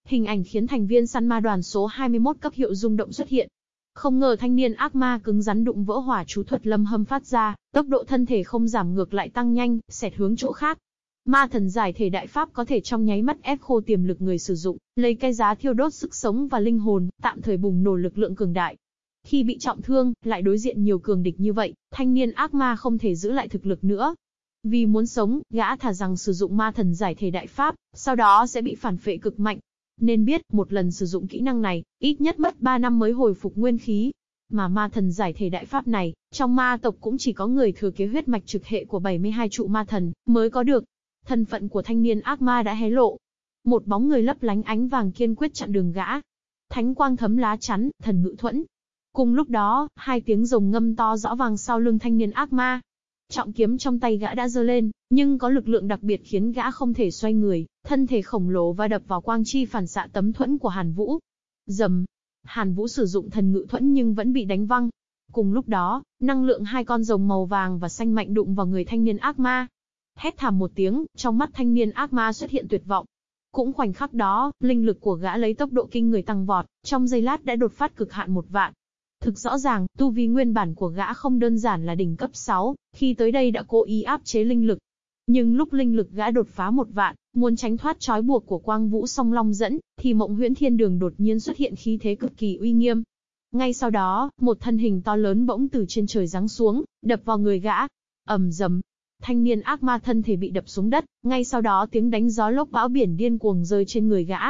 Hình ảnh khiến thành viên săn ma đoàn số 21 cấp hiệu rung động xuất hiện. Không ngờ thanh niên ác ma cứng rắn đụng vỡ hỏa chú thuật lâm hâm phát ra, tốc độ thân thể không giảm ngược lại tăng nhanh, xẹt hướng chỗ khác. Ma thần giải thể đại pháp có thể trong nháy mắt ép khô tiềm lực người sử dụng, lấy cái giá thiêu đốt sức sống và linh hồn, tạm thời bùng nổ lực lượng cường đại. Khi bị trọng thương, lại đối diện nhiều cường địch như vậy, thanh niên ác ma không thể giữ lại thực lực nữa, vì muốn sống, gã thả rằng sử dụng ma thần giải thể đại pháp, sau đó sẽ bị phản phệ cực mạnh. Nên biết, một lần sử dụng kỹ năng này, ít nhất mất 3 năm mới hồi phục nguyên khí. Mà ma thần giải thể đại pháp này, trong ma tộc cũng chỉ có người thừa kế huyết mạch trực hệ của 72 trụ ma thần, mới có được. Thân phận của thanh niên ác ma đã hé lộ. Một bóng người lấp lánh ánh vàng kiên quyết chặn đường gã. Thánh quang thấm lá chắn, thần ngự thuẫn. Cùng lúc đó, hai tiếng rồng ngâm to rõ vàng sau lưng thanh niên ác ma, Trọng kiếm trong tay gã đã giơ lên, nhưng có lực lượng đặc biệt khiến gã không thể xoay người, thân thể khổng lồ và đập vào quang chi phản xạ tấm thuẫn của Hàn Vũ. Dầm. Hàn Vũ sử dụng thần ngự thuẫn nhưng vẫn bị đánh văng. Cùng lúc đó, năng lượng hai con rồng màu vàng và xanh mạnh đụng vào người thanh niên ác ma. Hét thảm một tiếng, trong mắt thanh niên ác ma xuất hiện tuyệt vọng. Cũng khoảnh khắc đó, linh lực của gã lấy tốc độ kinh người tăng vọt, trong giây lát đã đột phát cực hạn một vạn. Thực rõ ràng, tu vi nguyên bản của gã không đơn giản là đỉnh cấp 6, khi tới đây đã cố ý áp chế linh lực. Nhưng lúc linh lực gã đột phá một vạn, muốn tránh thoát trói buộc của quang vũ song long dẫn, thì mộng huyễn thiên đường đột nhiên xuất hiện khí thế cực kỳ uy nghiêm. Ngay sau đó, một thân hình to lớn bỗng từ trên trời giáng xuống, đập vào người gã. ầm dầm, thanh niên ác ma thân thể bị đập xuống đất, ngay sau đó tiếng đánh gió lốc bão biển điên cuồng rơi trên người gã.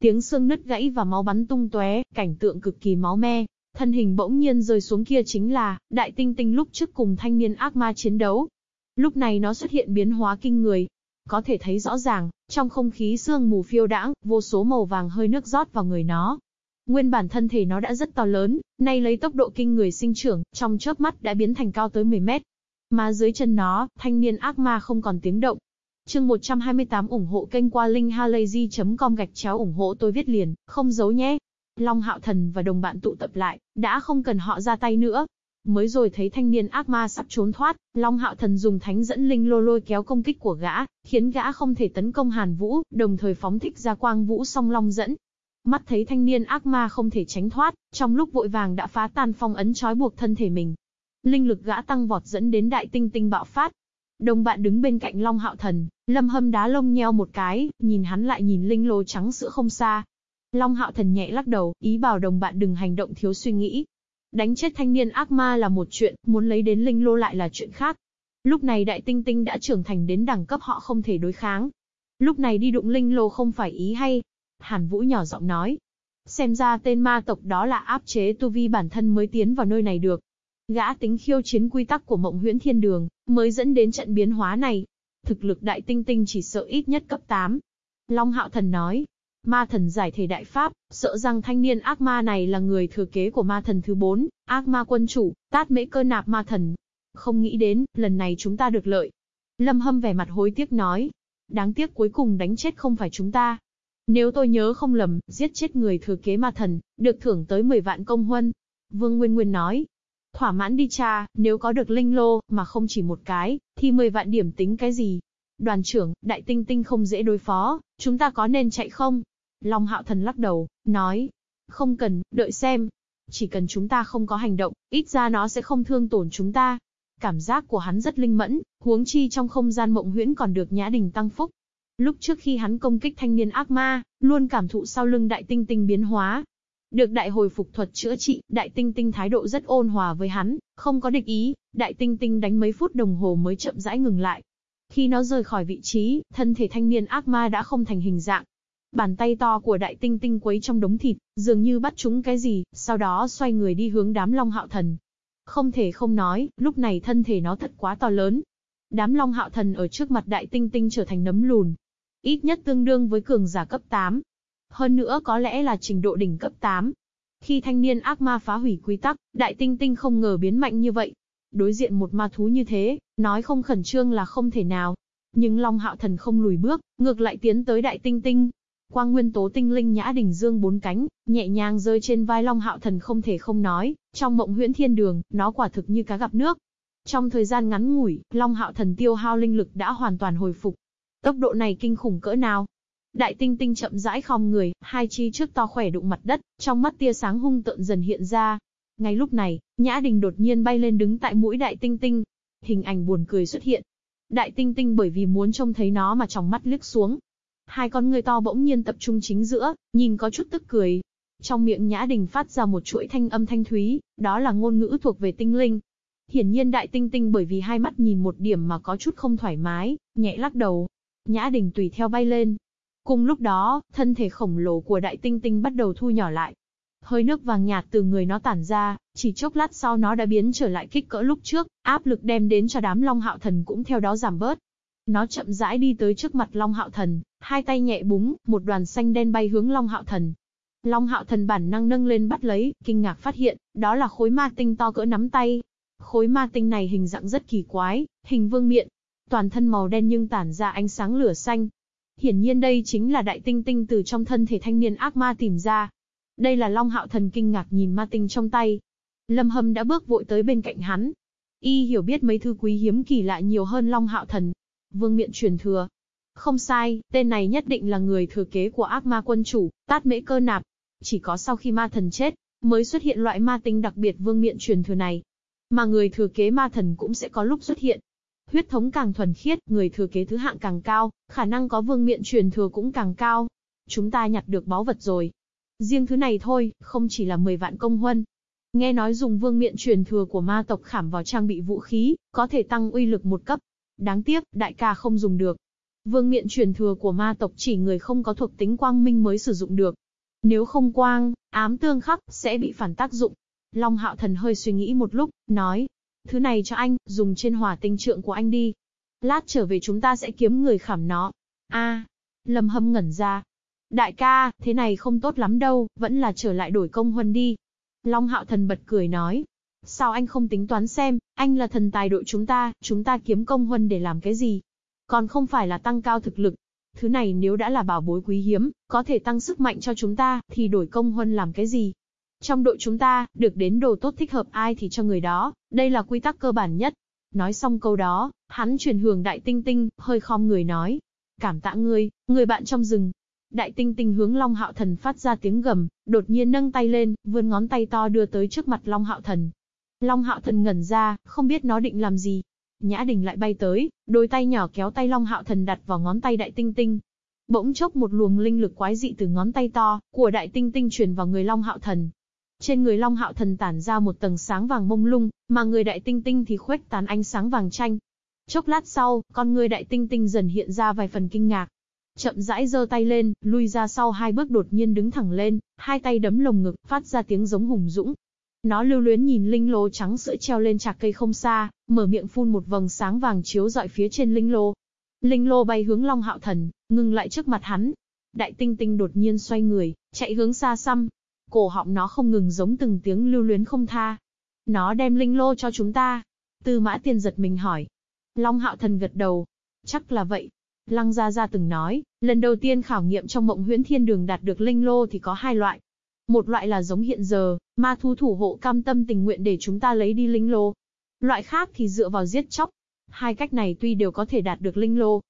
Tiếng xương nứt gãy và máu bắn tung tóe, cảnh tượng cực kỳ máu me. Thân hình bỗng nhiên rơi xuống kia chính là, đại tinh tinh lúc trước cùng thanh niên ác ma chiến đấu. Lúc này nó xuất hiện biến hóa kinh người. Có thể thấy rõ ràng, trong không khí sương mù phiêu đãng, vô số màu vàng hơi nước rót vào người nó. Nguyên bản thân thể nó đã rất to lớn, nay lấy tốc độ kinh người sinh trưởng, trong chớp mắt đã biến thành cao tới 10 mét. Mà dưới chân nó, thanh niên ác ma không còn tiếng động. Chương 128 ủng hộ kênh qua linkhalazy.com gạch chéo ủng hộ tôi viết liền, không giấu nhé. Long Hạo Thần và đồng bạn tụ tập lại, đã không cần họ ra tay nữa. Mới rồi thấy thanh niên ác ma sắp trốn thoát, Long Hạo Thần dùng thánh dẫn linh lô lôi kéo công kích của gã, khiến gã không thể tấn công Hàn Vũ, đồng thời phóng thích ra quang vũ song long dẫn. Mắt thấy thanh niên ác ma không thể tránh thoát, trong lúc vội vàng đã phá tan phong ấn trói buộc thân thể mình, linh lực gã tăng vọt dẫn đến đại tinh tinh bạo phát. Đồng bạn đứng bên cạnh Long Hạo Thần, Lâm Hâm đá lông nheo một cái, nhìn hắn lại nhìn linh lô trắng sữa không xa. Long Hạo Thần nhẹ lắc đầu, ý bảo đồng bạn đừng hành động thiếu suy nghĩ. Đánh chết thanh niên ác ma là một chuyện, muốn lấy đến linh lô lại là chuyện khác. Lúc này đại tinh tinh đã trưởng thành đến đẳng cấp họ không thể đối kháng. Lúc này đi đụng linh lô không phải ý hay. Hàn Vũ nhỏ giọng nói. Xem ra tên ma tộc đó là áp chế tu vi bản thân mới tiến vào nơi này được. Gã tính khiêu chiến quy tắc của mộng huyễn thiên đường, mới dẫn đến trận biến hóa này. Thực lực đại tinh tinh chỉ sợ ít nhất cấp 8. Long hạo thần nói, ma thần giải thể đại pháp, sợ rằng thanh niên ác ma này là người thừa kế của ma thần thứ 4, ác ma quân chủ, tát mễ cơ nạp ma thần. Không nghĩ đến, lần này chúng ta được lợi. Lâm hâm vẻ mặt hối tiếc nói, đáng tiếc cuối cùng đánh chết không phải chúng ta. Nếu tôi nhớ không lầm, giết chết người thừa kế ma thần, được thưởng tới 10 vạn công huân. Vương Nguyên Nguyên nói, Thỏa mãn đi cha, nếu có được linh lô, mà không chỉ một cái, thì 10 vạn điểm tính cái gì? Đoàn trưởng, đại tinh tinh không dễ đối phó, chúng ta có nên chạy không? Long hạo thần lắc đầu, nói. Không cần, đợi xem. Chỉ cần chúng ta không có hành động, ít ra nó sẽ không thương tổn chúng ta. Cảm giác của hắn rất linh mẫn, huống chi trong không gian mộng huyễn còn được nhã đình tăng phúc. Lúc trước khi hắn công kích thanh niên ác ma, luôn cảm thụ sau lưng đại tinh tinh biến hóa, được đại hồi phục thuật chữa trị, đại tinh tinh thái độ rất ôn hòa với hắn, không có địch ý, đại tinh tinh đánh mấy phút đồng hồ mới chậm rãi ngừng lại. Khi nó rời khỏi vị trí, thân thể thanh niên ác ma đã không thành hình dạng. Bàn tay to của đại tinh tinh quấy trong đống thịt, dường như bắt chúng cái gì, sau đó xoay người đi hướng đám long hạo thần. Không thể không nói, lúc này thân thể nó thật quá to lớn. Đám long hạo thần ở trước mặt đại tinh tinh trở thành nấm lùn. Ít nhất tương đương với cường giả cấp 8, hơn nữa có lẽ là trình độ đỉnh cấp 8. Khi thanh niên ác ma phá hủy quy tắc, đại tinh tinh không ngờ biến mạnh như vậy. Đối diện một ma thú như thế, nói không khẩn trương là không thể nào. Nhưng Long Hạo Thần không lùi bước, ngược lại tiến tới đại tinh tinh. Quang nguyên tố tinh linh nhã đỉnh dương bốn cánh, nhẹ nhàng rơi trên vai Long Hạo Thần không thể không nói, trong mộng huyễn thiên đường, nó quả thực như cá gặp nước. Trong thời gian ngắn ngủi, Long Hạo Thần tiêu hao linh lực đã hoàn toàn hồi phục. Tốc độ này kinh khủng cỡ nào, Đại tinh tinh chậm rãi khom người, hai chi trước to khỏe đụng mặt đất, trong mắt tia sáng hung tợn dần hiện ra. Ngay lúc này, Nhã Đình đột nhiên bay lên đứng tại mũi đại tinh tinh. Hình ảnh buồn cười xuất hiện. Đại tinh tinh bởi vì muốn trông thấy nó mà trong mắt liếc xuống. Hai con người to bỗng nhiên tập trung chính giữa, nhìn có chút tức cười. Trong miệng Nhã Đình phát ra một chuỗi thanh âm thanh thúy, đó là ngôn ngữ thuộc về tinh linh. Hiển nhiên đại tinh tinh bởi vì hai mắt nhìn một điểm mà có chút không thoải mái, nhẹ lắc đầu. Nhã Đình tùy theo bay lên, Cùng lúc đó, thân thể khổng lồ của đại tinh tinh bắt đầu thu nhỏ lại. Hơi nước vàng nhạt từ người nó tản ra, chỉ chốc lát sau nó đã biến trở lại kích cỡ lúc trước, áp lực đem đến cho đám Long Hạo Thần cũng theo đó giảm bớt. Nó chậm rãi đi tới trước mặt Long Hạo Thần, hai tay nhẹ búng, một đoàn xanh đen bay hướng Long Hạo Thần. Long Hạo Thần bản năng nâng lên bắt lấy, kinh ngạc phát hiện, đó là khối ma tinh to cỡ nắm tay. Khối ma tinh này hình dạng rất kỳ quái, hình vương miện, toàn thân màu đen nhưng tản ra ánh sáng lửa xanh, Hiển nhiên đây chính là đại tinh tinh từ trong thân thể thanh niên ác ma tìm ra. Đây là Long Hạo Thần kinh ngạc nhìn ma tinh trong tay. Lâm Hâm đã bước vội tới bên cạnh hắn. Y hiểu biết mấy thứ quý hiếm kỳ lạ nhiều hơn Long Hạo Thần. Vương miện truyền thừa. Không sai, tên này nhất định là người thừa kế của ác ma quân chủ, tát mễ cơ nạp. Chỉ có sau khi ma thần chết, mới xuất hiện loại ma tinh đặc biệt vương miện truyền thừa này. Mà người thừa kế ma thần cũng sẽ có lúc xuất hiện. Huyết thống càng thuần khiết, người thừa kế thứ hạng càng cao, khả năng có vương miện truyền thừa cũng càng cao. Chúng ta nhặt được báu vật rồi. Riêng thứ này thôi, không chỉ là 10 vạn công huân. Nghe nói dùng vương miện truyền thừa của ma tộc khảm vào trang bị vũ khí, có thể tăng uy lực một cấp. Đáng tiếc, đại ca không dùng được. Vương miện truyền thừa của ma tộc chỉ người không có thuộc tính quang minh mới sử dụng được. Nếu không quang, ám tương khắc, sẽ bị phản tác dụng. Long hạo thần hơi suy nghĩ một lúc, nói. Thứ này cho anh, dùng trên hỏa tinh trượng của anh đi. Lát trở về chúng ta sẽ kiếm người khảm nó. a Lâm hâm ngẩn ra. Đại ca, thế này không tốt lắm đâu, vẫn là trở lại đổi công huân đi. Long hạo thần bật cười nói. Sao anh không tính toán xem, anh là thần tài đội chúng ta, chúng ta kiếm công huân để làm cái gì? Còn không phải là tăng cao thực lực. Thứ này nếu đã là bảo bối quý hiếm, có thể tăng sức mạnh cho chúng ta, thì đổi công huân làm cái gì? Trong đội chúng ta, được đến đồ tốt thích hợp ai thì cho người đó, đây là quy tắc cơ bản nhất. Nói xong câu đó, hắn chuyển hướng đại tinh tinh, hơi khom người nói. Cảm tạ ngươi, người bạn trong rừng. Đại tinh tinh hướng Long Hạo Thần phát ra tiếng gầm, đột nhiên nâng tay lên, vươn ngón tay to đưa tới trước mặt Long Hạo Thần. Long Hạo Thần ngẩn ra, không biết nó định làm gì. Nhã Đình lại bay tới, đôi tay nhỏ kéo tay Long Hạo Thần đặt vào ngón tay Đại Tinh Tinh. Bỗng chốc một luồng linh lực quái dị từ ngón tay to của Đại Tinh Tinh truyền vào người Long Hạo Thần. Trên người Long Hạo Thần tản ra một tầng sáng vàng mông lung, mà người Đại Tinh Tinh thì khuếch tán ánh sáng vàng chanh. Chốc lát sau, con người Đại Tinh Tinh dần hiện ra vài phần kinh ngạc. Chậm rãi giơ tay lên, lui ra sau hai bước đột nhiên đứng thẳng lên, hai tay đấm lồng ngực, phát ra tiếng giống hùng dũng. Nó lưu luyến nhìn linh lô trắng sữa treo lên chạc cây không xa, mở miệng phun một vầng sáng vàng chiếu dọi phía trên linh lô. Linh lô bay hướng Long Hạo Thần, ngừng lại trước mặt hắn. Đại tinh tinh đột nhiên xoay người, chạy hướng xa xăm, cổ họng nó không ngừng giống từng tiếng lưu luyến không tha. Nó đem linh lô cho chúng ta. Tư mã tiên giật mình hỏi. Long hạo thần gật đầu. Chắc là vậy. Lăng Gia Gia từng nói, lần đầu tiên khảo nghiệm trong mộng huyễn thiên đường đạt được linh lô thì có hai loại. Một loại là giống hiện giờ, ma thú thủ hộ cam tâm tình nguyện để chúng ta lấy đi linh lô. Loại khác thì dựa vào giết chóc. Hai cách này tuy đều có thể đạt được linh lô,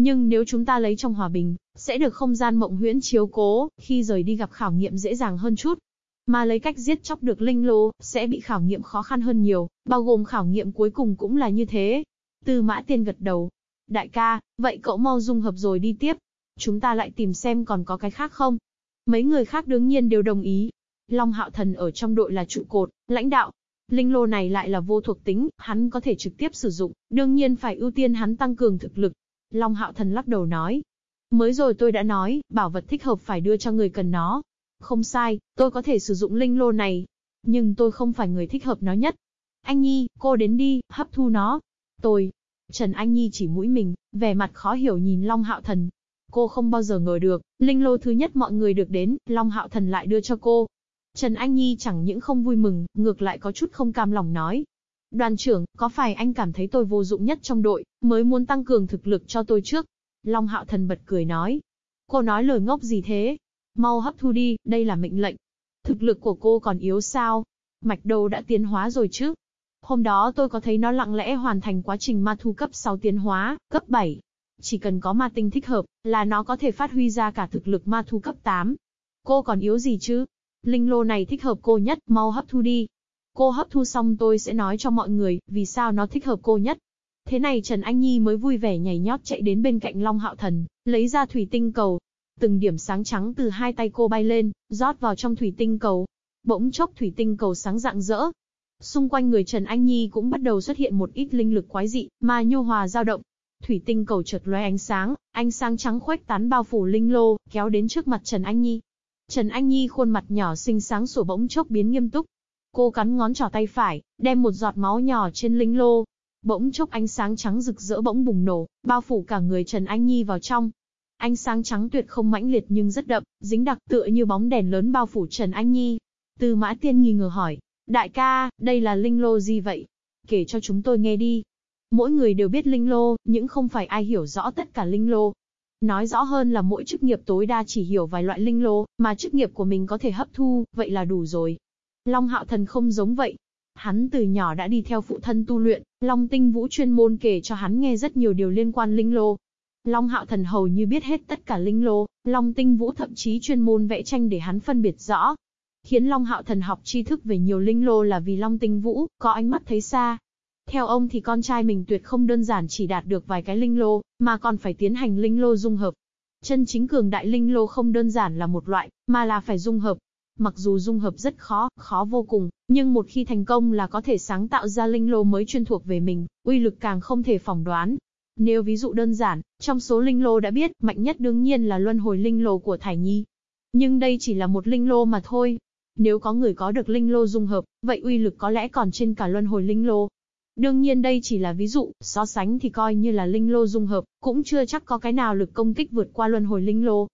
nhưng nếu chúng ta lấy trong hòa bình, sẽ được không gian mộng huyễn chiếu cố, khi rời đi gặp khảo nghiệm dễ dàng hơn chút. Mà lấy cách giết chóc được linh lô, sẽ bị khảo nghiệm khó khăn hơn nhiều, bao gồm khảo nghiệm cuối cùng cũng là như thế. Tư mã tiên gật đầu. Đại ca, vậy cậu mau dung hợp rồi đi tiếp. Chúng ta lại tìm xem còn có cái khác không? Mấy người khác đương nhiên đều đồng ý. Long hạo thần ở trong đội là trụ cột, lãnh đạo, Linh lô này lại là vô thuộc tính, hắn có thể trực tiếp sử dụng, đương nhiên phải ưu tiên hắn tăng cường thực lực, Long Hạo Thần lắc đầu nói. Mới rồi tôi đã nói, bảo vật thích hợp phải đưa cho người cần nó. Không sai, tôi có thể sử dụng linh lô này. Nhưng tôi không phải người thích hợp nó nhất. Anh Nhi, cô đến đi, hấp thu nó. Tôi. Trần Anh Nhi chỉ mũi mình, vẻ mặt khó hiểu nhìn Long Hạo Thần. Cô không bao giờ ngờ được, linh lô thứ nhất mọi người được đến, Long Hạo Thần lại đưa cho cô. Trần Anh Nhi chẳng những không vui mừng, ngược lại có chút không cam lòng nói, Đoàn trưởng, có phải anh cảm thấy tôi vô dụng nhất trong đội, mới muốn tăng cường thực lực cho tôi trước? Long hạo thần bật cười nói. Cô nói lời ngốc gì thế? Mau hấp thu đi, đây là mệnh lệnh. Thực lực của cô còn yếu sao? Mạch đầu đã tiến hóa rồi chứ? Hôm đó tôi có thấy nó lặng lẽ hoàn thành quá trình ma thu cấp 6 tiến hóa, cấp 7. Chỉ cần có ma tinh thích hợp, là nó có thể phát huy ra cả thực lực ma thu cấp 8. Cô còn yếu gì chứ? Linh lô này thích hợp cô nhất, mau hấp thu đi. Cô hấp thu xong tôi sẽ nói cho mọi người, vì sao nó thích hợp cô nhất. Thế này Trần Anh Nhi mới vui vẻ nhảy nhót chạy đến bên cạnh Long Hạo Thần, lấy ra thủy tinh cầu. Từng điểm sáng trắng từ hai tay cô bay lên, rót vào trong thủy tinh cầu. Bỗng chốc thủy tinh cầu sáng rạng rỡ. Xung quanh người Trần Anh Nhi cũng bắt đầu xuất hiện một ít linh lực quái dị, mà nhô hòa dao động. Thủy tinh cầu chợt lóe ánh sáng, ánh sáng trắng khuếch tán bao phủ linh lô, kéo đến trước mặt Trần Anh Nhi. Trần Anh Nhi khuôn mặt nhỏ xinh sáng sủa bỗng chốc biến nghiêm túc, Cô cắn ngón trỏ tay phải, đem một giọt máu nhỏ trên linh lô. Bỗng chốc ánh sáng trắng rực rỡ bỗng bùng nổ, bao phủ cả người Trần Anh Nhi vào trong. Ánh sáng trắng tuyệt không mãnh liệt nhưng rất đậm, dính đặc tựa như bóng đèn lớn bao phủ Trần Anh Nhi. Tư Mã Tiên nghi ngờ hỏi, đại ca, đây là linh lô gì vậy? Kể cho chúng tôi nghe đi. Mỗi người đều biết linh lô, nhưng không phải ai hiểu rõ tất cả linh lô. Nói rõ hơn là mỗi chức nghiệp tối đa chỉ hiểu vài loại linh lô, mà chức nghiệp của mình có thể hấp thu, vậy là đủ rồi. Long Hạo Thần không giống vậy. Hắn từ nhỏ đã đi theo phụ thân tu luyện, Long Tinh Vũ chuyên môn kể cho hắn nghe rất nhiều điều liên quan linh lô. Long Hạo Thần hầu như biết hết tất cả linh lô, Long Tinh Vũ thậm chí chuyên môn vẽ tranh để hắn phân biệt rõ. Khiến Long Hạo Thần học tri thức về nhiều linh lô là vì Long Tinh Vũ có ánh mắt thấy xa. Theo ông thì con trai mình tuyệt không đơn giản chỉ đạt được vài cái linh lô, mà còn phải tiến hành linh lô dung hợp. Chân chính cường đại linh lô không đơn giản là một loại, mà là phải dung hợp. Mặc dù dung hợp rất khó, khó vô cùng, nhưng một khi thành công là có thể sáng tạo ra linh lô mới chuyên thuộc về mình, uy lực càng không thể phỏng đoán. Nếu ví dụ đơn giản, trong số linh lô đã biết, mạnh nhất đương nhiên là luân hồi linh lô của Thải Nhi. Nhưng đây chỉ là một linh lô mà thôi. Nếu có người có được linh lô dung hợp, vậy uy lực có lẽ còn trên cả luân hồi linh lô. Đương nhiên đây chỉ là ví dụ, so sánh thì coi như là linh lô dung hợp, cũng chưa chắc có cái nào lực công kích vượt qua luân hồi linh lô.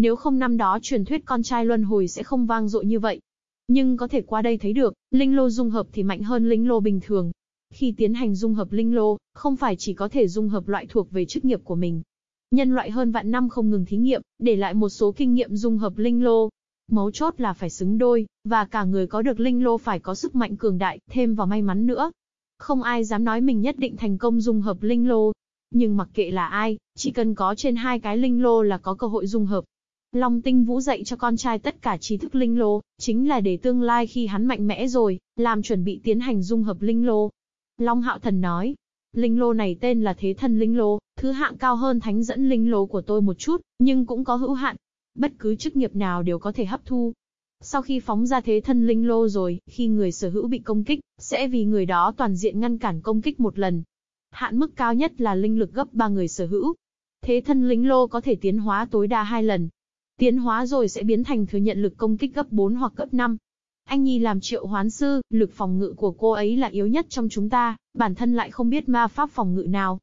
Nếu không năm đó truyền thuyết con trai luân hồi sẽ không vang dội như vậy. Nhưng có thể qua đây thấy được, linh lô dung hợp thì mạnh hơn linh lô bình thường. Khi tiến hành dung hợp linh lô, không phải chỉ có thể dung hợp loại thuộc về chức nghiệp của mình. Nhân loại hơn vạn năm không ngừng thí nghiệm, để lại một số kinh nghiệm dung hợp linh lô. Mấu chốt là phải xứng đôi, và cả người có được linh lô phải có sức mạnh cường đại, thêm vào may mắn nữa. Không ai dám nói mình nhất định thành công dung hợp linh lô. Nhưng mặc kệ là ai, chỉ cần có trên hai cái linh lô là có cơ hội dung hợp. Long tinh vũ dạy cho con trai tất cả trí thức linh lô, chính là để tương lai khi hắn mạnh mẽ rồi, làm chuẩn bị tiến hành dung hợp linh lô. Long hạo thần nói, linh lô này tên là thế thân linh lô, thứ hạng cao hơn thánh dẫn linh lô của tôi một chút, nhưng cũng có hữu hạn. Bất cứ chức nghiệp nào đều có thể hấp thu, sau khi phóng ra thế thân linh lô rồi, khi người sở hữu bị công kích, sẽ vì người đó toàn diện ngăn cản công kích một lần. Hạn mức cao nhất là linh lực gấp 3 người sở hữu. Thế thân linh lô có thể tiến hóa tối đa hai lần. Tiến hóa rồi sẽ biến thành thừa nhận lực công kích gấp 4 hoặc gấp 5. Anh Nhi làm triệu hoán sư, lực phòng ngự của cô ấy là yếu nhất trong chúng ta, bản thân lại không biết ma pháp phòng ngự nào.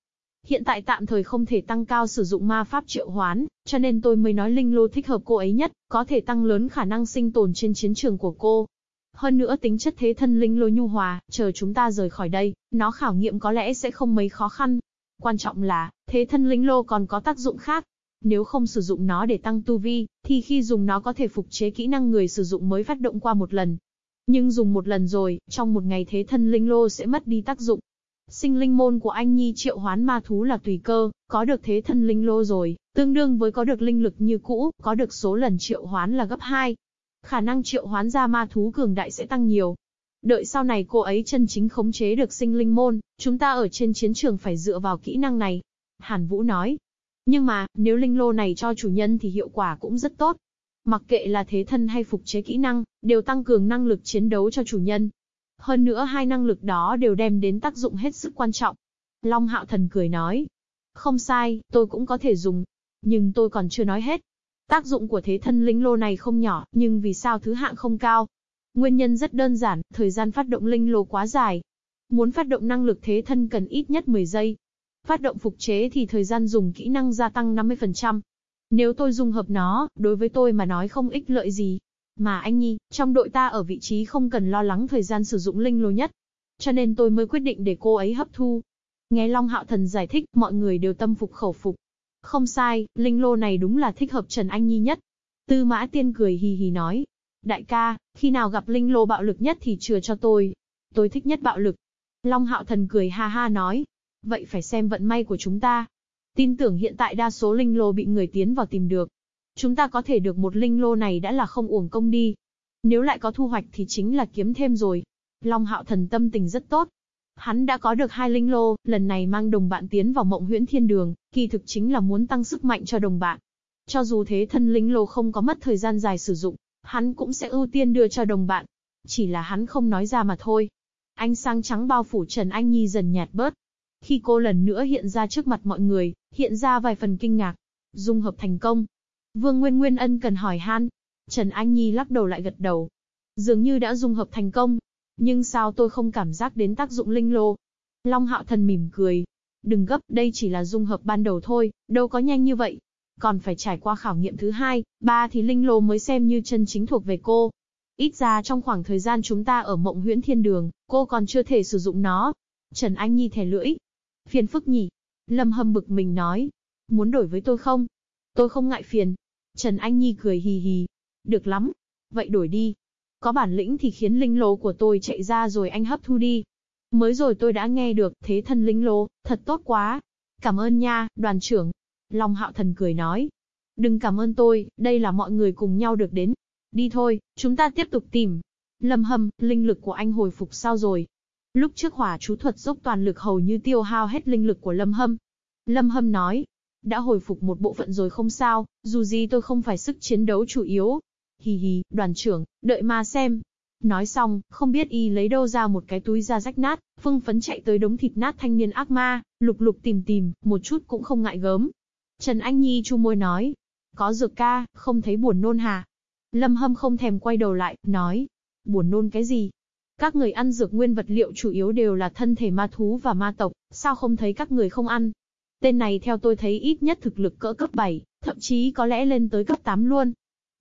Hiện tại tạm thời không thể tăng cao sử dụng ma pháp triệu hoán, cho nên tôi mới nói linh lô thích hợp cô ấy nhất, có thể tăng lớn khả năng sinh tồn trên chiến trường của cô. Hơn nữa tính chất thế thân linh lô nhu hòa, chờ chúng ta rời khỏi đây, nó khảo nghiệm có lẽ sẽ không mấy khó khăn. Quan trọng là, thế thân linh lô còn có tác dụng khác. Nếu không sử dụng nó để tăng tu vi, thì khi dùng nó có thể phục chế kỹ năng người sử dụng mới phát động qua một lần. Nhưng dùng một lần rồi, trong một ngày thế thân linh lô sẽ mất đi tác dụng, Sinh linh môn của anh Nhi triệu hoán ma thú là tùy cơ, có được thế thân linh lô rồi, tương đương với có được linh lực như cũ, có được số lần triệu hoán là gấp 2. Khả năng triệu hoán ra ma thú cường đại sẽ tăng nhiều. Đợi sau này cô ấy chân chính khống chế được sinh linh môn, chúng ta ở trên chiến trường phải dựa vào kỹ năng này. Hàn Vũ nói. Nhưng mà, nếu linh lô này cho chủ nhân thì hiệu quả cũng rất tốt. Mặc kệ là thế thân hay phục chế kỹ năng, đều tăng cường năng lực chiến đấu cho chủ nhân, hơn nữa hai năng lực đó đều đem đến tác dụng hết sức quan trọng. Long Hạo Thần cười nói. Không sai, tôi cũng có thể dùng. Nhưng tôi còn chưa nói hết. Tác dụng của thế thân linh lô này không nhỏ, nhưng vì sao thứ hạng không cao? Nguyên nhân rất đơn giản, thời gian phát động linh lô quá dài. Muốn phát động năng lực thế thân cần ít nhất 10 giây. Phát động phục chế thì thời gian dùng kỹ năng gia tăng 50%. Nếu tôi dùng hợp nó, đối với tôi mà nói không ích lợi gì. Mà anh Nhi, trong đội ta ở vị trí không cần lo lắng thời gian sử dụng linh lô nhất. Cho nên tôi mới quyết định để cô ấy hấp thu. Nghe Long Hạo Thần giải thích, mọi người đều tâm phục khẩu phục. Không sai, linh lô này đúng là thích hợp Trần Anh Nhi nhất. Tư Mã Tiên cười hì hì nói. Đại ca, khi nào gặp linh lô bạo lực nhất thì chừa cho tôi. Tôi thích nhất bạo lực. Long Hạo Thần cười ha ha nói. Vậy phải xem vận may của chúng ta. Tin tưởng hiện tại đa số linh lô bị người tiến vào tìm được. Chúng ta có thể được một linh lô này đã là không uổng công đi. Nếu lại có thu hoạch thì chính là kiếm thêm rồi. Long hạo thần tâm tình rất tốt. Hắn đã có được hai linh lô, lần này mang đồng bạn tiến vào mộng huyễn thiên đường, kỳ thực chính là muốn tăng sức mạnh cho đồng bạn. Cho dù thế thân linh lô không có mất thời gian dài sử dụng, hắn cũng sẽ ưu tiên đưa cho đồng bạn. Chỉ là hắn không nói ra mà thôi. Ánh sáng trắng bao phủ Trần Anh Nhi dần nhạt bớt. Khi cô lần nữa hiện ra trước mặt mọi người, hiện ra vài phần kinh ngạc. Dung hợp thành công, Vương Nguyên Nguyên ân cần hỏi han. Trần Anh Nhi lắc đầu lại gật đầu. Dường như đã dung hợp thành công. Nhưng sao tôi không cảm giác đến tác dụng linh lô? Long Hạo Thần mỉm cười. Đừng gấp, đây chỉ là dung hợp ban đầu thôi, đâu có nhanh như vậy. Còn phải trải qua khảo nghiệm thứ hai, ba thì linh lô mới xem như chân chính thuộc về cô. Ít ra trong khoảng thời gian chúng ta ở mộng huyễn thiên đường, cô còn chưa thể sử dụng nó. Trần Anh Nhi thẻ lưỡi. Phiền phức nhỉ? Lâm hâm bực mình nói. Muốn đổi với tôi không? Tôi không ngại phiền, Trần Anh Nhi cười hì hì. Được lắm. Vậy đổi đi. Có bản lĩnh thì khiến linh lô của tôi chạy ra rồi anh hấp thu đi. Mới rồi tôi đã nghe được, thế thân linh lô, thật tốt quá. Cảm ơn nha, đoàn trưởng. Long hạo thần cười nói. Đừng cảm ơn tôi, đây là mọi người cùng nhau được đến. Đi thôi, chúng ta tiếp tục tìm. Lâm hâm, linh lực của anh hồi phục sao rồi? Lúc trước hỏa chú thuật dốc toàn lực hầu như tiêu hao hết linh lực của Lâm hâm. Lâm hâm nói, đã hồi phục một bộ phận rồi không sao, dù gì tôi không phải sức chiến đấu chủ yếu. Hì hì, đoàn trưởng, đợi mà xem. Nói xong, không biết y lấy đâu ra một cái túi da rách nát, phương phấn chạy tới đống thịt nát thanh niên ác ma, lục lục tìm tìm, một chút cũng không ngại gớm. Trần Anh Nhi chu môi nói, có dược ca, không thấy buồn nôn hà Lâm Hâm không thèm quay đầu lại, nói, buồn nôn cái gì? Các người ăn dược nguyên vật liệu chủ yếu đều là thân thể ma thú và ma tộc, sao không thấy các người không ăn? Tên này theo tôi thấy ít nhất thực lực cỡ cấp 7, thậm chí có lẽ lên tới cấp 8 luôn.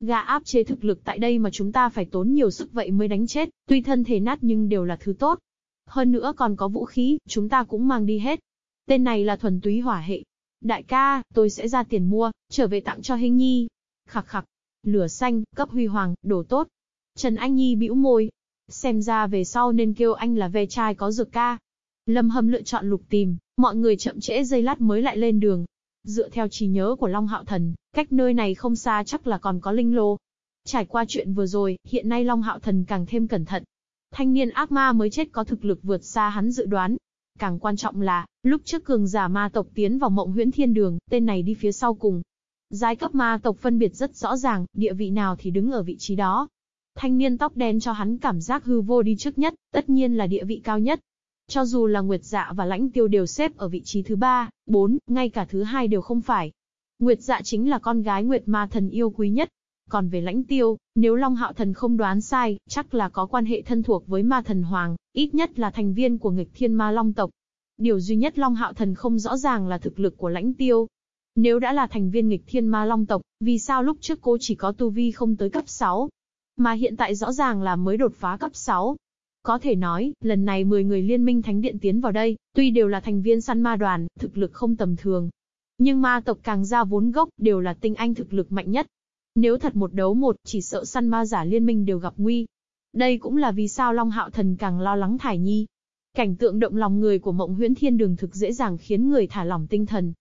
Gà áp chế thực lực tại đây mà chúng ta phải tốn nhiều sức vậy mới đánh chết, tuy thân thể nát nhưng đều là thứ tốt. Hơn nữa còn có vũ khí, chúng ta cũng mang đi hết. Tên này là thuần túy hỏa hệ. Đại ca, tôi sẽ ra tiền mua, trở về tặng cho Hinh Nhi. Khặc khặc. Lửa xanh, cấp huy hoàng, đồ tốt. Trần Anh Nhi bĩu môi. Xem ra về sau nên kêu anh là ve trai có dược ca. Lâm Hâm lựa chọn lục tìm, mọi người chậm trễ giây lát mới lại lên đường. Dựa theo trí nhớ của Long Hạo Thần, cách nơi này không xa chắc là còn có linh lô. Trải qua chuyện vừa rồi, hiện nay Long Hạo Thần càng thêm cẩn thận. Thanh niên ác ma mới chết có thực lực vượt xa hắn dự đoán. Càng quan trọng là, lúc trước cường giả ma tộc tiến vào mộng huyễn thiên đường, tên này đi phía sau cùng. Giai cấp ma tộc phân biệt rất rõ ràng, địa vị nào thì đứng ở vị trí đó. Thanh niên tóc đen cho hắn cảm giác hư vô đi trước nhất, tất nhiên là địa vị cao nhất. Cho dù là Nguyệt Dạ và Lãnh Tiêu đều xếp ở vị trí thứ ba, bốn, ngay cả thứ hai đều không phải. Nguyệt Dạ chính là con gái Nguyệt Ma Thần yêu quý nhất. Còn về Lãnh Tiêu, nếu Long Hạo Thần không đoán sai, chắc là có quan hệ thân thuộc với Ma Thần Hoàng, ít nhất là thành viên của nghịch thiên ma Long tộc. Điều duy nhất Long Hạo Thần không rõ ràng là thực lực của Lãnh Tiêu. Nếu đã là thành viên nghịch thiên ma Long tộc, vì sao lúc trước cô chỉ có tu vi không tới cấp 6? Mà hiện tại rõ ràng là mới đột phá cấp 6, có thể nói, lần này 10 người liên minh thánh điện tiến vào đây, tuy đều là thành viên săn ma đoàn, thực lực không tầm thường. Nhưng ma tộc càng ra vốn gốc, đều là tinh anh thực lực mạnh nhất. Nếu thật một đấu một, chỉ sợ săn ma giả liên minh đều gặp nguy. Đây cũng là vì sao Long Hạo Thần càng lo lắng Thải Nhi. Cảnh tượng động lòng người của mộng huyễn thiên đường thực dễ dàng khiến người thả lỏng tinh thần.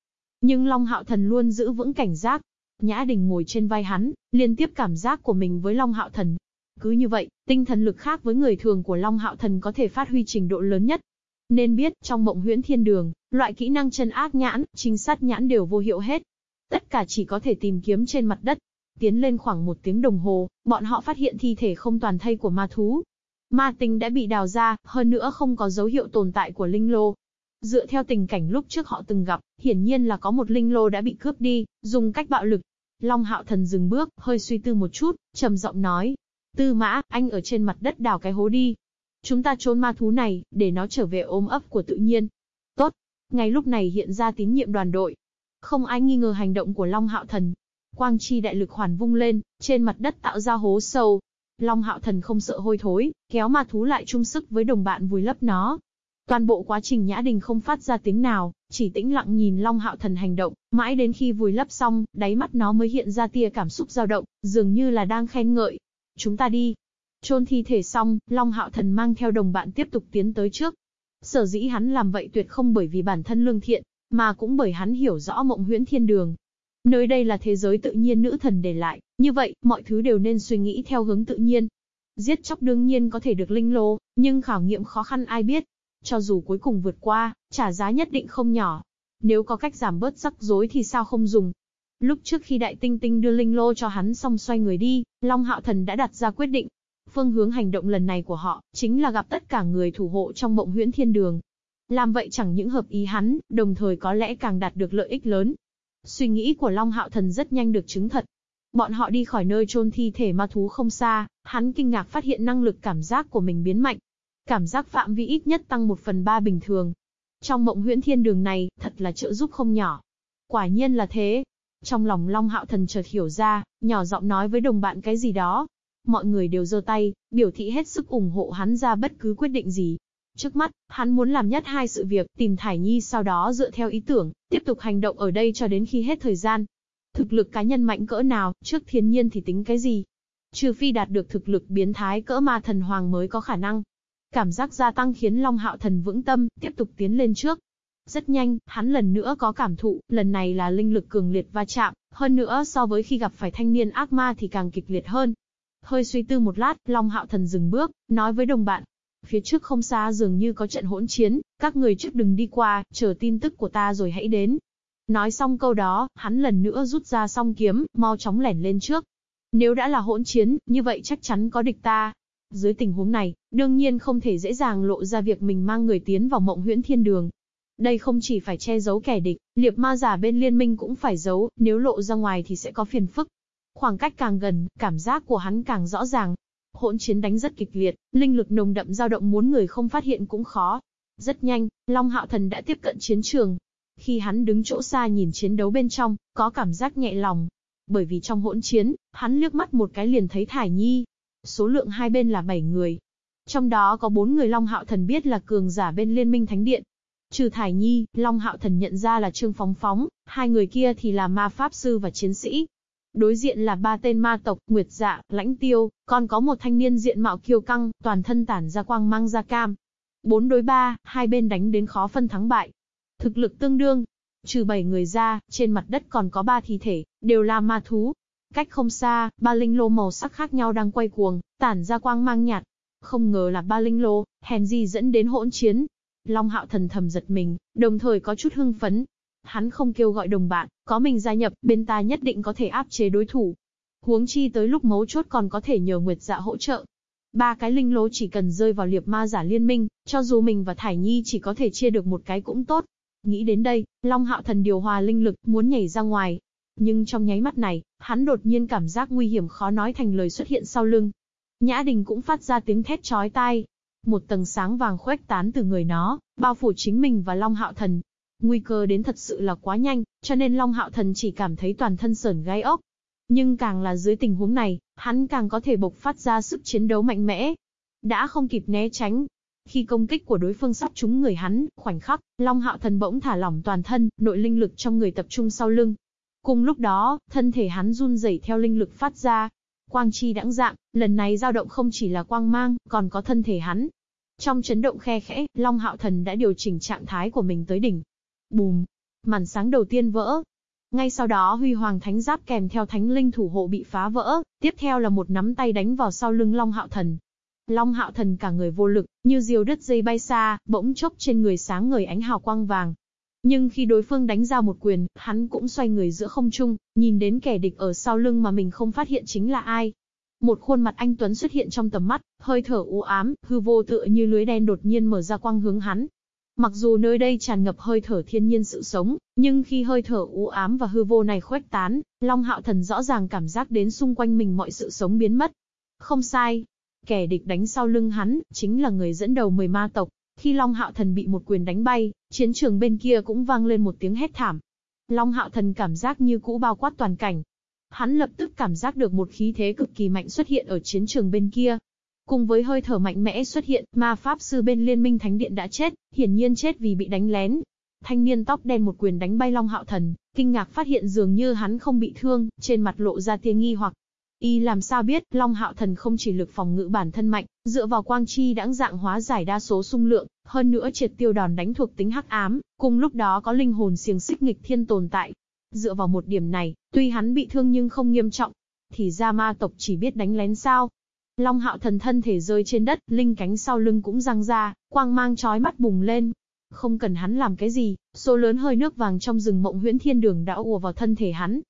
Nhưng Long Hạo Thần luôn giữ vững cảnh giác. Nhã Đình ngồi trên vai hắn, liên tiếp cảm giác của mình với Long Hạo Thần, cứ như vậy, tinh thần lực khác với người thường của Long Hạo Thần có thể phát huy trình độ lớn nhất. Nên biết, trong mộng huyễn thiên đường, loại kỹ năng chân ác nhãn, trinh sát nhãn đều vô hiệu hết. Tất cả chỉ có thể tìm kiếm trên mặt đất. Tiến lên khoảng một tiếng đồng hồ, bọn họ phát hiện thi thể không toàn thây của ma thú. Ma tinh đã bị đào ra, hơn nữa không có dấu hiệu tồn tại của linh lô. Dựa theo tình cảnh lúc trước họ từng gặp, hiển nhiên là có một linh lô đã bị cướp đi, dùng cách bạo lực. Long hạo thần dừng bước, hơi suy tư một chút, trầm giọng nói, Tư mã, anh ở trên mặt đất đào cái hố đi. Chúng ta trốn ma thú này, để nó trở về ôm ấp của tự nhiên. Tốt. Ngay lúc này hiện ra tín nhiệm đoàn đội. Không ai nghi ngờ hành động của Long Hạo Thần. Quang chi đại lực hoàn vung lên, trên mặt đất tạo ra hố sâu. Long Hạo Thần không sợ hôi thối, kéo ma thú lại chung sức với đồng bạn vùi lấp nó. Toàn bộ quá trình Nhã Đình không phát ra tiếng nào, chỉ tĩnh lặng nhìn Long Hạo Thần hành động, mãi đến khi vùi lấp xong, đáy mắt nó mới hiện ra tia cảm xúc dao động, dường như là đang khen ngợi, Chúng ta đi. Trôn thi thể xong, Long Hạo Thần mang theo đồng bạn tiếp tục tiến tới trước. Sở dĩ hắn làm vậy tuyệt không bởi vì bản thân lương thiện, mà cũng bởi hắn hiểu rõ mộng huyễn thiên đường. Nơi đây là thế giới tự nhiên nữ thần để lại, như vậy, mọi thứ đều nên suy nghĩ theo hướng tự nhiên. Giết chóc đương nhiên có thể được linh lô, nhưng khảo nghiệm khó khăn ai biết. Cho dù cuối cùng vượt qua, trả giá nhất định không nhỏ. Nếu có cách giảm bớt rắc rối thì sao không dùng. Lúc trước khi Đại Tinh Tinh đưa linh lô cho hắn xong xoay người đi, Long Hạo Thần đã đặt ra quyết định. Phương hướng hành động lần này của họ, chính là gặp tất cả người thủ hộ trong mộng huyễn thiên đường. Làm vậy chẳng những hợp ý hắn, đồng thời có lẽ càng đạt được lợi ích lớn. Suy nghĩ của Long Hạo Thần rất nhanh được chứng thật. Bọn họ đi khỏi nơi chôn thi thể ma thú không xa, hắn kinh ngạc phát hiện năng lực cảm giác của mình biến mạnh. Cảm giác phạm vi ít nhất tăng một phần ba bình thường. Trong mộng huyễn thiên đường này, thật là trợ giúp không nhỏ. Quả nhiên là thế, trong lòng Long Hạo Thần chợt hiểu ra, nhỏ giọng nói với đồng bạn cái gì đó. Mọi người đều giơ tay, biểu thị hết sức ủng hộ hắn ra bất cứ quyết định gì. Trước mắt, hắn muốn làm nhất hai sự việc, tìm Thải Nhi sau đó dựa theo ý tưởng, tiếp tục hành động ở đây cho đến khi hết thời gian. Thực lực cá nhân mạnh cỡ nào, trước thiên nhiên thì tính cái gì? Trừ phi đạt được thực lực biến thái cỡ ma thần hoàng mới có khả năng. Cảm giác gia tăng khiến Long Hạo Thần vững tâm, tiếp tục tiến lên trước. Rất nhanh, hắn lần nữa có cảm thụ, lần này là linh lực cường liệt va chạm, hơn nữa so với khi gặp phải thanh niên ác ma thì càng kịch liệt hơn. Hơi suy tư một lát, Long Hạo Thần dừng bước, nói với đồng bạn. Phía trước không xa dường như có trận hỗn chiến, các người trước đừng đi qua, chờ tin tức của ta rồi hãy đến. Nói xong câu đó, hắn lần nữa rút ra song kiếm, mau chóng lẻn lên trước. Nếu đã là hỗn chiến, như vậy chắc chắn có địch ta. Dưới tình huống này, đương nhiên không thể dễ dàng lộ ra việc mình mang người tiến vào mộng huyễn thiên đường. Đây không chỉ phải che giấu kẻ địch, liệp ma giả bên liên minh cũng phải giấu, nếu lộ ra ngoài thì sẽ có phiền phức. Khoảng cách càng gần, cảm giác của hắn càng rõ ràng. Hỗn chiến đánh rất kịch liệt, linh lực nồng đậm dao động muốn người không phát hiện cũng khó. Rất nhanh, Long Hạo Thần đã tiếp cận chiến trường. Khi hắn đứng chỗ xa nhìn chiến đấu bên trong, có cảm giác nhẹ lòng. Bởi vì trong hỗn chiến, hắn liếc mắt một cái liền thấy Thải Nhi. Số lượng hai bên là 7 người. Trong đó có 4 người Long Hạo Thần biết là cường giả bên Liên minh Thánh Điện, Trừ Thải Nhi, Long Hạo Thần nhận ra là Trương Phóng Phóng, hai người kia thì là ma pháp sư và chiến sĩ. Đối diện là ba tên ma tộc, Nguyệt Dạ, Lãnh Tiêu, còn có một thanh niên diện mạo kiêu căng, toàn thân tản ra quang mang da cam. Bốn đối ba, hai bên đánh đến khó phân thắng bại. Thực lực tương đương. Trừ bảy người ra, trên mặt đất còn có ba thi thể, đều là ma thú. Cách không xa, ba linh lô màu sắc khác nhau đang quay cuồng, tản ra quang mang nhạt. Không ngờ là ba linh lô, hèn gì dẫn đến hỗn chiến, Long Hạo Thần thầm giật mình, đồng thời có chút hưng phấn. Hắn không kêu gọi đồng bạn, có mình gia nhập, bên ta nhất định có thể áp chế đối thủ. Huống chi tới lúc mấu chốt còn có thể nhờ Nguyệt Dạ hỗ trợ. Ba cái linh lô chỉ cần rơi vào liệp ma giả liên minh, cho dù mình và Thải Nhi chỉ có thể chia được một cái cũng tốt. Nghĩ đến đây, Long Hạo Thần điều hòa linh lực, muốn nhảy ra ngoài. Nhưng trong nháy mắt này, hắn đột nhiên cảm giác nguy hiểm khó nói thành lời xuất hiện sau lưng. Nhã Đình cũng phát ra tiếng thét chói tai, một tầng sáng vàng khuếch tán từ người nó, bao phủ chính mình và Long Hạo Thần. Nguy cơ đến thật sự là quá nhanh, cho nên Long Hạo Thần chỉ cảm thấy toàn thân sởn gai ốc. Nhưng càng là dưới tình huống này, hắn càng có thể bộc phát ra sức chiến đấu mạnh mẽ. Đã không kịp né tránh. Khi công kích của đối phương sắp trúng người hắn, khoảnh khắc, Long Hạo Thần bỗng thả lỏng toàn thân, nội linh lực trong người tập trung sau lưng. Cùng lúc đó, thân thể hắn run rẩy theo linh lực phát ra, Quang chi đãng dạng, lần này dao động không chỉ là quang mang, còn có thân thể hắn. Trong chấn động khe khẽ, Long Hạo Thần đã điều chỉnh trạng thái của mình tới đỉnh. Bùm! Màn sáng đầu tiên vỡ. Ngay sau đó Huy Hoàng Thánh Giáp kèm theo Thánh Linh thủ hộ bị phá vỡ, tiếp theo là một nắm tay đánh vào sau lưng Long Hạo Thần. Long Hạo Thần cả người vô lực, như diều đứt dây bay xa, bỗng chốc trên người sáng ngời ánh hào quang vàng, nhưng khi đối phương đánh ra một quyền, hắn cũng xoay người giữa không trung, nhìn đến kẻ địch ở sau lưng mà mình không phát hiện chính là ai. Một khuôn mặt anh Tuấn xuất hiện trong tầm mắt, hơi thở u ám, hư vô tựa như lưới đen đột nhiên mở ra quang hướng hắn. Mặc dù nơi đây tràn ngập hơi thở thiên nhiên sự sống, nhưng khi hơi thở u ám và hư vô này khuếch tán, Long Hạo Thần rõ ràng cảm giác đến xung quanh mình mọi sự sống biến mất. Không sai. Kẻ địch đánh sau lưng hắn, chính là người dẫn đầu mười ma tộc, khi Long Hạo Thần bị một quyền đánh bay, chiến trường bên kia cũng vang lên một tiếng hét thảm. Long Hạo Thần cảm giác như cũ bao quát toàn cảnh. Hắn lập tức cảm giác được một khí thế cực kỳ mạnh xuất hiện ở chiến trường bên kia. Cùng với hơi thở mạnh mẽ xuất hiện, ma pháp sư bên Liên minh Thánh Điện đã chết, hiển nhiên chết vì bị đánh lén. Thanh niên tóc đen một quyền đánh bay Long Hạo Thần, kinh ngạc phát hiện dường như hắn không bị thương, trên mặt lộ ra tia nghi hoặc. Y làm sao biết, Long Hạo Thần không chỉ lực phòng ngự bản thân mạnh, dựa vào quang chi đãng dạng hóa giải đa số xung lượng, hơn nữa triệt tiêu đòn đánh thuộc tính hắc ám, cùng lúc đó có linh hồn xiềng xích nghịch thiên tồn tại. Dựa vào một điểm này, tuy hắn bị thương nhưng không nghiêm trọng, thì ra ma tộc chỉ biết đánh lén sao. Long Hạo Thần thân thể rơi trên đất, linh cánh sau lưng cũng răng ra, quang mang chói mắt bùng lên. Không cần hắn làm cái gì, số lớn hơi nước vàng trong rừng mộng huyễn thiên đường đã ùa vào thân thể hắn,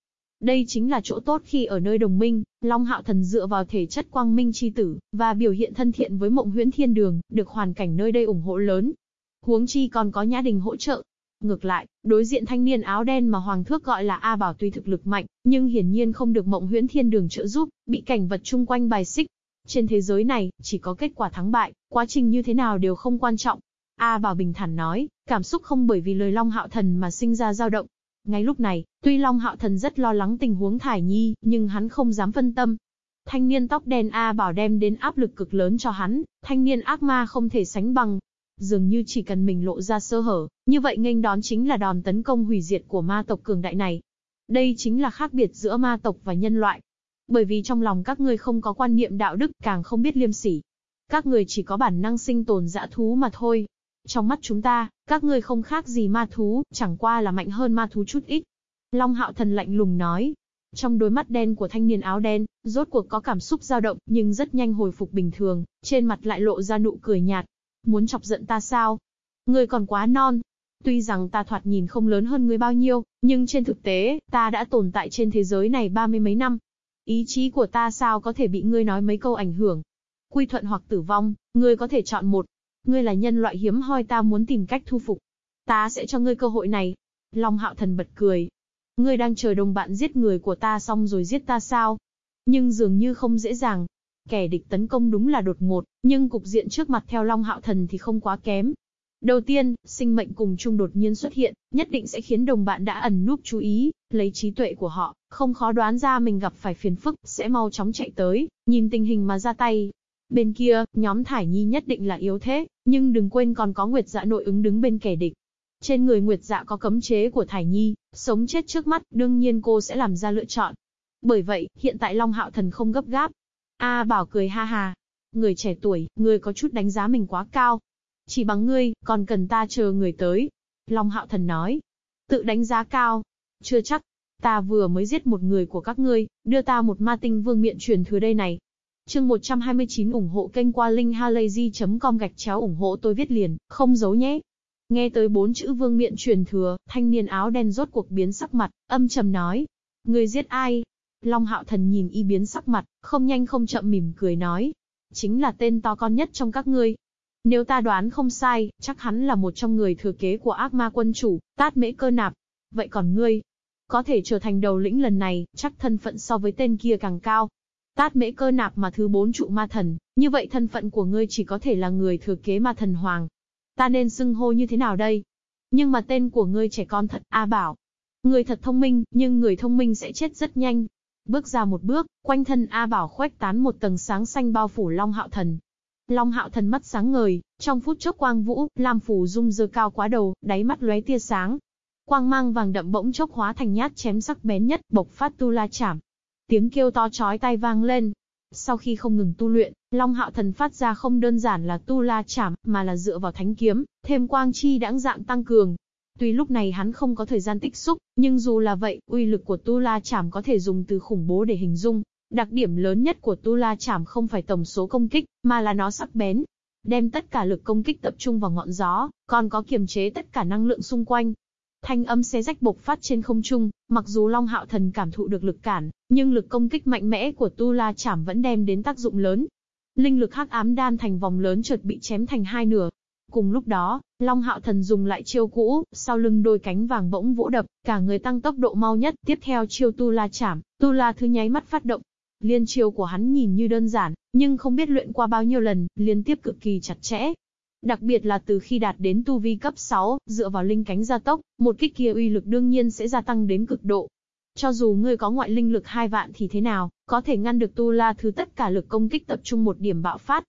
đây chính là chỗ tốt khi ở nơi đồng minh, Long Hạo Thần dựa vào thể chất quang minh chi tử, và biểu hiện thân thiện với mộng huyễn thiên đường, được hoàn cảnh nơi đây ủng hộ lớn. Huống chi còn có nhã đình hỗ trợ. Ngược lại, đối diện thanh niên áo đen mà Hoàng Thước gọi là A Bảo tuy thực lực mạnh, nhưng hiển nhiên không được mộng huyễn thiên đường trợ giúp, bị cảnh vật chung quanh bài xích. Trên thế giới này, chỉ có kết quả thắng bại, quá trình như thế nào đều không quan trọng. A Bảo bình thản nói, cảm xúc không bởi vì lời Long Hạo Thần mà sinh ra dao động, ngay lúc này, tuy Long Hạo Thần rất lo lắng tình huống Thải Nhi, nhưng hắn không dám phân tâm. Thanh niên tóc đen A bảo đem đến áp lực cực lớn cho hắn, thanh niên ác ma không thể sánh bằng. Dường như chỉ cần mình lộ ra sơ hở, như vậy nghênh đón chính là đòn tấn công hủy diệt của ma tộc cường đại này. Đây chính là khác biệt giữa ma tộc và nhân loại. Bởi vì trong lòng các ngươi không có quan niệm đạo đức, càng không biết liêm sỉ. Các người chỉ có bản năng sinh tồn dã thú mà thôi. Trong mắt chúng ta, các ngươi không khác gì ma thú, chẳng qua là mạnh hơn ma thú chút ít. Long hạo thần lạnh lùng nói. Trong đôi mắt đen của thanh niên áo đen, rốt cuộc có cảm xúc dao động, nhưng rất nhanh hồi phục bình thường, trên mặt lại lộ ra nụ cười nhạt. Muốn chọc giận ta sao? Ngươi còn quá non. Tuy rằng ta thoạt nhìn không lớn hơn ngươi bao nhiêu, nhưng trên thực tế, ta đã tồn tại trên thế giới này ba mươi mấy năm. Ý chí của ta sao có thể bị ngươi nói mấy câu ảnh hưởng? Quy thuận hoặc tử vong, ngươi có thể chọn một. Ngươi là nhân loại hiếm hoi ta muốn tìm cách thu phục. Ta sẽ cho ngươi cơ hội này. Long hạo thần bật cười. Ngươi đang chờ đồng bạn giết người của ta xong rồi giết ta sao? Nhưng dường như không dễ dàng. Kẻ địch tấn công đúng là đột ngột, nhưng cục diện trước mặt theo Long hạo thần thì không quá kém. Đầu tiên, sinh mệnh cùng chung đột nhiên xuất hiện, nhất định sẽ khiến đồng bạn đã ẩn núp chú ý, lấy trí tuệ của họ, không khó đoán ra mình gặp phải phiền phức, sẽ mau chóng chạy tới, nhìn tình hình mà ra tay. Bên kia, nhóm Thải Nhi nhất định là yếu thế, nhưng đừng quên còn có Nguyệt Dạ nội ứng đứng bên kẻ địch. Trên người Nguyệt Dạ có cấm chế của Thải Nhi, sống chết trước mắt, đương nhiên cô sẽ làm ra lựa chọn. Bởi vậy, hiện tại Long Hạo Thần không gấp gáp. A Bảo cười ha ha. Người trẻ tuổi, người có chút đánh giá mình quá cao, chỉ bằng ngươi, còn cần ta chờ người tới. Long hạo thần nói. Tự đánh giá cao. Chưa chắc. Ta vừa mới giết một người của các ngươi, đưa ta một ma tinh vương miện truyền thừa đây này. Chương 129 ủng hộ kênh qua linkhalazy.com gạch chéo ủng hộ tôi viết liền, không giấu nhé. Nghe tới bốn chữ vương miện truyền thừa, thanh niên áo đen rốt cuộc biến sắc mặt, âm trầm nói. Người giết ai? Long hạo thần nhìn y biến sắc mặt, không nhanh không chậm mỉm cười nói. Chính là tên to con nhất trong các ngươi. Nếu ta đoán không sai, chắc hắn là một trong người thừa kế của ác ma quân chủ, tát mễ cơ nạp. Vậy còn ngươi? Có thể trở thành đầu lĩnh lần này, chắc thân phận so với tên kia càng cao. Tát mễ cơ nạp mà thứ bốn trụ ma thần, như vậy thân phận của ngươi chỉ có thể là người thừa kế ma thần hoàng. Ta nên xưng hô như thế nào đây? Nhưng mà tên của ngươi trẻ con thật, A Bảo. Người thật thông minh, nhưng người thông minh sẽ chết rất nhanh. Bước ra một bước, quanh thân A Bảo khoét tán một tầng sáng xanh bao phủ Long Hạo Thần, Long hạo thần mắt sáng ngời, trong phút chốc quang vũ, lam phủ dung dơ cao quá đầu, đáy mắt lóe tia sáng. Quang mang vàng đậm bỗng chốc hóa thành nhát chém sắc bén nhất, bộc phát tu la chảm. Tiếng kêu to chói tai vang lên. Sau khi không ngừng tu luyện, Long hạo thần phát ra không đơn giản là tu la chảm, mà là dựa vào thánh kiếm, thêm quang chi đãng dạng tăng cường, Tuy lúc này hắn không có thời gian tích xúc, nhưng dù là vậy, uy lực của Tu La Chảm có thể dùng từ khủng bố để hình dung. Đặc điểm lớn nhất của Tu La Chảm không phải tổng số công kích, mà là nó sắc bén. Đem tất cả lực công kích tập trung vào ngọn gió, còn có kiềm chế tất cả năng lượng xung quanh. Thanh âm xé rách bộc phát trên không trung, mặc dù Long Hạo Thần cảm thụ được lực cản, nhưng lực công kích mạnh mẽ của Tu La Chảm vẫn đem đến tác dụng lớn. Linh lực hắc ám đan thành vòng lớn chợt bị chém thành hai nửa, Cùng lúc đó, Long Hạo Thần dùng lại chiêu cũ, sau lưng đôi cánh vàng bỗng vỗ đập, cả người tăng tốc độ mau nhất, tiếp theo chiêu Tu La chảm, Tu La thứ nháy mắt phát động, Liên chiêu của hắn nhìn như đơn giản, nhưng không biết luyện qua bao nhiêu lần, liên tiếp cực kỳ chặt chẽ. Đặc biệt là từ khi đạt đến tu vi cấp 6, dựa vào linh cánh gia tốc, một kích kia uy lực đương nhiên sẽ gia tăng đến cực độ. Cho dù ngươi có ngoại linh lực hai vạn thì thế nào, có thể ngăn được tu la thứ tất cả lực công kích tập trung một điểm bạo phát.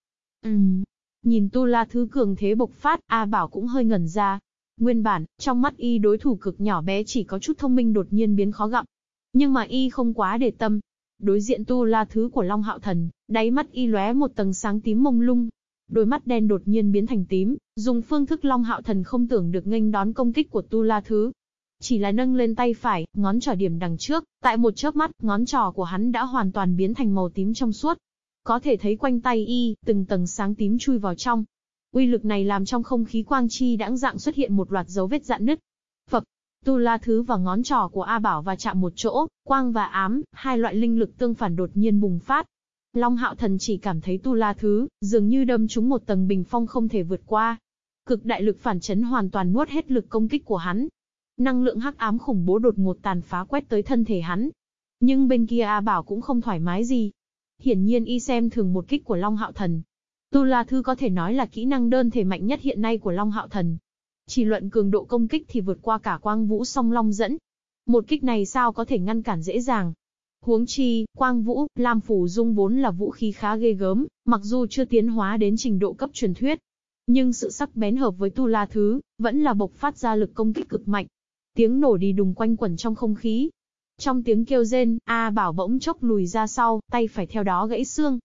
Ừm. Nhìn tu la thứ cường thế bộc phát, A Bảo cũng hơi ngẩn ra. Nguyên bản, trong mắt y đối thủ cực nhỏ bé chỉ có chút thông minh đột nhiên biến khó gặm. Nhưng mà y không quá để tâm, Đối diện tu la thứ của Long Hạo Thần, đáy mắt y lóe một tầng sáng tím mông lung. Đôi mắt đen đột nhiên biến thành tím, dùng phương thức Long Hạo Thần không tưởng được nghênh đón công kích của tu la thứ. Chỉ là nâng lên tay phải, ngón trỏ điểm đằng trước, tại một chớp mắt, ngón trỏ của hắn đã hoàn toàn biến thành màu tím trong suốt. Có thể thấy quanh tay y, từng tầng sáng tím chui vào trong. Uy lực này làm trong không khí quang chi đãng dạng xuất hiện một loạt dấu vết dạn nứt. Phập, Tu La Thứ và ngón trỏ của A Bảo và chạm một chỗ, quang và ám, hai loại linh lực tương phản đột nhiên bùng phát. Long Hạo Thần chỉ cảm thấy Tu La Thứ, dường như đâm trúng một tầng bình phong không thể vượt qua. Cực đại lực phản chấn hoàn toàn nuốt hết lực công kích của hắn. Năng lượng hắc ám khủng bố đột ngột tàn phá quét tới thân thể hắn. Nhưng bên kia A Bảo cũng không thoải mái gì. Hiển nhiên y xem thường một kích của Long Hạo Thần. Tu La Thư có thể nói là kỹ năng đơn thể mạnh nhất hiện nay của Long Hạo Thần. Chỉ luận cường độ công kích thì vượt qua cả quang vũ song long dẫn. Một kích này sao có thể ngăn cản dễ dàng. Huống chi, quang vũ, lam phủ dung vốn là vũ khí khá ghê gớm, mặc dù chưa tiến hóa đến trình độ cấp truyền thuyết. Nhưng sự sắc bén hợp với tu la thứ, vẫn là bộc phát ra lực công kích cực mạnh. Tiếng nổ đi đùng quanh quẩn trong không khí. Trong tiếng kêu rên, A Bảo bỗng chốc lùi ra sau, tay phải theo đó gãy xương.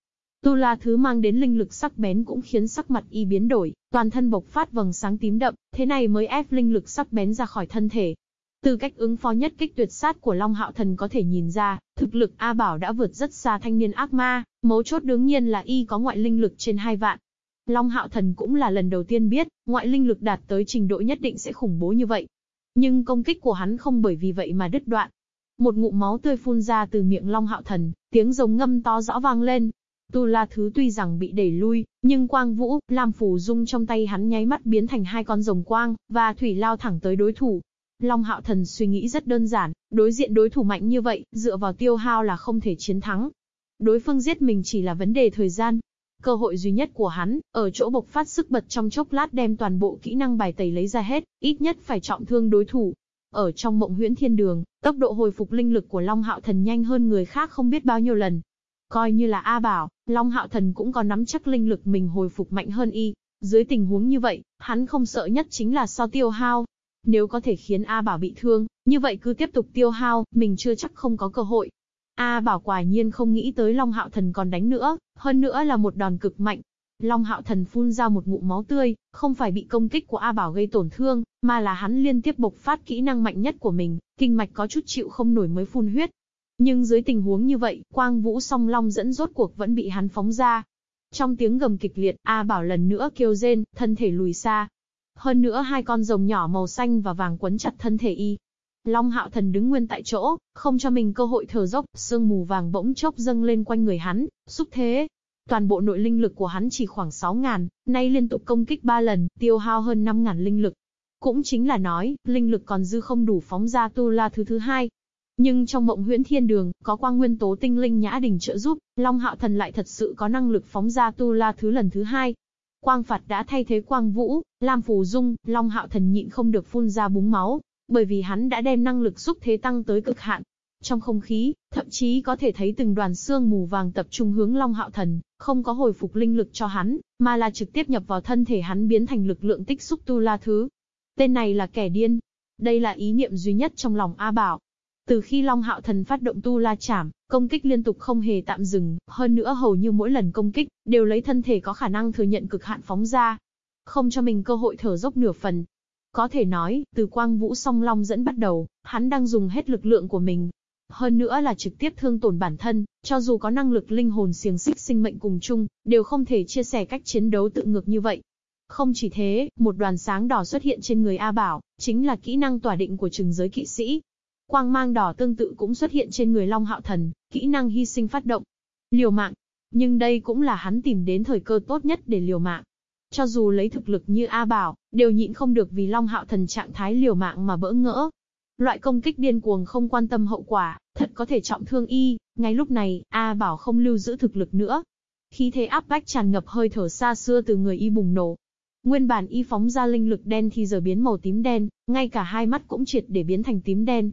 Tu La Thứ mang đến linh lực sắc bén cũng khiến sắc mặt y biến đổi, toàn thân bộc phát vầng sáng tím đậm, thế này mới ép linh lực sắc bén ra khỏi thân thể. Từ cách ứng phó nhất kích tuyệt sát của Long Hạo Thần có thể nhìn ra, thực lực A Bảo đã vượt rất xa thanh niên ác ma, mấu chốt đương nhiên là y có ngoại linh lực trên hai vạn. Long Hạo Thần cũng là lần đầu tiên biết, ngoại linh lực đạt tới trình độ nhất định sẽ khủng bố như vậy. Nhưng công kích của hắn không bởi vì vậy mà đứt đoạn. Một ngụm máu tươi phun ra từ miệng Long Hạo Thần, tiếng rồng ngâm to rõ vang lên, Tu La Thứ tuy rằng bị đẩy lui, nhưng Quang Vũ, Lam Phù Dung trong tay hắn nháy mắt biến thành hai con rồng quang, và thủy lao thẳng tới đối thủ. Long Hạo Thần suy nghĩ rất đơn giản, đối diện đối thủ mạnh như vậy, dựa vào tiêu hao là không thể chiến thắng. Đối phương giết mình chỉ là vấn đề thời gian. Cơ hội duy nhất của hắn, ở chỗ bộc phát sức bật trong chốc lát đem toàn bộ kỹ năng bài tẩy lấy ra hết, ít nhất phải trọng thương đối thủ. Ở trong mộng huyễn thiên đường, tốc độ hồi phục linh lực của Long Hạo Thần nhanh hơn người khác không biết bao nhiêu lần. Coi như là A Bảo, Long Hạo Thần cũng có nắm chắc linh lực mình hồi phục mạnh hơn y. Dưới tình huống như vậy, hắn không sợ nhất chính là so tiêu hao. Nếu có thể khiến A Bảo bị thương, như vậy cứ tiếp tục tiêu hao, mình chưa chắc không có cơ hội. A Bảo quả nhiên không nghĩ tới Long Hạo Thần còn đánh nữa, hơn nữa là một đòn cực mạnh. Long Hạo Thần phun ra một ngụm máu tươi, không phải bị công kích của A Bảo gây tổn thương, mà là hắn liên tiếp bộc phát kỹ năng mạnh nhất của mình, kinh mạch có chút chịu không nổi mới phun huyết. Nhưng dưới tình huống như vậy, quang vũ song long dẫn rốt cuộc vẫn bị hắn phóng ra. Trong tiếng gầm kịch liệt, A Bảo lần nữa kêu rên, thân thể lùi xa. Hơn nữa hai con rồng nhỏ màu xanh và vàng quấn chặt thân thể y. Long hạo thần đứng nguyên tại chỗ, không cho mình cơ hội thở dốc, sương mù vàng bỗng chốc dâng lên quanh người hắn, xúc thế. Toàn bộ nội linh lực của hắn chỉ khoảng 6.000, nay liên tục công kích 3 lần, tiêu hao hơn 5.000 linh lực. Cũng chính là nói, linh lực còn dư không đủ phóng ra tu la thứ thứ hai, nhưng trong mộng huyễn thiên đường, có quang nguyên tố tinh linh nhã đình trợ giúp, Long Hạo Thần lại thật sự có năng lực phóng ra tu la thứ lần thứ hai. Quang phạt đã thay thế quang vũ, Lam Phù Dung, Long Hạo Thần nhịn không được phun ra búng máu, bởi vì hắn đã đem năng lực xúc thế tăng tới cực hạn. Trong không khí, thậm chí có thể thấy từng đoàn xương mù vàng tập trung hướng Long Hạo Thần, không có hồi phục linh lực cho hắn, mà là trực tiếp nhập vào thân thể hắn biến thành lực lượng tích xúc tu la thứ. Tên này là kẻ điên. Đây là ý niệm duy nhất trong lòng A Bảo, từ khi Long Hạo Thần phát động tu la chảm, công kích liên tục không hề tạm dừng, hơn nữa hầu như mỗi lần công kích, đều lấy thân thể có khả năng thừa nhận cực hạn phóng ra. Không cho mình cơ hội thở dốc nửa phần. Có thể nói, từ quang vũ song long dẫn bắt đầu, hắn đang dùng hết lực lượng của mình. Hơn nữa là trực tiếp thương tổn bản thân, cho dù có năng lực linh hồn xiềng xích sinh mệnh cùng chung, đều không thể chia sẻ cách chiến đấu tự ngược như vậy. Không chỉ thế, một đoàn sáng đỏ xuất hiện trên người A Bảo, chính là kỹ năng tỏa định của trừng giới kỵ sĩ, Quang mang đỏ tương tự cũng xuất hiện trên người Long Hạo Thần, kỹ năng hy sinh phát động. Liều mạng. Nhưng đây cũng là hắn tìm đến thời cơ tốt nhất để liều mạng. Cho dù lấy thực lực như A Bảo, đều nhịn không được vì Long Hạo Thần trạng thái liều mạng mà bỡ ngỡ. Loại công kích điên cuồng không quan tâm hậu quả, thật có thể trọng thương y, ngay lúc này, A Bảo không lưu giữ thực lực nữa. Khí thế áp bách tràn ngập hơi thở xa xưa từ người y bùng nổ. Nguyên bản y phóng ra linh lực đen thì giờ biến màu tím đen, ngay cả hai mắt cũng triệt để biến thành tím đen.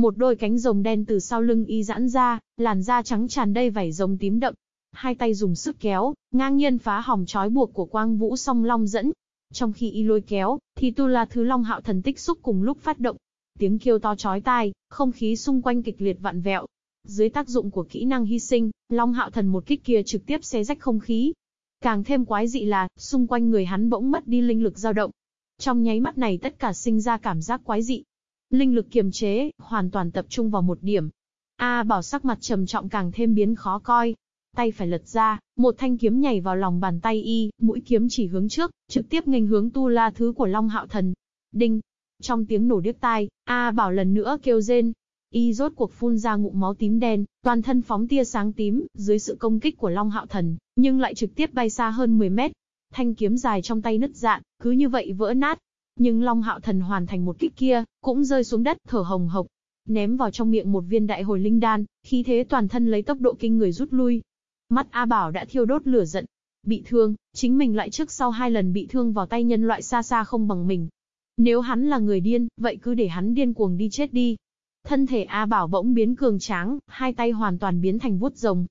Một đôi cánh rồng đen từ sau lưng y giãn ra, làn da trắng tràn đầy vảy rồng tím đậm. Hai tay dùng sức kéo, ngang nhiên phá hỏng trói buộc của quang vũ song long dẫn. Trong khi y lôi kéo, thì tu la thứ long hạo thần tích xúc cùng lúc phát động. Tiếng kêu to chói tai, không khí xung quanh kịch liệt vặn vẹo. Dưới tác dụng của kỹ năng hy sinh, long hạo thần một kích kia trực tiếp xé rách không khí. Càng thêm quái dị là, xung quanh người hắn bỗng mất đi linh lực dao động. Trong nháy mắt này tất cả sinh ra cảm giác quái dị, Linh lực kiềm chế, hoàn toàn tập trung vào một điểm. A bảo sắc mặt trầm trọng càng thêm biến khó coi. Tay phải lật ra, một thanh kiếm nhảy vào lòng bàn tay y, mũi kiếm chỉ hướng trước, trực tiếp nghênh hướng tu la thứ của Long Hạo Thần. Đinh! Trong tiếng nổ điếc tai, A bảo lần nữa kêu rên. Y rốt cuộc phun ra ngụm máu tím đen, toàn thân phóng tia sáng tím, dưới sự công kích của Long Hạo Thần, nhưng lại trực tiếp bay xa hơn 10 mét. Thanh kiếm dài trong tay nứt dạn, cứ như vậy vỡ nát, nhưng Long Hạo Thần hoàn thành một kích kia, cũng rơi xuống đất, thở hồng hộc. Ném vào trong miệng một viên đại hồi linh đan, khí thế toàn thân lấy tốc độ kinh người rút lui. Mắt A Bảo đã thiêu đốt lửa giận. Bị thương, chính mình lại trước sau hai lần bị thương vào tay nhân loại xa xa không bằng mình. Nếu hắn là người điên, vậy cứ để hắn điên cuồng đi chết đi. Thân thể A Bảo bỗng biến cường tráng, hai tay hoàn toàn biến thành vuốt rồng,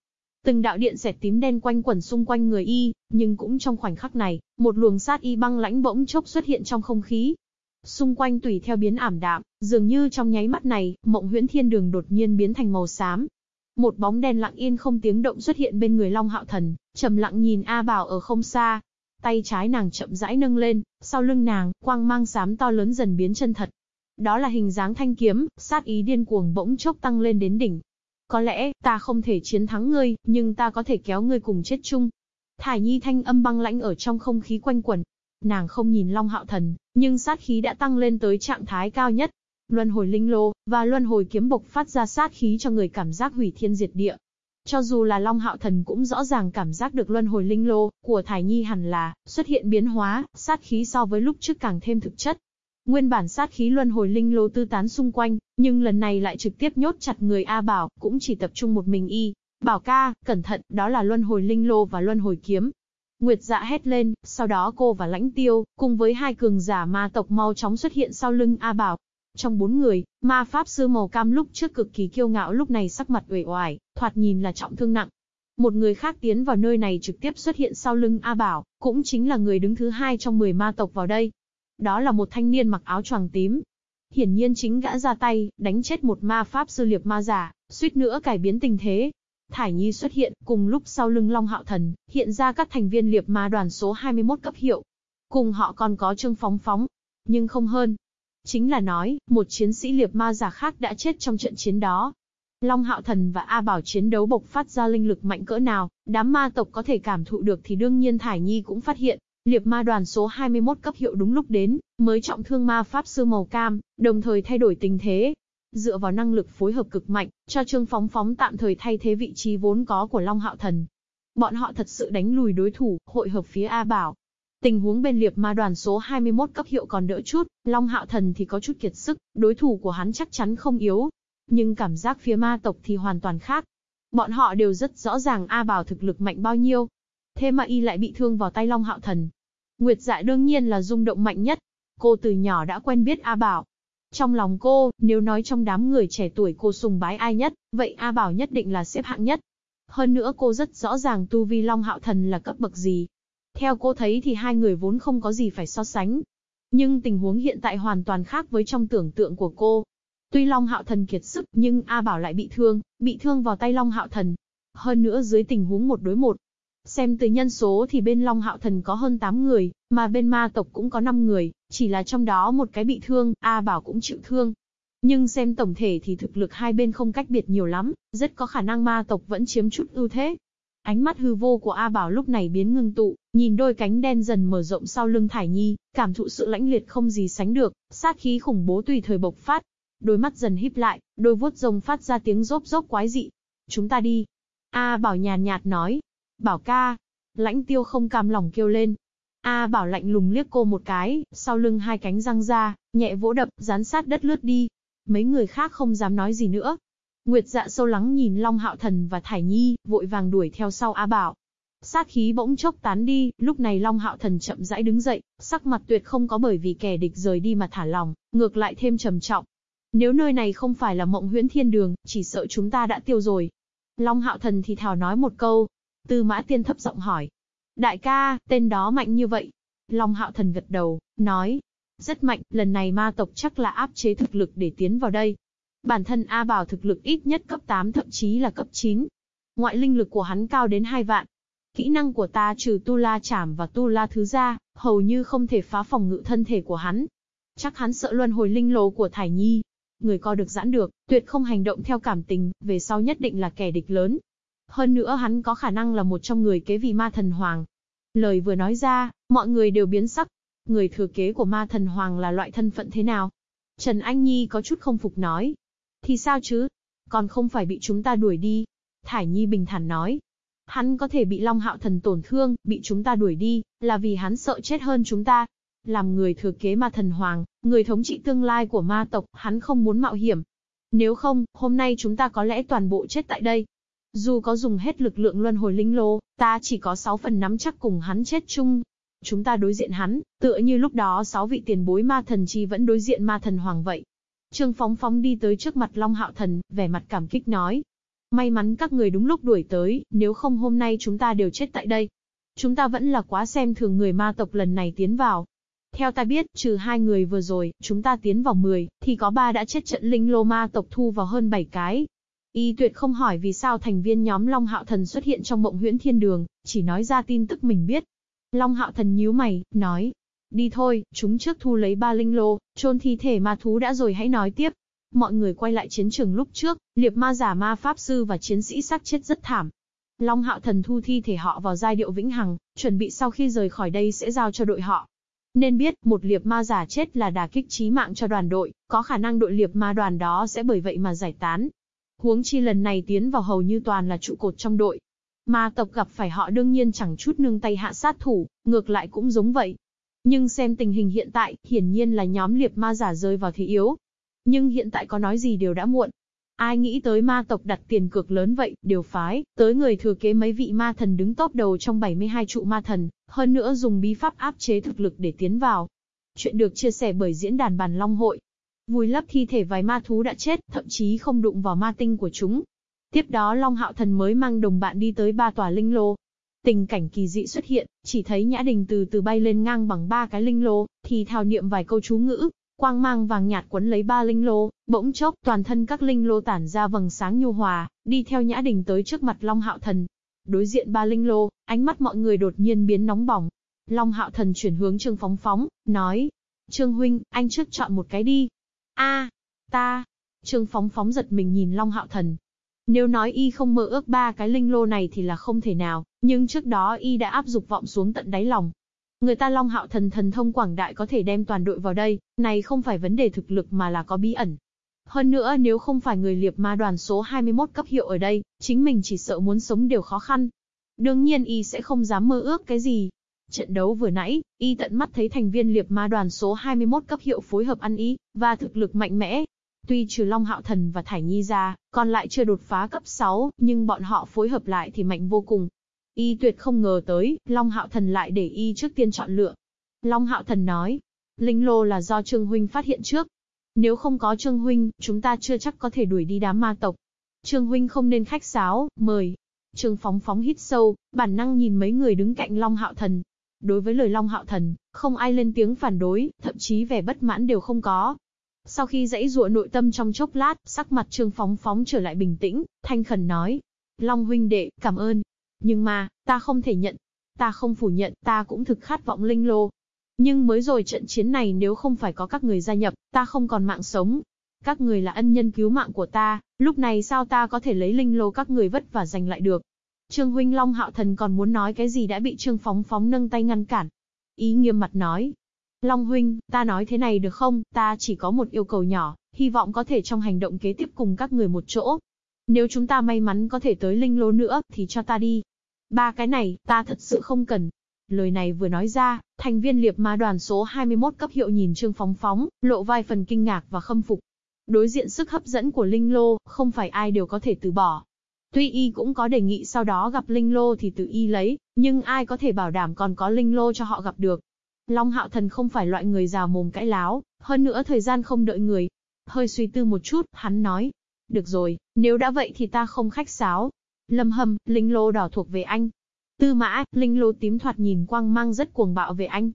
Từng đạo điện xẹt tím đen quanh quẩn xung quanh người y, nhưng cũng trong khoảnh khắc này, một luồng sát y băng lãnh bỗng chốc xuất hiện trong không khí. Xung quanh tùy theo biến ảm đạm, dường như trong nháy mắt này, mộng huyễn thiên đường đột nhiên biến thành màu xám. Một bóng đen lặng yên không tiếng động xuất hiện bên người Long Hạo Thần, trầm lặng nhìn A Bảo ở không xa. Tay trái nàng chậm rãi nâng lên, sau lưng nàng, quang mang xám to lớn dần biến chân thật. Đó là hình dáng thanh kiếm, sát ý điên cuồng bỗng chốc tăng lên đến đỉnh. Có lẽ, ta không thể chiến thắng ngươi, nhưng ta có thể kéo ngươi cùng chết chung. Thải Nhi thanh âm băng lãnh ở trong không khí quanh quẩn. Nàng không nhìn Long Hạo Thần, nhưng sát khí đã tăng lên tới trạng thái cao nhất. Luân hồi linh lô, và luân hồi kiếm bộc phát ra sát khí cho người cảm giác hủy thiên diệt địa. Cho dù là Long Hạo Thần cũng rõ ràng cảm giác được luân hồi linh lô của Thải Nhi hẳn là xuất hiện biến hóa, sát khí so với lúc trước càng thêm thực chất. Nguyên bản sát khí luân hồi linh lô tư tán xung quanh, nhưng lần này lại trực tiếp nhốt chặt người A Bảo, cũng chỉ tập trung một mình y. Bảo ca, cẩn thận, đó là luân hồi linh lô và luân hồi kiếm. Nguyệt dạ hét lên, sau đó cô và lãnh tiêu, cùng với hai cường giả ma tộc mau chóng xuất hiện sau lưng A Bảo. Trong bốn người, ma pháp sư màu cam lúc trước cực kỳ kiêu ngạo lúc này sắc mặt uể oải, thoạt nhìn là trọng thương nặng. Một người khác tiến vào nơi này trực tiếp xuất hiện sau lưng A Bảo, cũng chính là người đứng thứ hai trong 10 ma tộc vào đây. Đó là một thanh niên mặc áo choàng tím. Hiển nhiên chính gã ra tay, đánh chết một ma pháp sư liệp ma giả, suýt nữa cải biến tình thế. Thải Nhi xuất hiện, cùng lúc sau lưng Long Hạo Thần, hiện ra các thành viên liệp ma đoàn số 21 cấp hiệu. Cùng họ còn có Trương Phóng Phóng, nhưng không hơn. Chính là nói, một chiến sĩ liệp ma giả khác đã chết trong trận chiến đó. Long Hạo Thần và A Bảo chiến đấu bộc phát ra linh lực mạnh cỡ nào, đám ma tộc có thể cảm thụ được thì đương nhiên Thải Nhi cũng phát hiện. Liệp ma đoàn số 21 cấp hiệu đúng lúc đến, mới trọng thương ma pháp sư màu cam, đồng thời thay đổi tình thế. Dựa vào năng lực phối hợp cực mạnh, cho Trương Phóng Phóng tạm thời thay thế vị trí vốn có của Long Hạo Thần. Bọn họ thật sự đánh lùi đối thủ, hội hợp phía A Bảo. Tình huống bên liệp ma đoàn số 21 cấp hiệu còn đỡ chút, Long Hạo Thần thì có chút kiệt sức, đối thủ của hắn chắc chắn không yếu. Nhưng cảm giác phía ma tộc thì hoàn toàn khác. Bọn họ đều rất rõ ràng A Bảo thực lực mạnh bao nhiêu. Thế mà y lại bị thương vào tay Long Hạo Thần. Nguyệt Dạ đương nhiên là rung động mạnh nhất. Cô từ nhỏ đã quen biết A Bảo. Trong lòng cô, nếu nói trong đám người trẻ tuổi cô sùng bái ai nhất, vậy A Bảo nhất định là xếp hạng nhất. Hơn nữa cô rất rõ ràng tu vi Long Hạo Thần là cấp bậc gì. Theo cô thấy thì hai người vốn không có gì phải so sánh. Nhưng tình huống hiện tại hoàn toàn khác với trong tưởng tượng của cô. Tuy Long Hạo Thần kiệt sức, nhưng A Bảo lại bị thương, bị thương vào tay Long Hạo Thần. Hơn nữa dưới tình huống một đối một, Xem từ nhân số thì bên Long Hạo Thần có hơn 8 người, mà bên ma tộc cũng có 5 người, chỉ là trong đó một cái bị thương, A Bảo cũng chịu thương. Nhưng xem tổng thể thì thực lực hai bên không cách biệt nhiều lắm, rất có khả năng ma tộc vẫn chiếm chút ưu thế. Ánh mắt hư vô của A Bảo lúc này biến ngưng tụ, nhìn đôi cánh đen dần mở rộng sau lưng Thải Nhi, cảm thụ sự lãnh liệt không gì sánh được, sát khí khủng bố tùy thời bộc phát. Đôi mắt dần híp lại, đôi vuốt rồng phát ra tiếng rốp rốp quái dị. Chúng ta đi. A Bảo nhàn nhạt nói, Bảo ca. Lãnh tiêu không cam lòng kêu lên. A bảo lạnh lùng liếc cô một cái, sau lưng hai cánh răng ra, nhẹ vỗ đập, dán sát đất lướt đi. Mấy người khác không dám nói gì nữa. Nguyệt dạ sâu lắng nhìn Long Hạo Thần và Thải Nhi, vội vàng đuổi theo sau A Bảo. Sát khí bỗng chốc tán đi, lúc này Long Hạo Thần chậm rãi đứng dậy, sắc mặt tuyệt không có bởi vì kẻ địch rời đi mà thả lòng, ngược lại thêm trầm trọng. Nếu nơi này không phải là mộng huyễn thiên đường, chỉ sợ chúng ta đã tiêu rồi. Long Hạo Thần thì thào nói một câu, Tư mã tiên thấp giọng hỏi. Đại ca, tên đó mạnh như vậy. Long hạo thần gật đầu, nói. Rất mạnh, lần này ma tộc chắc là áp chế thực lực để tiến vào đây. Bản thân A Bảo thực lực ít nhất cấp 8 thậm chí là cấp 9. Ngoại linh lực của hắn cao đến 2 vạn. Kỹ năng của ta trừ tu la chảm và tu la thứ ra, hầu như không thể phá phòng ngự thân thể của hắn. Chắc hắn sợ luân hồi linh lồ của Thải Nhi. Người co được giãn được, tuyệt không hành động theo cảm tình, về sau nhất định là kẻ địch lớn. Hơn nữa hắn có khả năng là một trong người kế vị ma thần hoàng. Lời vừa nói ra, mọi người đều biến sắc. Người thừa kế của ma thần hoàng là loại thân phận thế nào? Trần Anh Nhi có chút không phục nói. Thì sao chứ? Còn không phải bị chúng ta đuổi đi. Thải Nhi bình thản nói. Hắn có thể bị Long Hạo Thần tổn thương, bị chúng ta đuổi đi, là vì hắn sợ chết hơn chúng ta. Làm người thừa kế ma thần hoàng, người thống trị tương lai của ma tộc, hắn không muốn mạo hiểm. Nếu không, hôm nay chúng ta có lẽ toàn bộ chết tại đây. Dù có dùng hết lực lượng luân hồi linh lô, ta chỉ có 6 phần nắm chắc cùng hắn chết chung. Chúng ta đối diện hắn, tựa như lúc đó 6 vị tiền bối ma thần chi vẫn đối diện ma thần hoàng vậy. Trương Phóng Phóng đi tới trước mặt Long Hạo Thần, vẻ mặt cảm kích nói. May mắn các người đúng lúc đuổi tới, nếu không hôm nay chúng ta đều chết tại đây. Chúng ta vẫn là quá xem thường người ma tộc lần này tiến vào. Theo ta biết, trừ hai người vừa rồi, chúng ta tiến vào 10, thì có ba đã chết trận linh lô ma tộc thu vào hơn 7 cái. Y tuyệt không hỏi vì sao thành viên nhóm Long Hạo Thần xuất hiện trong mộng huyễn thiên đường, chỉ nói ra tin tức mình biết. Long Hạo Thần nhíu mày, nói. Đi thôi, chúng trước thu lấy ba linh lô, chôn thi thể ma thú đã rồi hãy nói tiếp. Mọi người quay lại chiến trường lúc trước, liệp ma giả ma pháp sư và chiến sĩ xác chết rất thảm. Long Hạo Thần thu thi thể họ vào giai điệu vĩnh hằng, chuẩn bị sau khi rời khỏi đây sẽ giao cho đội họ. Nên biết, một liệp ma giả chết là đả kích chí mạng cho đoàn đội, có khả năng đội liệp ma đoàn đó sẽ bởi vậy mà giải tán. Huống chi lần này tiến vào hầu như toàn là trụ cột trong đội. Ma tộc gặp phải họ đương nhiên chẳng chút nương tay hạ sát thủ, ngược lại cũng giống vậy. Nhưng xem tình hình hiện tại, hiển nhiên là nhóm liệp ma giả rơi vào thế yếu. Nhưng hiện tại có nói gì đều đã muộn. Ai nghĩ tới ma tộc đặt tiền cược lớn vậy, điều phái, tới người thừa kế mấy vị ma thần đứng top đầu trong 72 trụ ma thần, hơn nữa dùng bí pháp áp chế thực lực để tiến vào. Chuyện được chia sẻ bởi diễn đàn bàn long hội. Vùi lấp thi thể vài ma thú đã chết, thậm chí không đụng vào ma tinh của chúng. Tiếp đó Long Hạo Thần mới mang đồng bạn đi tới ba tòa linh lô. Tình cảnh kỳ dị xuất hiện, chỉ thấy Nhã Đình từ từ bay lên ngang bằng ba cái linh lô, thì thào niệm vài câu chú ngữ, Quang mang vàng nhạt quấn lấy ba linh lô, bỗng chốc toàn thân các linh lô tản ra vầng sáng nhu hòa, đi theo Nhã Đình tới trước mặt Long Hạo Thần. Đối diện ba linh lô, ánh mắt mọi người đột nhiên biến nóng bỏng. Long Hạo Thần chuyển hướng Trương Phóng Phóng, nói: "Trương huynh, anh trước chọn một cái đi." "A, ta." Trương Phóng Phóng giật mình nhìn Long Hạo Thần. Nếu nói y không mơ ước ba cái linh lô này thì là không thể nào, nhưng trước đó y đã áp dục vọng xuống tận đáy lòng, Người ta Long Hạo Thần thần thông quảng đại có thể đem toàn đội vào đây, này không phải vấn đề thực lực mà là có bí ẩn. Hơn nữa nếu không phải người liệp ma đoàn số 21 cấp hiệu ở đây, chính mình chỉ sợ muốn sống đều khó khăn. Đương nhiên y sẽ không dám mơ ước cái gì. Trận đấu vừa nãy, y tận mắt thấy thành viên liệp ma đoàn số 21 cấp hiệu phối hợp ăn ý, và thực lực mạnh mẽ. Tuy trừ Long Hạo Thần và Thải Nhi ra, còn lại chưa đột phá cấp 6, nhưng bọn họ phối hợp lại thì mạnh vô cùng. Y tuyệt không ngờ tới, Long Hạo Thần lại để Y trước tiên chọn lựa. Long Hạo Thần nói, Linh Lô là do Trương Huynh phát hiện trước. Nếu không có Trương Huynh, chúng ta chưa chắc có thể đuổi đi đám ma tộc. Trương Huynh không nên khách sáo, mời. Trương Phóng Phóng hít sâu, bản năng nhìn mấy người đứng cạnh Long Hạo Thần. Đối với lời Long Hạo Thần, không ai lên tiếng phản đối, thậm chí vẻ bất mãn đều không có. Sau khi dãy dụa nội tâm trong chốc lát, sắc mặt Trương Phóng Phóng trở lại bình tĩnh, thanh khẩn nói. Long huynh đệ, cảm ơn, nhưng mà, ta không thể nhận. Ta không phủ nhận, ta cũng thực khát vọng linh lô. Nhưng mới rồi trận chiến này nếu không phải có các người gia nhập, ta không còn mạng sống. Các người là ân nhân cứu mạng của ta, lúc này sao ta có thể lấy linh lô các người vất và giành lại được. Trương Huynh Long Hạo Thần còn muốn nói cái gì đã bị Trương Phóng Phóng nâng tay ngăn cản. Ý nghiêm mặt nói. Long Huynh, ta nói thế này được không, ta chỉ có một yêu cầu nhỏ, hy vọng có thể trong hành động kế tiếp cùng các người một chỗ. Nếu chúng ta may mắn có thể tới linh lô nữa, thì cho ta đi. Ba cái này, ta thật sự không cần. Lời này vừa nói ra, thành viên liệp ma đoàn số 21 cấp hiệu nhìn Trương Phóng Phóng, lộ vai phần kinh ngạc và khâm phục. Đối diện sức hấp dẫn của Linh Lô, không phải ai đều có thể từ bỏ. Tuy y cũng có đề nghị sau đó gặp Linh Lô thì tự y lấy, nhưng ai có thể bảo đảm còn có Linh Lô cho họ gặp được. Long Hạo Thần không phải loại người già mồm cãi láo, hơn nữa thời gian không đợi người. Hơi suy tư một chút, hắn nói, được rồi, nếu đã vậy thì ta không khách sáo. Lâm hầm, linh lô đỏ thuộc về anh. Tư mã, linh lô tím thoạt nhìn quang mang rất cuồng bạo về anh.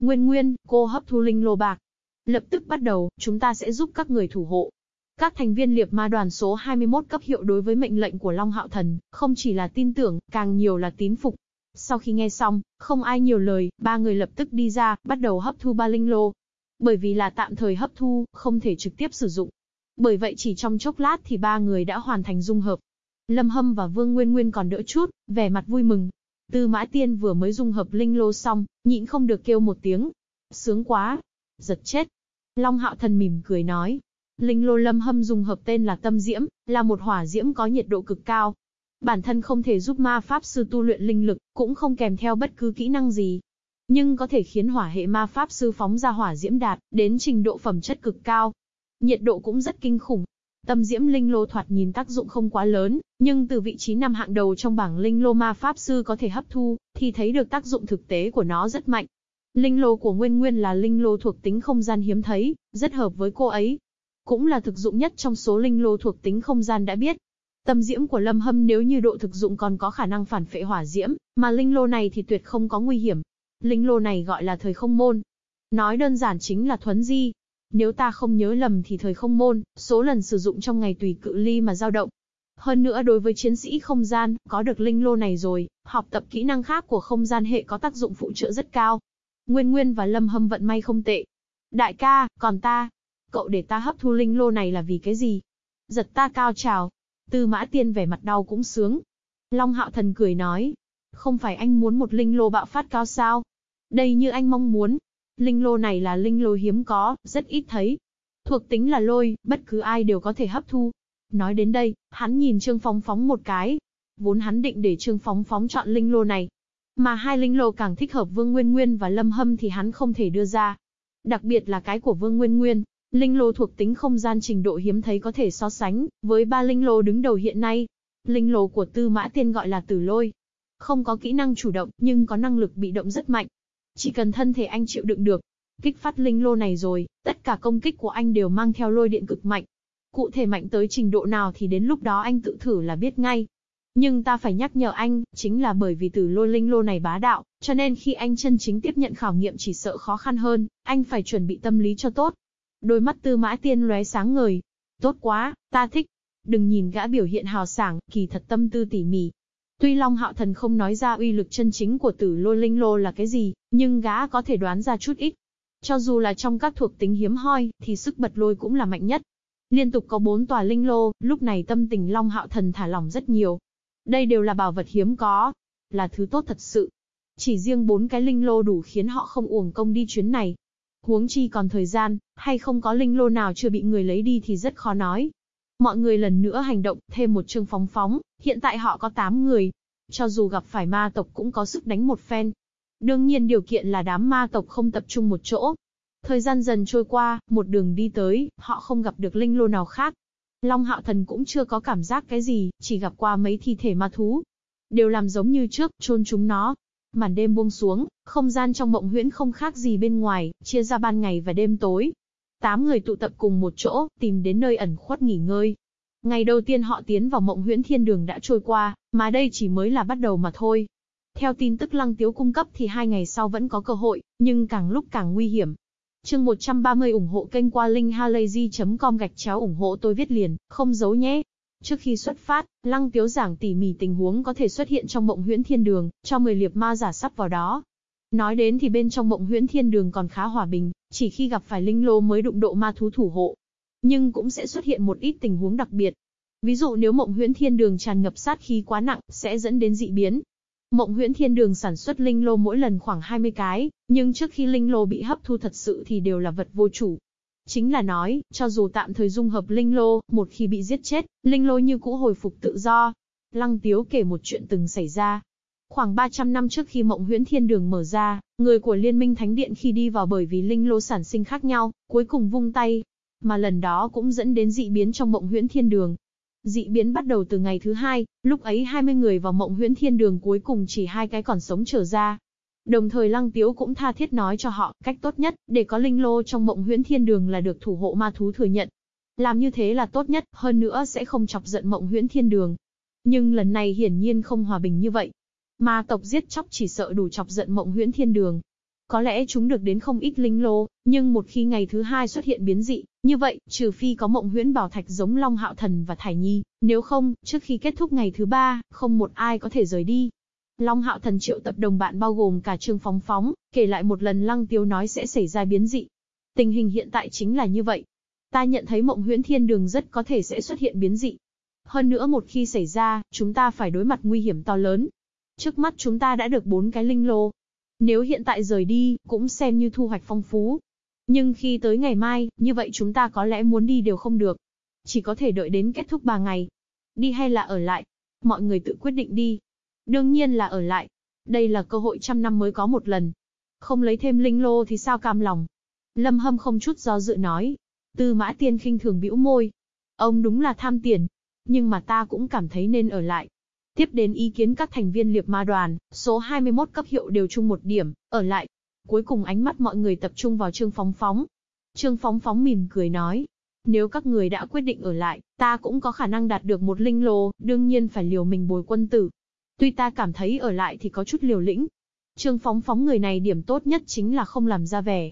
Nguyên Nguyên, cô hấp thu linh lô bạc. Lập tức bắt đầu, chúng ta sẽ giúp các người thủ hộ. Các thành viên liệp ma đoàn số 21 cấp hiệu đối với mệnh lệnh của Long Hạo Thần, không chỉ là tin tưởng, càng nhiều là tín phục. Sau khi nghe xong, không ai nhiều lời, ba người lập tức đi ra, bắt đầu hấp thu ba linh lô. Bởi vì là tạm thời hấp thu, không thể trực tiếp sử dụng, bởi vậy chỉ trong chốc lát thì ba người đã hoàn thành dung hợp. Lâm Hâm và Vương Nguyên Nguyên còn đỡ chút, vẻ mặt vui mừng. Tư Mã Tiên vừa mới dung hợp linh lô xong, nhịn không được kêu một tiếng. Sướng quá! Giật chết! Long Hạo Thần mỉm cười nói. Linh lô Lâm Hâm dùng hợp tên là Tâm Diễm, là một hỏa diễm có nhiệt độ cực cao. Bản thân không thể giúp ma pháp sư tu luyện linh lực, cũng không kèm theo bất cứ kỹ năng gì. Nhưng có thể khiến hỏa hệ ma pháp sư phóng ra hỏa diễm đạt, đến trình độ phẩm chất cực cao, nhiệt độ cũng rất kinh khủng. Tâm diễm linh lô thoạt nhìn tác dụng không quá lớn, nhưng từ vị trí năm hạng đầu trong bảng linh lô ma pháp sư có thể hấp thu, thì thấy được tác dụng thực tế của nó rất mạnh. Linh lô của Nguyên Nguyên là linh lô thuộc tính không gian hiếm thấy, rất hợp với cô ấy. Cũng là thực dụng nhất trong số linh lô thuộc tính không gian đã biết. Tâm diễm của Lâm Hâm nếu như độ thực dụng còn có khả năng phản phệ hỏa diễm, mà linh lô này thì tuyệt không có nguy hiểm. Linh lô này gọi là thời không môn. Nói đơn giản chính là thuấn di. Nếu ta không nhớ lầm thì thời không môn, số lần sử dụng trong ngày tùy cự ly mà dao động. Hơn nữa đối với chiến sĩ không gian, có được linh lô này rồi, học tập kỹ năng khác của không gian hệ có tác dụng phụ trợ rất cao. Nguyên Nguyên và Lâm Hâm vận may không tệ. Đại ca, còn ta, cậu để ta hấp thu linh lô này là vì cái gì? Giật ta cao trào. Tư mã tiên vẻ mặt đau cũng sướng. Long hạo thần cười nói. Không phải anh muốn một linh lô bạo phát cao sao? Đây như anh mong muốn. Linh lô này là linh lô hiếm có, rất ít thấy. Thuộc tính là lôi, bất cứ ai đều có thể hấp thu. Nói đến đây, hắn nhìn Trương Phóng Phóng một cái. Vốn hắn định để Trương Phóng Phóng chọn linh lô này. Mà hai linh lô càng thích hợp Vương Nguyên Nguyên và Lâm Hâm thì hắn không thể đưa ra. Đặc biệt là cái của Vương Nguyên Nguyên, Linh lô thuộc tính không gian trình độ hiếm thấy có thể so sánh với ba linh lô đứng đầu hiện nay. Linh lô của Tư Mã Tiên gọi là Tử Lôi. Không có kỹ năng chủ động, nhưng có năng lực bị động rất mạnh. Chỉ cần thân thể anh chịu đựng được, kích phát linh lô này rồi, tất cả công kích của anh đều mang theo lôi điện cực mạnh. Cụ thể mạnh tới trình độ nào thì đến lúc đó anh tự thử là biết ngay. Nhưng ta phải nhắc nhở anh, chính là bởi vì tử lôi linh lô này bá đạo, cho nên khi anh chân chính tiếp nhận khảo nghiệm chỉ sợ khó khăn hơn, anh phải chuẩn bị tâm lý cho tốt. Đôi mắt tư mã tiên lóe sáng ngời. Tốt quá, ta thích. Đừng nhìn gã biểu hiện hào sảng, kỳ thật tâm tư tỉ mỉ. Tuy Long Hạo Thần không nói ra uy lực chân chính của tử lôi linh lô là cái gì, nhưng gã có thể đoán ra chút ít. Cho dù là trong các thuộc tính hiếm hoi, thì sức bật lôi cũng là mạnh nhất. Liên tục có bốn tòa linh lô, lúc này tâm tình Long Hạo Thần thả lỏng rất nhiều. Đây đều là bảo vật hiếm có, là thứ tốt thật sự. Chỉ riêng bốn cái linh lô đủ khiến họ không uổng công đi chuyến này. Huống chi còn thời gian, hay không có linh lô nào chưa bị người lấy đi thì rất khó nói. Mọi người lần nữa hành động, thêm một chương phóng phóng, hiện tại họ có 8 người. Cho dù gặp phải ma tộc cũng có sức đánh một phen. Đương nhiên điều kiện là đám ma tộc không tập trung một chỗ. Thời gian dần trôi qua, một đường đi tới, họ không gặp được linh lô nào khác. Long hạo thần cũng chưa có cảm giác cái gì, chỉ gặp qua mấy thi thể ma thú. Đều làm giống như trước, chôn chúng nó, Màn đêm buông xuống, không gian trong mộng huyễn không khác gì bên ngoài, chia ra ban ngày và đêm tối. Tám người tụ tập cùng một chỗ, tìm đến nơi ẩn khuất nghỉ ngơi. Ngày đầu tiên họ tiến vào mộng huyễn thiên đường đã trôi qua, mà đây chỉ mới là bắt đầu mà thôi. Theo tin tức lăng tiếu cung cấp thì hai ngày sau vẫn có cơ hội, nhưng càng lúc càng nguy hiểm. Chương 130 ủng hộ kênh qua linkhalazy.com gạch chéo ủng hộ tôi viết liền, không giấu nhé. Trước khi xuất phát, Lăng Tiếu giảng tỉ mỉ tình huống có thể xuất hiện trong mộng huyễn thiên đường, cho 10 liệp ma giả sắp vào đó. Nói đến thì bên trong mộng huyễn thiên đường còn khá hòa bình, chỉ khi gặp phải linh lô mới đụng độ ma thú thủ hộ. Nhưng cũng sẽ xuất hiện một ít tình huống đặc biệt. Ví dụ nếu mộng huyễn thiên đường tràn ngập sát khí quá nặng, sẽ dẫn đến dị biến. Mộng huyễn thiên đường sản xuất linh lô mỗi lần khoảng 20 cái, nhưng trước khi linh lô bị hấp thu thật sự thì đều là vật vô chủ, Chính là nói, cho dù tạm thời dung hợp linh lô, một khi bị giết chết, linh lô như cũ hồi phục tự do. Lăng Tiếu kể một chuyện từng xảy ra. Khoảng 300 năm trước khi mộng huyễn thiên đường mở ra, người của Liên minh Thánh Điện khi đi vào bởi vì linh lô sản sinh khác nhau, cuối cùng vung tay. Mà lần đó cũng dẫn đến dị biến trong mộng huyễn thiên đường. Dị biến bắt đầu từ ngày thứ hai, lúc ấy 20 người vào mộng huyễn thiên đường cuối cùng chỉ hai cái còn sống trở ra, Đồng thời Lăng Tiếu cũng tha thiết nói cho họ, cách tốt nhất, để có linh lô trong mộng huyễn thiên đường là được thủ hộ ma thú thừa nhận. Làm như thế là tốt nhất, hơn nữa sẽ không chọc giận mộng huyễn thiên đường. Nhưng lần này hiển nhiên không hòa bình như vậy. Ma tộc giết chóc chỉ sợ đủ chọc giận mộng huyễn thiên đường. Có lẽ chúng được đến không ít linh lô, nhưng một khi ngày thứ hai xuất hiện biến dị, như vậy, trừ phi có mộng huyễn bảo thạch giống Long Hạo Thần và Thải Nhi, nếu không, trước khi kết thúc ngày thứ ba, không một ai có thể rời đi. Long Hạo Thần triệu tập đồng bạn bao gồm cả Trương Phóng Phóng, kể lại một lần Lăng Tiếu nói sẽ xảy ra biến dị. Tình hình hiện tại chính là như vậy. Ta nhận thấy mộng huyễn thiên đường rất có thể sẽ xuất hiện biến dị. Hơn nữa một khi xảy ra, chúng ta phải đối mặt nguy hiểm to lớn. Trước mắt chúng ta đã được bốn cái linh lô. Nếu hiện tại rời đi, cũng xem như thu hoạch phong phú. Nhưng khi tới ngày mai, như vậy chúng ta có lẽ muốn đi đều không được. Chỉ có thể đợi đến kết thúc 3 ngày. Đi hay là ở lại? Mọi người tự quyết định đi. Đương nhiên là ở lại. Đây là cơ hội trăm năm mới có một lần. Không lấy thêm linh lô thì sao cam lòng. Lâm Hâm không chút do dự nói. Tư mã tiên khinh thường bĩu môi. Ông đúng là tham tiền. Nhưng mà ta cũng cảm thấy nên ở lại. Tiếp đến ý kiến các thành viên liệp ma đoàn, số 21 cấp hiệu đều chung một điểm, ở lại. Cuối cùng ánh mắt mọi người tập trung vào Trương Phóng Phóng. Trương Phóng Phóng mỉm cười nói. Nếu các người đã quyết định ở lại, ta cũng có khả năng đạt được một linh lô, đương nhiên phải liều mình bồi quân tử. Tuy ta cảm thấy ở lại thì có chút liều lĩnh. Trương Phóng Phóng người này điểm tốt nhất chính là không làm ra vẻ.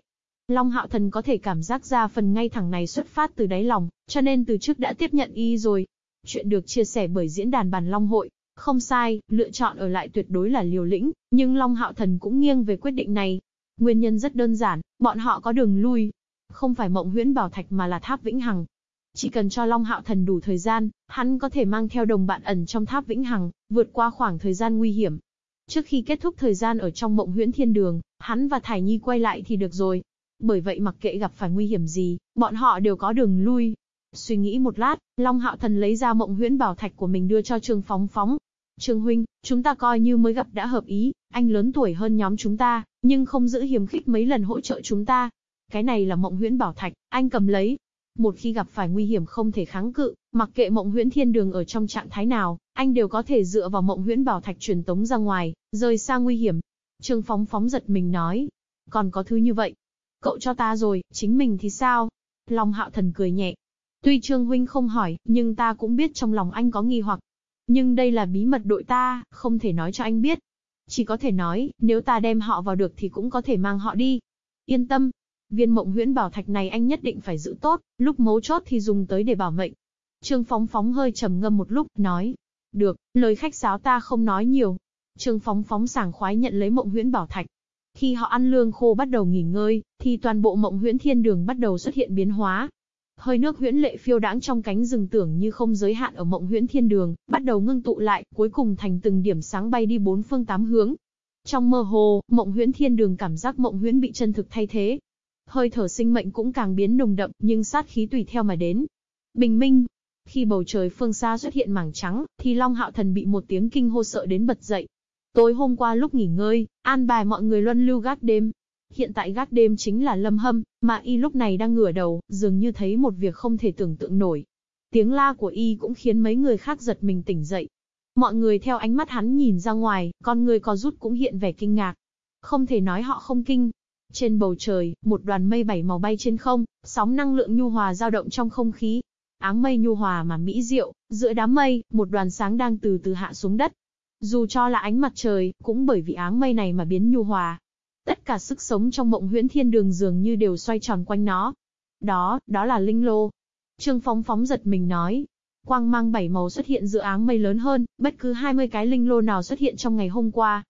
Long Hạo Thần có thể cảm giác ra phần ngay thẳng này xuất phát từ đáy lòng, cho nên từ trước đã tiếp nhận y rồi. Chuyện được chia sẻ bởi diễn đàn bàn Long Hội. Không sai, lựa chọn ở lại tuyệt đối là liều lĩnh, nhưng Long Hạo Thần cũng nghiêng về quyết định này. Nguyên nhân rất đơn giản, bọn họ có đường lui. Không phải mộng huyễn bảo thạch mà là tháp vĩnh hằng. Chỉ cần cho Long Hạo Thần đủ thời gian, hắn có thể mang theo đồng bạn ẩn trong tháp vĩnh hằng, vượt qua khoảng thời gian nguy hiểm. Trước khi kết thúc thời gian ở trong mộng huyễn thiên đường, hắn và Thải Nhi quay lại thì được rồi. Bởi vậy mặc kệ gặp phải nguy hiểm gì, bọn họ đều có đường lui. Suy nghĩ một lát, Long Hạo Thần lấy ra mộng huyễn bảo thạch của mình đưa cho Trương Phóng Phóng. Trương Huynh, chúng ta coi như mới gặp đã hợp ý, anh lớn tuổi hơn nhóm chúng ta, nhưng không giữ hiềm khích mấy lần hỗ trợ chúng ta. Cái này là mộng huyễn bảo thạch, anh cầm lấy. Một khi gặp phải nguy hiểm không thể kháng cự, mặc kệ mộng huyễn thiên đường ở trong trạng thái nào, anh đều có thể dựa vào mộng huyễn bảo thạch truyền tống ra ngoài, rời xa nguy hiểm. Trương Phóng Phóng giật mình nói, còn có thứ như vậy, Cậu cho ta rồi, chính mình thì sao? Long hạo thần cười nhẹ. Tuy Trương Huynh không hỏi, nhưng ta cũng biết trong lòng anh có nghi hoặc. Nhưng đây là bí mật đội ta, không thể nói cho anh biết. Chỉ có thể nói, nếu ta đem họ vào được thì cũng có thể mang họ đi. Yên tâm. Viên mộng huyễn bảo thạch này anh nhất định phải giữ tốt, lúc mấu chốt thì dùng tới để bảo mệnh. Trương Phóng Phóng hơi trầm ngâm một lúc, nói. Được, lời khách sáo ta không nói nhiều. Trương Phóng Phóng sảng khoái nhận lấy mộng huyễn bảo thạch, khi họ ăn lương khô bắt đầu nghỉ ngơi, thì toàn bộ mộng huyễn thiên đường bắt đầu xuất hiện biến hóa. Hơi nước huyễn lệ phiêu đãng trong cánh rừng tưởng như không giới hạn ở mộng huyễn thiên đường, bắt đầu ngưng tụ lại, cuối cùng thành từng điểm sáng bay đi bốn phương tám hướng. Trong mơ hồ, mộng huyễn thiên đường cảm giác mộng huyễn bị chân thực thay thế. Hơi thở sinh mệnh cũng càng biến nồng đậm, nhưng sát khí tùy theo mà đến. Bình minh, khi bầu trời phương xa xuất hiện mảng trắng, thì Long Hạo Thần bị một tiếng kinh hô sợ đến bật dậy. Tối hôm qua lúc nghỉ ngơi, an bài mọi người luân lưu gác đêm. Hiện tại gác đêm chính là Lâm Hâm, mà y lúc này đang ngửa đầu, dường như thấy một việc không thể tưởng tượng nổi. Tiếng la của y cũng khiến mấy người khác giật mình tỉnh dậy. Mọi người theo ánh mắt hắn nhìn ra ngoài, con người có rút cũng hiện vẻ kinh ngạc. Không thể nói họ không kinh. Trên bầu trời, một đoàn mây bảy màu bay trên không, sóng năng lượng nhu hòa dao động trong không khí. Áng mây nhu hòa mà mỹ diệu, giữa đám mây, một đoàn sáng đang từ từ hạ xuống đất. Dù cho là ánh mặt trời, cũng bởi vì áng mây này mà biến nhu hòa. Tất cả sức sống trong mộng huyễn thiên đường dường như đều xoay tròn quanh nó. Đó, đó là linh lô. Trương Phóng Phóng giật mình nói. Quang mang bảy màu xuất hiện giữa áng mây lớn hơn, bất cứ 20 cái linh lô nào xuất hiện trong ngày hôm qua.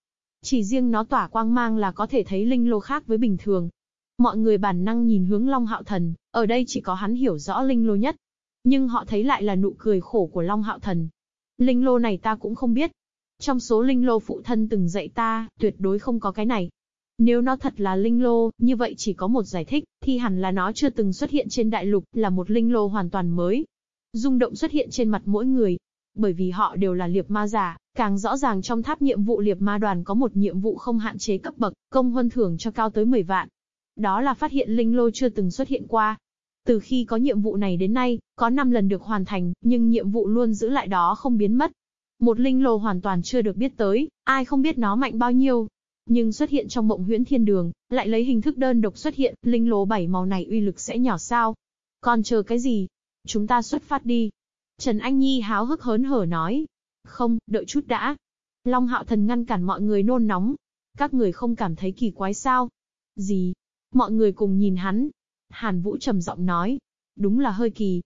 Chỉ riêng nó tỏa quang mang là có thể thấy linh lô khác với bình thường. Mọi người bản năng nhìn hướng Long Hạo Thần, ở đây chỉ có hắn hiểu rõ linh lô nhất. Nhưng họ thấy lại là nụ cười khổ của Long Hạo Thần. Linh lô này ta cũng không biết, trong số linh lô phụ thân từng dạy ta, tuyệt đối không có cái này. Nếu nó thật là linh lô, như vậy chỉ có một giải thích, thì hẳn là nó chưa từng xuất hiện trên đại lục, là một linh lô hoàn toàn mới. Dung động xuất hiện trên mặt mỗi người. Bởi vì họ đều là liệp ma giả, càng rõ ràng trong tháp nhiệm vụ liệp ma đoàn có một nhiệm vụ không hạn chế cấp bậc, công huân thưởng cho cao tới 10 vạn. Đó là phát hiện linh lô chưa từng xuất hiện qua. Từ khi có nhiệm vụ này đến nay, có 5 lần được hoàn thành, nhưng nhiệm vụ luôn giữ lại đó không biến mất. Một linh lô hoàn toàn chưa được biết tới, ai không biết nó mạnh bao nhiêu. Nhưng xuất hiện trong mộng huyễn thiên đường, lại lấy hình thức đơn độc xuất hiện, linh lô bảy màu này uy lực sẽ nhỏ sao. Còn chờ cái gì? Chúng ta xuất phát đi. Trần Anh Nhi háo hức hớn hở nói. Không, đợi chút đã. Long hạo thần ngăn cản mọi người nôn nóng. Các người không cảm thấy kỳ quái sao? Gì? Mọi người cùng nhìn hắn. Hàn Vũ trầm giọng nói. Đúng là hơi kỳ,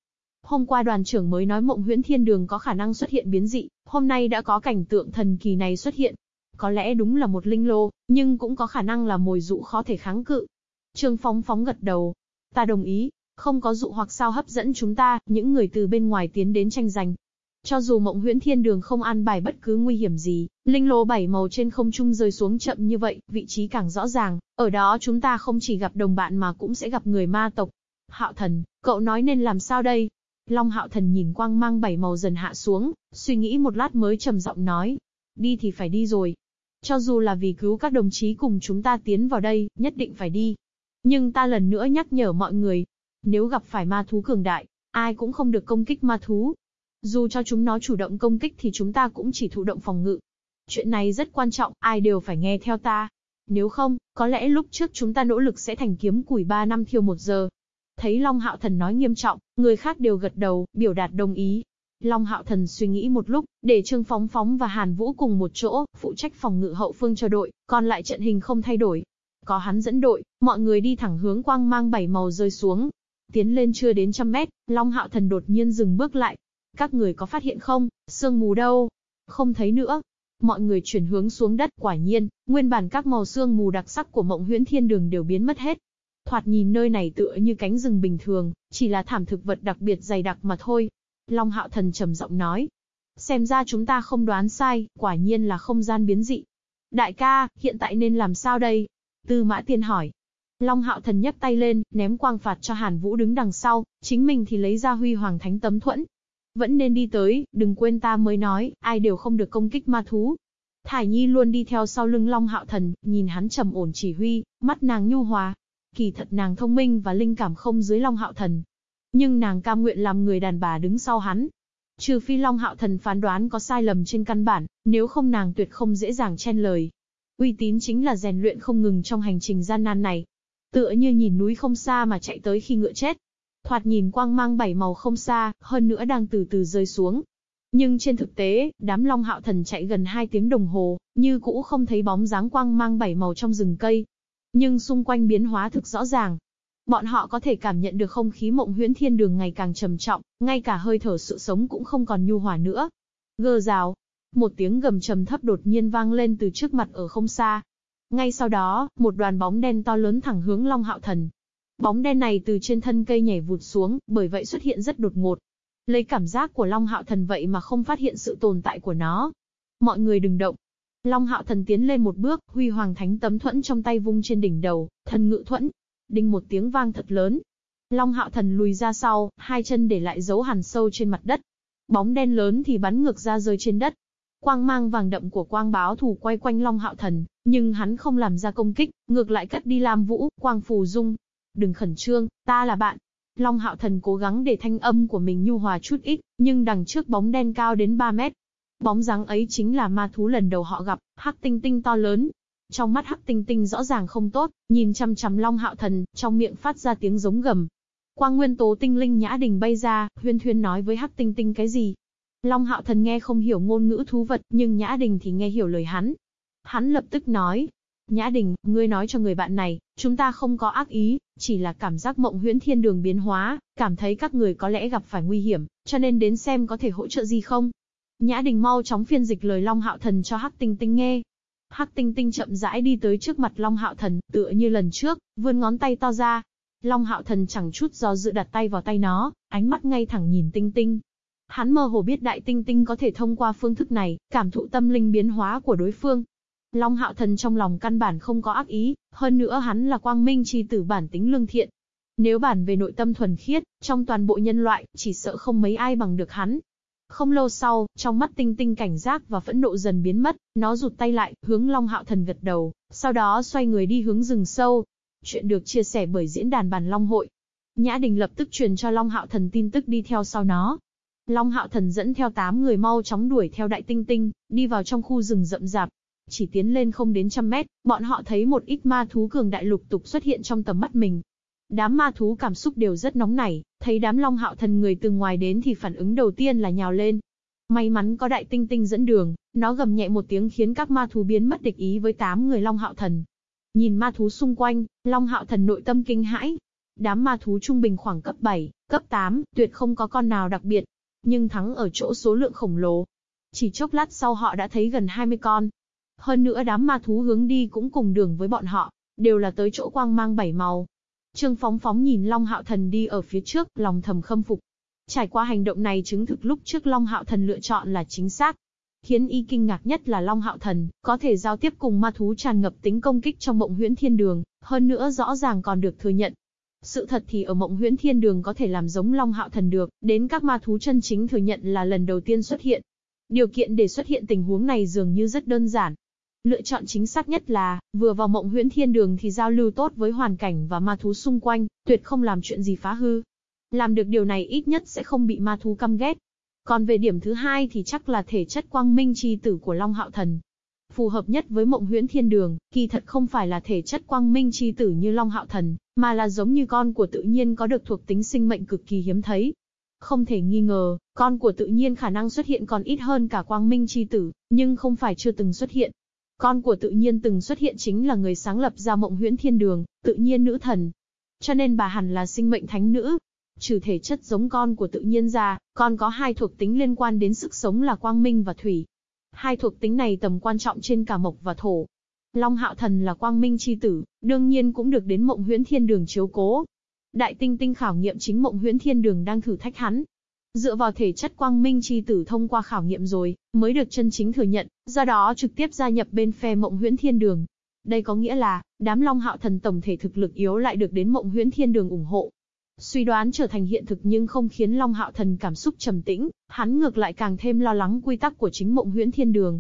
Hôm qua đoàn trưởng mới nói mộng huyễn thiên đường có khả năng xuất hiện biến dị, hôm nay đã có cảnh tượng thần kỳ này xuất hiện. Có lẽ đúng là một linh lô, nhưng cũng có khả năng là mồi dụ khó thể kháng cự. Trương Phóng phóng gật đầu. Ta đồng ý, không có dụ hoặc sao hấp dẫn chúng ta, những người từ bên ngoài tiến đến tranh giành. Cho dù mộng huyễn thiên đường không an bài bất cứ nguy hiểm gì, linh lô bảy màu trên không trung rơi xuống chậm như vậy, vị trí càng rõ ràng, ở đó chúng ta không chỉ gặp đồng bạn mà cũng sẽ gặp người ma tộc. Hạo thần, cậu nói nên làm sao đây? Long hạo thần nhìn quang mang bảy màu dần hạ xuống, suy nghĩ một lát mới trầm giọng nói. Đi thì phải đi rồi. Cho dù là vì cứu các đồng chí cùng chúng ta tiến vào đây, nhất định phải đi. Nhưng ta lần nữa nhắc nhở mọi người. Nếu gặp phải ma thú cường đại, ai cũng không được công kích ma thú. Dù cho chúng nó chủ động công kích thì chúng ta cũng chỉ thụ động phòng ngự. Chuyện này rất quan trọng, ai đều phải nghe theo ta. Nếu không, có lẽ lúc trước chúng ta nỗ lực sẽ thành kiếm củi 3 năm thiêu 1 giờ. Thấy Long Hạo Thần nói nghiêm trọng, người khác đều gật đầu, biểu đạt đồng ý. Long Hạo Thần suy nghĩ một lúc, để Trương Phóng Phóng và Hàn Vũ cùng một chỗ, phụ trách phòng ngự hậu phương cho đội, còn lại trận hình không thay đổi. có hắn dẫn đội, mọi người đi thẳng hướng quang mang bảy màu rơi xuống. Tiến lên chưa đến trăm mét, Long Hạo Thần đột nhiên dừng bước lại. Các người có phát hiện không, sương mù đâu? Không thấy nữa. Mọi người chuyển hướng xuống đất, quả nhiên, nguyên bản các màu sương mù đặc sắc của mộng huyễn thiên đường đều biến mất hết. Thoạt nhìn nơi này tựa như cánh rừng bình thường, chỉ là thảm thực vật đặc biệt dày đặc mà thôi. Long Hạo Thần trầm giọng nói. Xem ra chúng ta không đoán sai, quả nhiên là không gian biến dị. Đại ca, hiện tại nên làm sao đây? Tư Mã Tiên hỏi. Long Hạo Thần nhấc tay lên, ném quang phạt cho Hàn Vũ đứng đằng sau, chính mình thì lấy ra Huy Hoàng Thánh Tấm Thuẫn. Vẫn nên đi tới, đừng quên ta mới nói, ai đều không được công kích ma thú. Thải Nhi luôn đi theo sau lưng Long Hạo Thần, nhìn hắn trầm ổn chỉ huy, mắt nàng nhu hòa. Kỳ thật nàng thông minh và linh cảm không dưới Long Hạo Thần. Nhưng nàng cam nguyện làm người đàn bà đứng sau hắn. Trừ phi Long Hạo Thần phán đoán có sai lầm trên căn bản, nếu không nàng tuyệt không dễ dàng chen lời. Uy tín chính là rèn luyện không ngừng trong hành trình gian nan này. Tựa như nhìn núi không xa mà chạy tới khi ngựa chết. Thoạt nhìn quang mang bảy màu không xa, hơn nữa đang từ từ rơi xuống. Nhưng trên thực tế, đám long hạo thần chạy gần 2 tiếng đồng hồ, như cũ không thấy bóng dáng quang mang bảy màu trong rừng cây. Nhưng xung quanh biến hóa thực rõ ràng. Bọn họ có thể cảm nhận được không khí mộng huyễn thiên đường ngày càng trầm trọng, ngay cả hơi thở sự sống cũng không còn nhu hòa nữa. Gơ rào, một tiếng gầm trầm thấp đột nhiên vang lên từ trước mặt ở không xa. Ngay sau đó, một đoàn bóng đen to lớn thẳng hướng Long Hạo Thần. Bóng đen này từ trên thân cây nhảy vụt xuống, bởi vậy xuất hiện rất đột ngột. Lấy cảm giác của Long Hạo Thần vậy mà không phát hiện sự tồn tại của nó. Mọi người đừng động. Long Hạo Thần tiến lên một bước, huy hoàng thánh tấm thuẫn trong tay vung trên đỉnh đầu, thần ngự thuẫn. Đinh một tiếng vang thật lớn. Long Hạo Thần lùi ra sau, hai chân để lại dấu hằn sâu trên mặt đất. Bóng đen lớn thì bắn ngược ra rơi trên đất. Quang mang vàng đậm của quang báo thủ quay quanh Long Hạo Thần, nhưng hắn không làm ra công kích, ngược lại cất đi Lam Vũ, quang phù dung. Đừng khẩn trương, ta là bạn. Long Hạo Thần cố gắng để thanh âm của mình nhu hòa chút ít, nhưng đằng trước bóng đen cao đến 3 mét. Bóng dáng ấy chính là ma thú lần đầu họ gặp, hắc tinh tinh to lớn. Trong mắt hắc tinh tinh rõ ràng không tốt, nhìn chăm chăm Long Hạo Thần, trong miệng phát ra tiếng giống gầm. Quang nguyên tố tinh linh nhã đình bay ra, huyên thuyên nói với hắc tinh tinh cái gì, Long Hạo Thần nghe không hiểu ngôn ngữ thú vật, nhưng Nhã Đình thì nghe hiểu lời hắn. Hắn lập tức nói, Nhã Đình, ngươi nói cho người bạn này, chúng ta không có ác ý, chỉ là cảm giác mộng huyễn thiên đường biến hóa, cảm thấy các người có lẽ gặp phải nguy hiểm, cho nên đến xem có thể hỗ trợ gì không. Nhã Đình mau chóng phiên dịch lời Long Hạo Thần cho Hắc Tinh Tinh nghe. Hắc Tinh Tinh chậm rãi đi tới trước mặt Long Hạo Thần, tựa như lần trước, vươn ngón tay to ra. Long Hạo Thần chẳng chút do dự đặt tay vào tay nó, ánh mắt ngay thẳng nhìn Tinh Tinh, Hắn mơ hồ biết đại tinh tinh có thể thông qua phương thức này, cảm thụ tâm linh biến hóa của đối phương. Long hạo thần trong lòng căn bản không có ác ý, hơn nữa hắn là quang minh chi tử bản tính lương thiện. Nếu bản về nội tâm thuần khiết, trong toàn bộ nhân loại, chỉ sợ không mấy ai bằng được hắn. Không lâu sau, trong mắt tinh tinh cảnh giác và phẫn nộ dần biến mất, nó rụt tay lại, hướng Long Hạo Thần gật đầu, sau đó xoay người đi hướng rừng sâu. Chuyện được chia sẻ bởi diễn đàn bàn Long Hội. Nhã Đình lập tức truyền cho Long Hạo Thần tin tức đi theo sau nó, Long Hạo Thần dẫn theo 8 người mau chóng đuổi theo Đại Tinh Tinh, đi vào trong khu rừng rậm rạp. Chỉ tiến lên không đến trăm mét, bọn họ thấy một ít ma thú cường đại lục tục xuất hiện trong tầm mắt mình. Đám ma thú cảm xúc đều rất nóng nảy, thấy đám Long Hạo Thần người từ ngoài đến thì phản ứng đầu tiên là nhào lên. May mắn có Đại Tinh Tinh dẫn đường, nó gầm nhẹ một tiếng khiến các ma thú biến mất địch ý với tám người Long Hạo Thần. Nhìn ma thú xung quanh, Long Hạo Thần nội tâm kinh hãi, đám ma thú trung bình khoảng cấp 7, cấp 8, tuyệt không có con nào đặc biệt, nhưng thắng ở chỗ số lượng khổng lồ. Chỉ chốc lát sau họ đã thấy gần 20 con. Hơn nữa đám ma thú hướng đi cũng cùng đường với bọn họ, đều là tới chỗ quang mang bảy màu. Trương Phóng Phóng nhìn Long Hạo Thần đi ở phía trước, lòng thầm khâm phục. Trải qua hành động này chứng thực lúc trước Long Hạo Thần lựa chọn là chính xác. Khiến y kinh ngạc nhất là Long Hạo Thần, có thể giao tiếp cùng ma thú tràn ngập tính công kích trong mộng huyễn thiên đường, hơn nữa rõ ràng còn được thừa nhận, sự thật thì ở mộng huyễn thiên đường có thể làm giống Long Hạo Thần được, đến các ma thú chân chính thừa nhận là lần đầu tiên xuất hiện. Điều kiện để xuất hiện tình huống này dường như rất đơn giản. Lựa chọn chính xác nhất là, vừa vào mộng huyễn thiên đường thì giao lưu tốt với hoàn cảnh và ma thú xung quanh, tuyệt không làm chuyện gì phá hư. Làm được điều này ít nhất sẽ không bị ma thú căm ghét. Còn về điểm thứ hai thì chắc là thể chất quang minh chi tử của Long Hạo Thần. Phù hợp nhất với mộng huyễn thiên đường, kỳ thật không phải là thể chất quang minh chi tử như Long Hạo Thần, mà là giống như con của tự nhiên có được thuộc tính sinh mệnh cực kỳ hiếm thấy. Không thể nghi ngờ, con của tự nhiên khả năng xuất hiện còn ít hơn cả quang minh chi tử, nhưng không phải chưa từng xuất hiện. Con của tự nhiên từng xuất hiện chính là người sáng lập ra mộng huyễn thiên đường, tự nhiên nữ thần. Cho nên bà hẳn là sinh mệnh thánh nữ. Trừ thể chất giống con của tự nhiên ra, con có hai thuộc tính liên quan đến sức sống là quang minh và thủy. Hai thuộc tính này tầm quan trọng trên cả mộc và thổ. Long hạo thần là quang minh chi tử, đương nhiên cũng được đến mộng huyễn thiên đường chiếu cố. Đại tinh tinh khảo nghiệm chính mộng huyễn thiên đường đang thử thách hắn, Dựa vào thể chất quang minh chi tử thông qua khảo nghiệm rồi, mới được chân chính thừa nhận, do đó trực tiếp gia nhập bên phe mộng huyễn thiên đường. Đây có nghĩa là, đám long hạo thần tổng thể thực lực yếu lại được đến mộng huyễn thiên đường ủng hộ. Suy đoán trở thành hiện thực nhưng không khiến Long Hạo Thần cảm xúc trầm tĩnh, hắn ngược lại càng thêm lo lắng quy tắc của chính Mộng Huyễn Thiên Đường.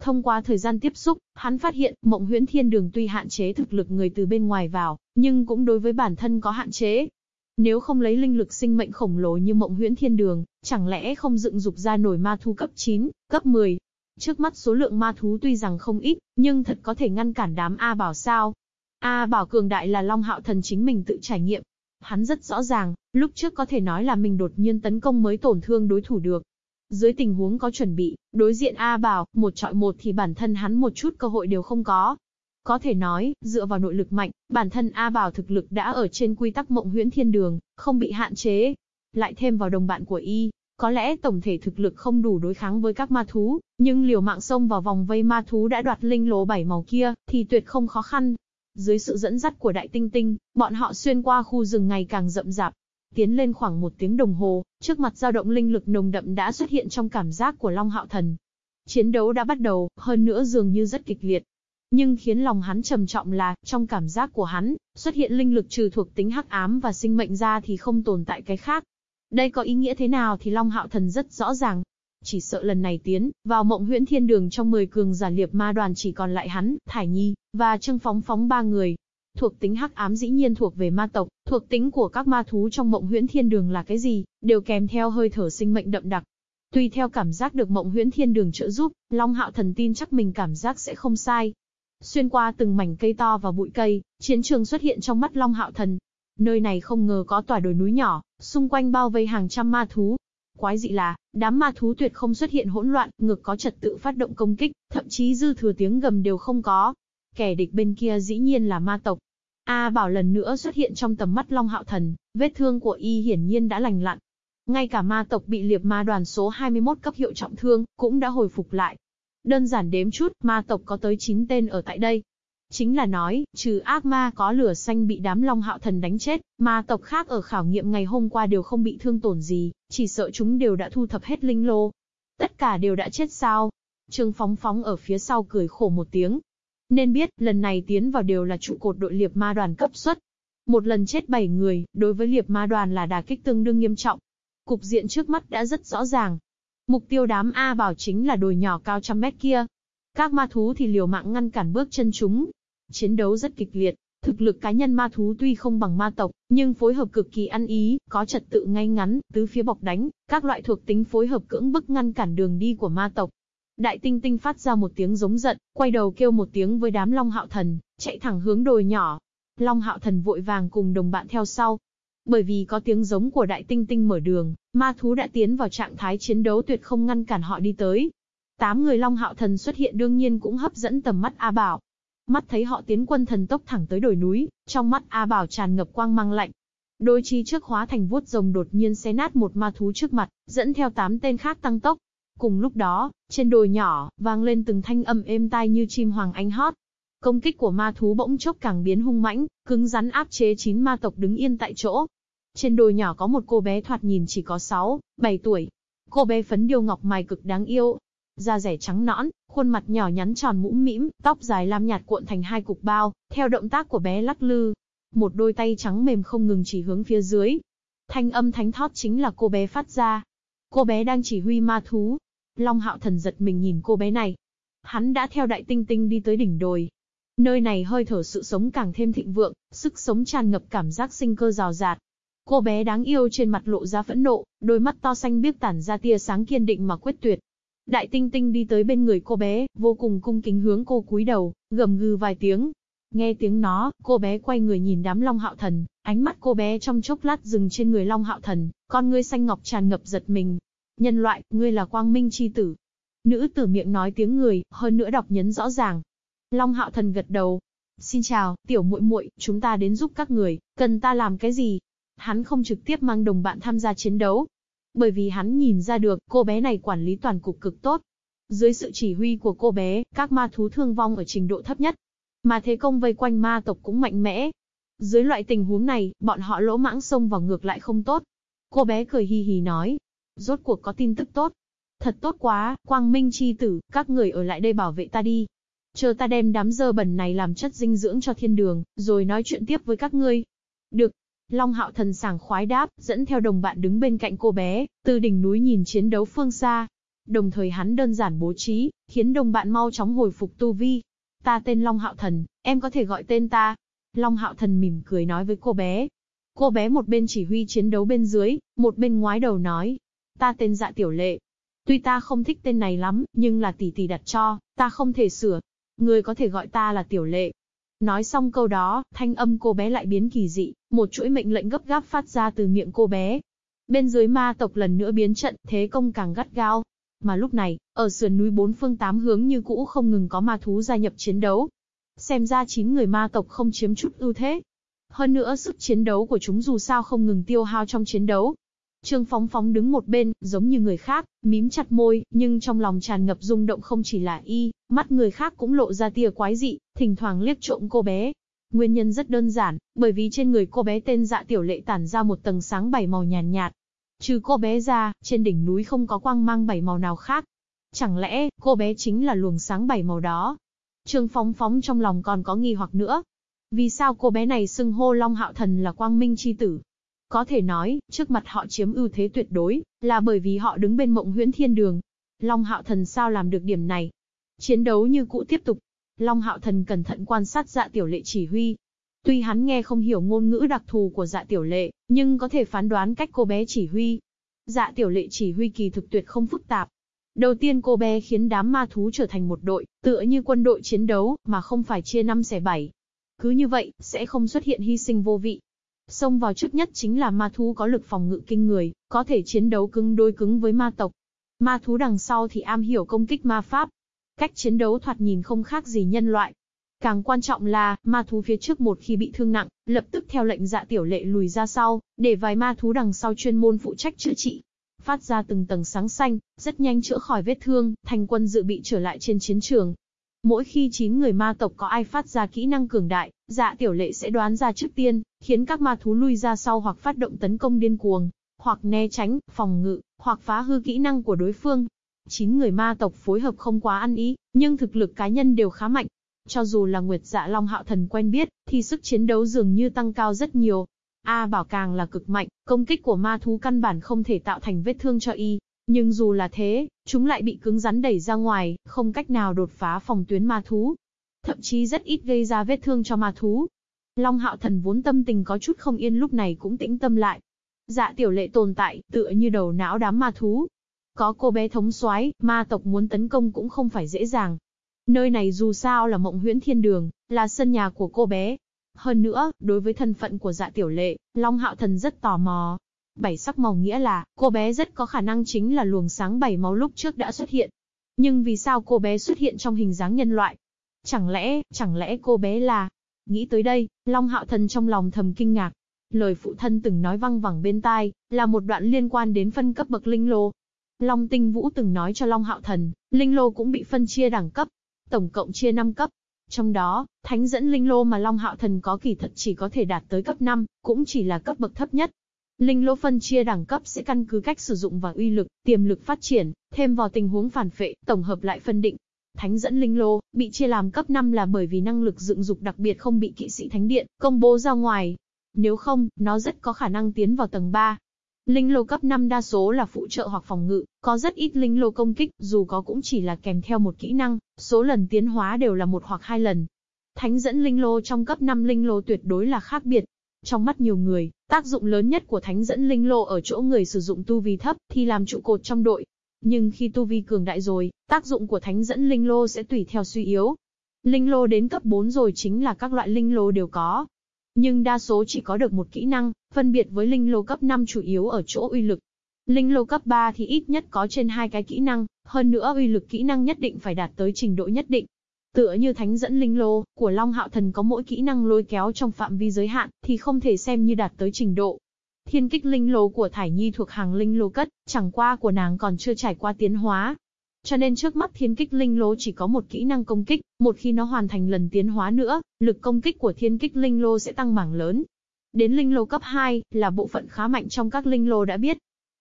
Thông qua thời gian tiếp xúc, hắn phát hiện Mộng Huyễn Thiên Đường tuy hạn chế thực lực người từ bên ngoài vào, nhưng cũng đối với bản thân có hạn chế. Nếu không lấy linh lực sinh mệnh khổng lồ như mộng huyễn thiên đường, chẳng lẽ không dựng dục ra nổi ma thú cấp 9, cấp 10? Trước mắt số lượng ma thú tuy rằng không ít, nhưng thật có thể ngăn cản đám A bảo sao? A bảo cường đại là Long Hạo Thần chính mình tự trải nghiệm. Hắn rất rõ ràng, lúc trước có thể nói là mình đột nhiên tấn công mới tổn thương đối thủ được. Dưới tình huống có chuẩn bị, đối diện A bảo, một trọi một thì bản thân hắn một chút cơ hội đều không có. Có thể nói, dựa vào nội lực mạnh, bản thân A Bảo thực lực đã ở trên quy tắc mộng huyễn thiên đường, không bị hạn chế. Lại thêm vào đồng bạn của Y, có lẽ tổng thể thực lực không đủ đối kháng với các ma thú, nhưng liều mạng xông vào vòng vây ma thú đã đoạt linh lố bảy màu kia, thì tuyệt không khó khăn. Dưới sự dẫn dắt của đại tinh tinh, bọn họ xuyên qua khu rừng ngày càng rậm rạp. Tiến lên khoảng một tiếng đồng hồ, trước mặt dao động linh lực nồng đậm đã xuất hiện trong cảm giác của Long Hạo Thần. Chiến đấu đã bắt đầu, hơn nữa dường như rất kịch liệt, nhưng khiến lòng hắn trầm trọng là, trong cảm giác của hắn, xuất hiện linh lực trừ thuộc tính hắc ám và sinh mệnh ra thì không tồn tại cái khác. Đây có ý nghĩa thế nào thì Long Hạo Thần rất rõ ràng. Chỉ sợ lần này tiến, vào mộng huyễn thiên đường trong 10 cường giả liệp ma đoàn chỉ còn lại hắn, Thải Nhi, và Trương Phóng Phóng ba người. Thuộc tính hắc ám dĩ nhiên thuộc về ma tộc, thuộc tính của các ma thú trong mộng huyễn thiên đường là cái gì, đều kèm theo hơi thở sinh mệnh đậm đặc. Tùy theo cảm giác được mộng huyễn thiên đường trợ giúp, Long Hạo Thần tin chắc mình cảm giác sẽ không sai, Xuyên qua từng mảnh cây to và bụi cây, chiến trường xuất hiện trong mắt Long Hạo Thần. Nơi này không ngờ có tòa đồi núi nhỏ, xung quanh bao vây hàng trăm ma thú. Quái dị là, đám ma thú tuyệt không xuất hiện hỗn loạn, ngược có trật tự phát động công kích, thậm chí dư thừa tiếng gầm đều không có. Kẻ địch bên kia dĩ nhiên là ma tộc. A Bảo lần nữa xuất hiện trong tầm mắt Long Hạo Thần, vết thương của y hiển nhiên đã lành lặn. Ngay cả ma tộc bị liệp ma đoàn số 21 cấp hiệu trọng thương, cũng đã hồi phục lại, Đơn giản đếm chút, ma tộc có tới 9 tên ở tại đây. Chính là nói, trừ ác ma có lửa xanh bị đám long hạo thần đánh chết, ma tộc khác ở khảo nghiệm ngày hôm qua đều không bị thương tổn gì, chỉ sợ chúng đều đã thu thập hết linh lô. Tất cả đều đã chết sao? Trương Phóng Phóng ở phía sau cười khổ một tiếng. Nên biết, lần này tiến vào đều là trụ cột đội liệp ma đoàn cấp xuất. Một lần chết 7 người, đối với liệp ma đoàn là đả kích tương đương nghiêm trọng. Cục diện trước mắt đã rất rõ ràng, Mục tiêu đám A bảo chính là đồi nhỏ cao trăm mét kia. Các ma thú thì liều mạng ngăn cản bước chân chúng. Chiến đấu rất kịch liệt, thực lực cá nhân ma thú tuy không bằng ma tộc, nhưng phối hợp cực kỳ ăn ý, có trật tự ngay ngắn, tứ phía bọc đánh, các loại thuộc tính phối hợp cưỡng bức ngăn cản đường đi của ma tộc. Đại tinh tinh phát ra một tiếng giống giận, quay đầu kêu một tiếng với đám Long Hạo Thần, chạy thẳng hướng đồi nhỏ. Long Hạo Thần vội vàng cùng đồng bạn theo sau, bởi vì có tiếng giống của đại tinh tinh mở đường, ma thú đã tiến vào trạng thái chiến đấu tuyệt không ngăn cản họ đi tới. Tám người Long Hạo Thần xuất hiện đương nhiên cũng hấp dẫn tầm mắt A Bảo. Mắt thấy họ tiến quân thần tốc thẳng tới đồi núi, trong mắt A Bảo tràn ngập quang mang lạnh. Đôi chi trước hóa thành vuốt rồng đột nhiên xé nát một ma thú trước mặt, dẫn theo tám tên khác tăng tốc. Cùng lúc đó, trên đồi nhỏ, vang lên từng thanh âm êm tai như chim hoàng anh hót. Công kích của ma thú bỗng chốc càng biến hung mãnh, cứng rắn áp chế chín ma tộc đứng yên tại chỗ, trên đồi nhỏ có một cô bé thoạt nhìn chỉ có 6, 7 tuổi. Cô bé phấn điêu ngọc mày cực đáng yêu. Da rẻ trắng nõn, khuôn mặt nhỏ nhắn tròn mũm mĩm, tóc dài lam nhạt cuộn thành hai cục bao, theo động tác của bé lắc lư. Một đôi tay trắng mềm không ngừng chỉ hướng phía dưới. Thanh âm thánh thót chính là cô bé phát ra. Cô bé đang chỉ huy ma thú. Long hạo thần giật mình nhìn cô bé này. Hắn đã theo đại tinh tinh đi tới đỉnh đồi, Nơi này hơi thở sự sống càng thêm thịnh vượng, sức sống tràn ngập cảm giác sinh cơ rào rạt. Cô bé đáng yêu trên mặt lộ ra phẫn nộ, đôi mắt to xanh biếc tản ra tia sáng kiên định mà quyết tuyệt. Đại tinh tinh đi tới bên người cô bé, vô cùng cung kính hướng cô cúi đầu, gầm gừ vài tiếng. Nghe tiếng nó, cô bé quay người nhìn đám Long Hạo Thần, ánh mắt cô bé trong chốc lát dừng trên người Long Hạo Thần, con ngươi xanh ngọc tràn ngập giật mình. Nhân loại, ngươi là quang minh chi tử. Nữ tử miệng nói tiếng người, hơn nữa đọc nhấn rõ ràng. Long Hạo Thần gật đầu. Xin chào, tiểu muội muội, chúng ta đến giúp các người, cần ta làm cái gì? Hắn không trực tiếp mang đồng bạn tham gia chiến đấu. Bởi vì hắn nhìn ra được, cô bé này quản lý toàn cục cực tốt. Dưới sự chỉ huy của cô bé, các ma thú thương vong ở trình độ thấp nhất. Mà thế công vây quanh ma tộc cũng mạnh mẽ. Dưới loại tình huống này, bọn họ lỗ mãng xông vào ngược lại không tốt. Cô bé cười hi hi nói. Rốt cuộc có tin tức tốt. Thật tốt quá, quang minh chi tử, các người ở lại đây bảo vệ ta đi. Chờ ta đem đám dơ bẩn này làm chất dinh dưỡng cho thiên đường, rồi nói chuyện tiếp với các ngươi. Được. Long hạo thần sảng khoái đáp, dẫn theo đồng bạn đứng bên cạnh cô bé, từ đỉnh núi nhìn chiến đấu phương xa. Đồng thời hắn đơn giản bố trí, khiến đồng bạn mau chóng hồi phục tu vi. Ta tên Long hạo thần, em có thể gọi tên ta. Long hạo thần mỉm cười nói với cô bé. Cô bé một bên chỉ huy chiến đấu bên dưới, một bên ngoái đầu nói. Ta tên dạ tiểu lệ, Tuy ta không thích tên này lắm, nhưng là tỷ tỷ đặt cho, ta không thể sửa. Người có thể gọi ta là tiểu lệ. Nói xong câu đó, thanh âm cô bé lại biến kỳ dị, một chuỗi mệnh lệnh gấp gáp phát ra từ miệng cô bé. Bên dưới ma tộc lần nữa biến trận, thế công càng gắt gao. Mà lúc này, ở sườn núi bốn phương tám hướng như cũ không ngừng có ma thú gia nhập chiến đấu. Xem ra chín người ma tộc không chiếm chút ưu thế. Hơn nữa sức chiến đấu của chúng dù sao không ngừng tiêu hao trong chiến đấu, Trương Phóng Phóng đứng một bên, giống như người khác, mím chặt môi, nhưng trong lòng tràn ngập rung động không chỉ là y, mắt người khác cũng lộ ra tia quái dị, thỉnh thoảng liếc trộm cô bé. Nguyên nhân rất đơn giản, bởi vì trên người cô bé tên dạ tiểu lệ tản ra một tầng sáng bảy màu nhàn nhạt, nhạt. Trừ cô bé ra, trên đỉnh núi không có quang mang bảy màu nào khác. Chẳng lẽ, cô bé chính là luồng sáng bảy màu đó? Trương Phóng Phóng trong lòng còn có nghi hoặc nữa. Vì sao cô bé này xưng hô Long Hạo Thần là quang minh chi tử? Có thể nói, trước mặt họ chiếm ưu thế tuyệt đối, là bởi vì họ đứng bên mộng huyễn thiên đường. Long hạo thần sao làm được điểm này? Chiến đấu như cũ tiếp tục. Long hạo thần cẩn thận quan sát dạ tiểu lệ chỉ huy. Tuy hắn nghe không hiểu ngôn ngữ đặc thù của dạ tiểu lệ, nhưng có thể phán đoán cách cô bé chỉ huy. Dạ tiểu lệ chỉ huy kỳ thực tuyệt không phức tạp. Đầu tiên cô bé khiến đám ma thú trở thành một đội, tựa như quân đội chiến đấu, mà không phải chia năm xẻ bảy. Cứ như vậy, sẽ không xuất hiện hy sinh vô vị. Xông vào trước nhất chính là ma thú có lực phòng ngự kinh người, có thể chiến đấu cứng đôi cứng với ma tộc. Ma thú đằng sau thì am hiểu công kích ma pháp. Cách chiến đấu thoạt nhìn không khác gì nhân loại. Càng quan trọng là, ma thú phía trước một khi bị thương nặng, lập tức theo lệnh dạ tiểu lệ lùi ra sau, để vài ma thú đằng sau chuyên môn phụ trách chữa trị. Phát ra từng tầng sáng xanh, rất nhanh chữa khỏi vết thương, thành quân dự bị trở lại trên chiến trường, Mỗi khi 9 người ma tộc có ai phát ra kỹ năng cường đại, dạ tiểu lệ sẽ đoán ra trước tiên, khiến các ma thú lui ra sau hoặc phát động tấn công điên cuồng, hoặc né tránh, phòng ngự, hoặc phá hư kỹ năng của đối phương. 9 người ma tộc phối hợp không quá ăn ý, nhưng thực lực cá nhân đều khá mạnh. Cho dù là Nguyệt Dạ Long Hạo Thần quen biết, thì sức chiến đấu dường như tăng cao rất nhiều. A bảo càng là cực mạnh, công kích của ma thú căn bản không thể tạo thành vết thương cho y, nhưng dù là thế, chúng lại bị cứng rắn đẩy ra ngoài, không cách nào đột phá phòng tuyến ma thú. Thậm chí rất ít gây ra vết thương cho ma thú. Long hạo thần vốn tâm tình có chút không yên lúc này cũng tĩnh tâm lại. Dạ tiểu lệ tồn tại, tựa như đầu não đám ma thú. Có cô bé thống soái, ma tộc muốn tấn công cũng không phải dễ dàng. Nơi này dù sao là mộng huyễn thiên đường, là sân nhà của cô bé. Hơn nữa, đối với thân phận của dạ tiểu lệ, Long hạo thần rất tò mò, Bảy sắc màu nghĩa là, cô bé rất có khả năng chính là luồng sáng bảy màu lúc trước đã xuất hiện. Nhưng vì sao cô bé xuất hiện trong hình dáng nhân loại? Chẳng lẽ, chẳng lẽ cô bé là... Nghĩ tới đây, Long Hạo Thần trong lòng thầm kinh ngạc. Lời phụ thân từng nói văng vẳng bên tai, là một đoạn liên quan đến phân cấp bậc linh lô. Long Tinh Vũ từng nói cho Long Hạo Thần, linh lô cũng bị phân chia đẳng cấp, tổng cộng chia 5 cấp. Trong đó, thánh dẫn linh lô mà Long Hạo Thần có kỳ thật chỉ có thể đạt tới cấp 5, cũng chỉ là cấp bậc thấp nhất. Linh lô phân chia đẳng cấp sẽ căn cứ cách sử dụng và uy lực, tiềm lực phát triển, thêm vào tình huống phản phệ, tổng hợp lại phân định. Thánh dẫn linh lô, bị chia làm cấp 5 là bởi vì năng lực dựng dục đặc biệt không bị kỵ sĩ thánh điện, công bố ra ngoài. Nếu không, nó rất có khả năng tiến vào tầng 3. Linh lô cấp 5 đa số là phụ trợ hoặc phòng ngự, có rất ít linh lô công kích, dù có cũng chỉ là kèm theo một kỹ năng, số lần tiến hóa đều là một hoặc hai lần. Thánh dẫn linh lô trong cấp 5 linh lô tuyệt đối là khác biệt, trong mắt nhiều người, tác dụng lớn nhất của thánh dẫn linh lô ở chỗ người sử dụng tu vi thấp thì làm trụ cột trong đội. Nhưng khi tu vi cường đại rồi, tác dụng của thánh dẫn linh lô sẽ tùy theo suy yếu. Linh lô đến cấp 4 rồi chính là các loại linh lô đều có. Nhưng đa số chỉ có được một kỹ năng, phân biệt với linh lô cấp 5 chủ yếu ở chỗ uy lực. Linh lô cấp 3 thì ít nhất có trên hai cái kỹ năng, hơn nữa uy lực kỹ năng nhất định phải đạt tới trình độ nhất định. Tựa như thánh dẫn linh lô, của Long Hạo Thần có mỗi kỹ năng lôi kéo trong phạm vi giới hạn, thì không thể xem như đạt tới trình độ. Thiên kích linh lô của Thải Nhi thuộc hàng linh lô cất, chẳng qua của nàng còn chưa trải qua tiến hóa. Cho nên trước mắt thiên kích linh lô chỉ có một kỹ năng công kích, một khi nó hoàn thành lần tiến hóa nữa, lực công kích của thiên kích linh lô sẽ tăng mảng lớn. Đến linh lô cấp 2, là bộ phận khá mạnh trong các linh lô đã biết,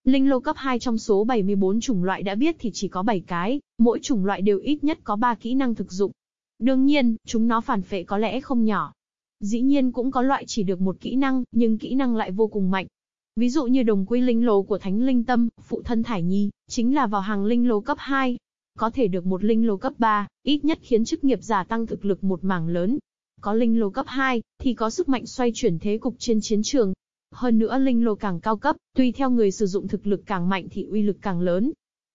Linh lô cấp 2 trong số 74 chủng loại đã biết thì chỉ có 7 cái, mỗi chủng loại đều ít nhất có 3 kỹ năng thực dụng. Đương nhiên, chúng nó phản phệ có lẽ không nhỏ. Dĩ nhiên cũng có loại chỉ được một kỹ năng, nhưng kỹ năng lại vô cùng mạnh. Ví dụ như đồng quy linh lô của Thánh Linh Tâm, phụ thân Thải Nhi, chính là vào hàng linh lô cấp 2. Có thể được một linh lô cấp 3, ít nhất khiến chức nghiệp giả tăng thực lực một mảng lớn. Có linh lô cấp 2, thì có sức mạnh xoay chuyển thế cục trên chiến trường, hơn nữa linh lô càng cao cấp, tùy theo người sử dụng thực lực càng mạnh thì uy lực càng lớn.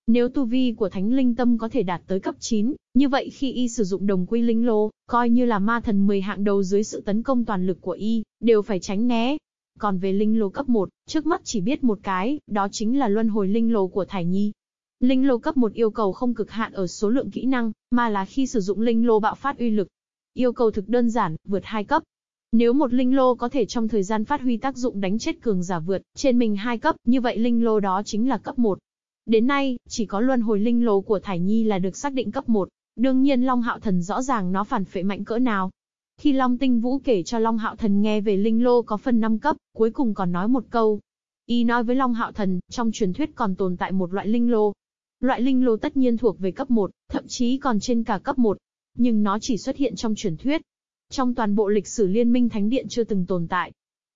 Nếu tu vi của thánh linh tâm có thể đạt tới cấp 9, như vậy khi y sử dụng đồng quy linh lô, coi như là ma thần 10 hạng đầu dưới sự tấn công toàn lực của y, đều phải tránh né. Còn về linh lô cấp 1, trước mắt chỉ biết một cái, đó chính là luân hồi linh lô của Thải Nhi. Linh lô cấp 1 yêu cầu không cực hạn ở số lượng kỹ năng, mà là khi sử dụng linh lô bạo phát uy lực. Yêu cầu thực đơn giản, vượt hai cấp, nếu một linh lô có thể trong thời gian phát huy tác dụng đánh chết cường giả vượt trên mình hai cấp, như vậy linh lô đó chính là cấp 1. Đến nay, chỉ có luân hồi linh lô của Thải Nhi là được xác định cấp 1. Đương nhiên Long Hạo Thần rõ ràng nó phản phệ mạnh cỡ nào. Khi Long Tinh Vũ kể cho Long Hạo Thần nghe về linh lô có phần 5 cấp, cuối cùng còn nói một câu. Y nói với Long Hạo Thần, trong truyền thuyết còn tồn tại một loại linh lô. Loại linh lô tất nhiên thuộc về cấp 1, thậm chí còn trên cả cấp 1. Nhưng nó chỉ xuất hiện trong truyền thuyết, trong toàn bộ lịch sử Liên minh Thánh Điện chưa từng tồn tại.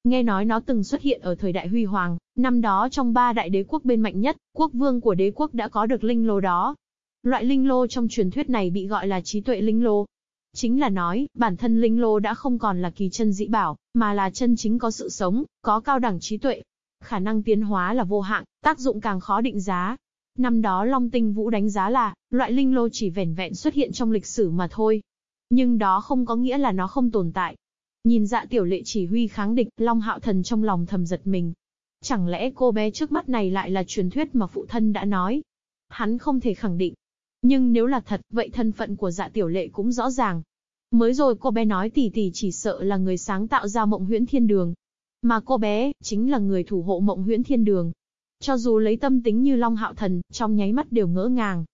Nghe nói nó từng xuất hiện ở thời đại Huy Hoàng, năm đó trong ba đại đế quốc bên mạnh nhất, quốc vương của đế quốc đã có được linh lô đó. Loại linh lô trong truyền thuyết này bị gọi là trí tuệ linh lô. Chính là nói, bản thân linh lô đã không còn là kỳ chân dĩ bảo, mà là chân chính có sự sống, có cao đẳng trí tuệ. Khả năng tiến hóa là vô hạn, tác dụng càng khó định giá. Năm đó Long Tinh Vũ đánh giá là, loại linh lô chỉ vẻn vẹn xuất hiện trong lịch sử mà thôi, nhưng đó không có nghĩa là nó không tồn tại. Nhìn dạ tiểu lệ chỉ huy kháng địch, Long Hạo Thần trong lòng thầm giật mình. Chẳng lẽ cô bé trước mắt này lại là truyền thuyết mà phụ thân đã nói? Hắn không thể khẳng định. Nhưng nếu là thật, vậy thân phận của dạ tiểu lệ cũng rõ ràng. Mới rồi cô bé nói tỷ tỷ chỉ sợ là người sáng tạo ra mộng huyễn thiên đường. Mà cô bé, chính là người thủ hộ mộng huyễn thiên đường. Cho dù lấy tâm tính như Long Hạo Thần, trong nháy mắt đều ngỡ ngàng.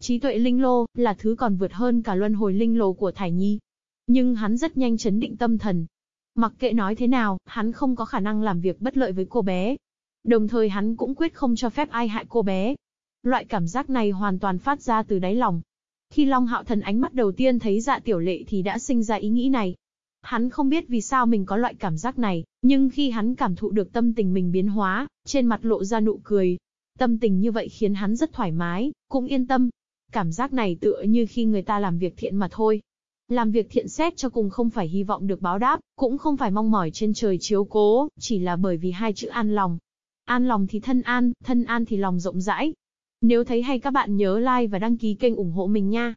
Trí tuệ linh lô, là thứ còn vượt hơn cả luân hồi linh lô của Thải Nhi. Nhưng hắn rất nhanh chấn định tâm thần. Mặc kệ nói thế nào, hắn không có khả năng làm việc bất lợi với cô bé. Đồng thời hắn cũng quyết không cho phép ai hại cô bé. Loại cảm giác này hoàn toàn phát ra từ đáy lòng. Khi Long Hạo Thần ánh mắt đầu tiên thấy dạ tiểu lệ thì đã sinh ra ý nghĩ này. Hắn không biết vì sao mình có loại cảm giác này, nhưng khi hắn cảm thụ được tâm tình mình biến hóa, trên mặt lộ ra nụ cười. Tâm tình như vậy khiến hắn rất thoải mái, cũng yên tâm, Cảm giác này tựa như khi người ta làm việc thiện mà thôi. Làm việc thiện xét cho cùng không phải hy vọng được báo đáp, cũng không phải mong mỏi trên trời chiếu cố, chỉ là bởi vì hai chữ an lòng. An lòng thì thân an, thân an thì lòng rộng rãi. Nếu thấy hay các bạn nhớ like và đăng ký kênh ủng hộ mình nha.